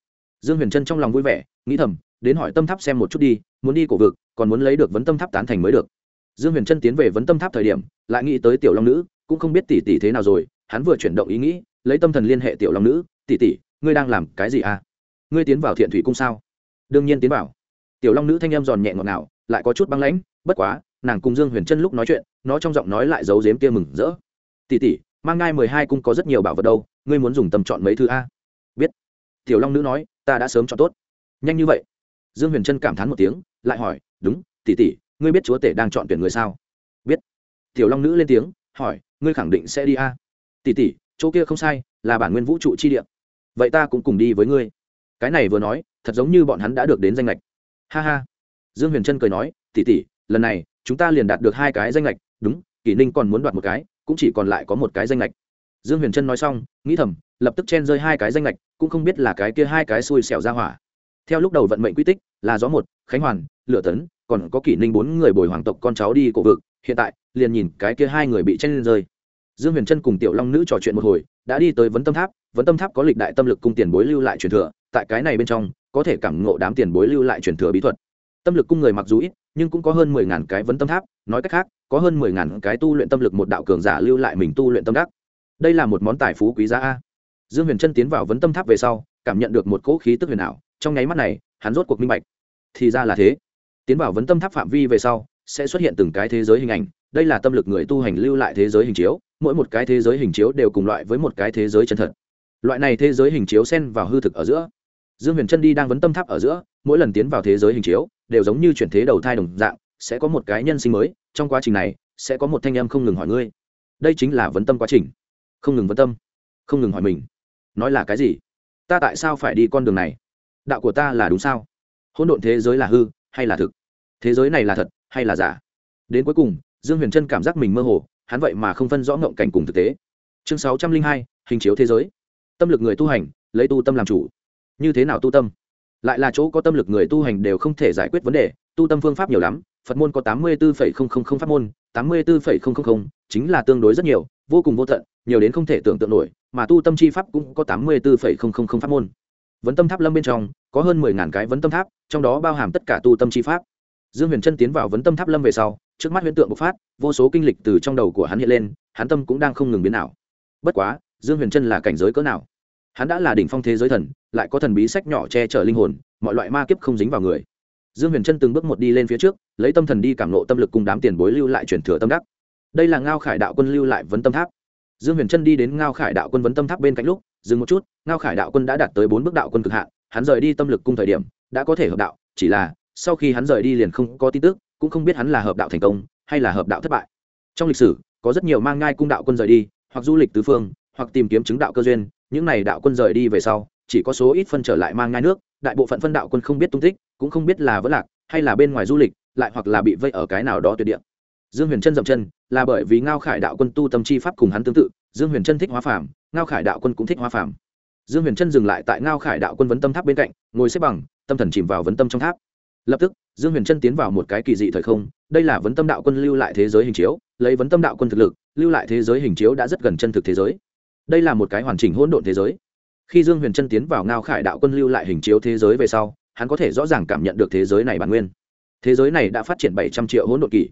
Dương huyền trân trong lòng vui vẻ, nghĩ thầm, đến hỏi tâm tháp xem một chút đi, muốn đi cổ vực, còn muốn lấy được vấn tâm tháp tán thành mới được. Dương huyền trân tiến về vấn tâm tháp thời điểm, lại nghĩ tới tiểu long nữ, cũng không biết tỷ tỷ thế nào rồi, hắn vừa chuyển động ý nghĩ, lấy tâm thần liên hệ tiểu long nữ, tỷ tỷ, ngươi đang làm cái gì à? Ngươi tiến vào thiện thủy cung sao? Đương nhiên tiến vào. Tiểu long nữ thanh em giòn nhẹ ngọt ngào lại có chút băng lãnh, bất quá, nàng cùng dương huyền trân lúc nói chuyện, nó trong giọng nói lại giấu giếm tia mừng rỡ. Tỷ tỷ, mang ngai mười hai cung có rất nhiều bảo vật đâu, ngươi muốn dùng tầm chọn mấy thứ a? Biết. Tiểu long nữ nói, ta đã sớm chọn tốt. Nhanh như vậy. Dương huyền trân cảm thán một tiếng, lại hỏi, đúng, tỷ tỷ, ngươi biết chúa tể đang chọn tuyển người sao? Biết. Tiểu long nữ lên tiếng, hỏi, ngươi khẳng định sẽ đi a? Tỷ tỷ, chỗ kia không sai, là bản nguyên vũ trụ chi địa. Vậy ta cũng cùng đi với ngươi. Cái này vừa nói, thật giống như bọn hắn đã được đến danh lệch ha ha dương huyền trân cười nói, tỷ tỷ, lần này, chúng ta liền đạt được hai cái danh lệch, đúng, kỷ ninh còn muốn đoạt một cái, cũng chỉ còn lại có một cái danh lệch. Dương huyền trân nói xong, nghĩ thầm, lập tức chen rơi hai cái danh lệch, cũng không biết là cái kia hai cái xui xẻo ra hỏa. Theo lúc đầu vận mệnh quy tích, là gió một, khánh hoàn lựa tấn, còn có kỷ ninh bốn người bồi hoàng tộc con cháu đi cổ vực, hiện tại, liền nhìn cái kia hai người bị chen lên rơi. Dương huyền trân cùng tiểu long nữ trò chuyện một hồi, đã đi tới vấn tâm tháp, vấn tâm tháp có lịch đại tâm lực cung tiền bối lưu lại truyền thừa, tại cái này bên trong, có thể cảm ngộ đám tiền bối lưu lại truyền thừa bí thuật tâm lực cung người mặc dù ít, nhưng cũng có hơn mười ngàn cái vấn tâm tháp, nói cách khác, có hơn mười ngàn cái tu luyện tâm lực một đạo cường giả lưu lại mình tu luyện tâm đắc. Đây là một món tài phú quý giá a. Dương huyền trân tiến vào vấn tâm tháp về sau, cảm nhận được một cỗ khí tức huyền ảo, trong nháy mắt này, hắn rốt cuộc minh bạch. Thì ra là thế. Tiến vào vấn tâm tháp phạm vi về sau, sẽ xuất hiện từng cái thế giới hình ảnh, đây là tâm lực người tu hành lưu lại thế giới hình chiếu, mỗi một cái thế giới hình chiếu đều cùng loại với một cái thế giới chân thật. Loại này thế giới hình chiếu xen vào hư thực ở giữa. Dương huyền trân đi đang vấn tâm tháp ở giữa, mỗi lần tiến vào thế giới hình chiếu đều giống như chuyển thế đầu thai đồng dạng, sẽ có một cái nhân sinh mới, trong quá trình này, sẽ có một thanh em không ngừng hỏi ngươi. Đây chính là vấn tâm quá trình. Không ngừng vấn tâm, không ngừng hỏi mình. Nói là cái gì? Ta tại sao phải đi con đường này? Đạo của ta là đúng sao? Hỗn độn thế giới là hư hay là thực? Thế giới này là thật hay là giả? Đến cuối cùng, dương huyền trân cảm giác mình mơ hồ, hắn vậy mà không phân rõ ngộng cảnh cùng thực tế. Chương sáu trăm linh hai, hình chiếu thế giới. Tâm lực người tu hành, lấy tu tâm làm chủ. Như thế nào tu tâm? Lại là chỗ có tâm lực người tu hành đều không thể giải quyết vấn đề, tu tâm phương pháp nhiều lắm, phật môn có tám mươi bốn pháp môn, tám mươi bốn chính là tương đối rất nhiều, vô cùng vô tận, nhiều đến không thể tưởng tượng nổi, mà tu tâm chi pháp cũng có tám mươi bốn pháp môn. Vấn tâm tháp lâm bên trong, có hơn mười ngàn cái vấn tâm tháp, trong đó bao hàm tất cả tu tâm chi pháp. Dương huyền trân tiến vào vấn tâm tháp lâm về sau, trước mắt huyễn tượng bộc phát, vô số kinh lịch từ trong đầu của hắn hiện lên, hắn tâm cũng đang không ngừng biến ảo. Bất quá, dương huyền trân là cảnh giới cỡ nào? Hắn đã là đỉnh phong thế giới thần, lại có thần bí sách nhỏ che chở linh hồn, mọi loại ma kiếp không dính vào người. Dương huyền trân từng bước một đi lên phía trước, lấy tâm thần đi cảm nộ tâm lực cùng đám tiền bối lưu lại truyền thừa tâm đắc. Đây là ngao khải đạo quân lưu lại vấn tâm tháp. Dương huyền trân đi đến ngao khải đạo quân vấn tâm tháp bên cạnh lúc, dừng một chút, ngao khải đạo quân đã đạt tới bốn bước đạo quân cực hạn, hắn rời đi tâm lực cung thời điểm, đã có thể hợp đạo, chỉ là, sau khi hắn rời đi liền không có tin tức, cũng không biết hắn là hợp đạo thành công, hay là hợp đạo thất bại. Trong lịch sử, có rất nhiều mang ngai cung đạo quân rời đi, hoặc du lịch tứ phương, hoặc tìm kiếm chứng đạo cơ duyên những này đạo quân rời đi về sau, chỉ có số ít phân trở lại mang ngai nước, đại bộ phận phân đạo quân không biết tung tích, cũng không biết là vỡ lạc, hay là bên ngoài du lịch, lại hoặc là bị vây ở cái nào đó tuyệt địa. Dương huyền trân dậm chân, là bởi vì ngao khải đạo quân tu tâm chi pháp cùng hắn tương tự, dương huyền trân thích hóa phàm, ngao khải đạo quân cũng thích hóa phàm. Dương huyền trân dừng lại tại ngao khải đạo quân vấn tâm tháp bên cạnh, ngồi xếp bằng, tâm thần chìm vào vấn tâm trong tháp. Lập tức, dương huyền trân tiến vào một cái kỳ dị thời không, đây là vấn tâm đạo quân lưu lại thế giới hình chiếu, lấy vấn tâm đạo quân thực lực, lưu lại thế giới hình chiếu đã rất gần chân thực thế giới đây là một cái hoàn chỉnh hỗn độn thế giới. Khi dương huyền trân tiến vào ngao khải đạo quân lưu lại hình chiếu thế giới về sau, hắn có thể rõ ràng cảm nhận được thế giới này bản nguyên. Thế giới này đã phát triển bảy trăm triệu hỗn độn kỷ